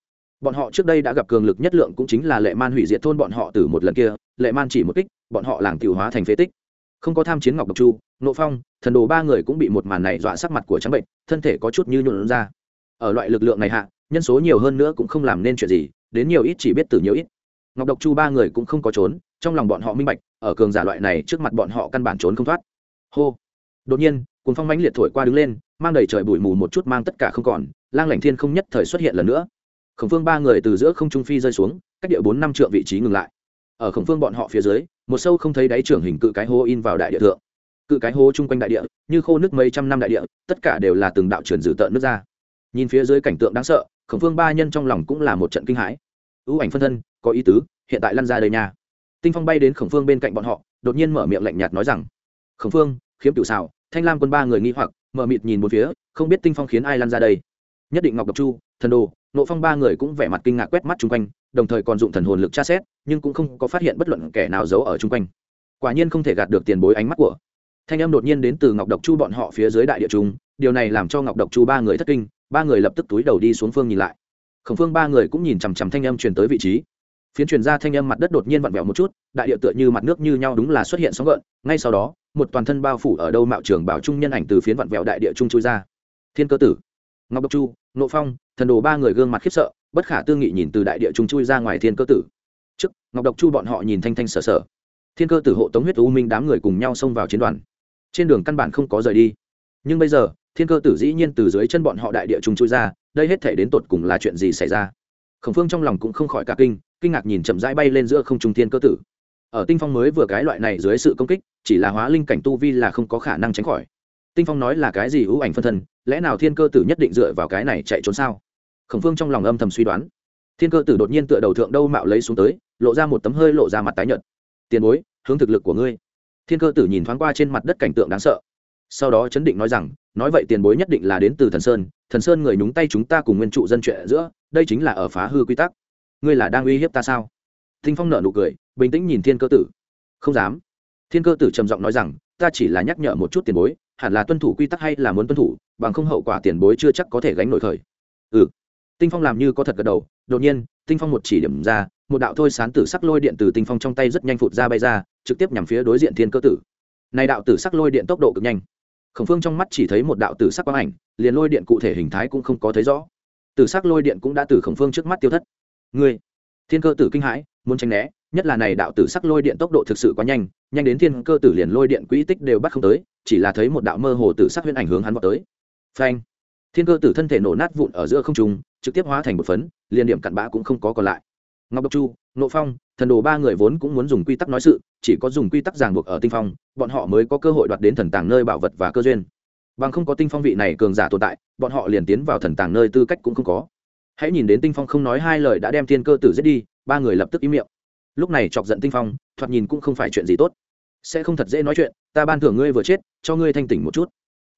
bọn họ trước đây đã gặp cường lực nhất lượng cũng chính là lệ man hủy diệt thôn bọn họ từ một lần kia, lệ man chỉ một kích, bọn họ làng tiểu hóa thành phế tích. Không có tham chiến ngọc độc chu nộ phong, thần đồ ba người cũng bị một màn này dọa sắc mặt của trắng bệnh, thân thể có chút như nhuộn ra. Ở loại lực lượng này hạ, nhân số nhiều hơn nữa cũng không làm nên chuyện gì, đến nhiều ít chỉ biết từ nhiều ít. Ngọc độc chu ba người cũng không có trốn, trong lòng bọn họ minh bạch, ở cường giả loại này trước mặt bọn họ căn bản trốn không thoát. Hô. Đột nhiên cùng phong mãnh liệt thổi qua đứng lên, mang đầy trời bụi mù một chút mang tất cả không còn, lang lảnh thiên không nhất thời xuất hiện lần nữa khổng phương ba người từ giữa không trung phi rơi xuống, cách địa bốn năm trượng vị trí ngừng lại. Ở khổng phương bọn họ phía dưới, một sâu không thấy đáy trưởng hình cự cái hố in vào đại địa thượng. Cự cái hố chung quanh đại địa, như khô nước mấy trăm năm đại địa, tất cả đều là từng đạo truyền dữ tợn nước ra. Nhìn phía dưới cảnh tượng đáng sợ, khổng phương ba nhân trong lòng cũng là một trận kinh hãi. Ưu ảnh phân thân, có ý tứ, hiện tại lăn ra đây nhà. tinh phong bay đến khổng phương bên cạnh bọn họ, đột nhiên mở miệng lạnh nhạt nói rằng, khổng phương, khiếm cựu xào thanh lam quân ba người nghi hoặc, mở mịt nhìn một phía, không biết tinh phong khiến ai lăn ra đây nhất định ngọc độc chu, thần đồ nộ phong ba người cũng vẻ mặt kinh ngạc quét mắt chung quanh, đồng thời còn dụng thần hồn lực tra xét, nhưng cũng không có phát hiện bất luận kẻ nào giấu ở chung quanh. Quả nhiên không thể gạt được tiền bối ánh mắt của. Thanh âm đột nhiên đến từ ngọc độc chu bọn họ phía dưới đại địa trung, điều này làm cho ngọc độc chu ba người thất kinh, ba người lập tức túi đầu đi xuống phương nhìn lại. Khổng phương ba người cũng nhìn chằm chằm thanh âm truyền tới vị trí. Phiến truyền ra thanh âm mặt đất đột nhiên vặn vẹo một chút, đại địa tựa như mặt nước như nhau đúng là xuất hiện sóng gợn, ngay sau đó, một toàn thân bao phủ ở đâu mạo trường bảo trung nhân ảnh từ phiến vặn vẹo đại địa trung chui ra. Thiên cơ tử ngọc độc chu, nộ phong, thần đồ ba người gương mặt khiếp sợ, bất khả tư nghị nhìn từ đại địa chúng chui ra ngoài thiên cơ tử. Trước, ngọc độc chu bọn họ nhìn thanh thanh sở sở. Thiên cơ tử hộ tống huyết u minh đám người cùng nhau xông vào chiến đoàn. Trên đường căn bản không có rời đi. Nhưng bây giờ, thiên cơ tử dĩ nhiên từ dưới chân bọn họ đại địa chúng chui ra, đây hết thể đến tột cùng là chuyện gì xảy ra? Khổng phương trong lòng cũng không khỏi cả kinh kinh ngạc nhìn chậm rãi bay lên giữa không trung thiên cơ tử. Ở tinh phong mới vừa cái loại này dưới sự công kích, chỉ là hóa linh cảnh tu vi là không có khả năng tránh khỏi tinh phong nói là cái gì ưu ảnh phân thân, lẽ nào thiên cơ tử nhất định dựa vào cái này chạy trốn sao? Khổng phương trong lòng âm thầm suy đoán. Thiên cơ tử đột nhiên tựa đầu thượng đâu mạo lấy xuống tới, lộ ra một tấm hơi lộ ra mặt tái nhợt. Tiền bối, hướng thực lực của ngươi. Thiên cơ tử nhìn thoáng qua trên mặt đất cảnh tượng đáng sợ. Sau đó chấn định nói rằng, nói vậy tiền bối nhất định là đến từ thần sơn thần sơn người nhúng tay chúng ta cùng nguyên trụ dân chuyện giữa, đây chính là ở phá hư quy tắc. Ngươi là đang uy hiếp ta sao? Thinh phong nở nụ cười, bình tĩnh nhìn thiên cơ tử. Không dám. Thiên cơ tử trầm giọng nói rằng, ta chỉ là nhắc nhở một chút tiền bối hẳn là tuân thủ quy tắc hay là muốn tuân thủ bằng không hậu quả tiền bối chưa chắc có thể gánh nổi khởi ừ. Tinh phong làm như có thật gật đầu đột nhiên tinh phong một chỉ điểm ra một đạo thôi sán tử sắc lôi điện từ tinh phong trong tay rất nhanh phụt ra bay ra trực tiếp nhằm phía đối diện thiên cơ tử. Này đạo tử sắc lôi điện tốc độ cực nhanh. Khổng phương trong mắt chỉ thấy một đạo tử sắc quang ảnh liền lôi điện cụ thể hình thái cũng không có thấy rõ. Tử sắc lôi điện cũng đã từ khổng phương trước mắt tiêu thất. Người, thiên cơ tử kinh hãi muốn tránh né nhất là này đạo tử sắc lôi điện tốc độ thực sự quá nhanh nhanh đến thiên cơ tử liền lôi điện quỹ tích đều bắt không tới, chỉ là thấy một đạo mơ hồ tử sắc huyễn ảnh hướng hắn vào tới. Phanh! Thiên cơ tử thân thể nổ nát vụn ở giữa không trung, trực tiếp hóa thành một phấn, liền điểm cặn bã cũng không có còn lại. Ngọc độc chu nộ phong, thần đồ ba người vốn cũng muốn dùng quy tắc nói sự, chỉ có dùng quy tắc ràng buộc ở tinh phong, bọn họ mới có cơ hội đoạt đến thần tàng nơi bảo vật và cơ duyên. Bằng không có tinh phong vị này cường giả tồn tại, bọn họ liền tiến vào thần tàng nơi tư cách cũng không có. Hãy nhìn đến tinh phong không nói hai lời đã đem thiên cơ tử giết đi, ba người lập tức im miệng lúc này chọc giận tinh phong, thoạt nhìn cũng không phải chuyện gì tốt. Sẽ không thật dễ nói chuyện, ta ban thưởng ngươi vừa chết, cho ngươi thanh tỉnh một chút.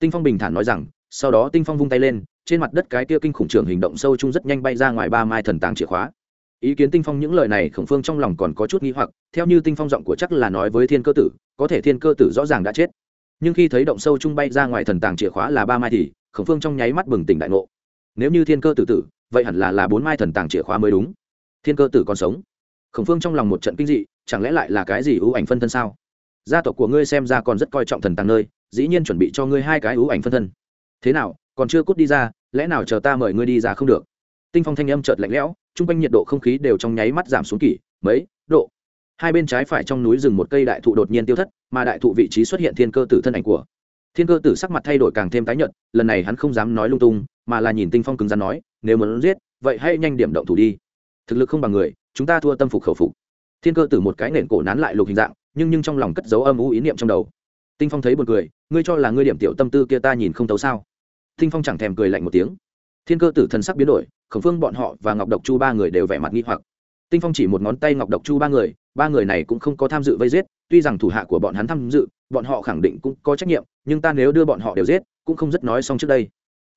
Tinh phong bình thản nói rằng, sau đó tinh phong vung tay lên, trên mặt đất cái kia kinh khủng trường hình động sâu chung rất nhanh bay ra ngoài ba mai thần tàng chìa khóa. Ý kiến tinh phong những lời này khổng phương trong lòng còn có chút nghi hoặc, theo như tinh phong giọng của chắc là nói với thiên cơ tử, có thể thiên cơ tử rõ ràng đã chết. Nhưng khi thấy động sâu chung bay ra ngoài thần tàng chìa khóa là ba mai thì, khổng phương trong nháy mắt bừng tỉnh đại ngộ. Nếu như thiên cơ tử tử, vậy hẳn là là bốn mai thần tàng chìa khóa mới đúng. Thiên cơ tử còn sống khổng phương trong lòng một trận kinh dị, chẳng lẽ lại là cái gì ưu ảnh phân thân sao? Gia tộc của ngươi xem ra còn rất coi trọng thần tàng nơi, dĩ nhiên chuẩn bị cho ngươi hai cái ưu ảnh phân thân. Thế nào, còn chưa cút đi ra, lẽ nào chờ ta mời ngươi đi ra không được? Tinh phong thanh âm chợt lạnh lẽo chung quanh nhiệt độ không khí đều trong nháy mắt giảm xuống kỷ, mấy, độ. Hai bên trái phải trong núi rừng một cây đại thụ đột nhiên tiêu thất, mà đại thụ vị trí xuất hiện thiên cơ tử thân ảnh của. Thiên cơ tử sắc mặt thay đổi càng thêm tái nhợt, lần này hắn không dám nói lung tung, mà là nhìn tinh phong cứng rắn nói, nếu muốn giết, vậy hãy nhanh điểm động thủ đi. Thực lực không bằng người chúng ta thua tâm phục khẩu phục. Thiên cơ tử một cái nền cổ nán lại lục hình dạng, nhưng nhưng trong lòng cất dấu âm u ý niệm trong đầu. Tinh phong thấy buồn cười, ngươi cho là ngươi điểm tiểu tâm tư kia ta nhìn không tấu sao? Tinh phong chẳng thèm cười lạnh một tiếng. Thiên cơ tử thần sắc biến đổi, khổng phương bọn họ và ngọc độc chu ba người đều vẻ mặt nghi hoặc. Tinh phong chỉ một ngón tay ngọc độc chu ba người ba người này cũng không có tham dự vây giết, tuy rằng thủ hạ của bọn hắn tham dự, bọn họ khẳng định cũng có trách nhiệm, nhưng ta nếu đưa bọn họ đều giết, cũng không rất nói xong trước đây.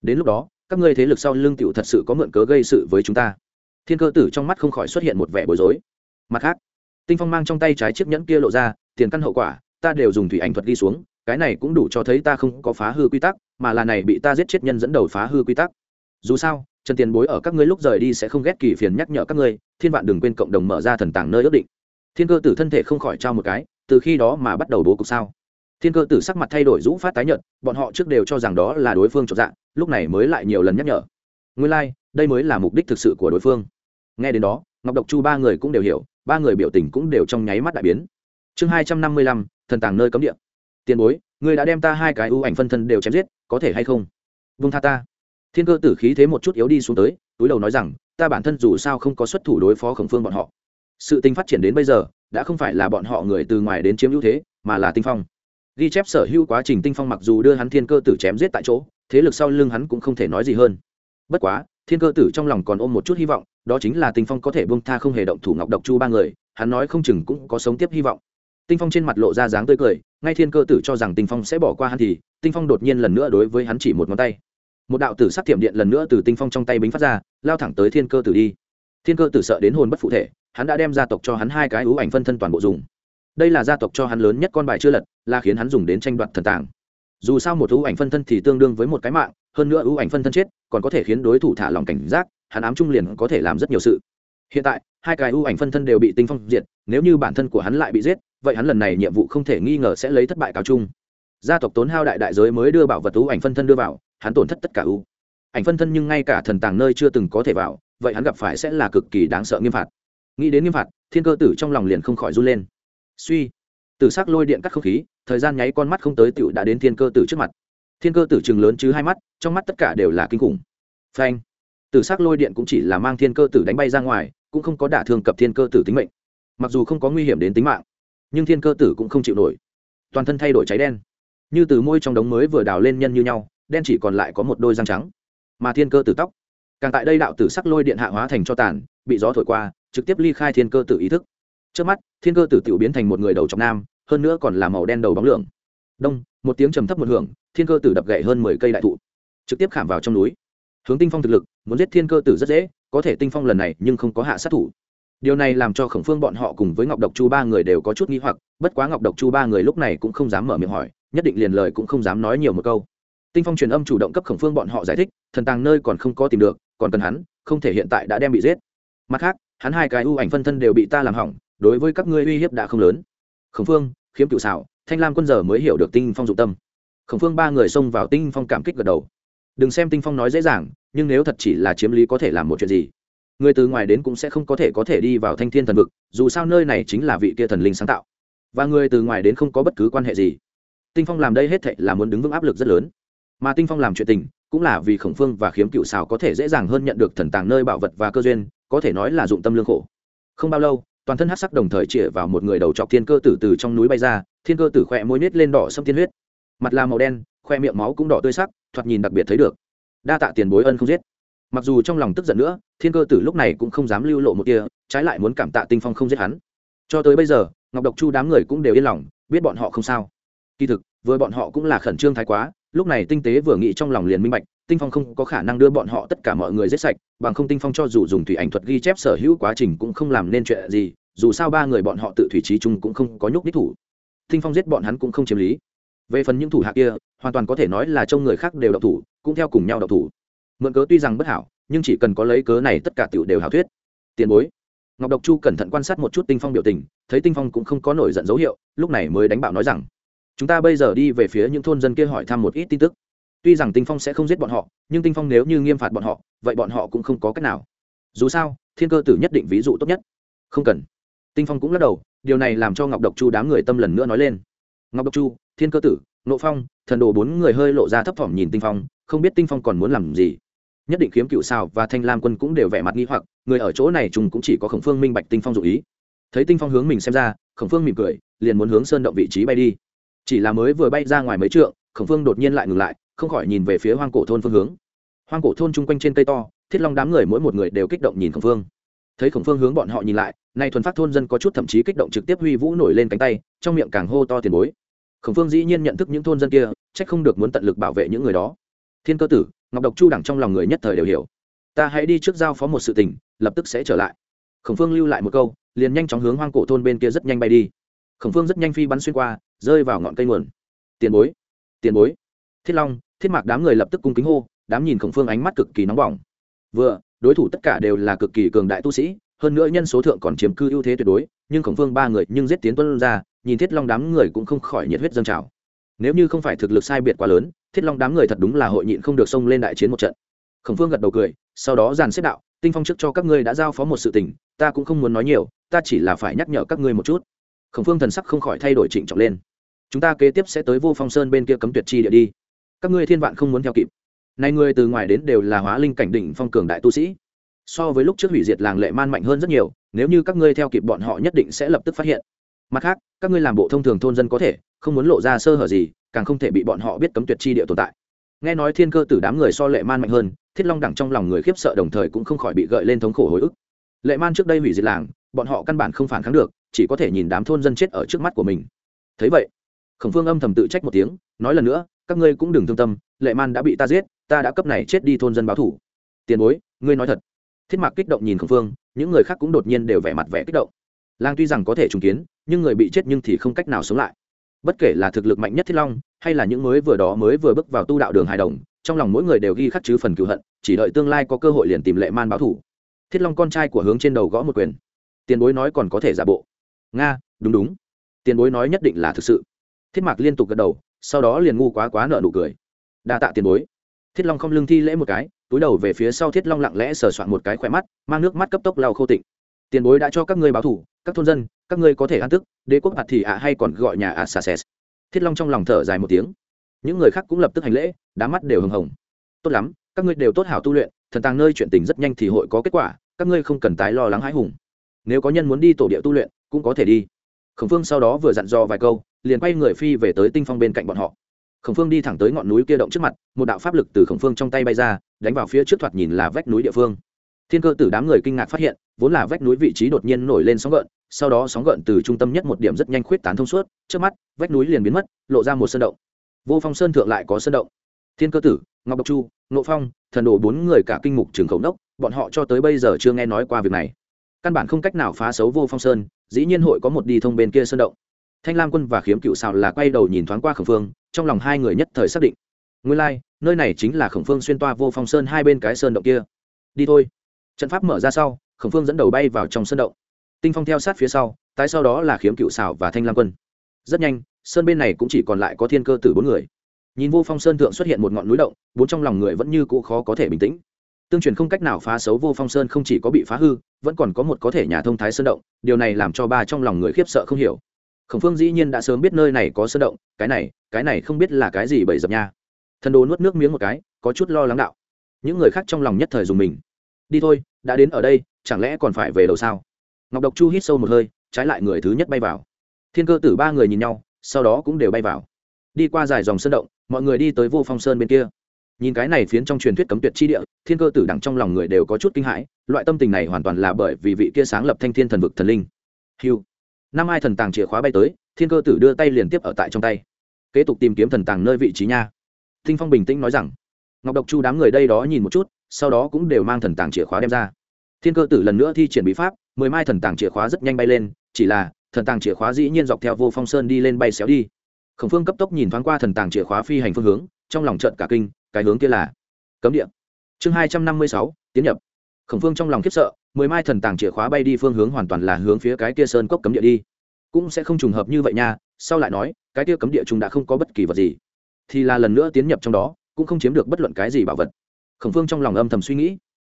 Đến lúc đó, các ngươi thế lực sau lưng tiểu thật sự có mượn cớ gây sự với chúng ta thiên cơ tử trong mắt không khỏi xuất hiện một vẻ bối rối. Mặt khác tinh phong mang trong tay trái chiếc nhẫn kia lộ ra tiền căn hậu quả ta đều dùng thủy ảnh thuật ghi xuống cái này cũng đủ cho thấy ta không có phá hư quy tắc mà là này bị ta giết chết nhân dẫn đầu phá hư quy tắc. Dù sao trần tiền bối ở các ngươi lúc rời đi sẽ không ghét kỳ phiền nhắc nhở các ngươi thiên vạn đừng quên cộng đồng mở ra thần tàng nơi ước định. Thiên cơ tử thân thể không khỏi trao một cái từ khi đó mà bắt đầu bố cục sao? Thiên cơ tử sắc mặt thay đổi rũ phát tái nhợt bọn họ trước đều cho rằng đó là đối phương trọn dạng lúc này mới lại nhiều lần nhắc nhở. Nguyên lai、like, đây mới là mục đích thực sự của đối phương nghe đến đó, ngọc độc chu ba người cũng đều hiểu, ba người biểu tình cũng đều trong nháy mắt đại biến. Chương hai trăm năm mươi lăm, thần tàng nơi cấm địa. Tiền bối, người đã đem ta hai cái ưu ảnh phân thân đều chém giết, có thể hay không? Vung tha ta. Thiên cơ tử khí thế một chút yếu đi xuống tới, túi đầu nói rằng, ta bản thân dù sao không có xuất thủ đối phó khổng phương bọn họ. Sự tình phát triển đến bây giờ, đã không phải là bọn họ người từ ngoài đến chiếm ưu thế, mà là tinh phong. Ghi chép sở hữu quá trình tinh phong mặc dù đưa hắn thiên cơ tử chém giết tại chỗ, thế lực sau lưng hắn cũng không thể nói gì hơn. Bất quá thiên cơ tử trong lòng còn ôm một chút hy vọng, đó chính là tinh phong có thể bông tha không hề động thủ ngọc độc chu ba người, hắn nói không chừng cũng có sống tiếp hy vọng. Tinh phong trên mặt lộ ra dáng tươi cười, ngay thiên cơ tử cho rằng tinh phong sẽ bỏ qua hắn thì, tinh phong đột nhiên lần nữa đối với hắn chỉ một ngón tay. Một đạo tử sắc thiểm điện lần nữa từ tinh phong trong tay bính phát ra, lao thẳng tới thiên cơ tử đi. Thiên cơ tử sợ đến hồn bất phụ thể, hắn đã đem gia tộc cho hắn hai cái ưu ảnh phân thân toàn bộ dùng. Đây là gia tộc cho hắn lớn nhất con bài chưa lật, là khiến hắn dùng đến tranh đoạt thần tàng dù sao một ưu ảnh phân thân thì tương đương với một cái mạng, hơn nữa ưu ảnh phân thân chết còn có thể khiến đối thủ thả lòng cảnh giác, hắn ám trung liền có thể làm rất nhiều sự. Hiện tại, hai cái ưu ảnh phân thân đều bị tinh phong diệt, nếu như bản thân của hắn lại bị giết, vậy hắn lần này nhiệm vụ không thể nghi ngờ sẽ lấy thất bại cáo chung gia tộc tốn hao đại đại giới mới đưa bảo vật ưu ảnh phân thân đưa vào, hắn tổn thất tất cả ưu ảnh phân thân nhưng ngay cả thần tàng nơi chưa từng có thể vào, vậy hắn gặp phải sẽ là cực kỳ đáng sợ nghiêm phạt. Nghĩ đến nghiêm phạt, thiên cơ tử trong lòng liền không khỏi run lên. Suy tử sắc lôi điện cắt không khí, thời gian nháy con mắt không tới tựu đã đến thiên cơ tử trước mặt. Thiên cơ tử chừng lớn chứ hai mắt, trong mắt tất cả đều là kinh khủng. Phanh! Tử sắc lôi điện cũng chỉ là mang thiên cơ tử đánh bay ra ngoài, cũng không có đả thương cập thiên cơ tử tính mệnh. Mặc dù không có nguy hiểm đến tính mạng, nhưng thiên cơ tử cũng không chịu nổi. Toàn thân thay đổi cháy đen. Như từ môi trong đống mới vừa đào lên nhân như nhau, đen chỉ còn lại có một đôi răng trắng. Mà thiên cơ tử tóc. Càng tại đây đạo tử sắc lôi điện hạ hóa thành cho tàn, bị gió thổi qua, trực tiếp ly khai thiên cơ tử ý thức trước mắt, thiên cơ tử tự biến thành một người đầu trọc nam, hơn nữa còn là màu đen đầu bóng lượng. Đông, một tiếng trầm thấp một hưởng, thiên cơ tử đập gậy hơn mười cây đại thụ. Trực tiếp khảm vào trong núi. Hướng tinh phong thực lực, muốn giết thiên cơ tử rất dễ, có thể tinh phong lần này nhưng không có hạ sát thủ. Điều này làm cho khổng phương bọn họ cùng với ngọc độc chu ba người đều có chút nghi hoặc, bất quá ngọc độc chu ba người lúc này cũng không dám mở miệng hỏi, nhất định liền lời cũng không dám nói nhiều một câu. Tinh phong truyền âm chủ động cấp khổng phương bọn họ giải thích, thần tàng nơi còn không có tìm được, còn cần hắn, không thể hiện tại đã đem bị giết. Mặt khác, hắn hai cái ưu ảnh phân thân đều bị ta làm hỏng đối với các ngươi uy hiếp đã không lớn. Khổng phương, khiếm cựu xảo thanh lam quân giờ mới hiểu được tinh phong dụng tâm. Khổng phương ba người xông vào tinh phong cảm kích gật đầu. Đừng xem tinh phong nói dễ dàng, nhưng nếu thật chỉ là chiếm lý có thể làm một chuyện gì, người từ ngoài đến cũng sẽ không có thể có thể đi vào thanh thiên thần vực, dù sao nơi này chính là vị kia thần linh sáng tạo. Và người từ ngoài đến không có bất cứ quan hệ gì. Tinh phong làm đây hết thệ là muốn đứng vững áp lực rất lớn. Mà tinh phong làm chuyện tình, cũng là vì khổng phương và khiếm cựu xào có thể dễ dàng hơn nhận được thần tàng nơi bảo vật và cơ duyên, có thể nói là dụng tâm lương khổ. Không bao lâu toàn thân hát sắc đồng thời chĩa vào một người đầu trọc thiên cơ tử từ trong núi bay ra, thiên cơ tử khỏe môi nết lên đỏ sâm tiên huyết. Mặt là màu đen khoe miệng máu cũng đỏ tươi sắc, thoạt nhìn đặc biệt thấy được. Đa tạ tiền bối ân không giết. Mặc dù trong lòng tức giận nữa, thiên cơ tử lúc này cũng không dám lưu lộ một kia trái lại muốn cảm tạ tinh phong không giết hắn. Cho tới bây giờ, ngọc độc chu đám người cũng đều yên lòng, biết bọn họ không sao. Kỳ thực, vừa bọn họ cũng là khẩn trương thái quá lúc này tinh tế vừa nghĩ trong lòng liền minh bạch, tinh phong không có khả năng đưa bọn họ tất cả mọi người giết sạch, bằng không tinh phong cho dù dùng thủy ảnh thuật ghi chép sở hữu quá trình cũng không làm nên chuyện gì, dù sao ba người bọn họ tự thủy trí chung cũng không có nhúc đích thủ. Tinh phong giết bọn hắn cũng không chiếm lý. Về phần những thủ hạ kia, hoàn toàn có thể nói là trông người khác đều độc thủ, cũng theo cùng nhau độc thủ. Mượn cớ tuy rằng bất hảo, nhưng chỉ cần có lấy cớ này tất cả tiểu đều hảo thuyết. Tiền bối. Ngọc độc chu cẩn thận quan sát một chút tinh phong biểu tình, thấy tinh phong cũng không có nổi giận dấu hiệu, lúc này mới đánh bạo nói rằng chúng ta bây giờ đi về phía những thôn dân kia hỏi thăm một ít tin tức. Tuy rằng tinh phong sẽ không giết bọn họ, nhưng tinh phong nếu như nghiêm phạt bọn họ, vậy bọn họ cũng không có cách nào. Dù sao, thiên cơ tử nhất định ví dụ tốt nhất. Không cần. Tinh phong cũng lắc đầu, điều này làm cho ngọc độc chu đám người tâm lần nữa nói lên. Ngọc độc chu, thiên cơ tử nộ phong, thần đồ bốn người hơi lộ ra thấp thỏm nhìn tinh phong, không biết tinh phong còn muốn làm gì. Nhất định kiếm cựu sao và thanh lam quân cũng đều vẻ mặt nghi hoặc, người ở chỗ này chúng cũng chỉ có khổng phương minh bạch tinh phong dụ ý. Thấy tinh phong hướng mình xem ra, khổng phương mỉm cười, liền muốn hướng sơn động vị trí bay đi chỉ là mới vừa bay ra ngoài mấy trượng, khổng phương đột nhiên lại ngừng lại, không khỏi nhìn về phía hoang cổ thôn phương hướng. Hoang cổ thôn chung quanh trên cây to, thiết long đám người mỗi một người đều kích động nhìn khổng phương. Thấy khổng phương hướng bọn họ nhìn lại, nay thuần phát thôn dân có chút thậm chí kích động trực tiếp huy vũ nổi lên cánh tay, trong miệng càng hô to tiền bối. Khổng phương dĩ nhiên nhận thức những thôn dân kia trách không được muốn tận lực bảo vệ những người đó. Thiên cơ tử, ngọc độc chu đẳng trong lòng người nhất thời đều hiểu. Ta hãy đi trước giao phó một sự tình, lập tức sẽ trở lại. Khổng phương lưu lại một câu, liền nhanh chóng hướng hoang cổ thôn bên kia rất nhanh bay đi khổng phương rất nhanh phi bắn xuyên qua, rơi vào ngọn cây nguồn. Tiền bối tiền bối. Thiết long, thiết mạc đám người lập tức cung kính hô, đám nhìn khổng phương ánh mắt cực kỳ nóng bỏng. Vừa, đối thủ tất cả đều là cực kỳ cường đại tu sĩ, hơn nữa nhân số thượng còn chiếm cư ưu thế tuyệt đối, nhưng khổng phương ba người nhưng giết tiến tuân ra, nhìn thiết long đám người cũng không khỏi nhiệt huyết dâng trào. Nếu như không phải thực lực sai biệt quá lớn, thiết long đám người thật đúng là hội nhịn không được xông lên đại chiến một trận. Khổng phương gật đầu cười, sau đó dàn xếp đạo, tinh phong trước cho các ngươi đã giao phó một sự tình, ta cũng không muốn nói nhiều, ta chỉ là phải nhắc nhở các ngươi một chút khổng phương thần sắc không khỏi thay đổi trịnh trọng lên. Chúng ta kế tiếp sẽ tới vô phong sơn bên kia cấm tuyệt chi địa đi. Các ngươi thiên vạn không muốn theo kịp. Này người từ ngoài đến đều là hóa linh cảnh đỉnh phong cường đại tu sĩ. So với lúc trước hủy diệt làng lệ man mạnh hơn rất nhiều, nếu như các ngươi theo kịp bọn họ nhất định sẽ lập tức phát hiện. Mặt khác, các ngươi làm bộ thông thường thôn dân có thể, không muốn lộ ra sơ hở gì, càng không thể bị bọn họ biết cấm tuyệt chi địa tồn tại. Nghe nói thiên cơ tử đám người so lệ man mạnh hơn, thiết long đẳng trong lòng người khiếp sợ đồng thời cũng không khỏi bị gợi lên thống khổ hồi ức. Lệ man trước đây hủy diệt làng bọn họ căn bản không phản kháng được, chỉ có thể nhìn đám thôn dân chết ở trước mắt của mình. Thấy vậy, khổng phương âm thầm tự trách một tiếng, nói lần nữa, các ngươi cũng đừng thương tâm, lệ man đã bị ta giết, ta đã cấp này chết đi thôn dân báo thủ. Tiền bối, ngươi nói thật. Thiết mạc kích động nhìn khổng phương, những người khác cũng đột nhiên đều vẻ mặt vẻ kích động. Lang tuy rằng có thể trùng kiến, nhưng người bị chết nhưng thì không cách nào sống lại. Bất kể là thực lực mạnh nhất thiết long, hay là những mới vừa đó mới vừa bước vào tu đạo đường hài đồng, trong lòng mỗi người đều ghi khắc chứ phần cựu hận, chỉ đợi tương lai có cơ hội liền tìm lệ man báo thủ. Thiết long con trai của hướng trên đầu gõ một quyền tiền bối nói còn có thể giả bộ. Nga, đúng đúng. Tiền bối nói nhất định là thực sự. Thiết mạc liên tục gật đầu, sau đó liền ngu quá quá nợ nụ cười. Đa tạ tiền bối. Thiết long không lưng thi lễ một cái, túi đầu về phía sau thiết long lặng lẽ sờ soạn một cái khỏe mắt, mang nước mắt cấp tốc lau khô tịnh. Tiền bối đã cho các ngươi báo thủ, các thôn dân, các ngươi có thể ăn tức, đế quốc hạt thì ạ hay còn gọi nhà ạ xà xè thiết long trong lòng thở dài một tiếng. Những người khác cũng lập tức hành lễ, đá mắt đều hừng hồng. Tốt lắm, các ngươi đều tốt hảo tu luyện, thần tàng nơi chuyện tình rất nhanh thì hội có kết quả, các ngươi không cần tái lo lắng hãi hùng nếu có nhân muốn đi tổ địa tu luyện, cũng có thể đi. Khổng phương sau đó vừa dặn dò vài câu, liền quay người phi về tới tinh phong bên cạnh bọn họ. Khổng phương đi thẳng tới ngọn núi kia động trước mặt, một đạo pháp lực từ khổng phương trong tay bay ra, đánh vào phía trước thoạt nhìn là vách núi địa phương. Thiên cơ tử đám người kinh ngạc phát hiện, vốn là vách núi vị trí đột nhiên nổi lên sóng gợn, sau đó sóng gợn từ trung tâm nhất một điểm rất nhanh khuyết tán thông suốt, trước mắt, vách núi liền biến mất, lộ ra một sân động. Vô phong sơn thượng lại có sân động. Thiên cơ tử, ngọc độc chu nộ phong, thần đồ bốn người cả kinh mục trường khẩu đốc bọn họ cho tới bây giờ chưa nghe nói qua việc này căn bản không cách nào phá xấu vô phong sơn dĩ nhiên hội có một đi thông bên kia sơn động. Thanh lam quân và khiếm cựu xào là quay đầu nhìn thoáng qua khổng phương trong lòng hai người nhất thời xác định. Nguyên lai、like, nơi này chính là khổng phương xuyên toa vô phong sơn hai bên cái sơn động kia. Đi thôi. Trận pháp mở ra sau khổng phương dẫn đầu bay vào trong sơn động. Tinh phong theo sát phía sau tái sau đó là khiếm cựu xảo và thanh lam quân. Rất nhanh sơn bên này cũng chỉ còn lại có thiên cơ tử bốn người. Nhìn vô phong sơn thượng xuất hiện một ngọn núi động bốn trong lòng người vẫn như cũ khó có thể bình tĩnh tương truyền không cách nào phá xấu vô phong sơn không chỉ có bị phá hư, vẫn còn có một có thể nhà thông thái sơn động, điều này làm cho ba trong lòng người khiếp sợ không hiểu. Khổng phương dĩ nhiên đã sớm biết nơi này có sơn động, cái này cái này không biết là cái gì bậy dập nha. Thần đồ nuốt nước miếng một cái, có chút lo lắng đạo. Những người khác trong lòng nhất thời dùng mình. Đi thôi, đã đến ở đây, chẳng lẽ còn phải về đầu sao? Ngọc độc chu hít sâu một hơi, trái lại người thứ nhất bay vào. Thiên cơ tử ba người nhìn nhau, sau đó cũng đều bay vào. Đi qua dài dòng sơn động, mọi người đi tới vô phong sơn bên kia nhìn cái này phiến trong truyền thuyết cấm tuyệt chi địa, thiên cơ tử đẳng trong lòng người đều có chút kinh hãi, loại tâm tình này hoàn toàn là bởi vì vị kia sáng lập thanh thiên thần vực thần linh. Hiu năm ai thần tàng chìa khóa bay tới, thiên cơ tử đưa tay liền tiếp ở tại trong tay. Kế tục tìm kiếm thần tàng nơi vị trí nha. Thinh phong bình tĩnh nói rằng, ngọc độc chu đám người đây đó nhìn một chút, sau đó cũng đều mang thần tàng chìa khóa đem ra. Thiên cơ tử lần nữa thi triển bí pháp, mười mai thần tàng chìa khóa rất nhanh bay lên, chỉ là, thần tàng chìa khóa dĩ nhiên dọc theo vô phong sơn đi lên bay xéo đi. Khổng phương cấp tốc nhìn thoáng qua thần tàng chìa khóa phi hành phương hướng, trong lòng trận cả kinh cái hướng kia là cấm địa. Chương hai trăm năm mươi sáu, tiến nhập. Khổng phương trong lòng khiếp sợ, mười mai thần tàng chìa khóa bay đi phương hướng hoàn toàn là hướng phía cái kia sơn cốc cấm địa đi. Cũng sẽ không trùng hợp như vậy nha, sau lại nói, cái kia cấm địa chúng đã không có bất kỳ vật gì. Thì là lần nữa tiến nhập trong đó, cũng không chiếm được bất luận cái gì bảo vật. Khổng phương trong lòng âm thầm suy nghĩ.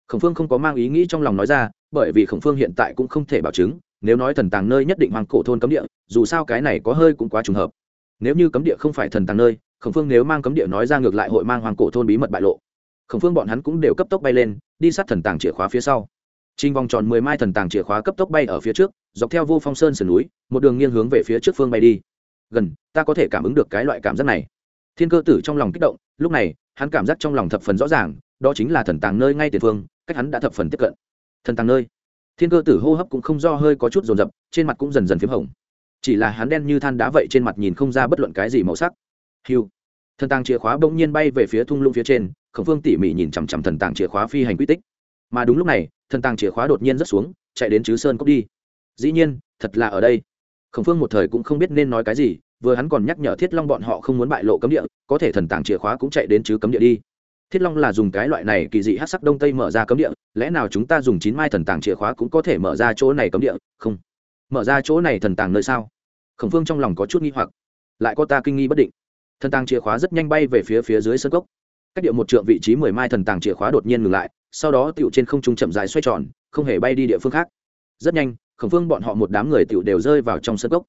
Khổng phương không có mang ý nghĩ trong lòng nói ra, bởi vì khổng phương hiện tại cũng không thể bảo chứng, nếu nói thần tàng nơi nhất định hoàng cổ thôn cấm địa, dù sao cái này có hơi cũng quá trùng hợp. Nếu như cấm địa không phải thần tàng nơi khổng phương nếu mang cấm địa nói ra ngược lại hội mang hoàng cổ thôn bí mật bại lộ khổng phương bọn hắn cũng đều cấp tốc bay lên đi sát thần tàng chìa khóa phía sau Trình vòng tròn mười mai thần tàng chìa khóa cấp tốc bay ở phía trước, dọc theo vô phong sơn sườn núi, một đường nghiêng hướng về phía trước phương bay đi. Gần, ta có thể cảm ứng được cái loại cảm giác này. Thiên cơ tử trong lòng kích động, lúc này, hắn cảm giác trong lòng thập phần rõ ràng, đó chính là thần tàng nơi ngay tiền phương, cách hắn đã thập phần tiếp cận. Thần tàng nơi. Thiên cơ tử hô hấp cũng không do hơi có chút rồn rập, trên mặt cũng dần dần phím hồng. Chỉ là hắn đen như than đá vậy trên mặt nhìn không ra bất luận cái gì màu sắc. Hưu. Thần tàng chìa khóa bỗng nhiên bay về phía thung lũng phía trên, Khổng Phương tỉ mỉ nhìn chằm chằm thần tàng chìa khóa phi hành quy tích. Mà đúng lúc này, thần tàng chìa khóa đột nhiên rớt xuống chạy đến chứ sơn cốc đi. Dĩ nhiên thật là ở đây. Khổng phương một thời cũng không biết nên nói cái gì vừa hắn còn nhắc nhở thiết long bọn họ không muốn bại lộ cấm địa có thể thần tàng chìa khóa cũng chạy đến chứ cấm địa đi. Thiết long là dùng cái loại này kỳ dị hát sắc đông tây mở ra cấm địa lẽ nào chúng ta dùng chín mai thần tàng chìa khóa cũng có thể mở ra chỗ này cấm địa? Không. Mở ra chỗ này thần tàng nơi sao? Khổng phương trong lòng có chút nghi hoặc. Lại có ta kinh nghi bất định thần tàng chìa khóa rất nhanh bay về phía phía dưới sân cốc. Cách điệu một trượng vị trí mười mai thần tàng chìa khóa đột nhiên ngừng lại, sau đó tựu trên không trung chậm dài xoay tròn, không hề bay đi địa phương khác. Rất nhanh, khổng phương bọn họ một đám người tựu đều rơi vào trong sân cốc.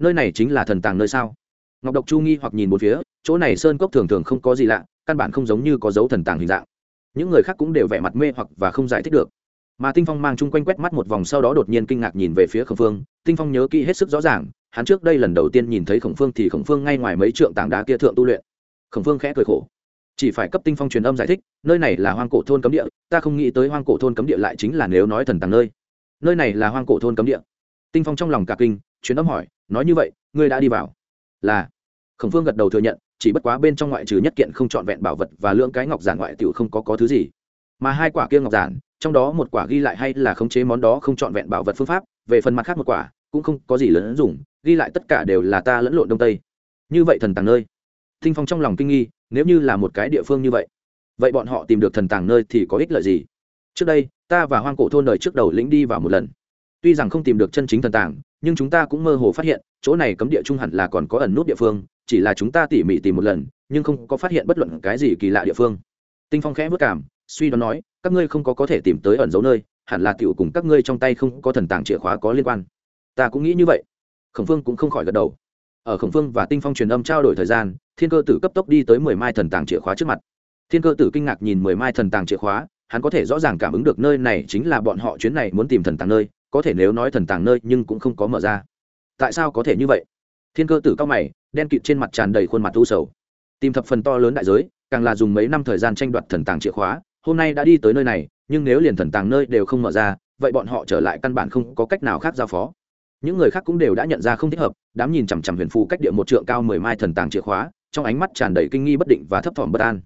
Nơi này chính là thần tàng nơi sao? Ngọc độc chu nghi hoặc nhìn một phía, chỗ này sơn cốc thường thường không có gì lạ, căn bản không giống như có dấu thần tàng hình dạng. Những người khác cũng đều vẻ mặt mê hoặc và không giải thích được. Mà tinh phong mang chung quanh quét mắt một vòng, sau đó đột nhiên kinh ngạc nhìn về phía khổng phương. Tinh phong nhớ kỹ hết sức rõ ràng hắn trước đây lần đầu tiên nhìn thấy khổng phương thì khổng phương ngay ngoài mấy trượng tảng đá kia thượng tu luyện. Khổng phương khẽ cười khổ. Chỉ phải cấp tinh phong truyền âm giải thích, nơi này là hoang cổ thôn cấm địa, ta không nghĩ tới hoang cổ thôn cấm địa lại chính là nếu nói thần tàng nơi. Nơi này là hoang cổ thôn cấm địa. Tinh phong trong lòng cả kinh, truyền âm hỏi, nói như vậy, ngươi đã đi vào? Là. Khổng phương gật đầu thừa nhận, chỉ bất quá bên trong ngoại trừ nhất kiện không trọn vẹn bảo vật và lượng cái ngọc giản ngoại tiểu không có có thứ gì. Mà hai quả kia ngọc giản, trong đó một quả ghi lại hay là khống chế món đó không trọn vẹn bảo vật phương pháp, về phần mặt khác một quả cũng không có gì lớn dùng, ghi lại tất cả đều là ta lẫn lộn đông tây. Như vậy thần tàng nơi tinh phong trong lòng kinh nghi, nếu như là một cái địa phương như vậy vậy bọn họ tìm được thần tàng nơi thì có ích lợi gì? Trước đây, ta và hoang cổ thôn đời trước đầu lĩnh đi vào một lần. Tuy rằng không tìm được chân chính thần tàng, nhưng chúng ta cũng mơ hồ phát hiện, chỗ này cấm địa trung hẳn là còn có ẩn nút địa phương, chỉ là chúng ta tỉ mỉ tìm một lần, nhưng không có phát hiện bất luận cái gì kỳ lạ địa phương. Tinh phong khẽ vất cảm suy đoán nói, các ngươi không có có thể tìm tới ẩn dấu nơi, hẳn là tiểu cùng các ngươi trong tay không có thần tàng chìa khóa có liên quan ta cũng nghĩ như vậy. Khổng phương cũng không khỏi gật đầu. Ở khổng phương và tinh phong truyền âm trao đổi thời gian, thiên cơ tử cấp tốc đi tới mười mai thần tàng chìa khóa trước mặt. Thiên cơ tử kinh ngạc nhìn mười mai thần tàng chìa khóa, hắn có thể rõ ràng cảm ứng được nơi này chính là bọn họ chuyến này muốn tìm thần tàng nơi, có thể nếu nói thần tàng nơi nhưng cũng không có mở ra. Tại sao có thể như vậy? Thiên cơ tử cao mày, đen kịt trên mặt tràn đầy khuôn mặt u sầu. Tìm thập phần to lớn đại giới, càng là dùng mấy năm thời gian tranh đoạt thần tàng chìa khóa, hôm nay đã đi tới nơi này, nhưng nếu liền thần tàng nơi đều không mở ra, vậy bọn họ trở lại căn bản không có cách nào khác giao phó những người khác cũng đều đã nhận ra không thích hợp, đám nhìn chằm chằm huyền phù cách địa một trượng cao mười mai thần tàng chìa khóa, trong ánh mắt tràn đầy kinh nghi bất định và thấp thỏm bất an.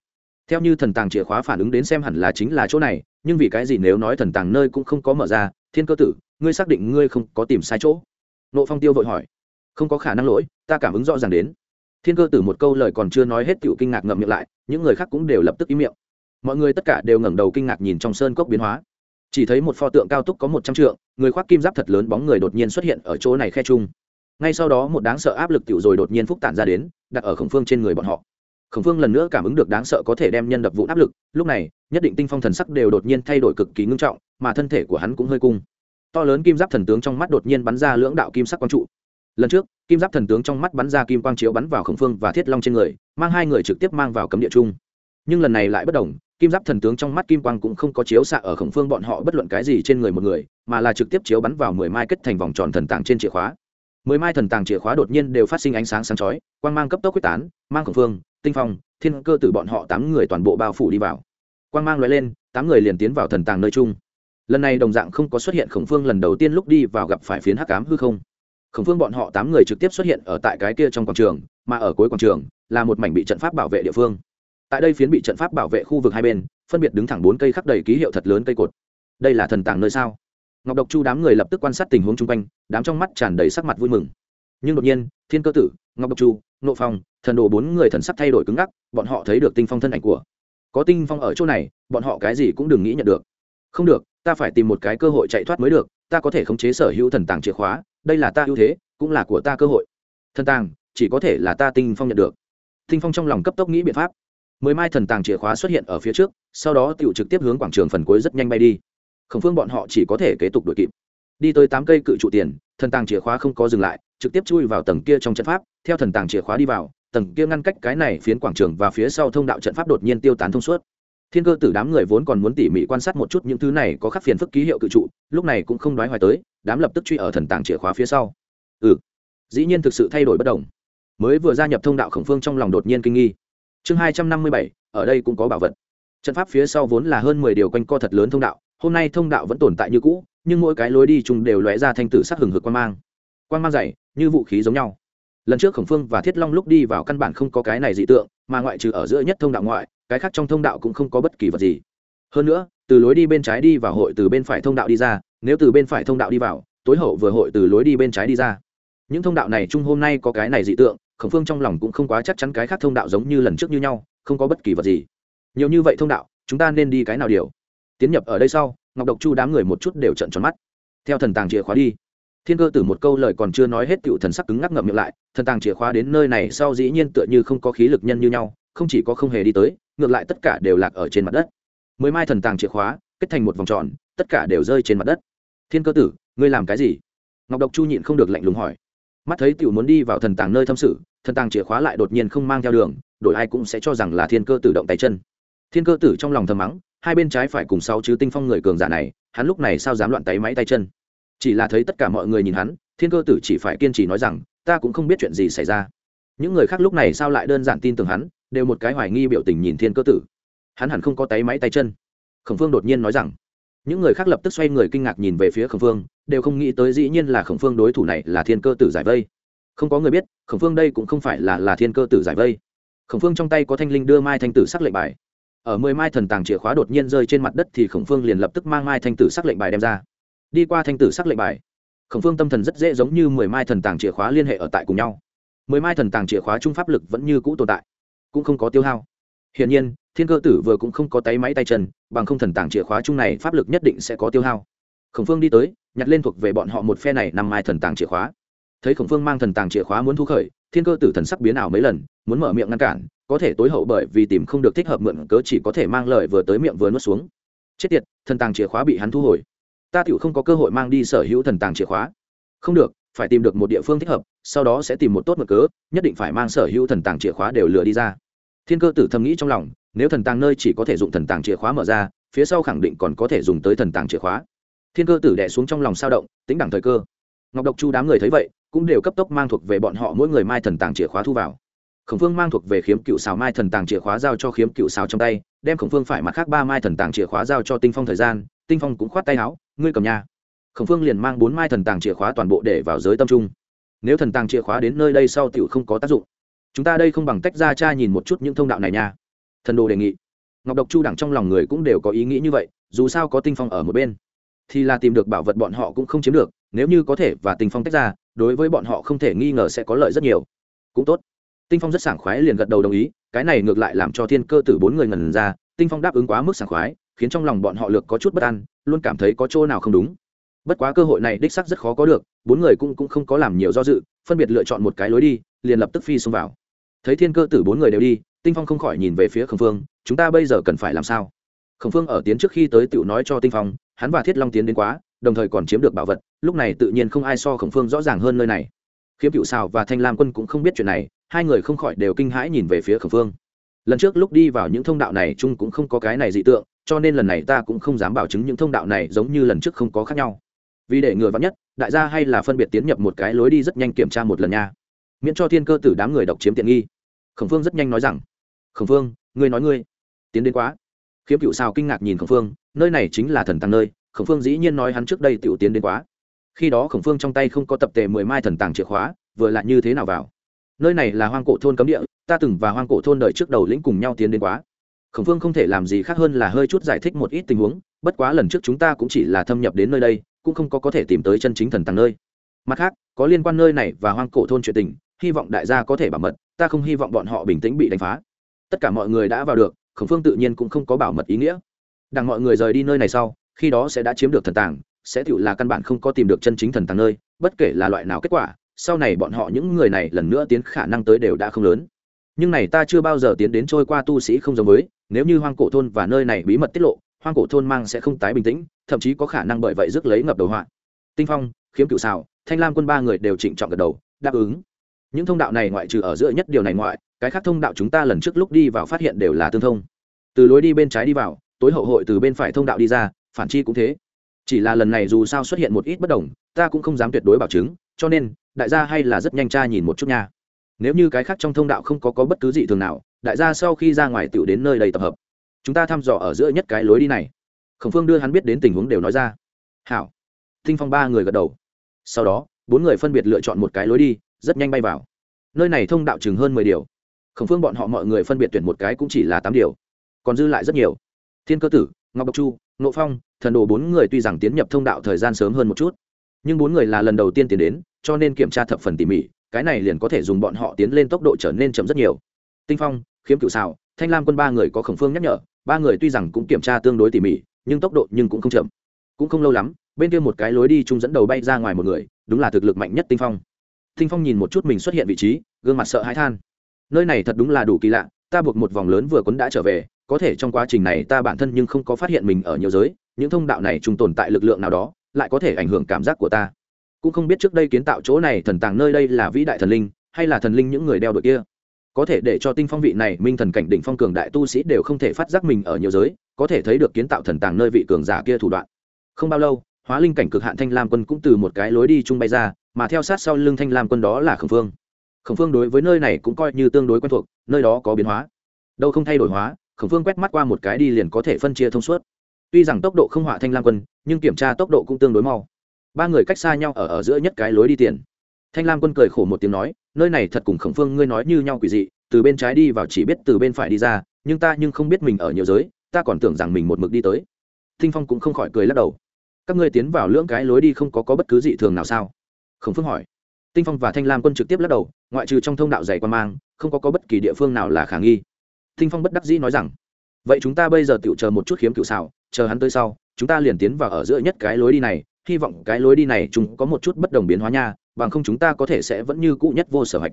Theo như thần tàng chìa khóa phản ứng đến xem hẳn là chính là chỗ này, nhưng vì cái gì nếu nói thần tàng nơi cũng không có mở ra, thiên cơ tử, ngươi xác định ngươi không có tìm sai chỗ? Nộ phong tiêu vội hỏi. Không có khả năng lỗi, ta cảm ứng rõ ràng đến. Thiên cơ tử một câu lời còn chưa nói hết tiểu kinh ngạc ngậm miệng lại, những người khác cũng đều lập tức im miệng. Mọi người tất cả đều ngẩng đầu kinh ngạc nhìn trong sơn cốc biến hóa chỉ thấy một pho tượng cao túc có một trăm trượng, người khoác kim giáp thật lớn bóng người đột nhiên xuất hiện ở chỗ này khe chung. Ngay sau đó một đáng sợ áp lực tiểu rồi đột nhiên phúc tản ra đến, đặt ở khổng phương trên người bọn họ. Khổng phương lần nữa cảm ứng được đáng sợ có thể đem nhân đập vụ áp lực, lúc này, nhất định tinh phong thần sắc đều đột nhiên thay đổi cực kỳ ngưng trọng, mà thân thể của hắn cũng hơi cung. To lớn kim giáp thần tướng trong mắt đột nhiên bắn ra lưỡng đạo kim sắc quang trụ. Lần trước, kim giáp thần tướng trong mắt bắn ra kim quang chiếu bắn vào khổng phương và thiết long trên người, mang hai người trực tiếp mang vào cấm địa chung nhưng lần này lại bất đồng, kim giáp thần tướng trong mắt kim quang cũng không có chiếu xạ ở khổng phương bọn họ bất luận cái gì trên người một người, mà là trực tiếp chiếu bắn vào mười mai kết thành vòng tròn thần tàng trên chìa khóa. Mười mai thần tàng chìa khóa đột nhiên đều phát sinh ánh sáng sáng chói, quang mang cấp tốc quyết tán, mang khổng phương, tinh phong, thiên cơ tử bọn họ tám người toàn bộ bao phủ đi vào. Quang mang lóe lên, tám người liền tiến vào thần tàng nơi chung. Lần này đồng dạng không có xuất hiện khổng phương lần đầu tiên lúc đi vào gặp phải phiến hắc cám hư không. Khổng phương bọn họ tám người trực tiếp xuất hiện ở tại cái kia trong quảng trường, mà ở cuối quảng trường là một mảnh bị trận pháp bảo vệ địa phương tại đây phiến bị trận pháp bảo vệ khu vực hai bên, phân biệt đứng thẳng bốn cây khắc đầy ký hiệu thật lớn cây cột. Đây là thần tàng nơi sao? Ngọc độc chu đám người lập tức quan sát tình huống chung quanh, đám trong mắt tràn đầy sắc mặt vui mừng. Nhưng đột nhiên, thiên cơ tử, ngọc độc chu nộ phong, thần đồ bốn người thần sắc thay đổi cứng ngắc, bọn họ thấy được tinh phong thân ảnh của. Có tinh phong ở chỗ này, bọn họ cái gì cũng đừng nghĩ nhận được. Không được, ta phải tìm một cái cơ hội chạy thoát mới được, ta có thể khống chế sở hữu thần tàng chìa khóa, đây là ta ưu thế, cũng là của ta cơ hội. Thần tàng, chỉ có thể là ta tinh phong nhận được. Tinh phong trong lòng cấp tốc nghĩ biện pháp mười mai thần tàng chìa khóa xuất hiện ở phía trước, sau đó tựu trực tiếp hướng quảng trường phần cuối rất nhanh bay đi. Khổng phương bọn họ chỉ có thể kế tục đuổi kịp. Đi tới tám cây cự trụ tiền, thần tàng chìa khóa không có dừng lại, trực tiếp chui vào tầng kia trong trận pháp, theo thần tàng chìa khóa đi vào, tầng kia ngăn cách cái này phiến quảng trường và phía sau thông đạo trận pháp đột nhiên tiêu tán thông suốt. Thiên cơ tử đám người vốn còn muốn tỉ mỉ quan sát một chút những thứ này có khắc phiền phức ký hiệu cự trụ, lúc này cũng không nói hoài tới, đám lập tức truy ở thần tàng chìa khóa phía sau. Ừ dĩ nhiên thực sự thay đổi bất đồng. Mới vừa gia nhập thông đạo khổng phương trong lòng đột nhiên kinh nghi chương hai trăm năm mươi bảy, ở đây cũng có bảo vật. Trận pháp phía sau vốn là hơn mười điều quanh co thật lớn thông đạo, hôm nay thông đạo vẫn tồn tại như cũ, nhưng mỗi cái lối đi chung đều lóe ra thanh tử sắc hừng hực quan mang. Quan mang dày, như vũ khí giống nhau. Lần trước khổng phương và thiết long lúc đi vào căn bản không có cái này dị tượng, mà ngoại trừ ở giữa nhất thông đạo ngoại, cái khác trong thông đạo cũng không có bất kỳ vật gì. Hơn nữa, từ lối đi bên trái đi vào hội từ bên phải thông đạo đi ra, nếu từ bên phải thông đạo đi vào, tối hậu vừa hội từ lối đi bên trái đi ra. Những thông đạo này chung hôm nay có cái này dị tượng khổng phương trong lòng cũng không quá chắc chắn cái khác thông đạo giống như lần trước như nhau, không có bất kỳ vật gì. Nhiều như vậy thông đạo, chúng ta nên đi cái nào điều? Tiến nhập ở đây sau, ngọc độc chu đám người một chút đều trận tròn mắt. Theo thần tàng chìa khóa đi, thiên cơ tử một câu lời còn chưa nói hết cựu thần sắc cứng ngắc ngậm miệng lại, thần tàng chìa khóa đến nơi này sau dĩ nhiên tựa như không có khí lực nhân như nhau, không chỉ có không hề đi tới, ngược lại tất cả đều lạc ở trên mặt đất. Mười mai thần tàng chìa khóa, kết thành một vòng tròn, tất cả đều rơi trên mặt đất. Thiên cơ tử, ngươi làm cái gì? Ngọc độc chu nhịn không được lạnh lùng hỏi mắt thấy tiểu muốn đi vào thần tàng nơi thâm sự, thần tàng chìa khóa lại đột nhiên không mang theo đường, đổi ai cũng sẽ cho rằng là thiên cơ tử động tay chân. Thiên cơ tử trong lòng thầm mắng, hai bên trái phải cùng sáu chứ tinh phong người cường giả này, hắn lúc này sao dám loạn tay máy tay chân? Chỉ là thấy tất cả mọi người nhìn hắn, thiên cơ tử chỉ phải kiên trì nói rằng, ta cũng không biết chuyện gì xảy ra. Những người khác lúc này sao lại đơn giản tin tưởng hắn, đều một cái hoài nghi biểu tình nhìn thiên cơ tử. Hắn hẳn không có tay máy tay chân. Khổng phương đột nhiên nói rằng những người khác lập tức xoay người kinh ngạc nhìn về phía khổng phương, đều không nghĩ tới dĩ nhiên là khổng phương đối thủ này là thiên cơ tử giải vây. Không có người biết, khổng phương đây cũng không phải là là thiên cơ tử giải vây. Khổng phương trong tay có thanh linh đưa mai thanh tử sắc lệnh bài. Ở mười mai thần tàng chìa khóa đột nhiên rơi trên mặt đất thì khổng phương liền lập tức mang mai thanh tử sắc lệnh bài đem ra. Đi qua thanh tử sắc lệnh bài, khổng phương tâm thần rất dễ giống như mười mai thần tàng chìa khóa liên hệ ở tại cùng nhau. Mười mai thần tàng chìa khóa trung pháp lực vẫn như cũ tồn tại, cũng không có tiêu hao hiển nhiên, thiên cơ tử vừa cũng không có tay máy tay chân, bằng không thần tàng chìa khóa chung này pháp lực nhất định sẽ có tiêu hao. Khổng phương đi tới, nhặt lên thuộc về bọn họ một phe này nằm mai thần tàng chìa khóa. Thấy khổng phương mang thần tàng chìa khóa muốn thu khởi, thiên cơ tử thần sắc biến ảo mấy lần, muốn mở miệng ngăn cản, có thể tối hậu bởi vì tìm không được thích hợp mượn cớ chỉ có thể mang lời vừa tới miệng vừa nuốt xuống. Chết tiệt, thần tàng chìa khóa bị hắn thu hồi. Ta tiểu không có cơ hội mang đi sở hữu thần tàng chìa khóa. Không được, phải tìm được một địa phương thích hợp, sau đó sẽ tìm một tốt mượn cớ, nhất định phải mang sở hữu thần tàng chìa khóa đều lừa đi ra thiên cơ tử thầm nghĩ trong lòng, nếu thần tàng nơi chỉ có thể dùng thần tàng chìa khóa mở ra, phía sau khẳng định còn có thể dùng tới thần tàng chìa khóa. Thiên cơ tử đẻ xuống trong lòng sao động tính đẳng thời cơ. Ngọc độc chu đám người thấy vậy, cũng đều cấp tốc mang thuộc về bọn họ mỗi người mai thần tàng chìa khóa thu vào. Khổng phương mang thuộc về khiếm cựu xào mai thần tàng chìa khóa giao cho khiếm cựu xào trong tay, đem khổng phương phải mặt khác ba mai thần tàng chìa khóa giao cho tinh phong thời gian, tinh phong cũng khoát tay áo, ngươi cầm nhà khổng phương liền mang bốn mai thần tàng chìa khóa toàn bộ để vào giới tâm trung. Nếu thần tàng chìa khóa đến nơi đây sau tiểu không có tác dụng chúng ta đây không bằng tách ra cha nhìn một chút những thông đạo này nha. Thần đồ đề nghị. Ngọc độc chu đẳng trong lòng người cũng đều có ý nghĩ như vậy dù sao có tinh phong ở một bên thì là tìm được bảo vật bọn họ cũng không chiếm được nếu như có thể và tinh phong tách ra đối với bọn họ không thể nghi ngờ sẽ có lợi rất nhiều. Cũng tốt. Tinh phong rất sảng khoái liền gật đầu đồng ý cái này ngược lại làm cho thiên cơ tử bốn người ngần ra tinh phong đáp ứng quá mức sảng khoái khiến trong lòng bọn họ lược có chút bất an luôn cảm thấy có chỗ nào không đúng. Bất quá cơ hội này đích sắc rất khó có được bốn người cũng, cũng không có làm nhiều do dự phân biệt lựa chọn một cái lối đi liền lập tức phi xông vào thấy thiên cơ tử bốn người đều đi, tinh phong không khỏi nhìn về phía khổng phương, chúng ta bây giờ cần phải làm sao? Khổng phương ở tiến trước khi tới tựu nói cho tinh phong, hắn và thiết long tiến đến quá, đồng thời còn chiếm được bảo vật, lúc này tự nhiên không ai so khổng phương rõ ràng hơn nơi này. Khiếm cựu xào và thanh lam quân cũng không biết chuyện này, hai người không khỏi đều kinh hãi nhìn về phía khổng phương. Lần trước lúc đi vào những thông đạo này chung cũng không có cái này dị tượng, cho nên lần này ta cũng không dám bảo chứng những thông đạo này giống như lần trước không có khác nhau. Vì để ngừa vắn nhất, đại gia hay là phân biệt tiến nhập một cái lối đi rất nhanh kiểm tra một lần nha miễn cho thiên cơ tử đám người độc chiếm tiện nghi. Khổng phương rất nhanh nói rằng, khổng phương, ngươi nói ngươi. Tiến đến quá. Khiếm cựu sao kinh ngạc nhìn khổng phương, nơi này chính là thần tàng nơi. Khổng phương dĩ nhiên nói hắn trước đây tiểu tiến đến quá. Khi đó khổng phương trong tay không có tập tề mười mai thần tàng chìa khóa, vừa lại như thế nào vào? Nơi này là hoang cổ thôn cấm địa, ta từng và hoang cổ thôn đợi trước đầu lĩnh cùng nhau tiến đến quá. Khổng phương không thể làm gì khác hơn là hơi chút giải thích một ít tình huống, bất quá lần trước chúng ta cũng chỉ là thâm nhập đến nơi đây, cũng không có có thể tìm tới chân chính thần tàng nơi. Mặt khác, có liên quan nơi này và hoang cổ thôn chuyện tình hy vọng đại gia có thể bảo mật, ta không hy vọng bọn họ bình tĩnh bị đánh phá. Tất cả mọi người đã vào được, khổng phương tự nhiên cũng không có bảo mật ý nghĩa. Đằng mọi người rời đi nơi này sau, khi đó sẽ đã chiếm được thần tàng, sẽ tựu là căn bản không có tìm được chân chính thần tàng nơi, bất kể là loại nào kết quả, sau này bọn họ những người này lần nữa tiến khả năng tới đều đã không lớn. Nhưng này ta chưa bao giờ tiến đến trôi qua tu sĩ không giống với, nếu như hoang cổ thôn và nơi này bí mật tiết lộ, hoang cổ thôn mang sẽ không tái bình tĩnh, thậm chí có khả năng bởi vậy rước lấy ngập đầu họa. Tinh phong, khiếm cựu xào thanh lam quân ba người đều trịnh trọng gật đầu, đáp ứng những thông đạo này ngoại trừ ở giữa nhất điều này ngoại cái khác thông đạo chúng ta lần trước lúc đi vào phát hiện đều là tương thông. Từ lối đi bên trái đi vào tối hậu hội từ bên phải thông đạo đi ra phản chi cũng thế. Chỉ là lần này dù sao xuất hiện một ít bất đồng ta cũng không dám tuyệt đối bảo chứng cho nên đại gia hay là rất nhanh tra nhìn một chút nha. Nếu như cái khác trong thông đạo không có, có bất cứ gì thường nào đại gia sau khi ra ngoài tựu đến nơi đầy tập hợp. Chúng ta thăm dò ở giữa nhất cái lối đi này. Khổng phương đưa hắn biết đến tình huống đều nói ra. Hảo. Tinh phong ba người gật đầu. Sau đó bốn người phân biệt lựa chọn một cái lối đi rất nhanh bay vào. Nơi này thông đạo chừng hơn mười điều. Khổng phương bọn họ mọi người phân biệt tuyển một cái cũng chỉ là tám điều. Còn dư lại rất nhiều. Thiên cơ tử, ngọc độc chu nộ phong, thần đồ bốn người tuy rằng tiến nhập thông đạo thời gian sớm hơn một chút, nhưng bốn người là lần đầu tiên tiến đến, cho nên kiểm tra thập phần tỉ mỉ, cái này liền có thể dùng bọn họ tiến lên tốc độ trở nên chậm rất nhiều. Tinh phong, khiếm cựu xào thanh lam quân ba người có khổng phương nhắc nhở, ba người tuy rằng cũng kiểm tra tương đối tỉ mỉ, nhưng tốc độ nhưng cũng không chậm. Cũng không lâu lắm, bên kia một cái lối đi chung dẫn đầu bay ra ngoài một người, đúng là thực lực mạnh nhất tinh phong tinh phong nhìn một chút mình xuất hiện vị trí, gương mặt sợ hãi than. Nơi này thật đúng là đủ kỳ lạ, ta buộc một vòng lớn vừa quấn đã trở về, có thể trong quá trình này ta bản thân nhưng không có phát hiện mình ở nhiều giới, những thông đạo này trùng tồn tại lực lượng nào đó, lại có thể ảnh hưởng cảm giác của ta. Cũng không biết trước đây kiến tạo chỗ này thần tàng nơi đây là vĩ đại thần linh, hay là thần linh những người đeo đội kia. Có thể để cho tinh phong vị này, minh thần cảnh đỉnh phong cường đại tu sĩ đều không thể phát giác mình ở nhiều giới, có thể thấy được kiến tạo thần tàng nơi vị cường giả kia thủ đoạn. Không bao lâu hóa linh cảnh cực hạn thanh lam quân cũng từ một cái lối đi chung bay ra, mà theo sát sau lưng thanh lam quân đó là khẩn phương. Khẩn phương đối với nơi này cũng coi như tương đối quen thuộc, nơi đó có biến hóa. Đâu không thay đổi hóa khẩn phương quét mắt qua một cái đi liền có thể phân chia thông suốt. Tuy rằng tốc độ không họa thanh lam quân, nhưng kiểm tra tốc độ cũng tương đối mau. Ba người cách xa nhau ở ở giữa nhất cái lối đi tiền. Thanh lam quân cười khổ một tiếng nói, nơi này thật cùng khổng phương ngươi nói như nhau quỷ dị, từ bên trái đi vào chỉ biết từ bên phải đi ra, nhưng ta nhưng không biết mình ở nhiều giới, ta còn tưởng rằng mình một mực đi tới. Thinh phong cũng không khỏi cười lắc đầu các ngươi tiến vào lưỡng cái lối đi không có, có bất cứ dị thường nào sao? Khổng phương hỏi. Tinh phong và thanh lam quân trực tiếp lắc đầu ngoại trừ trong thông đạo dày quan mang không có, có bất kỳ địa phương nào là khả nghi. Tinh phong bất đắc dĩ nói rằng vậy chúng ta bây giờ tự chờ một chút khiếm cựu xảo chờ hắn tới sau chúng ta liền tiến vào ở giữa nhất cái lối đi này hy vọng cái lối đi này chúng có một chút bất đồng biến hóa nha bằng không chúng ta có thể sẽ vẫn như cũ nhất vô sở hạch.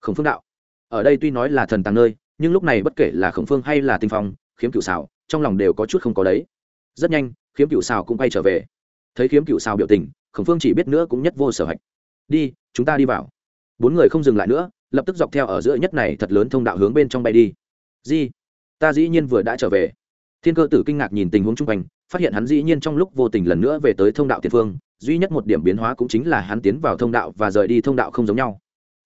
Khổng phương đạo. Ở đây tuy nói là thần tàng nơi nhưng lúc này bất kể là khổng phương hay là tinh phong khiếm cựu xảo trong lòng đều có chút không có đấy. Rất nhanh khiếm cựu xảo cũng quay trở về thấy khiếm cựu Sao biểu tình, khổng phương chỉ biết nữa cũng nhất vô sở hạch. Đi, chúng ta đi vào. Bốn người không dừng lại nữa, lập tức dọc theo ở giữa nhất này thật lớn thông đạo hướng bên trong bay đi. Di, ta dĩ nhiên vừa đã trở về. Thiên cơ tử kinh ngạc nhìn tình huống chung quanh, phát hiện hắn dĩ nhiên trong lúc vô tình lần nữa về tới thông đạo tiền phương, duy nhất một điểm biến hóa cũng chính là hắn tiến vào thông đạo và rời đi thông đạo không giống nhau.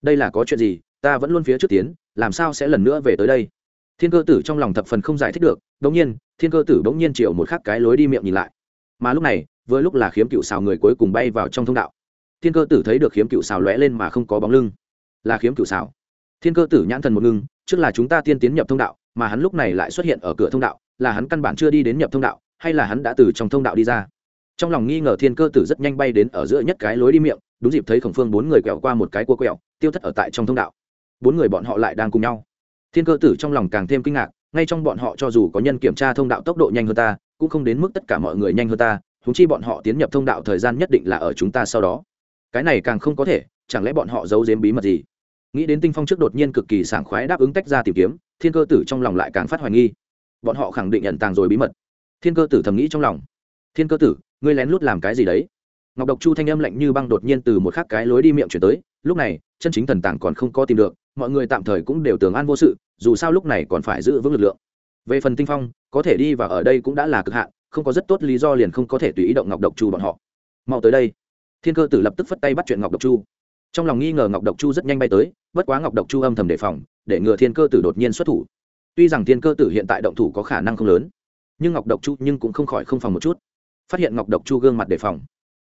Đây là có chuyện gì, ta vẫn luôn phía trước tiến, làm sao sẽ lần nữa về tới đây? Thiên cơ tử trong lòng thập phần không giải thích được đ ỗ n g nhiên, thiên cơ tử bỗng nhiên triệu một khắc cái lối đi miệng nhìn lại. Mà lúc này vừa lúc là khiếm cựu xào người cuối cùng bay vào trong thông đạo. Thiên cơ tử thấy được khiếm cựu xào lóe lên mà không có bóng lưng. Là khiếm cựu xào. Thiên cơ tử nhãn thần một ngưng, trước là chúng ta tiên tiến nhập thông đạo, mà hắn lúc này lại xuất hiện ở cửa thông đạo, là hắn căn bản chưa đi đến nhập thông đạo, hay là hắn đã từ trong thông đạo đi ra. Trong lòng nghi ngờ thiên cơ tử rất nhanh bay đến ở giữa nhất cái lối đi miệng, đúng dịp thấy khổng phương bốn người quẹo qua một cái cua quẹo, tiêu thất ở tại trong thông đạo. Bốn người bọn họ lại đang cùng nhau. Thiên cơ tử trong lòng càng thêm kinh ngạc, ngay trong bọn họ cho dù có nhân kiểm tra thông đạo tốc độ nhanh hơn ta, cũng không đến mức tất cả mọi người nhanh hơn ta huống chi bọn họ tiến nhập thông đạo thời gian nhất định là ở chúng ta sau đó. Cái này càng không có thể, chẳng lẽ bọn họ giấu giếm bí mật gì? Nghĩ đến tinh phong trước đột nhiên cực kỳ sảng khoái đáp ứng tách ra tìm kiếm, thiên cơ tử trong lòng lại càng phát hoài nghi. Bọn họ khẳng định nhận tàng rồi bí mật. Thiên cơ tử thầm nghĩ trong lòng. Thiên cơ tử, ngươi lén lút làm cái gì đấy? Ngọc độc chu thanh âm lạnh như băng đột nhiên từ một khắc cái lối đi miệng chuyển tới, lúc này, chân chính thần tàng còn không có tìm được, mọi người tạm thời cũng đều tưởng an vô sự, dù sao lúc này còn phải giữ vững lực lượng. Về phần tinh phong, có thể đi và ở đây cũng đã là cực hạn không có rất tốt lý do liền không có thể tùy ý động ngọc độc chu bọn họ. Mau tới đây. Thiên cơ tử lập tức phất tay bắt chuyện ngọc độc chu. Trong lòng nghi ngờ ngọc độc chu rất nhanh bay tới, bất quá ngọc độc chu âm thầm đề phòng, để ngừa thiên cơ tử đột nhiên xuất thủ. Tuy rằng thiên cơ tử hiện tại động thủ có khả năng không lớn, nhưng ngọc độc chu nhưng cũng không khỏi không phòng một chút. Phát hiện ngọc độc chu gương mặt đề phòng.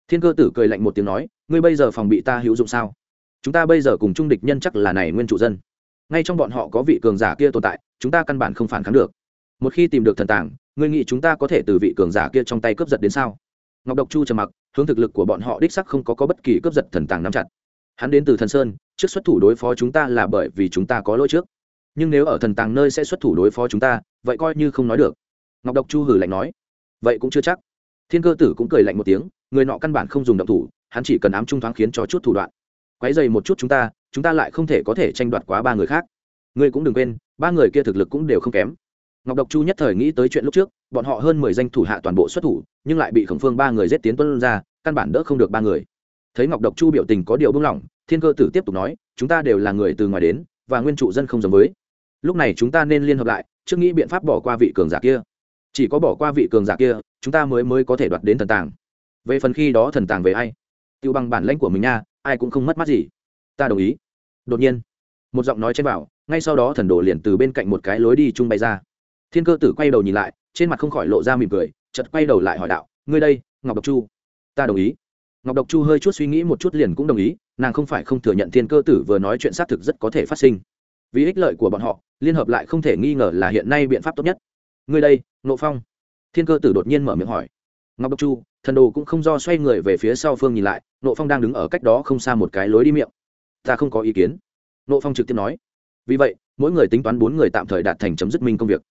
Thiên cơ tử cười lạnh một tiếng nói, ngươi bây giờ phòng bị ta hữu dụng sao? Chúng ta bây giờ cùng trung địch nhân chắc là này nguyên chủ dân. Ngay trong bọn họ có vị cường giả kia tồn tại, chúng ta căn bản không phản kháng được. Một khi tìm được thần tàng ngươi nghĩ chúng ta có thể từ vị cường giả kia trong tay cướp giật đến sao? Ngọc độc chu trầm mặc hướng thực lực của bọn họ đích sắc không có, có bất kỳ cướp giật thần tàng nắm chặt. Hắn đến từ thần sơn trước xuất thủ đối phó chúng ta là bởi vì chúng ta có lỗi trước. Nhưng nếu ở thần tàng nơi sẽ xuất thủ đối phó chúng ta vậy coi như không nói được. Ngọc độc chu hử lạnh nói. Vậy cũng chưa chắc. Thiên cơ tử cũng cười lạnh một tiếng người nọ căn bản không dùng động thủ hắn chỉ cần ám trung thoáng khiến cho chút thủ đoạn. Quấy dày một chút chúng ta chúng ta lại không thể có thể tranh đoạt quá ba người khác. Ngươi cũng đừng quên ba người kia thực lực cũng đều không kém ngọc độc chu nhất thời nghĩ tới chuyện lúc trước, bọn họ hơn mười danh thủ hạ toàn bộ xuất thủ, nhưng lại bị khổng phương ba người giết tiến tuân ra, căn bản đỡ không được ba người. Thấy ngọc độc chu biểu tình có điều buông lỏng, thiên cơ tử tiếp tục nói, chúng ta đều là người từ ngoài đến, và nguyên trụ dân không giống với. Lúc này chúng ta nên liên hợp lại, trước nghĩ biện pháp bỏ qua vị cường giả kia. Chỉ có bỏ qua vị cường giả kia, chúng ta mới mới có thể đoạt đến thần tàng. Về phần khi đó thần tàng về ai? Tiêu bằng bản lãnh của mình nha, ai cũng không mất mát gì. Ta đồng ý. Đột nhiên, một giọng nói trên bảo ngay sau đó thần đồ liền từ bên cạnh một cái lối đi chung bay ra thiên cơ tử quay đầu nhìn lại, trên mặt không khỏi lộ ra mỉm cười chật quay đầu lại hỏi đạo, ngươi đây, ngọc độc chu? Ta đồng ý. Ngọc độc chu hơi chút suy nghĩ một chút liền cũng đồng ý, nàng không phải không thừa nhận thiên cơ tử vừa nói chuyện xác thực rất có thể phát sinh. Vì ích lợi của bọn họ, liên hợp lại không thể nghi ngờ là hiện nay biện pháp tốt nhất. Ngươi đây nộ phong. Thiên cơ tử đột nhiên mở miệng hỏi. Ngọc độc chu, thần đồ cũng không do xoay người về phía sau phương nhìn lại nộ phong đang đứng ở cách đó không xa một cái lối đi miệng. Ta không có ý kiến. Nộ phong trực tiếp nói. Vì vậy, mỗi người tính toán bốn người tạm thời đạt thành chấm dứt minh công việc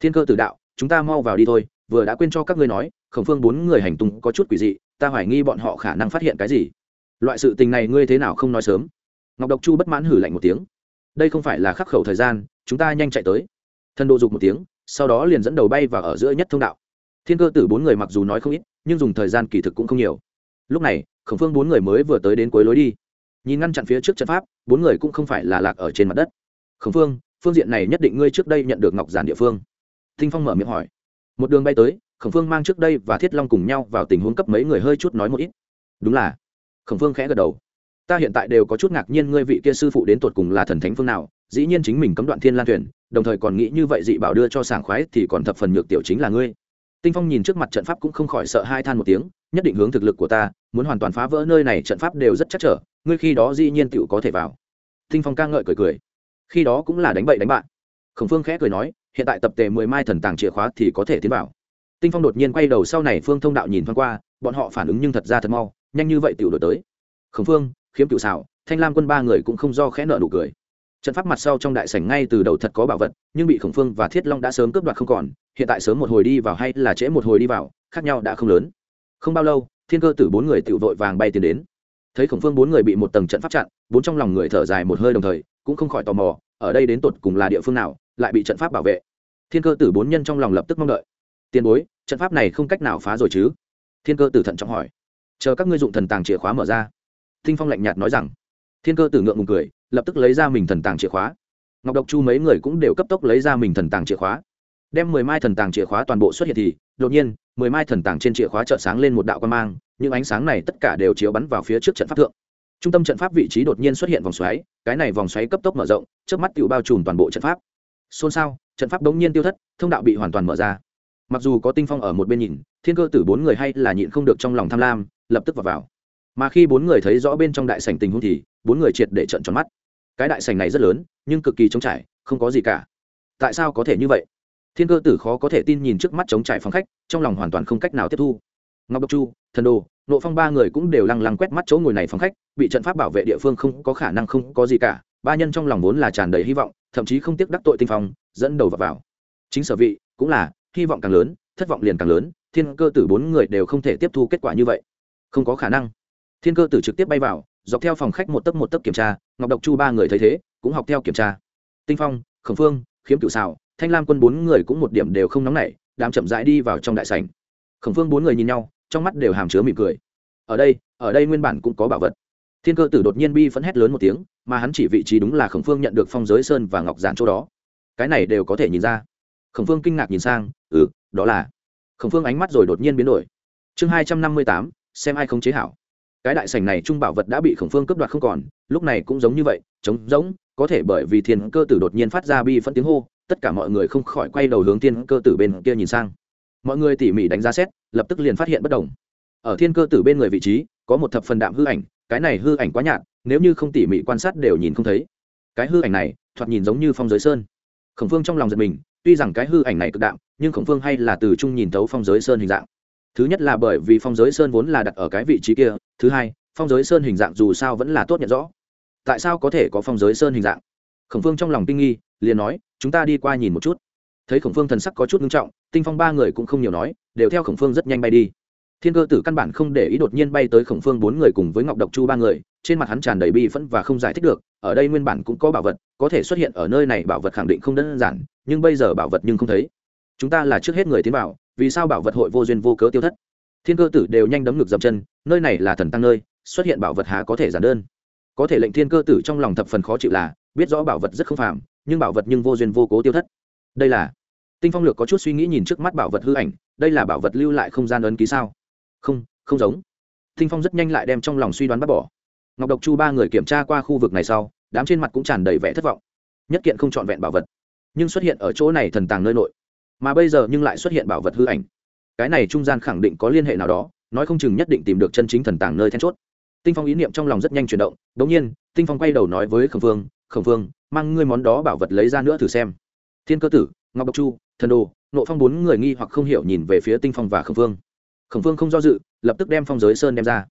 thiên cơ tử đạo, chúng ta mau vào đi thôi, vừa đã quên cho các ngươi nói, khổng phương bốn người hành tung có chút quỷ dị, ta hoài nghi bọn họ khả năng phát hiện cái gì. Loại sự tình này ngươi thế nào không nói sớm? Ngọc độc chu bất mãn hử lạnh một tiếng. Đây không phải là khắc khẩu thời gian, chúng ta nhanh chạy tới. Thần độ dục một tiếng, sau đó liền dẫn đầu bay vào ở giữa nhất thông đạo. Thiên cơ tử bốn người mặc dù nói không ít, nhưng dùng thời gian kỳ thực cũng không nhiều. Lúc này, khổng phương bốn người mới vừa tới đến cuối lối đi. Nhìn ngăn chặn phía trước trận pháp, bốn người cũng không phải là lạc ở trên mặt đất. Khổng phương phương diện này nhất định ngươi trước đây nhận được ngọc giản địa phương tinh phong mở miệng hỏi. Một đường bay tới, khổng phương mang trước đây và thiết long cùng nhau vào tình huống cấp mấy người hơi chút nói một ít. Đúng là. Khổng phương khẽ gật đầu. Ta hiện tại đều có chút ngạc nhiên ngươi vị kia sư phụ đến tột cùng là thần thánh phương nào, dĩ nhiên chính mình cấm đoạn thiên lan thuyền, đồng thời còn nghĩ như vậy dị bảo đưa cho sảng khoái thì còn thập phần nhược tiểu chính là ngươi. Tinh phong nhìn trước mặt trận pháp cũng không khỏi sợ hai than một tiếng, nhất định hướng thực lực của ta, muốn hoàn toàn phá vỡ nơi này trận pháp đều rất chắc trở, ngươi khi đó dĩ nhiên tựu có thể vào. Tinh phong ca ngợi cười cười. Khi đó cũng là đánh bậy đánh bạn khổng phương khẽ cười nói, hiện tại tập tề mười mai thần tàng chìa khóa thì có thể tiến vào. Tinh phong đột nhiên quay đầu sau này phương thông đạo nhìn thoáng qua, bọn họ phản ứng nhưng thật ra thật mau, nhanh như vậy tiểu đổi tới. Khổng phương, khiếm cựu xảo, thanh lam quân ba người cũng không do khẽ nợ nụ cười. Trận pháp mặt sau trong đại sảnh ngay từ đầu thật có bảo vật, nhưng bị khổng phương và thiết long đã sớm cướp đoạt không còn, hiện tại sớm một hồi đi vào hay là trễ một hồi đi vào, khác nhau đã không lớn. Không bao lâu, thiên cơ tử bốn người tự vội vàng bay tiến đến. Thấy khổng phương bốn người bị một tầng trận pháp chặn, bốn trong lòng người thở dài một hơi đồng thời cũng không khỏi tò mò, ở đây đến tột cùng là địa phương nào, lại bị trận pháp bảo vệ. Thiên cơ tử bốn nhân trong lòng lập tức mong đợi. Tiền bối, trận pháp này không cách nào phá rồi chứ? Thiên cơ tử thận trọng hỏi. Chờ các ngươi dụng thần tàng chìa khóa mở ra. Thinh phong lạnh nhạt nói rằng. Thiên cơ tử ngượng ngùng cười, lập tức lấy ra mình thần tàng chìa khóa. Ngọc độc chu mấy người cũng đều cấp tốc lấy ra mình thần tàng chìa khóa. Đem mười mai thần tàng chìa khóa toàn bộ xuất hiện thì, đột nhiên, mười mai thần tàng trên chìa khóa chợt sáng lên một đạo quan mang, những ánh sáng này tất cả đều chiếu bắn vào phía trước trận pháp thượng trung tâm trận pháp vị trí đột nhiên xuất hiện vòng xoáy, cái này vòng xoáy cấp tốc mở rộng, trước mắt tự bao trùm toàn bộ trận pháp. Xôn xao, trận pháp bỗng nhiên tiêu thất, thông đạo bị hoàn toàn mở ra. Mặc dù có tinh phong ở một bên nhìn, thiên cơ tử bốn người hay là nhịn không được trong lòng tham lam, lập tức vào vào. Mà khi bốn người thấy rõ bên trong đại sảnh tình huống thì, bốn người triệt để trận tròn mắt. Cái đại sảnh này rất lớn, nhưng cực kỳ trống trải, không có gì cả. Tại sao có thể như vậy? Thiên cơ tử khó có thể tin nhìn trước mắt trống trải phòng khách, trong lòng hoàn toàn không cách nào tiếp thu. Ngọc độc chu thần đồ nộ phong ba người cũng đều lăng lăng quét mắt chỗ ngồi này phòng khách bị trận pháp bảo vệ địa phương không có khả năng không có gì cả ba nhân trong lòng vốn là tràn đầy hy vọng thậm chí không tiếc đắc tội tinh phong dẫn đầu vào, vào. chính sở vị cũng là hy vọng càng lớn thất vọng liền càng lớn thiên cơ tử bốn người đều không thể tiếp thu kết quả như vậy. Không có khả năng. Thiên cơ tử trực tiếp bay vào dọc theo phòng khách một tấc một tấc kiểm tra ngọc độc chu ba người thấy thế cũng học theo kiểm tra. Tinh phong khẩn phương khiếm Cửu xào thanh lam quân bốn người cũng một điểm đều không nóng nảy đám chậm rãi đi vào trong đại sảnh. Khẩn phương bốn người nhìn nhau trong mắt đều hàm chứa mỉm cười. Ở đây ở đây nguyên bản cũng có bảo vật. Thiên cơ tử đột nhiên bi phẫn hét lớn một tiếng, mà hắn chỉ vị trí đúng là khổng phương nhận được phong giới sơn và ngọc giản chỗ đó. Cái này đều có thể nhìn ra. Khổng phương kinh ngạc nhìn sang ừ đó là. Khổng phương ánh mắt rồi đột nhiên biến đổi. Chương hai trăm năm mươi tám, xem ai không chế hảo. Cái đại sảnh này trung bảo vật đã bị khổng phương cướp đoạt không còn, lúc này cũng giống như vậy, trống rỗng, có thể bởi vì thiên cơ tử đột nhiên phát ra bi phẫn tiếng hô, tất cả mọi người không khỏi quay đầu hướng thiên cơ tử bên kia nhìn sang mọi người tỉ mỉ đánh giá xét, lập tức liền phát hiện bất đồng. Ở thiên cơ tử bên người vị trí, có một thập phần đạm hư ảnh, cái này hư ảnh quá nhạt, nếu như không tỉ mỉ quan sát đều nhìn không thấy. Cái hư ảnh này, thoạt nhìn giống như phong giới sơn. Khổng phương trong lòng giật mình, tuy rằng cái hư ảnh này cực đạm, nhưng khổng phương hay là từ chung nhìn thấu phong giới sơn hình dạng. Thứ nhất là bởi vì phong giới sơn vốn là đặt ở cái vị trí kia, thứ hai, phong giới sơn hình dạng dù sao vẫn là tốt nhận rõ. Tại sao có thể có phong giới sơn hình dạng? Khổng phương trong lòng kinh nghi, liền nói, chúng ta đi qua nhìn một chút thấy khổng phương thần sắc có chút nghiêm trọng, tinh phong ba người cũng không nhiều nói, đều theo khổng phương rất nhanh bay đi. Thiên cơ tử căn bản không để ý đột nhiên bay tới khổng phương bốn người cùng với ngọc độc chu ba người, trên mặt hắn tràn đầy bi phẫn và không giải thích được, ở đây nguyên bản cũng có bảo vật, có thể xuất hiện ở nơi này bảo vật khẳng định không đơn giản, nhưng bây giờ bảo vật nhưng không thấy. Chúng ta là trước hết người tiến bảo vì sao bảo vật hội vô duyên vô cớ tiêu thất? Thiên cơ tử đều nhanh đấm ngực dập chân, nơi này là thần tăng nơi, xuất hiện bảo vật há có thể giản đơn. Có thể lệnh thiên cơ tử trong lòng thập phần khó chịu là, biết rõ bảo vật rất không phàm, nhưng bảo vật nhưng vô duyên vô cố tiêu thất. Đây là tinh phong lược có chút suy nghĩ nhìn trước mắt bảo vật hư ảnh, đây là bảo vật lưu lại không gian ấn ký sao? Không không giống. Tinh phong rất nhanh lại đem trong lòng suy đoán bác bỏ. Ngọc độc chu ba người kiểm tra qua khu vực này sau, đám trên mặt cũng tràn đầy vẻ thất vọng. Nhất kiện không trọn vẹn bảo vật, nhưng xuất hiện ở chỗ này thần tàng nơi nội. Mà bây giờ nhưng lại xuất hiện bảo vật hư ảnh. Cái này trung gian khẳng định có liên hệ nào đó, nói không chừng nhất định tìm được chân chính thần tàng nơi then chốt. Tinh phong ý niệm trong lòng rất nhanh chuyển động đ nhiên, tinh phong quay đầu nói với khẩn phương khẩn phương mang ngươi món đó bảo vật lấy ra nữa thử xem. Thiên cơ tử ngọc độc chu, thần đồ, nộ phong bốn người nghi hoặc không hiểu nhìn về phía tinh phong và khẩn phương khẩn phương không do dự, lập tức đem phong giới sơn đem ra.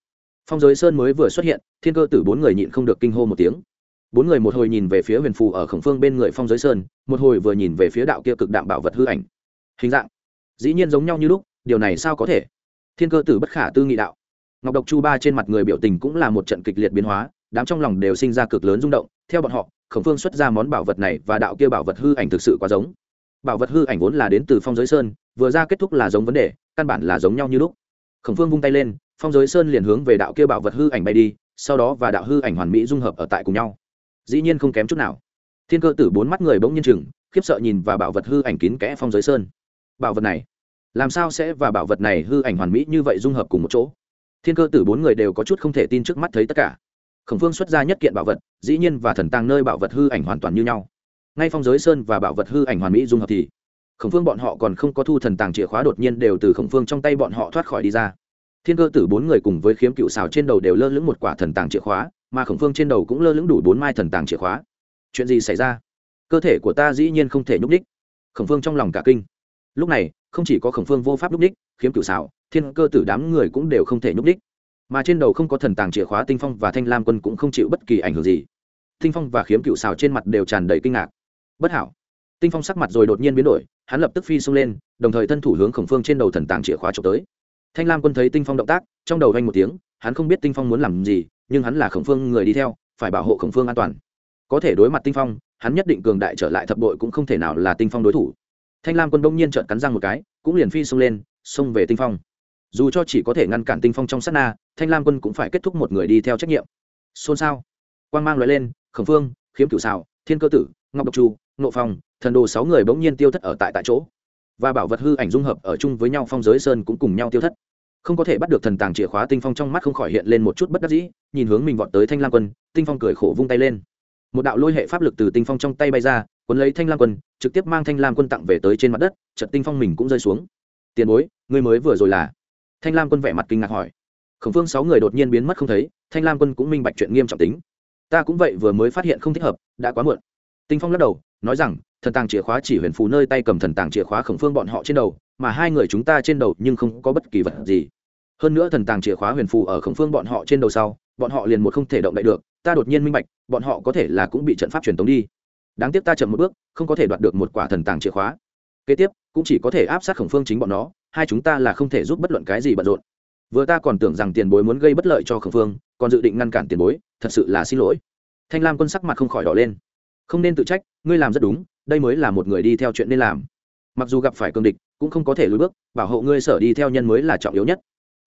Phong giới sơn mới vừa xuất hiện, thiên cơ tử bốn người nhịn không được kinh hô một tiếng. Bốn người một hồi nhìn về phía huyền phù ở khổng phương bên người phong giới sơn, một hồi vừa nhìn về phía đạo kia cực đạm bảo vật hư ảnh. Hình dạng, dĩ nhiên giống nhau như lúc, điều này sao có thể? Thiên cơ tử bất khả tư nghị đạo. Ngọc độc chu ba trên mặt người biểu tình cũng là một trận kịch liệt biến hóa, đám trong lòng đều sinh ra cực lớn rung động. Theo bọn họ, khổng phương xuất ra món bảo vật này và đạo kia bảo vật hư ảnh thực sự quá giống bảo vật hư ảnh vốn là đến từ phong giới sơn, vừa ra kết thúc là giống vấn đề, căn bản là giống nhau như lúc. Khổng phương vung tay lên, phong giới sơn liền hướng về đạo kia bảo vật hư ảnh bay đi, sau đó và đạo hư ảnh hoàn mỹ dung hợp ở tại cùng nhau. Dĩ nhiên không kém chút nào. Thiên cơ tử bốn mắt người bỗng nhiên chừng, khiếp sợ nhìn và bảo vật hư ảnh kín kẽ phong giới sơn. Bảo vật này, làm sao sẽ và bảo vật này hư ảnh hoàn mỹ như vậy dung hợp cùng một chỗ? Thiên cơ tử bốn người đều có chút không thể tin trước mắt thấy tất cả. Khổng phương xuất ra nhất kiện bảo vật, dĩ nhiên và thần tàng nơi bảo vật hư ảnh hoàn toàn như nhau ngay phong giới sơn và bảo vật hư ảnh hoàn mỹ dung hợp thì, khổng phương bọn họ còn không có thu thần tàng chìa khóa đột nhiên đều từ khổng phương trong tay bọn họ thoát khỏi đi ra. Thiên cơ tử bốn người cùng với khiếm cựu xào trên đầu đều lơ lửng một quả thần tàng chìa khóa, mà khổng phương trên đầu cũng lơ lửng đủ bốn mai thần tàng chìa khóa. Chuyện gì xảy ra? Cơ thể của ta dĩ nhiên không thể nhúc ních khổng phương trong lòng cả kinh. Lúc này, không chỉ có khổng phương vô pháp nhúc ních khiếm cựu xảo thiên cơ tử đám người cũng đều không thể nhúc ních mà trên đầu không có thần tàng chìa khóa, tinh phong và thanh lam quân cũng không chịu bất kỳ ảnh hưởng gì. Tinh phong và khiếm cựu xào trên mặt đều tràn đầy kinh ngạc bất hảo. Tinh phong sắc mặt rồi đột nhiên biến đổi, hắn lập tức phi xông lên, đồng thời thân thủ hướng khổng phương trên đầu thần tàng chìa khóa trộm tới. Thanh lam quân thấy tinh phong động tác, trong đầu vang một tiếng, hắn không biết tinh phong muốn làm gì, nhưng hắn là khổng phương người đi theo, phải bảo hộ khổng phương an toàn. Có thể đối mặt tinh phong, hắn nhất định cường đại trở lại thập đội cũng không thể nào là tinh phong đối thủ. Thanh lam quân đông nhiên trợn cắn răng một cái, cũng liền phi xông lên, xông về tinh phong. Dù cho chỉ có thể ngăn cản tinh phong trong sát na, thanh lam quân cũng phải kết thúc một người đi theo trách nhiệm. Xôn xao. Quan mang loại lên, khổng phương, khiếm cửu xào thiên cơ tử, ngọc độc chu nộ phong, thần đồ sáu người bỗng nhiên tiêu thất ở tại tại chỗ. Và bảo vật hư ảnh dung hợp ở chung với nhau phong giới sơn cũng cùng nhau tiêu thất. Không có thể bắt được thần tàng chìa khóa tinh phong trong mắt không khỏi hiện lên một chút bất đắc dĩ, nhìn hướng mình vọt tới thanh lam quân, tinh phong cười khổ vung tay lên. Một đạo lôi hệ pháp lực từ tinh phong trong tay bay ra, cuốn lấy thanh lam quân, trực tiếp mang thanh lam quân tặng về tới trên mặt đất trận tinh phong mình cũng rơi xuống. Tiền bối người mới vừa rồi là? Thanh lam quân vẻ mặt kinh ngạc hỏi. Khổng phương sáu người đột nhiên biến mất không thấy, thanh lam quân cũng minh bạch chuyện nghiêm trọng tính. Ta cũng vậy vừa mới phát hiện không thích hợp, đã quá muộn. Tinh phong lắc đầu nói rằng, thần tàng chìa khóa chỉ huyền phù nơi tay cầm thần tàng chìa khóa khổng phương bọn họ trên đầu, mà hai người chúng ta trên đầu nhưng không có bất kỳ vật gì. Hơn nữa thần tàng chìa khóa huyền phù ở khổng phương bọn họ trên đầu sau, bọn họ liền một không thể động đậy được, ta đột nhiên minh bạch, bọn họ có thể là cũng bị trận pháp truyền tống đi. Đáng tiếc ta chậm một bước, không có thể đoạt được một quả thần tàng chìa khóa. Kế tiếp, cũng chỉ có thể áp sát khổng phương chính bọn nó, hai chúng ta là không thể giúp bất luận cái gì bận rộn. Vừa ta còn tưởng rằng tiền bối muốn gây bất lợi cho khổng phương, còn dự định ngăn cản tiền bối, thật sự là xin lỗi. Thanh lam quân sắc mặt không khỏi đỏ lên không nên tự trách ngươi làm rất đúng đây mới là một người đi theo chuyện nên làm. Mặc dù gặp phải cương địch cũng không có thể lùi bước bảo hộ ngươi sở đi theo nhân mới là trọng yếu nhất.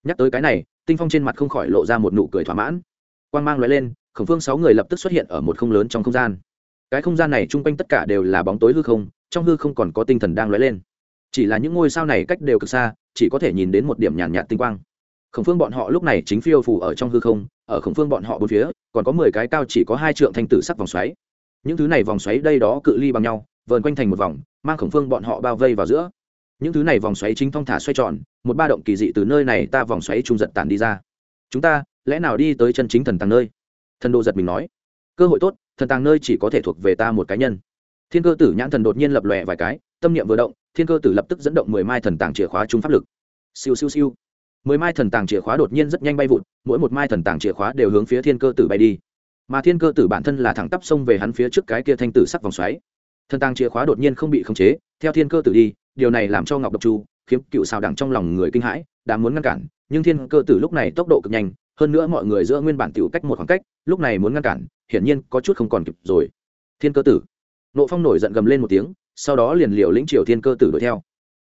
Nhắc tới cái này tinh phong trên mặt không khỏi lộ ra một nụ cười thỏa mãn. Quan g mang loại lên khổng phương sáu người lập tức xuất hiện ở một không lớn trong không gian. Cái không gian này chung quanh tất cả đều là bóng tối hư không trong hư không còn có tinh thần đang lóe lên. Chỉ là những ngôi sao này cách đều cực xa chỉ có thể nhìn đến một điểm nhàn nhạt, nhạt tinh quang. Khổng phương bọn họ lúc này chính phiêu phủ ở trong hư không ở khổng phương bọn họ bốn phía còn có mười cái cao chỉ có hai trượng thanh tử sắc vòng xoáy những thứ này vòng xoáy đây đó cự ly bằng nhau, vờn quanh thành một vòng, mang khổng phương bọn họ bao vây vào giữa. Những thứ này vòng xoáy chính thong thả xoay tròn, một ba động kỳ dị từ nơi này ta vòng xoáy trung giật tản đi ra. Chúng ta, lẽ nào đi tới chân chính thần tàng nơi? Thần đồ giật mình nói. Cơ hội tốt, thần tàng nơi chỉ có thể thuộc về ta một cá nhân. Thiên cơ tử nhãn thần đột nhiên lập lòe vài cái, tâm niệm vừa động, thiên cơ tử lập tức dẫn động mười mai thần tàng chìa khóa trung pháp lực. Siêu siêu siêu. Mười mai thần tàng chìa khóa đột nhiên rất nhanh bay vụt, mỗi một mai thần tàng chìa khóa đều hướng phía thiên cơ tử bay đi mà thiên cơ tử bản thân là thẳng tắp xông về hắn phía trước cái kia thanh tử sắc vòng xoáy. Thân tăng chìa khóa đột nhiên không bị khống chế, theo thiên cơ tử đi, điều này làm cho ngọc độc chu khiếm cựu xào đẳng trong lòng người kinh hãi, đã muốn ngăn cản, nhưng thiên cơ tử lúc này tốc độ cực nhanh, hơn nữa mọi người giữa nguyên bản tiểu cách một khoảng cách, lúc này muốn ngăn cản, hiển nhiên có chút không còn kịp rồi. Thiên cơ tử. Nộ phong nổi giận gầm lên một tiếng, sau đó liền liều lĩnh triều thiên cơ tử đuổi theo.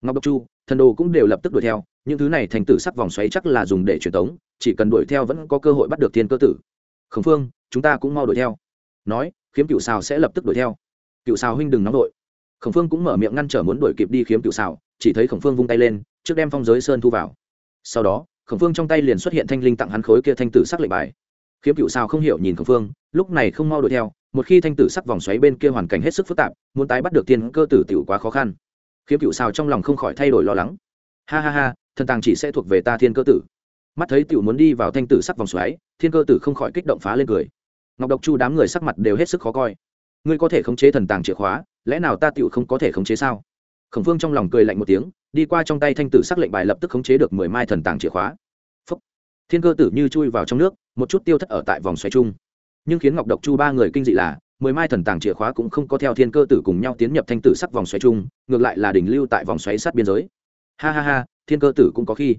Ngọc độc chu, thần đồ cũng đều lập tức đuổi theo, những thứ này thành tử sắc vòng xoáy chắc là dùng để truyền tống, chỉ cần đuổi theo vẫn có cơ hội bắt được thiên cơ tử khổng phương, chúng ta cũng mau đuổi theo. Nói, khiếm cựu xào sẽ lập tức đuổi theo. Cựu xào huynh đừng nóng đội khổng phương cũng mở miệng ngăn trở muốn đuổi kịp đi khiếm cựu xào, chỉ thấy khổng phương vung tay lên, trước đem phong giới sơn thu vào. Sau đó, khổng phương trong tay liền xuất hiện thanh linh tặng hắn khối kia thanh tử sắc lệnh bài. Khiếm cựu xào không hiểu nhìn khổng phương, lúc này không mau đuổi theo, một khi thanh tử sắc vòng xoáy bên kia hoàn cảnh hết sức phức tạp, muốn tái bắt được tiên cơ tử tiểu quá khó khăn. Khiếm cựu xào trong lòng không khỏi thay đổi lo lắng. Ha ha ha, thần tàng chỉ sẽ thuộc về ta thiên cơ tử mắt thấy tiểu muốn đi vào thanh tử sắc vòng xoáy, thiên cơ tử không khỏi kích động phá lên cười. Ngọc độc chu đám người sắc mặt đều hết sức khó coi. Ngươi có thể khống chế thần tàng chìa khóa, lẽ nào ta tiểu không có thể khống chế sao? Khổng phương trong lòng cười lạnh một tiếng, đi qua trong tay thanh tử sắc lệnh bài lập tức khống chế được mười mai thần tàng chìa khóa. Phúc. thiên cơ tử như chui vào trong nước, một chút tiêu thất ở tại vòng xoáy chung. Nhưng khiến ngọc độc chu ba người kinh dị là, mười mai thần tàng chìa khóa cũng không có theo thiên cơ tử cùng nhau tiến nhập thanh tử sắc vòng xoáy chung, ngược lại là đỉnh lưu tại vòng xoáy sát biên giới. Ha ha ha, thiên cơ tử cũng có khi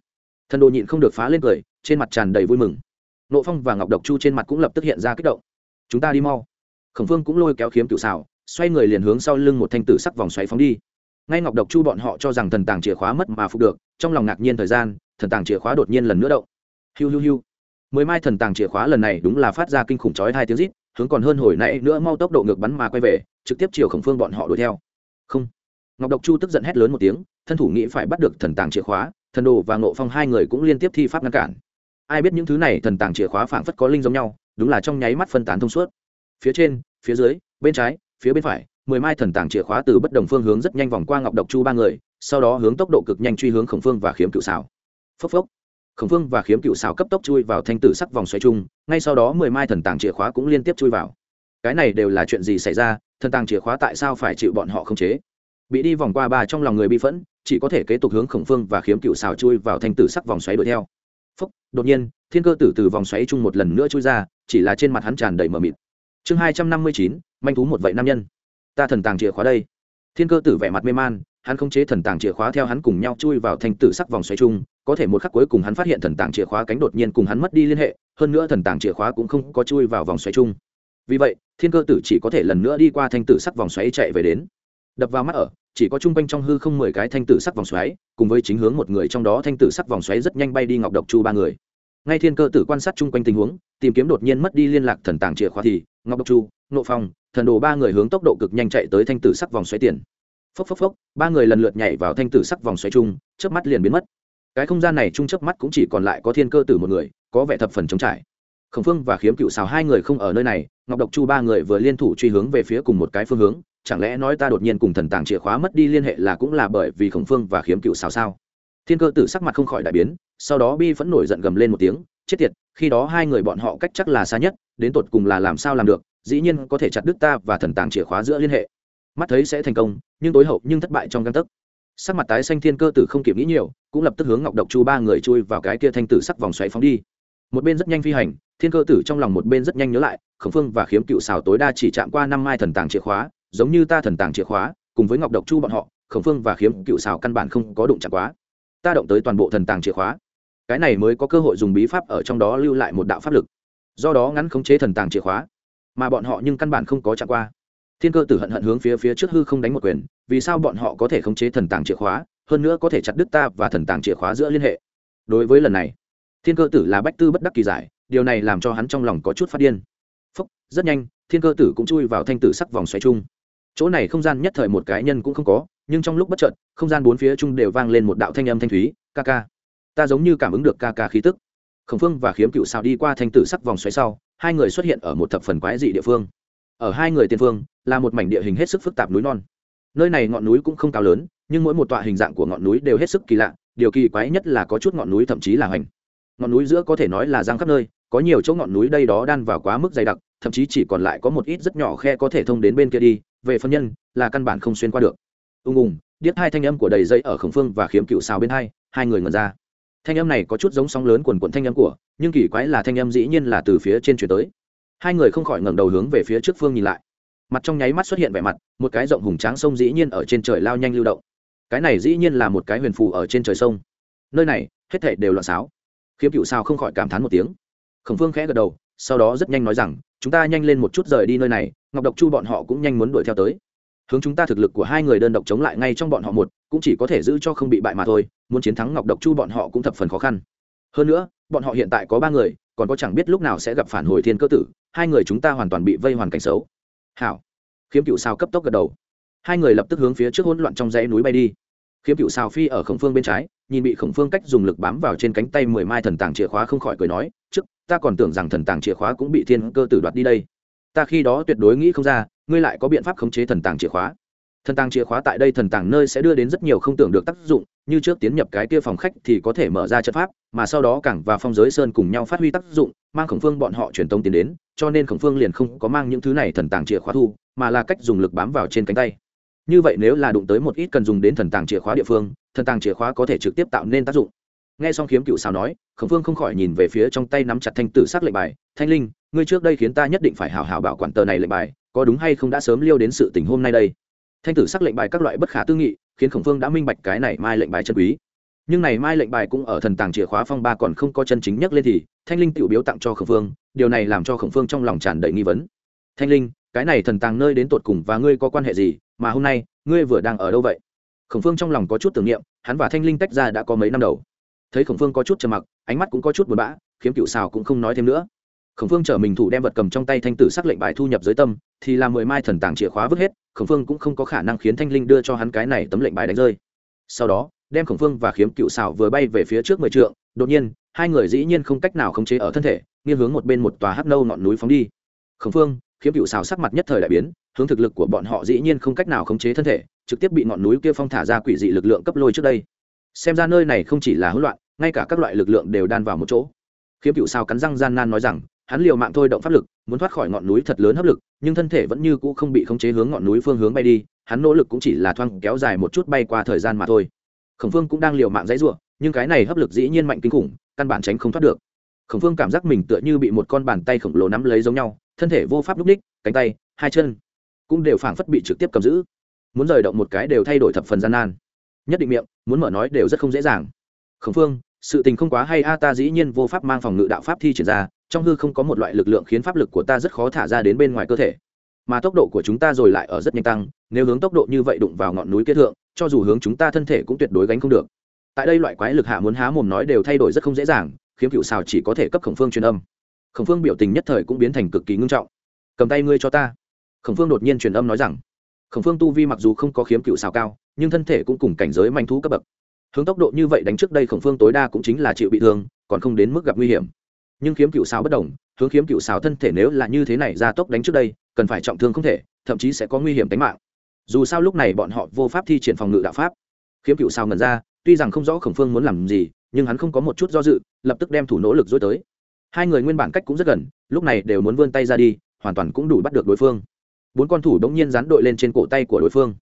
thần đồ nhịn không được phá lên cười, trên mặt tràn đầy vui mừng. Nộ phong và ngọc độc chu trên mặt cũng lập tức hiện ra kích động. Chúng ta đi mau. Khổng phương cũng lôi kéo khiếm cựu xào xoay người liền hướng sau lưng một thanh tử sắc vòng xoáy phóng đi. Ngay ngọc độc chu bọn họ cho rằng thần tàng chìa khóa mất mà phục được, trong lòng ngạc nhiên thời gian, thần tàng chìa khóa đột nhiên lần nữa động. Hiu hiu hiu. Mười mai thần tàng chìa khóa lần này đúng là phát ra kinh khủng chói hai tiếng rít, hướng còn hơn hồi nãy nữa mau tốc độ ngược bắn mà quay về, trực tiếp chiều khổng phương bọn họ đuổi theo. Không. Ngọc độc chu tức giận hét lớn một tiếng, thân thủ nghĩ phải bắt được thần tàng chìa khóa thần đồ và ngộ phong hai người cũng liên tiếp thi pháp ngăn cản. Ai biết những thứ này thần tàng chìa khóa phảng phất có linh giống nhau, đúng là trong nháy mắt phân tán thông suốt. Phía trên, phía dưới, bên trái, phía bên phải, mười mai thần tàng chìa khóa từ bất đồng phương hướng rất nhanh vòng qua ngọc độc chu ba người, sau đó hướng tốc độ cực nhanh truy hướng khổng phương và khiếm cựu xảo phốc phốc. Khổng phương và khiếm cựu xảo cấp tốc chui vào thanh tử sắc vòng xoay chung, ngay sau đó mười mai thần tàng chìa khóa cũng liên tiếp chui vào. Cái này đều là chuyện gì xảy ra? Thần tàng chìa khóa tại sao phải chịu bọn họ không chế? Bị đi vòng qua ba trong lòng người bị phẫn, chỉ có thể kế tục hướng khổng phương và khiếm cựu xào chui vào thanh tử sắc vòng xoáy đuổi theo. Phúc, đột nhiên, thiên cơ tử từ vòng xoáy chung một lần nữa chui ra, chỉ là trên mặt hắn tràn đầy mờ mịt. Chương hai trăm năm mươi chín, manh thú một vậy nam nhân. Ta thần tàng chìa khóa đây. Thiên cơ tử vẻ mặt mê man, hắn không chế thần tàng chìa khóa theo hắn cùng nhau chui vào thanh tử sắc vòng xoáy chung, có thể một khắc cuối cùng hắn phát hiện thần tàng chìa khóa cánh đột nhiên cùng hắn mất đi liên hệ, hơn nữa thần tàng chìa khóa cũng không có chui vào vòng xoáy chung. Vì vậy, thiên cơ tử chỉ có thể lần nữa đi qua thanh tử sắc vòng xoáy chạy về đến đập vào mắt ở, chỉ có chung quanh trong hư không mười cái thanh tử sắc vòng xoáy, cùng với chính hướng một người trong đó thanh tử sắc vòng xoáy rất nhanh bay đi ngọc độc chu ba người. Ngay thiên cơ tử quan sát chung quanh tình huống, tìm kiếm đột nhiên mất đi liên lạc thần tàng chìa khóa thì, ngọc độc chu nộ phong, thần đồ ba người hướng tốc độ cực nhanh chạy tới thanh tử sắc vòng xoáy tiền. Phốc phốc phốc, ba người lần lượt nhảy vào thanh tử sắc vòng xoáy chung, chớp mắt liền biến mất. Cái không gian này chung chớp mắt cũng chỉ còn lại có thiên cơ tử một người, có vẻ thập phần trống trải. Khổng phương và khiếm cựu xào hai người không ở nơi này, ngọc độc chu ba người vừa liên thủ truy hướng về phía cùng một cái phương hướng chẳng lẽ nói ta đột nhiên cùng thần tàng chìa khóa mất đi liên hệ là cũng là bởi vì khổng phương và khiếm cựu xào sao? Thiên cơ tử sắc mặt không khỏi đại biến, sau đó bi vẫn nổi giận gầm lên một tiếng, chết tiệt, khi đó hai người bọn họ cách chắc là xa nhất, đến tột cùng là làm sao làm được, dĩ nhiên có thể chặt đứt ta và thần tàng chìa khóa giữa liên hệ. Mắt thấy sẽ thành công, nhưng tối hậu nhưng thất bại trong găng tấc. Sắc mặt tái xanh thiên cơ tử không kịp nghĩ nhiều, cũng lập tức hướng ngọc độc chu ba người chui vào cái kia thanh tử sắc vòng xoáy phóng đi. Một bên rất nhanh phi hành, thiên cơ tử trong lòng một bên rất nhanh nhớ lại, khổng phương và khiếm cựu xào tối đa chỉ chạm qua năm mai thần tàng chìa khóa giống như ta thần tàng chìa khóa, cùng với ngọc độc chu bọn họ, khổng phương và khiếm cựu xào căn bản không có đụng chạm quá. Ta động tới toàn bộ thần tàng chìa khóa. Cái này mới có cơ hội dùng bí pháp ở trong đó lưu lại một đạo pháp lực. Do đó ngắn khống chế thần tàng chìa khóa, mà bọn họ nhưng căn bản không có chạm qua. Thiên cơ tử hận hận hướng phía phía trước hư không đánh một quyền, vì sao bọn họ có thể khống chế thần tàng chìa khóa, hơn nữa có thể chặt đứt ta và thần tàng chìa khóa giữa liên hệ? Đối với lần này, thiên cơ tử là bách tư bất đắc kỳ giải, điều này làm cho hắn trong lòng có chút phát điên. Phúc, rất nhanh, thiên cơ tử cũng chui vào thanh tử sắc vòng xoáy chung chỗ này không gian nhất thời một cái nhân cũng không có, nhưng trong lúc bất chợt, không gian bốn phía chung đều vang lên một đạo thanh âm thanh thúy, ca ca, ta giống như cảm ứng được ca ca khí tức. Khổng phương và khiếm cựu xào đi qua thanh tử sắc vòng xoáy sau, hai người xuất hiện ở một thập phần quái dị địa phương. Ở hai người tiên phương, là một mảnh địa hình hết sức phức tạp núi non. Nơi này ngọn núi cũng không cao lớn, nhưng mỗi một tọa hình dạng của ngọn núi đều hết sức kỳ lạ, điều kỳ quái nhất là có chút ngọn núi thậm chí là hoành. Ngọn núi giữa có thể nói là giang khắp nơi, có nhiều chỗ ngọn núi đây đó đan vào quá mức dày đặc, thậm chí chỉ còn lại có một ít rất nhỏ khe có thể thông đến bên kia đi về phân nhân là căn bản không xuyên qua được. Ùng ùng điếc hai thanh âm của đầy dây ở khổng phương và khiếm cựu xào bên hai hai người ngần ra. Thanh âm này có chút giống sóng lớn quần quần thanh âm của, nhưng kỳ quái là thanh âm dĩ nhiên là từ phía trên chuyển tới. Hai người không khỏi ngẩng đầu hướng về phía trước phương nhìn lại. Mặt trong nháy mắt xuất hiện vẻ mặt, một cái rộng hùng tráng sông dĩ nhiên ở trên trời lao nhanh lưu động. Cái này dĩ nhiên là một cái huyền phù ở trên trời sông. Nơi này, hết thảy đều loạn xáo. Khiếm cựu sao không khỏi cảm thán một tiếng. Khổng phương khẽ gật đầu, sau đó rất nhanh nói rằng, chúng ta nhanh lên một chút rời đi nơi này ngọc độc chu bọn họ cũng nhanh muốn đuổi theo tới. Hướng chúng ta thực lực của hai người đơn độc chống lại ngay trong bọn họ một, cũng chỉ có thể giữ cho không bị bại mà thôi, muốn chiến thắng ngọc độc chu bọn họ cũng thập phần khó khăn. Hơn nữa, bọn họ hiện tại có ba người, còn có chẳng biết lúc nào sẽ gặp phản hồi thiên cơ tử, hai người chúng ta hoàn toàn bị vây hoàn cảnh xấu. Hảo. Khiếm cựu sao cấp tốc gật đầu. Hai người lập tức hướng phía trước hỗn loạn trong dãy núi bay đi. Khiếm cựu sao phi ở khổng phương bên trái, nhìn bị khổng phương cách dùng lực bám vào trên cánh tay mười mai thần tàng chìa khóa không khỏi cười nói, trước, ta còn tưởng rằng thần tàng chìa khóa cũng bị thiên cơ tử đoạt đi đây ta khi đó tuyệt đối nghĩ không ra, ngươi lại có biện pháp khống chế thần tàng chìa khóa. Thần tàng chìa khóa tại đây thần tàng nơi sẽ đưa đến rất nhiều không tưởng được tác dụng, như trước tiến nhập cái kia phòng khách thì có thể mở ra trận pháp, mà sau đó cảng và phong giới sơn cùng nhau phát huy tác dụng, mang khổng phương bọn họ truyền tông tiến đến, cho nên khổng phương liền không có mang những thứ này thần tàng chìa khóa thu, mà là cách dùng lực bám vào trên cánh tay. Như vậy nếu là đụng tới một ít cần dùng đến thần tàng chìa khóa địa phương, thần tàng chìa khóa có thể trực tiếp tạo nên tác dụng nghe xong khiếm cựu xào nói, khổng phương không khỏi nhìn về phía trong tay nắm chặt thanh tử sắc lệnh bài. Thanh linh, ngươi trước đây khiến ta nhất định phải hào hào bảo quản tờ này lệnh bài, có đúng hay không đã sớm liêu đến sự tình hôm nay đây? Thanh tử sắc lệnh bài các loại bất khả tư nghị, khiến khổng phương đã minh bạch cái này mai lệnh bài chân quý. Nhưng này mai lệnh bài cũng ở thần tàng chìa khóa phong ba còn không có chân chính nhất lên thì, thanh linh tự biếu tặng cho khổng phương, điều này làm cho khổng phương trong lòng tràn đầy nghi vấn. Thanh linh, cái này thần tàng nơi đến tột cùng và ngươi có quan hệ gì, mà hôm nay, ngươi vừa đang ở đâu vậy? Khổng phương trong lòng có chút tưởng niệm, hắn và thanh linh tách ra đã có mấy năm đầu thấy khổng phương có chút trầm mặc, ánh mắt cũng có chút buồn bã, khiếm cựu xào cũng không nói thêm nữa. Khổng phương chở mình thủ đem vật cầm trong tay thanh tử sắc lệnh bài thu nhập dưới tâm, thì làm mười mai thần tàng chìa khóa vứt hết, khổng phương cũng không có khả năng khiến thanh linh đưa cho hắn cái này tấm lệnh bài đánh rơi. Sau đó, đem khổng phương và khiếm cựu xào vừa bay về phía trước mười trượng, đột nhiên, hai người dĩ nhiên không cách nào khống chế ở thân thể, nghiêng hướng một bên một tòa hắc nâu ngọn núi phóng đi. Khổng phương, khiếm cựu xào sắc mặt nhất thời đại biến, hướng thực lực của bọn họ dĩ nhiên không cách nào khống chế thân thể, trực tiếp bị ngọn núi kia phong thả ra quỷ dị lực lượng cấp lôi trước đây. Xem ra nơi này không chỉ là hỗn loạn ngay cả các loại lực lượng đều đan vào một chỗ. Khiếm cựu sao cắn răng gian nan nói rằng, hắn liều mạng thôi động pháp lực, muốn thoát khỏi ngọn núi thật lớn hấp lực, nhưng thân thể vẫn như cũ không bị khống chế hướng ngọn núi phương hướng bay đi, hắn nỗ lực cũng chỉ là thoang kéo dài một chút bay qua thời gian mà thôi. Khổng phương cũng đang liều mạng dãy ruộng nhưng cái này hấp lực dĩ nhiên mạnh kinh khủng, căn bản tránh không thoát được. Khổng phương cảm giác mình tựa như bị một con bàn tay khổng lồ nắm lấy giống nhau, thân thể vô pháp lúc ních cánh tay, hai chân cũng đều phảng phất bị trực tiếp cầm giữ. Muốn rời động một cái đều thay đổi thập phần gian nan. Nhất định miệng, muốn mở nói đều rất không dễ dàng khổng phương, sự tình không quá hay a, ta dĩ nhiên vô pháp mang phòng ngự đạo pháp thi triển ra, trong hư không có một loại lực lượng khiến pháp lực của ta rất khó thả ra đến bên ngoài cơ thể. Mà tốc độ của chúng ta rồi lại ở rất nhanh tăng, nếu hướng tốc độ như vậy đụng vào ngọn núi kết thượng, cho dù hướng chúng ta thân thể cũng tuyệt đối gánh không được. Tại đây loại quái lực hạ muốn há mồm nói đều thay đổi rất không dễ dàng, khiếm cựu xào chỉ có thể cấp khổng phương truyền âm. Khổng phương biểu tình nhất thời cũng biến thành cực kỳ ngưng trọng. Cầm tay ngươi cho ta. Khổng phương đột nhiên truyền âm nói rằng. Khổng phương tu vi mặc dù không có khiếm cựu xào cao, nhưng thân thể cũng cùng cảnh giới manh thú cấp bậc hướng tốc độ như vậy đánh trước đây khổng phương tối đa cũng chính là chịu bị thương, còn không đến mức gặp nguy hiểm. Nhưng khiếm cựu xào bất đồng, hướng khiếm cựu xào thân thể nếu là như thế này ra tốc đánh trước đây, cần phải trọng thương không thể, thậm chí sẽ có nguy hiểm tính mạng. Dù sao lúc này bọn họ vô pháp thi triển phòng ngự đạo pháp. Khiếm cựu xào ngần ra, tuy rằng không rõ khổng phương muốn làm gì, nhưng hắn không có một chút do dự, lập tức đem thủ nỗ lực dối tới. Hai người nguyên bản cách cũng rất gần, lúc này đều muốn vươn tay ra đi, hoàn toàn cũng đủ bắt được đối phương. Bốn con thủ đ ỗ n g nhiên rán đội lên trên cổ tay của đối phương.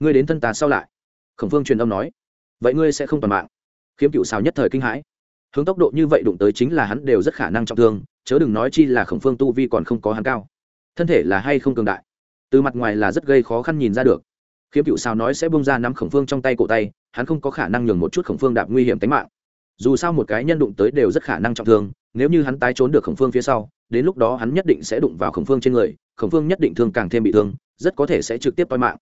Ngươi đến thân tà sau lại. Khổng phương truyền âm nói vậy ngươi sẽ không toàn mạng. Khiếm cựu xào nhất thời kinh hãi. Hướng tốc độ như vậy đụng tới chính là hắn đều rất khả năng trọng thương, chớ đừng nói chi là khổng phương tu vi còn không có hắn cao. Thân thể là hay không cường đại? Từ mặt ngoài là rất gây khó khăn nhìn ra được. Khiếm cựu xào nói sẽ bông ra nắm khổng phương trong tay cổ tay, hắn không có khả năng nhường một chút khổng phương đạp nguy hiểm tính mạng. Dù sao một cái nhân đụng tới đều rất khả năng trọng thương, nếu như hắn tái trốn được khổng phương phía sau, đến lúc đó hắn nhất định sẽ đụng vào khổng phương trên người, khổng phương nhất định thương càng thêm bị thương, rất có thể sẽ trực tiếp toi mạng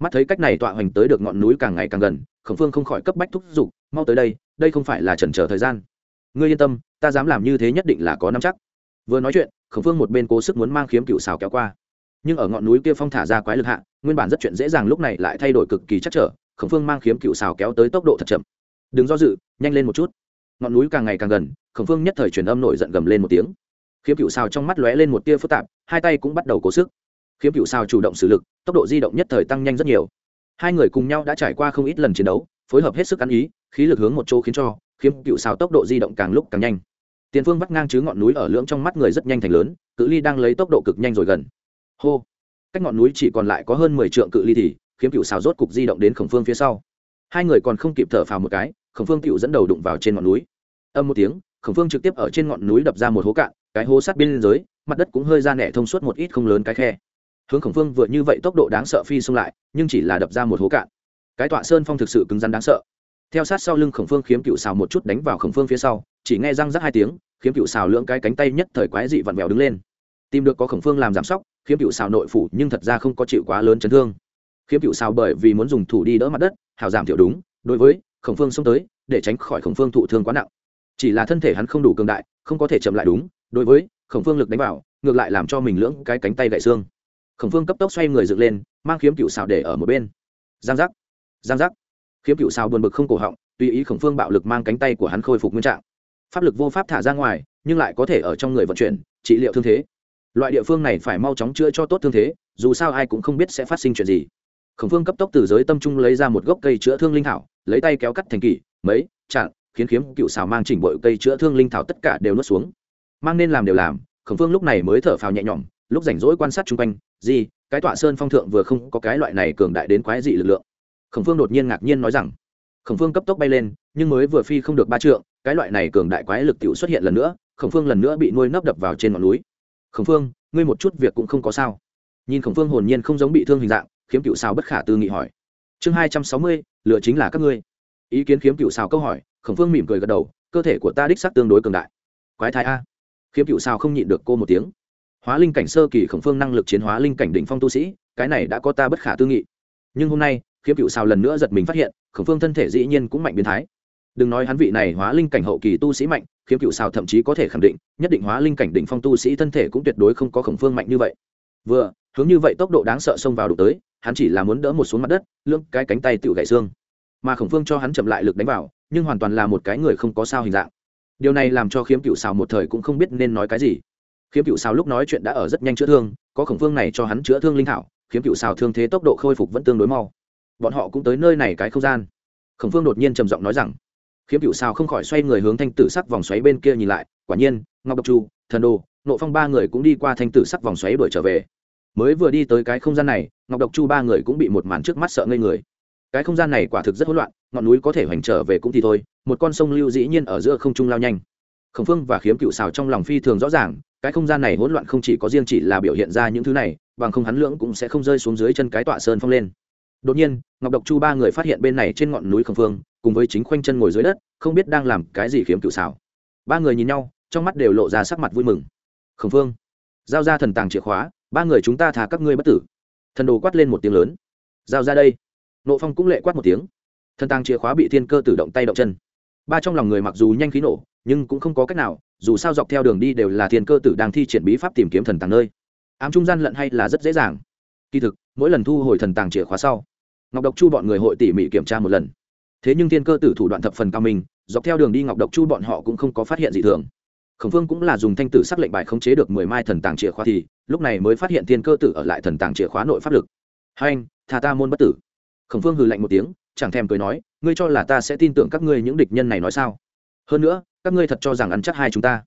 mắt thấy cách này tọa hoành tới được ngọn núi càng ngày càng gần, khổng phương không khỏi cấp bách thúc giục, mau tới đây đây không phải là chần chờ thời gian. Ngươi yên tâm, ta dám làm như thế nhất định là có nắm chắc. Vừa nói chuyện, khổng phương một bên cố sức muốn mang khiếm cựu xào kéo qua. Nhưng ở ngọn núi kia phong thả ra quái lực hạ, nguyên bản rất chuyện dễ dàng lúc này lại thay đổi cực kỳ chắc trở, khổng phương mang khiếm cựu xào kéo tới tốc độ thật chậm. Đừng do dự, nhanh lên một chút. Ngọn núi càng ngày càng gần, khổng phương nhất thời truyền âm nổi giận gầm lên một tiếng. Khiếm cựu xào trong mắt lóe lên một tia phức tạp, hai tay cũng bắt đầu cố sức khiếm cựu Sao chủ động xử lực, tốc độ di động nhất thời tăng nhanh rất nhiều. Hai người cùng nhau đã trải qua không ít lần chiến đấu, phối hợp hết sức ăn ý, khí lực hướng một chỗ khiến cho khiếm cựu Sao tốc độ di động càng lúc càng nhanh. Tiền phương vắt ngang chứ ngọn núi ở lưỡng trong mắt người rất nhanh thành lớn, cự ly đang lấy tốc độ cực nhanh rồi gần. Hô. Cách ngọn núi chỉ còn lại có hơn mười trượng cự ly thì khiếm cựu xào rốt cục di động đến khổng phương phía sau. Hai người còn không kịp thở phào một cái, khổng phương cựu dẫn đầu đụng vào trên ngọn núi. Âm một tiếng, khổng phương trực tiếp ở trên ngọn núi đập ra một hố cạn, cái hố sát biên giới mặt đất cũng hơi ra nẻ thông suốt một ít không lớn cái khe hướng khổng phương vượt như vậy tốc độ đáng sợ phi xông lại, nhưng chỉ là đập ra một hố cạn. Cái tọa sơn phong thực sự cứng rắn đáng sợ. Theo sát sau lưng khổng phương khiếm cựu xào một chút đánh vào khổng phương phía sau, chỉ nghe răng rắc hai tiếng, khiếm cựu xào lưỡng cái cánh tay nhất thời quái dị vặn vẹo đứng lên. Tìm được có khổng phương làm giảm sóc, khiếm cựu xào nội phủ nhưng thật ra không có chịu quá lớn chấn thương. Khiếm cựu xào bởi vì muốn dùng thủ đi đỡ mặt đất hào giảm thiểu đúng, đối với khổng phương xông tới, để tránh khỏi khổng phương thụ thương quá nặng. Chỉ là thân thể hắn không đủ cường đại, không có thể chậm lại đúng, đối với khổng phương lực đánh vào, ngược lại làm cho mình lưỡng cái cánh tay gãy xương khổng phương cấp tốc xoay người dựng lên, mang khiếm cựu xào để ở một bên. Giang giác giang giác. Khiếm cựu xào buồn bực không cổ họng, tùy ý khổng phương bạo lực mang cánh tay của hắn khôi phục nguyên trạng. Pháp lực vô pháp thả ra ngoài, nhưng lại có thể ở trong người vận chuyển, trị liệu thương thế. Loại địa phương này phải mau chóng chữa cho tốt thương thế, dù sao ai cũng không biết sẽ phát sinh chuyện gì. Khổng phương cấp tốc từ giới tâm trung lấy ra một gốc cây chữa thương linh thảo, lấy tay kéo cắt thành kỷ, mấy chặn khiến khiếm cựu xào mang chỉnh bội cây chữa thương linh thảo tất cả đều nuốt xuống. Mang nên làm đều làm, khổng phương lúc này mới thở phào nhẹ nhõm lúc rảnh rỗi quan sát chung quanh gì cái tọa sơn phong thượng vừa không có cái loại này cường đại đến quái dị lực lượng. Khổng phương đột nhiên ngạc nhiên nói rằng, khổng phương cấp tốc bay lên, nhưng mới vừa phi không được ba trượng, cái loại này cường đại quái lực t xuất hiện lần nữa, khổng phương lần nữa bị nuôi nấp đập vào trên ngọn núi. Khổng phương, ngươi một chút việc cũng không có sao. Nhìn khổng phương hồn nhiên không giống bị thương hình dạng, khiếm cựu xào bất khả tư nghị hỏi. Chương hai trăm sáu mươi, lựa chính là các ngươi. Ý kiến khiếm cựu xào câu hỏi, khổng phương mỉm cười gật đầu, cơ thể của ta đích sắc tương đối cường đại. Quái thai a. Khiếm cựu xào không nhịn được cô một tiếng hóa linh cảnh sơ kỳ khổng phương năng lực chiến hóa linh cảnh đỉnh phong tu sĩ, cái này đã có ta bất khả tư nghị. Nhưng hôm nay, khiếm cựu Sao lần nữa giật mình phát hiện, khổng phương thân thể dĩ nhiên cũng mạnh biến thái. Đừng nói hắn vị này hóa linh cảnh hậu kỳ tu sĩ mạnh, khiếm cựu Sao thậm chí có thể khẳng định, nhất định hóa linh cảnh đỉnh phong tu sĩ thân thể cũng tuyệt đối không có khổng phương mạnh như vậy. Vừa, hướng như vậy tốc độ đáng sợ xông vào đụng tới, hắn chỉ là muốn đỡ một xuống mặt đất, lưỡng cái cánh tay tự gãy xương. Mà khổng phương cho hắn chậm lại lực đánh vào, nhưng hoàn toàn là một cái người không có sao hình dạng. Điều này làm cho khiếm cựu xào một thời cũng không biết nên nói cái gì khiếm cựu xào lúc nói chuyện đã ở rất nhanh chữa thương, có khổng phương này cho hắn chữa thương linh thảo, khiếm cựu xào thương thế tốc độ khôi phục vẫn tương đối mau. Bọn họ cũng tới nơi này cái không gian. Khổng phương đột nhiên trầm giọng nói rằng, khiếm cựu xào không khỏi xoay người hướng thanh tử sắc vòng xoáy bên kia nhìn lại, quả nhiên, ngọc độc chu, thần đồ nộ phong ba người cũng đi qua thanh tử sắc vòng xoáy đuổi trở về. Mới vừa đi tới cái không gian này, ngọc độc chu ba người cũng bị một màn trước mắt sợ ngây người. Cái không gian này quả thực rất hỗn loạn, ngọn núi có thể hoành trở về cũng thì thôi, một con sông lưu dĩ nhiên ở giữa không trung lao nhanh khổng phương và khiếm cựu xào trong lòng phi thường rõ ràng, cái không gian này hỗn loạn không chỉ có riêng chỉ là biểu hiện ra những thứ này, bằng không hắn lưỡng cũng sẽ không rơi xuống dưới chân cái tọa sơn phong lên. Đột nhiên, ngọc độc chu ba người phát hiện bên này trên ngọn núi khổng phương, cùng với chính khoanh chân ngồi dưới đất, không biết đang làm cái gì khiếm cựu xào. ba người nhìn nhau, trong mắt đều lộ ra sắc mặt vui mừng. Khổng phương, giao ra thần tàng chìa khóa, ba người chúng ta thả các ngươi bất tử. Thần đồ quát lên một tiếng lớn. Giao ra đây. Nộ phong cũng lệ quát một tiếng. Thần tàng chìa khóa bị thiên cơ tự động tay động chân. Ba trong lòng người mặc dù nhanh khí nổ nhưng cũng không có cách nào, dù sao dọc theo đường đi đều là thiên cơ tử đang thi triển bí pháp tìm kiếm thần tàng nơi. Ám trung gian lận hay là rất dễ dàng. Kỳ thực, mỗi lần thu hồi thần tàng chìa khóa sau, ngọc độc chu bọn người hội tỉ mỉ kiểm tra một lần. Thế nhưng thiên cơ tử thủ đoạn thập phần cao minh, dọc theo đường đi ngọc độc chu bọn họ cũng không có phát hiện gì thường. Khổng phương cũng là dùng thanh tử sắc lệnh bài khống chế được mười mai thần tàng chìa khóa thì, lúc này mới phát hiện thiên cơ tử ở lại thần tàng chìa khóa nội pháp lực. Hai anh thà ta môn bất tử. Khổng phương hừ lạnh một tiếng, chẳng thèm cười nói, ngươi cho là ta sẽ tin tưởng các ngươi những địch nhân này nói sao? Hơn nữa các ngươi thật cho rằng ăn chắc hai chúng ta?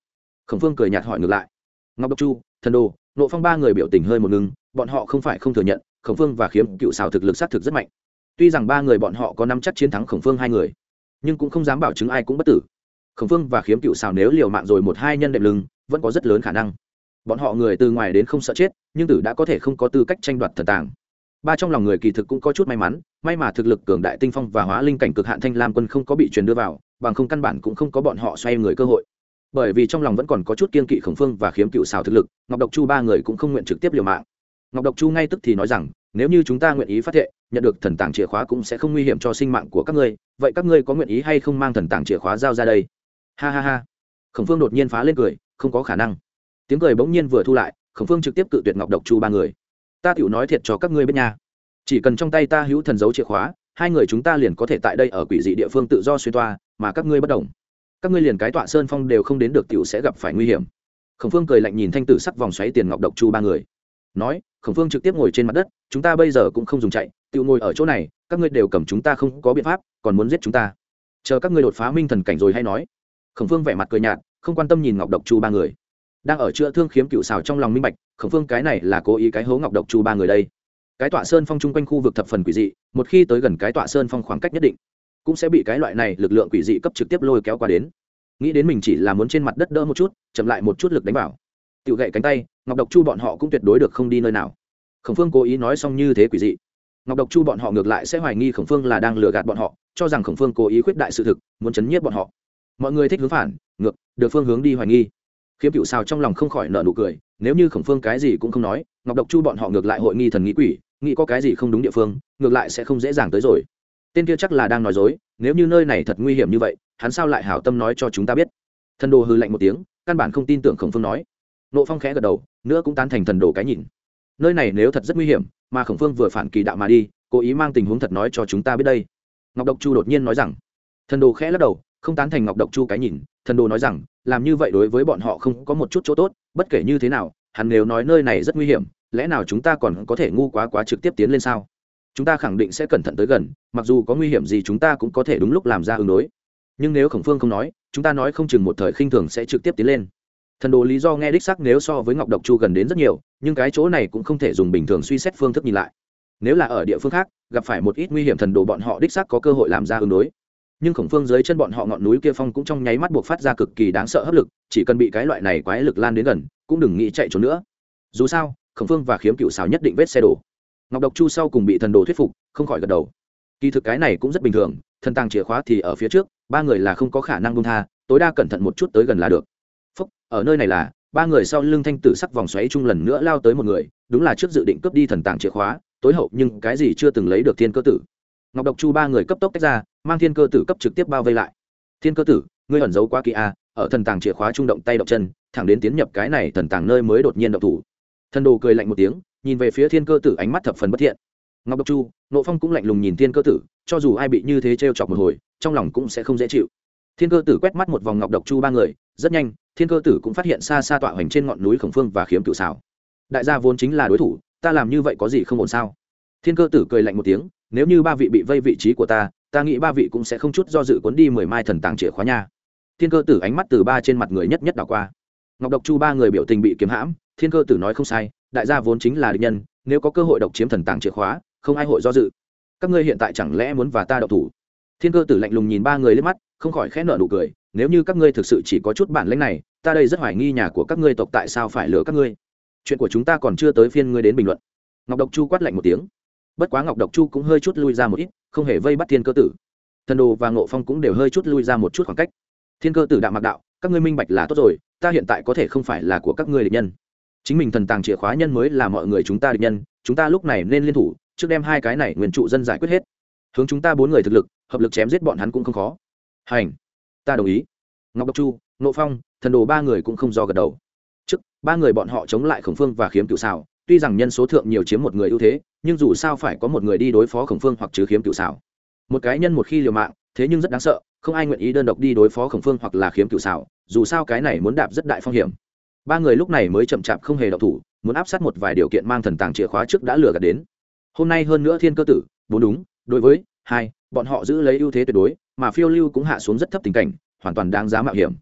Khổng phương cười nhạt hỏi ngược lại. Ngọc độc chu, thần đồ, nộ phong ba người biểu tình hơi một ngưng, bọn họ không phải không thừa nhận, khổng phương và khiếm cựu xào thực lực sát thực rất mạnh. Tuy rằng ba người bọn họ có năm chắc chiến thắng khổng phương hai người, nhưng cũng không dám bảo chứng ai cũng bất tử. Khổng phương và khiếm cựu xào nếu liều mạng rồi một hai nhân đệm lưng, vẫn có rất lớn khả năng. Bọn họ người từ ngoài đến không sợ chết, nhưng tử đã có thể không có tư cách tranh đoạt thần tàng. Ba trong lòng người kỳ thực cũng có chút may mắn, may mà thực lực cường đại tinh phong và hóa linh cảnh cực hạn thanh lam quân không có bị truyền đưa vào bằng không căn bản cũng không có bọn họ xoay người cơ hội. Bởi vì trong lòng vẫn còn có chút kiên kỵ khổng phương và khiếm cựu xào thực lực, ngọc độc chu ba người cũng không nguyện trực tiếp liều mạng. Ngọc độc chu ngay tức thì nói rằng, nếu như chúng ta nguyện ý phát thệ, nhận được thần tàng chìa khóa cũng sẽ không nguy hiểm cho sinh mạng của các ngươi. Vậy các ngươi có nguyện ý hay không mang thần tàng chìa khóa giao ra đây? Ha ha ha. Khổng phương đột nhiên phá lên cười, không có khả năng. Tiếng cười bỗng nhiên vừa thu lại, khổng phương trực tiếp cự tuyệt ngọc độc chu ba người. Ta tiểu nói thiệt cho các ngươi biết nha. Chỉ cần trong tay ta hữu thần dấu chìa khóa, hai người chúng ta liền có thể tại đây ở quỷ dị địa phương tự do xuyên toa mà các ngươi bất đồng. Các ngươi liền cái tọa sơn phong đều không đến được tiểu sẽ gặp phải nguy hiểm. Khổng phương cười lạnh nhìn thanh tử sắc vòng xoáy tiền ngọc độc chu ba người. Nói, khổng phương trực tiếp ngồi trên mặt đất, chúng ta bây giờ cũng không dùng chạy tự ngồi ở chỗ này, các ngươi đều cầm chúng ta không có biện pháp, còn muốn giết chúng ta. Chờ các ngươi đột phá minh thần cảnh rồi hay nói. Khổng phương vẻ mặt cười nhạt, không quan tâm nhìn ngọc độc chu ba người. Đang ở chữa thương khiếm cựu xào trong lòng minh bạch, khổng phương cái này là cố ý cái hố ngọc độc chu ba người đây. Cái tọa sơn phong chung quanh khu vực thập phần quỷ dị, một khi tới gần cái tọa sơn phong khoảng cách nhất định cũng sẽ bị cái loại này lực lượng quỷ dị cấp trực tiếp lôi kéo qua đến. Nghĩ đến mình chỉ là muốn trên mặt đất đỡ một chút, chậm lại một chút lực đánh vào. Tự gậy cánh tay, ngọc độc chu bọn họ cũng tuyệt đối được không đi nơi nào. Khổng phương cố ý nói xong như thế quỷ dị. Ngọc độc chu bọn họ ngược lại sẽ hoài nghi khổng phương là đang lừa gạt bọn họ, cho rằng khổng phương cố ý khuyết đại sự thực, muốn chấn nhiếp bọn họ. Mọi người thích hướng phản, ngược, được phương hướng đi hoài nghi. Khiếm cựu sao trong lòng không khỏi nợ nụ cười, nếu như khổng phương cái gì cũng không nói, ngọc độc chu bọn họ ngược lại hội nghi thần nghĩ quỷ, nghĩ có cái gì không đúng địa phương, ngược lại sẽ không dễ dàng tới rồi tên kia chắc là đang nói dối, nếu như nơi này thật nguy hiểm như vậy, hắn sao lại hảo tâm nói cho chúng ta biết? Thần đồ hư lạnh một tiếng, căn bản không tin tưởng khổng phương nói. Nộ phong khẽ gật đầu, nữa cũng tán thành thần đồ cái nhìn. Nơi này nếu thật rất nguy hiểm, mà khổng phương vừa phản kỳ đạo mà đi, cố ý mang tình huống thật nói cho chúng ta biết đây. Ngọc độc chu đột nhiên nói rằng. Thần đồ khẽ lắc đầu, không tán thành ngọc độc chu cái nhìn, thần đồ nói rằng, làm như vậy đối với bọn họ không có một chút chỗ tốt, bất kể như thế nào, hắn nếu nói nơi này rất nguy hiểm, lẽ nào chúng ta còn có thể ngu quá quá trực tiếp tiến lên sao? Chúng ta khẳng định sẽ cẩn thận tới gần, mặc dù có nguy hiểm gì chúng ta cũng có thể đúng lúc làm ra ứng đối. Nhưng nếu khổng phương không nói, chúng ta nói không chừng một thời khinh thường sẽ trực tiếp tiến lên. Thần đồ lý do nghe đích sắc nếu so với ngọc độc chu gần đến rất nhiều, nhưng cái chỗ này cũng không thể dùng bình thường suy xét phương thức nhìn lại. Nếu là ở địa phương khác, gặp phải một ít nguy hiểm thần đồ bọn họ đích sắc có cơ hội làm ra ứng đối. Nhưng khổng phương dưới chân bọn họ ngọn núi kia phong cũng trong nháy mắt buộc phát ra cực kỳ đáng sợ hấp lực, chỉ cần bị cái loại này quái lực lan đến gần, cũng đừng nghĩ chạy trốn nữa. Dù sao, khổng phương và khiếm cựu xào nhất định vết xe đổ ngọc độc chu sau cùng bị thần đồ thuyết phục, không khỏi gật đầu. Kỳ thực cái này cũng rất bình thường, thần tàng chìa khóa thì ở phía trước, ba người là không có khả năng bung tha, tối đa cẩn thận một chút tới gần là được. Phúc, ở nơi này là, ba người sau lưng thanh tử sắc vòng xoáy chung lần nữa lao tới một người, đúng là trước dự định cướp đi thần tàng chìa khóa, tối hậu nhưng cái gì chưa từng lấy được thiên cơ tử. Ngọc độc chu ba người cấp tốc tách ra, mang thiên cơ tử cấp trực tiếp bao vây lại. Thiên cơ tử, ngươi ẩn giấu quá kỳ a, ở thần tàng chìa khóa trung động tay động chân, thẳng đến tiến nhập cái này thần tàng nơi mới đột nhiên động thủ. Thần đồ cười lạnh một tiếng nhìn về phía thiên cơ tử ánh mắt thập phần bất thiện. Ngọc độc chu nộ phong cũng lạnh lùng nhìn thiên cơ tử, cho dù ai bị như thế t r e o chọc một hồi, trong lòng cũng sẽ không dễ chịu. Thiên cơ tử quét mắt một vòng ngọc độc chu ba người, rất nhanh, thiên cơ tử cũng phát hiện xa xa tọa hoành trên ngọn núi khổng phương và khiếm cựu xảo đại gia vốn chính là đối thủ, ta làm như vậy có gì không ổn sao? Thiên cơ tử cười lạnh một tiếng, nếu như ba vị bị vây vị trí của ta ta nghĩ ba vị cũng sẽ không chút do dự cuốn đi mười mai thần tàng chìa khóa nha. Thiên cơ tử ánh mắt từ ba trên mặt người nhất nhất đảo qua. Ngọc độc chu ba người biểu tình bị kiếm hãm, thiên cơ tử nói không sai đại gia vốn chính là địch nhân, nếu có cơ hội độc chiếm thần tàng chìa khóa, không ai hội do dự. Các ngươi hiện tại chẳng lẽ muốn và ta độc thủ? Thiên cơ tử lạnh lùng nhìn ba người lên mắt, không khỏi khẽ nợ nụ cười, nếu như các ngươi thực sự chỉ có chút bản lãnh này, ta đây rất hoài nghi nhà của các ngươi tộc tại sao phải lừa các ngươi. Chuyện của chúng ta còn chưa tới phiên ngươi đến bình luận. Ngọc độc chu quát lạnh một tiếng. Bất quá ngọc độc chu cũng hơi chút lui ra một ít, không hề vây bắt thiên cơ tử. Thần đồ và ngộ phong cũng đều hơi chút lui ra một chút khoảng cách. Thiên cơ tử đạo mặc đạo, các ngươi minh bạch là tốt rồi, ta hiện tại có thể không phải là của các ngươi địch nhân chính mình thần tàng chìa khóa nhân mới là mọi người chúng ta địch nhân, chúng ta lúc này nên liên thủ, trước đem hai cái này nguyên trụ dân giải quyết hết. Hướng chúng ta bốn người thực lực, hợp lực chém giết bọn hắn cũng không khó. Hành. Ta đồng ý. Ngọc độc chu nộ phong, thần đồ ba người cũng không do gật đầu. Trước, ba người bọn họ chống lại khổng phương và khiếm cựu xào tuy rằng nhân số thượng nhiều chiếm một người ưu thế, nhưng dù sao phải có một người đi đối phó khổng phương hoặc chứ khiếm cựu xảo một cái nhân một khi liều mạng, thế nhưng rất đáng sợ, không ai nguyện ý đơn độc đi đối phó khổng phương hoặc là khiếm cựu xảo dù sao cái này muốn đạp rất đại phong hiểm ba người lúc này mới chậm chạp không hề đọc thủ, muốn áp sát một vài điều kiện mang thần tàng chìa khóa trước đã lừa gạt đến. Hôm nay hơn nữa thiên cơ tử, bốn đúng, đối với, hai, bọn họ giữ lấy ưu thế tuyệt đối, mà phiêu lưu cũng hạ xuống rất thấp tình cảnh, hoàn toàn đáng giá mạo hiểm.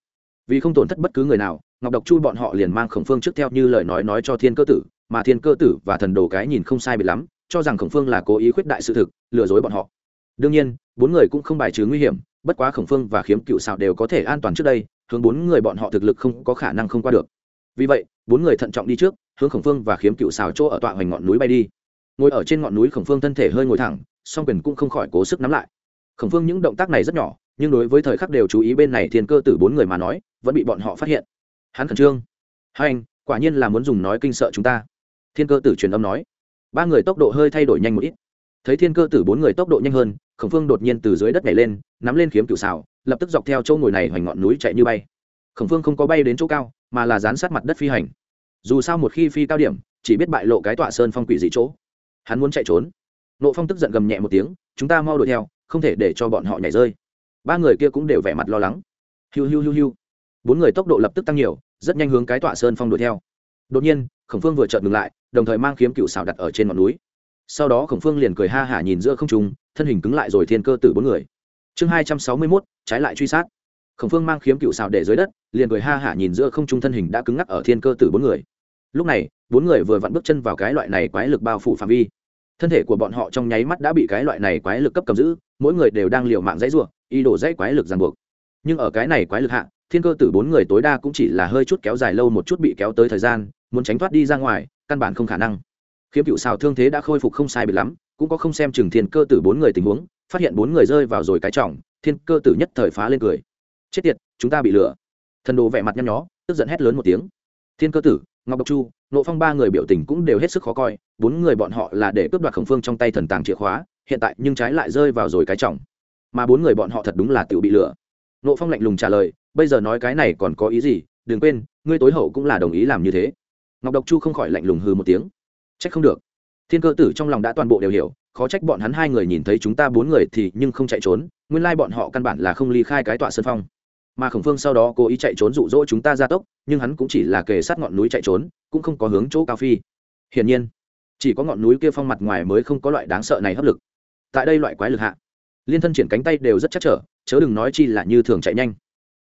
Vì không tổn thất bất cứ người nào, ngọc độc chu bọn họ liền mang khổng phương trước theo như lời nói nói cho thiên cơ tử, mà thiên cơ tử và thần đồ cái nhìn không sai bị lắm, cho rằng khổng phương là cố ý khuyết đại sự thực, lừa dối bọn họ. Đương nhiên, bốn người cũng không bài trừ nguy hiểm, bất quá khổng phương và khiếm cựu xào đều có thể an toàn trước đây, hướng bốn người bọn họ thực lực không có khả năng không qua được vì vậy, bốn người thận trọng đi trước, hướng khổng phương và khiếm cựu xào chỗ ở tọa hoành ngọn núi bay đi. Ngồi ở trên ngọn núi, khổng phương thân thể hơi ngồi thẳng, song quyền cũng không khỏi cố sức nắm lại. Khổng phương những động tác này rất nhỏ, nhưng đối với thời khắc đều chú ý bên này thiên cơ tử bốn người mà nói, vẫn bị bọn họ phát hiện. Hắn khẩn trương. Hai anh, quả nhiên là muốn dùng nói kinh sợ chúng ta. Thiên cơ tử truyền âm nói. Ba người tốc độ hơi thay đổi nhanh một ít. Thấy thiên cơ tử bốn người tốc độ nhanh hơn, khổng phương đột nhiên từ dưới đất nhảy lên, nắm lên kiếm cựu xào, lập tức dọc theo chỗ ngồi này hoành ngọn núi chạy như bay. Khổng phương không có bay đến chỗ cao mà là dán sát mặt đất phi hành. Dù sao một khi phi cao điểm chỉ biết bại lộ cái tọa sơn phong quỷ dị chỗ. Hắn muốn chạy trốn. Nộ phong tức giận gầm nhẹ một tiếng chúng ta mau đuổi theo không thể để cho bọn họ nhảy rơi. Ba người kia cũng đều vẻ mặt lo lắng. Hiu hiu hiu hiu. Bốn người tốc độ lập tức tăng nhiều rất nhanh hướng cái tọa sơn phong đuổi theo. Đột nhiên khổng phương vừa chợt ngừng lại đồng thời mang kiếm cựu xào đặt ở trên ngọn núi. Sau đó khổng phương liền cười ha hả nhìn giữa không trùng, thân hình cứng lại rồi thiên cơ tử bốn người. Chương hai trăm sáu mươi mốt trái lại truy sát khổng phương mang kiếm cựu xào để dưới đất, liền cười ha hả nhìn giữa không trung thân hình đã cứng ngắc ở thiên cơ tử bốn người. Lúc này, bốn người vừa vặn bước chân vào cái loại này quái lực bao phủ phạm vi. Thân thể của bọn họ trong nháy mắt đã bị cái loại này quái lực cấp cầm giữ, mỗi người đều đang liều mạng dãy ruộng y đổ dãy quái lực ràng buộc. Nhưng ở cái này quái lực hạ, thiên cơ tử bốn người tối đa cũng chỉ là hơi chút kéo dài lâu một chút bị kéo tới thời gian, muốn tránh thoát đi ra ngoài, căn bản không khả năng. Khiếm cựu xào thương thế đã khôi phục không sai biệt lắm, cũng có không xem chừng thiên cơ tử bốn người tình huống, phát hiện bốn người rơi vào rồi cái trọng, thiên cơ tử nhất thời phá lên cười chết tiệt, chúng ta bị lừa. Thần đồ vẻ mặt nhăn nhó, tức giận hét lớn một tiếng. Thiên cơ tử, ngọc độc chu nộ phong ba người biểu tình cũng đều hết sức khó coi, bốn người bọn họ là để cướp đoạt khổng phương trong tay thần tàng chìa khóa, hiện tại nhưng trái lại rơi vào rồi cái trọng. Mà bốn người bọn họ thật đúng là tự bị lừa. Nộ phong lạnh lùng trả lời, bây giờ nói cái này còn có ý gì? Đừng quên, ngươi tối hậu cũng là đồng ý làm như thế. Ngọc độc chu không khỏi lạnh lùng hừ một tiếng. Trách không được. Thiên cơ tử trong lòng đã toàn bộ đều hiểu, khó trách bọn hắn hai người nhìn thấy chúng ta bốn người thì nhưng không chạy trốn, nguyên lai bọn họ căn bản là không ly khai cái tọa sân phong mà khổng phương sau đó cố ý chạy trốn rụ rỗ chúng ta ra tốc, nhưng hắn cũng chỉ là kề sát ngọn núi chạy trốn, cũng không có hướng chỗ cao phi. Hiển nhiên, chỉ có ngọn núi kia phong mặt ngoài mới không có loại đáng sợ này hấp lực. Tại đây loại quái lực hạ, liên thân triển cánh tay đều rất chắc trở, chớ đừng nói chi là như thường chạy nhanh.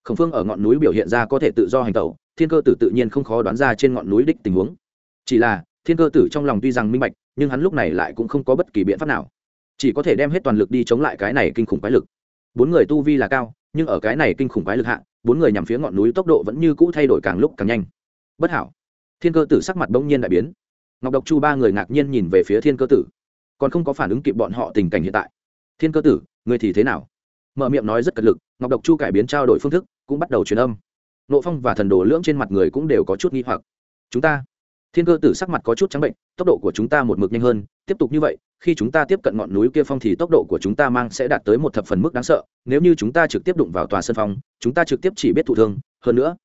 Khổng phương ở ngọn núi biểu hiện ra có thể tự do hành tẩu, thiên cơ tử tự nhiên không khó đoán ra trên ngọn núi đích tình huống. Chỉ là, thiên cơ tử trong lòng tuy rằng minh bạch, nhưng hắn lúc này lại cũng không có bất kỳ biện pháp nào. Chỉ có thể đem hết toàn lực đi chống lại cái này kinh khủng quái lực. Bốn người tu vi là cao nhưng ở cái này kinh khủng quái lực hạ, bốn người nhằm phía ngọn núi tốc độ vẫn như cũ thay đổi càng lúc càng nhanh. Bất hảo. Thiên cơ tử sắc mặt bỗng nhiên đại biến. Ngọc độc chu ba người ngạc nhiên nhìn về phía thiên cơ tử. Còn không có phản ứng kịp bọn họ tình cảnh hiện tại. Thiên cơ tử, người thì thế nào? Mở miệng nói rất cật lực, ngọc độc chu cải biến trao đổi phương thức, cũng bắt đầu truyền âm. Nộ phong và thần đồ lưỡng trên mặt người cũng đều có chút nghi hoặc. Chúng ta. Thiên cơ tử sắc mặt có chút trắng bệnh, tốc độ của chúng ta một mực nhanh hơn, tiếp tục như vậy khi chúng ta tiếp cận ngọn núi kia phong thì tốc độ của chúng ta mang sẽ đạt tới một thập phần mức đáng sợ. Nếu như chúng ta trực tiếp đụng vào tòa sân phong, chúng ta trực tiếp chỉ biết thụ thương. Hơn nữa,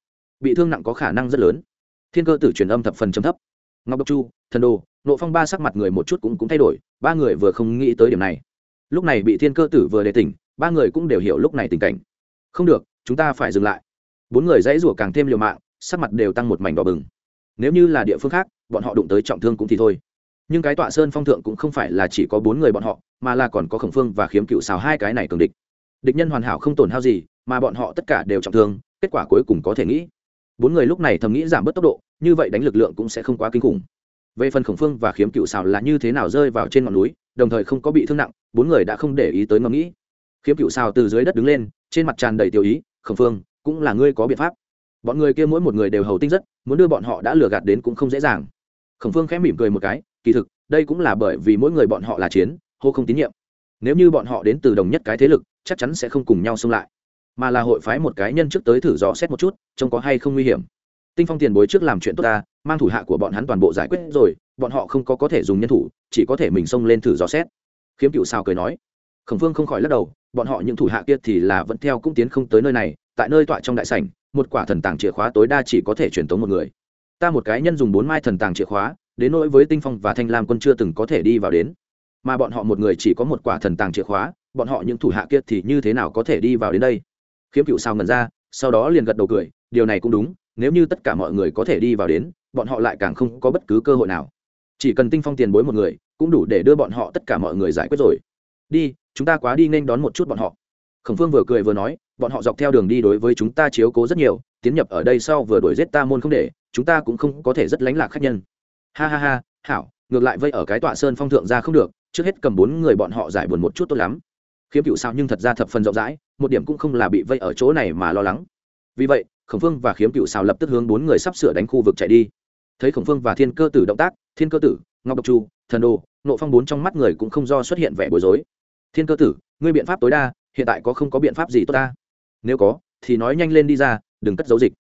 bị thương nặng có khả năng rất lớn. Thiên cơ tử truyền âm thập phần chấm thấp. Ngọc độc chu, thần đồ, nộ phong ba sắc mặt người một chút cũng cũng thay đổi, ba người vừa không nghĩ tới điểm này. Lúc này bị thiên cơ tử vừa đề tỉnh, ba người cũng đều hiểu lúc này tình cảnh. Không được, chúng ta phải dừng lại. Bốn người dãy rủa càng thêm liều mạng, sắc mặt đều tăng một mảnh đỏ bừng. Nếu như là địa phương khác, bọn họ đụng tới trọng thương cũng thì thôi nhưng cái tọa sơn phong thượng cũng không phải là chỉ có bốn người bọn họ, mà là còn có khổng phương và khiếm cựu xào hai cái này cường địch. Địch nhân hoàn hảo không tổn hao gì, mà bọn họ tất cả đều trọng thương, kết quả cuối cùng có thể nghĩ. Bốn người lúc này thầm nghĩ giảm bớt tốc độ, như vậy đánh lực lượng cũng sẽ không quá kinh khủng. Về phần khổng phương và khiếm cựu xào là như thế nào rơi vào trên ngọn núi, đồng thời không có bị thương nặng, bốn người đã không để ý tới ngẫm nghĩ. Khiếm cựu xào từ dưới đất đứng lên, trên mặt tràn đầy tiêu ý, khổng phương, cũng là ngươi có biện pháp. Bọn người kia mỗi một người đều hầu tinh rất, muốn đưa bọn họ đã lừa gạt đến cũng không dễ dàng. Khổng phương khẽ mỉm cười một cái kỳ thực, đây cũng là bởi vì mỗi người bọn họ là chiến, hô không tín nhiệm. Nếu như bọn họ đến từ đồng nhất cái thế lực, chắc chắn sẽ không cùng nhau xông lại. Mà là hội phái một cái nhân trước tới thử dò xét một chút, trông có hay không nguy hiểm. Tinh phong tiền bối trước làm chuyện tốt ta, mang thủ hạ của bọn hắn toàn bộ giải quyết rồi, bọn họ không có có thể dùng nhân thủ, chỉ có thể mình xông lên thử dò xét. Khiếm cựu sao cười nói. Khổng phương không khỏi lắc đầu, bọn họ những thủ hạ kia thì là vẫn theo cũng tiến không tới nơi này, tại nơi tọa trong đại sảnh, một quả thần tàng chìa khóa tối đa chỉ có thể truyền tống một người. Ta một cái nhân dùng bốn mai thần tàng chìa khóa đến nỗi với tinh phong và thanh lam quân chưa từng có thể đi vào đến. Mà bọn họ một người chỉ có một quả thần tàng chìa khóa, bọn họ những thủ hạ kia thì như thế nào có thể đi vào đến đây? Khiếm cựu sao ngẩn ra, sau đó liền gật đầu cười, điều này cũng đúng, nếu như tất cả mọi người có thể đi vào đến, bọn họ lại càng không có bất cứ cơ hội nào. Chỉ cần tinh phong tiền bối một người, cũng đủ để đưa bọn họ tất cả mọi người giải quyết rồi. Đi, chúng ta quá đi nên đón một chút bọn họ. Khổng phương vừa cười vừa nói, bọn họ dọc theo đường đi đối với chúng ta chiếu cố rất nhiều, tiến nhập ở đây sau vừa đuổi giết ta môn không để, chúng ta cũng không có thể rất lánh lạc khách nhân ha ha ha, hảo, ngược lại vây ở cái tọa sơn phong thượng ra không được, trước hết cầm bốn người bọn họ giải buồn một chút tốt lắm. Khiếm cựu sao nhưng thật ra thập phần rộng rãi, một điểm cũng không là bị vây ở chỗ này mà lo lắng. Vì vậy, khổng phương và khiếm cựu sao lập tức hướng bốn người sắp sửa đánh khu vực chạy đi. Thấy khổng phương và thiên cơ tử động tác, thiên cơ tử, ngọc độc chu, thần đồ, nộ phong bốn trong mắt người cũng không do xuất hiện vẻ bối rối. Thiên cơ tử, ngươi biện pháp tối đa, hiện tại có không có biện pháp gì tốt ta? Nếu có, thì nói nhanh lên đi ra, đừng cất giấu dịch.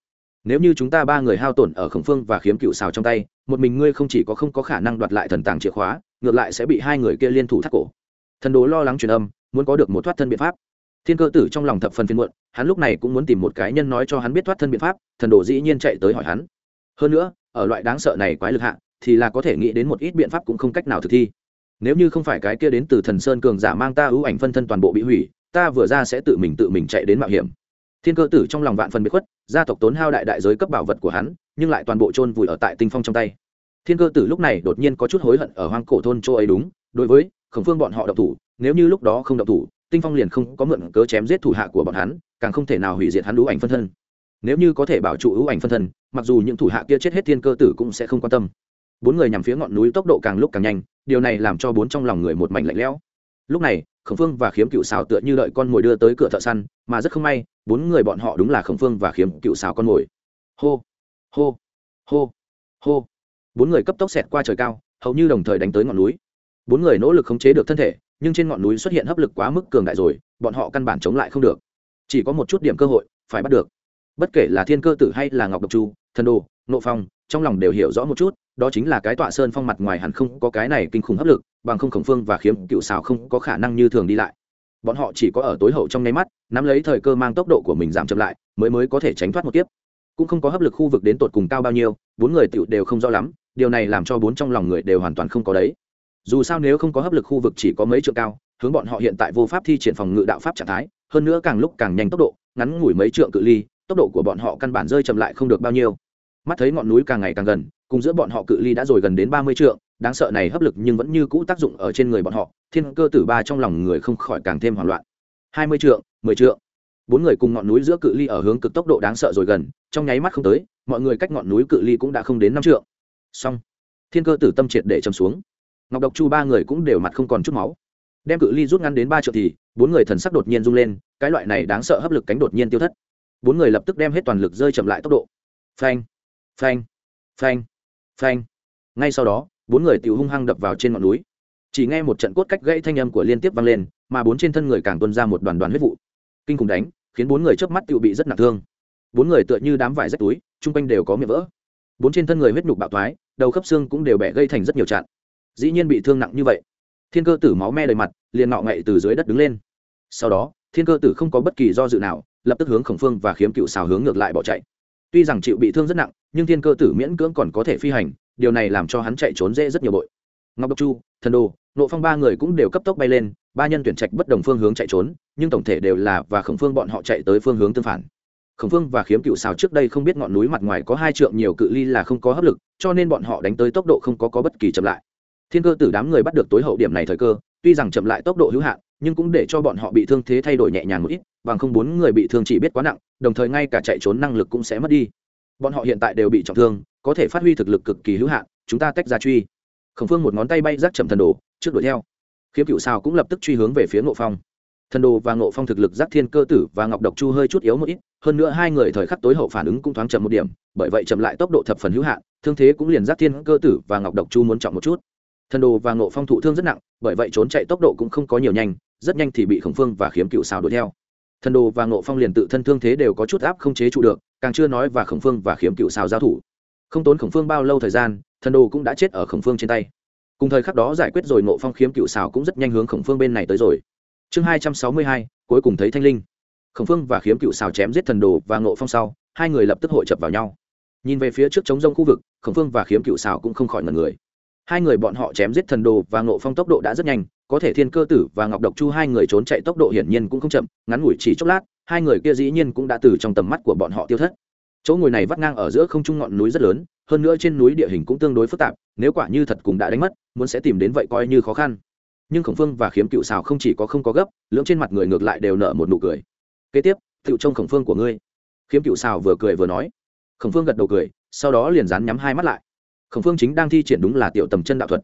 Nếu như chúng ta ba người hao tổn ở khổng phương và khiếm cựu xào trong tay một mình ngươi không chỉ có không có khả năng đoạt lại thần tàng chìa khóa, ngược lại sẽ bị hai người kia liên thủ thắt cổ. Thần đồ lo lắng truyền âm, muốn có được một thoát thân biện pháp. Thiên cơ tử trong lòng thập phần phiên muộn, hắn lúc này cũng muốn tìm một cái nhân nói cho hắn biết thoát thân biện pháp, thần đồ dĩ nhiên chạy tới hỏi hắn. Hơn nữa, ở loại đáng sợ này quái lực hạ, thì là có thể nghĩ đến một ít biện pháp cũng không cách nào thực thi. Nếu như không phải cái kia đến từ thần sơn cường giả mang ta ưu ảnh phân thân toàn bộ bị hủy, ta vừa ra sẽ tự mình tự mình chạy đến mạo hiểm. Thiên cơ tử trong lòng vạn phần bị khuất, gia tộc tốn hao đại đại giới cấp bảo vật của hắn nhưng lại toàn bộ chôn vùi ở tại tinh phong trong tay. Thiên cơ tử lúc này đột nhiên có chút hối hận ở hoang cổ thôn châu ấy đúng, đối với khổng phương bọn họ độc thủ, nếu như lúc đó không độc thủ, tinh phong liền không có mượn cớ chém giết thủ hạ của bọn hắn, càng không thể nào hủy diệt hắn ưu ảnh phân thân. Nếu như có thể bảo trụ ưu ảnh phân thân, mặc dù những thủ hạ kia chết hết thiên cơ tử cũng sẽ không quan tâm. Bốn người nhằm phía ngọn núi tốc độ càng lúc càng nhanh, điều này làm cho bốn trong lòng người một mảnh lạnh lẽo. Lúc này, khổng phương và khiếm cựu xào tựa như đợi con mồi đưa tới cửa thợ săn, mà rất không may, bốn người bọn họ đúng là khổng phương và khiếm cựu xào con mồi. Hô! Hô hô hô. Bốn người cấp tốc xẹt qua trời cao, hầu như đồng thời đánh tới ngọn núi. Bốn người nỗ lực khống chế được thân thể, nhưng trên ngọn núi xuất hiện hấp lực quá mức cường đại rồi, bọn họ căn bản chống lại không được. Chỉ có một chút điểm cơ hội, phải bắt được. Bất kể là thiên cơ tử hay là ngọc độc chu, thần đồ, nộ phong, trong lòng đều hiểu rõ một chút, đó chính là cái tọa sơn phong mặt ngoài hẳn không có cái này kinh khủng hấp lực, bằng không khổng phương và khiếm cựu xào không có khả năng như thường đi lại. Bọn họ chỉ có ở tối hậu trong nháy mắt, nắm lấy thời cơ mang tốc độ của mình giảm chậm lại, mới mới có thể tránh thoát một tiếp cũng không có hấp lực khu vực đến tột cùng cao bao nhiêu, bốn người tựu đều không rõ lắm, điều này làm cho bốn trong lòng người đều hoàn toàn không có đấy. Dù sao nếu không có hấp lực khu vực chỉ có mấy trượng cao, hướng bọn họ hiện tại vô pháp thi triển phòng ngự đạo pháp trạng thái, hơn nữa càng lúc càng nhanh tốc độ, ngắn ngủi mấy trượng cự ly, tốc độ của bọn họ căn bản rơi chậm lại không được bao nhiêu. Mắt thấy ngọn núi càng ngày càng gần, cùng giữa bọn họ cự ly đã rồi gần đến ba mươi trượng, đáng sợ này hấp lực nhưng vẫn như cũ tác dụng ở trên người bọn họ, thiên cơ tử ba trong lòng người không khỏi càng thêm hoảng loạn. Hai mươi trượng, mười trượng bốn người cùng ngọn núi giữa cự ly ở hướng cực tốc độ đáng sợ rồi gần, trong nháy mắt không tới, mọi người cách ngọn núi cự ly cũng đã không đến năm trượng. Xong, thiên cơ tử tâm triệt để chầm xuống. Ngọc độc chu ba người cũng đều mặt không còn chút máu. Đem cự ly rút ngắn đến ba trượng thì, bốn người thần sắc đột nhiên rung lên, cái loại này đáng sợ hấp lực cánh đột nhiên tiêu thất. Bốn người lập tức đem hết toàn lực rơi chậm lại tốc độ. Phanh phanh phanh phanh. Ngay sau đó, bốn người tiểu hung hăng đập vào trên ngọn núi. Chỉ nghe một trận cốt cách gãy thanh âm của liên tiếp vang lên, mà bốn trên thân người càng tuôn ra một đoàn đoàn huyết vụ kinh khủng đánh, khiến bốn người trước mắt tự bị rất nặng thương. Bốn người tựa như đám vải rách túi, chung quanh đều có miệng vỡ. Bốn trên thân người huyết nhục bạo thoái, đầu khớp xương cũng đều bẻ gây thành rất nhiều chặn. Dĩ nhiên bị thương nặng như vậy. Thiên cơ tử máu me đầy mặt, liền nọ ngậy từ dưới đất đứng lên. Sau đó, thiên cơ tử không có bất kỳ do dự nào, lập tức hướng khổng phương và khiếm cựu xào hướng ngược lại bỏ chạy. Tuy rằng chịu bị thương rất nặng, nhưng thiên cơ tử miễn cưỡng còn có thể phi hành, điều này làm cho hắn chạy trốn dễ rất nhiều bội. Ngọc độc chu, thần đồ, nộ phong ba người cũng đều cấp tốc bay lên ba nhân tuyển trạch bất đồng phương hướng chạy trốn nhưng tổng thể đều là và khổng phương bọn họ chạy tới phương hướng tương phản. Khổng phương và khiếm cựu xào trước đây không biết ngọn núi mặt ngoài có hai trượng nhiều cự ly là không có hấp lực cho nên bọn họ đánh tới tốc độ không có, có bất kỳ chậm lại. Thiên cơ tử đám người bắt được tối hậu điểm này thời cơ tuy rằng chậm lại tốc độ hữu hạn nhưng cũng để cho bọn họ bị thương thế thay đổi nhẹ nhàng một ít bằng không bốn người bị thương chỉ biết quá nặng đồng thời ngay cả chạy trốn năng lực cũng sẽ mất đi. Bọn họ hiện tại đều bị trọng thương có thể phát huy thực lực cực kỳ hữu hạn chúng ta tách ra truy. Khổng phương một ngón tay bay rác chậm thần đồ trước đuổi theo khiếm cựu sao cũng lập tức truy hướng về phía ngộ phong. Thần đồ và ngộ phong thực lực giác thiên cơ tử và ngọc độc chu hơi chút yếu một ít, hơn nữa hai người thời khắc tối hậu phản ứng cũng thoáng chậm một điểm, bởi vậy chậm lại tốc độ thập phần hữu hạn, thương thế cũng liền giác thiên cơ tử và ngọc độc chu muốn trọng một chút. Thần đồ và ngộ phong thụ thương rất nặng, bởi vậy trốn chạy tốc độ cũng không có nhiều nhanh, rất nhanh thì bị khổng phương và khiếm cựu xào đuổi theo. Thần đồ và ngộ phong liền tự thân thương thế đều có chút áp không chế trụ được, càng chưa nói và khổng phương và khiếm cựu xào giao thủ. Không tốn khổng phương bao lâu thời gian, thần đồ cũng đã chết ở khổng phương trên tay cùng thời khắc đó giải quyết rồi ngộ phong khiếm cựu xào cũng rất nhanh hướng khổng phương bên này tới rồi. Chương hai trăm sáu mươi hai, cuối cùng thấy thanh linh. Khổng phương và khiếm cựu xào chém giết thần đồ và ngộ phong sau, hai người lập tức hội chập vào nhau. Nhìn về phía trước chống rông khu vực, khổng phương và khiếm cựu xào cũng không khỏi ngần người. Hai người bọn họ chém giết thần đồ và ngộ phong tốc độ đã rất nhanh, có thể thiên cơ tử và ngọc độc chu hai người trốn chạy tốc độ hiển nhiên cũng không chậm, ngắn ngủi chỉ chốc lát, hai người kia dĩ nhiên cũng đã từ trong tầm mắt của bọn họ tiêu thất. Chỗ ngồi này vắt ngang ở giữa không trung ngọn núi rất lớn hơn nữa trên núi địa hình cũng tương đối phức tạp, nếu quả như thật cũng đã đánh mất, muốn sẽ tìm đến vậy coi như khó khăn. Nhưng khổng phương và khiếm cựu xào không chỉ có không có gấp, lưỡng trên mặt người ngược lại đều nở một nụ cười. Kế tiếp cựu trông khổng phương của ngươi. Khiếm cựu xào vừa cười vừa nói. Khổng phương gật đầu cười, sau đó liền dán nhắm hai mắt lại. Khổng phương chính đang thi triển đúng là tiểu tầm chân đạo thuật.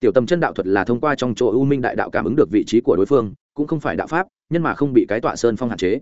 Tiểu tầm chân đạo thuật là thông qua trong chỗ u minh đại đạo cảm ứng được vị trí của đối phương, cũng không phải đạo pháp, nhân mà không bị cái tọa sơn phong hạn chế.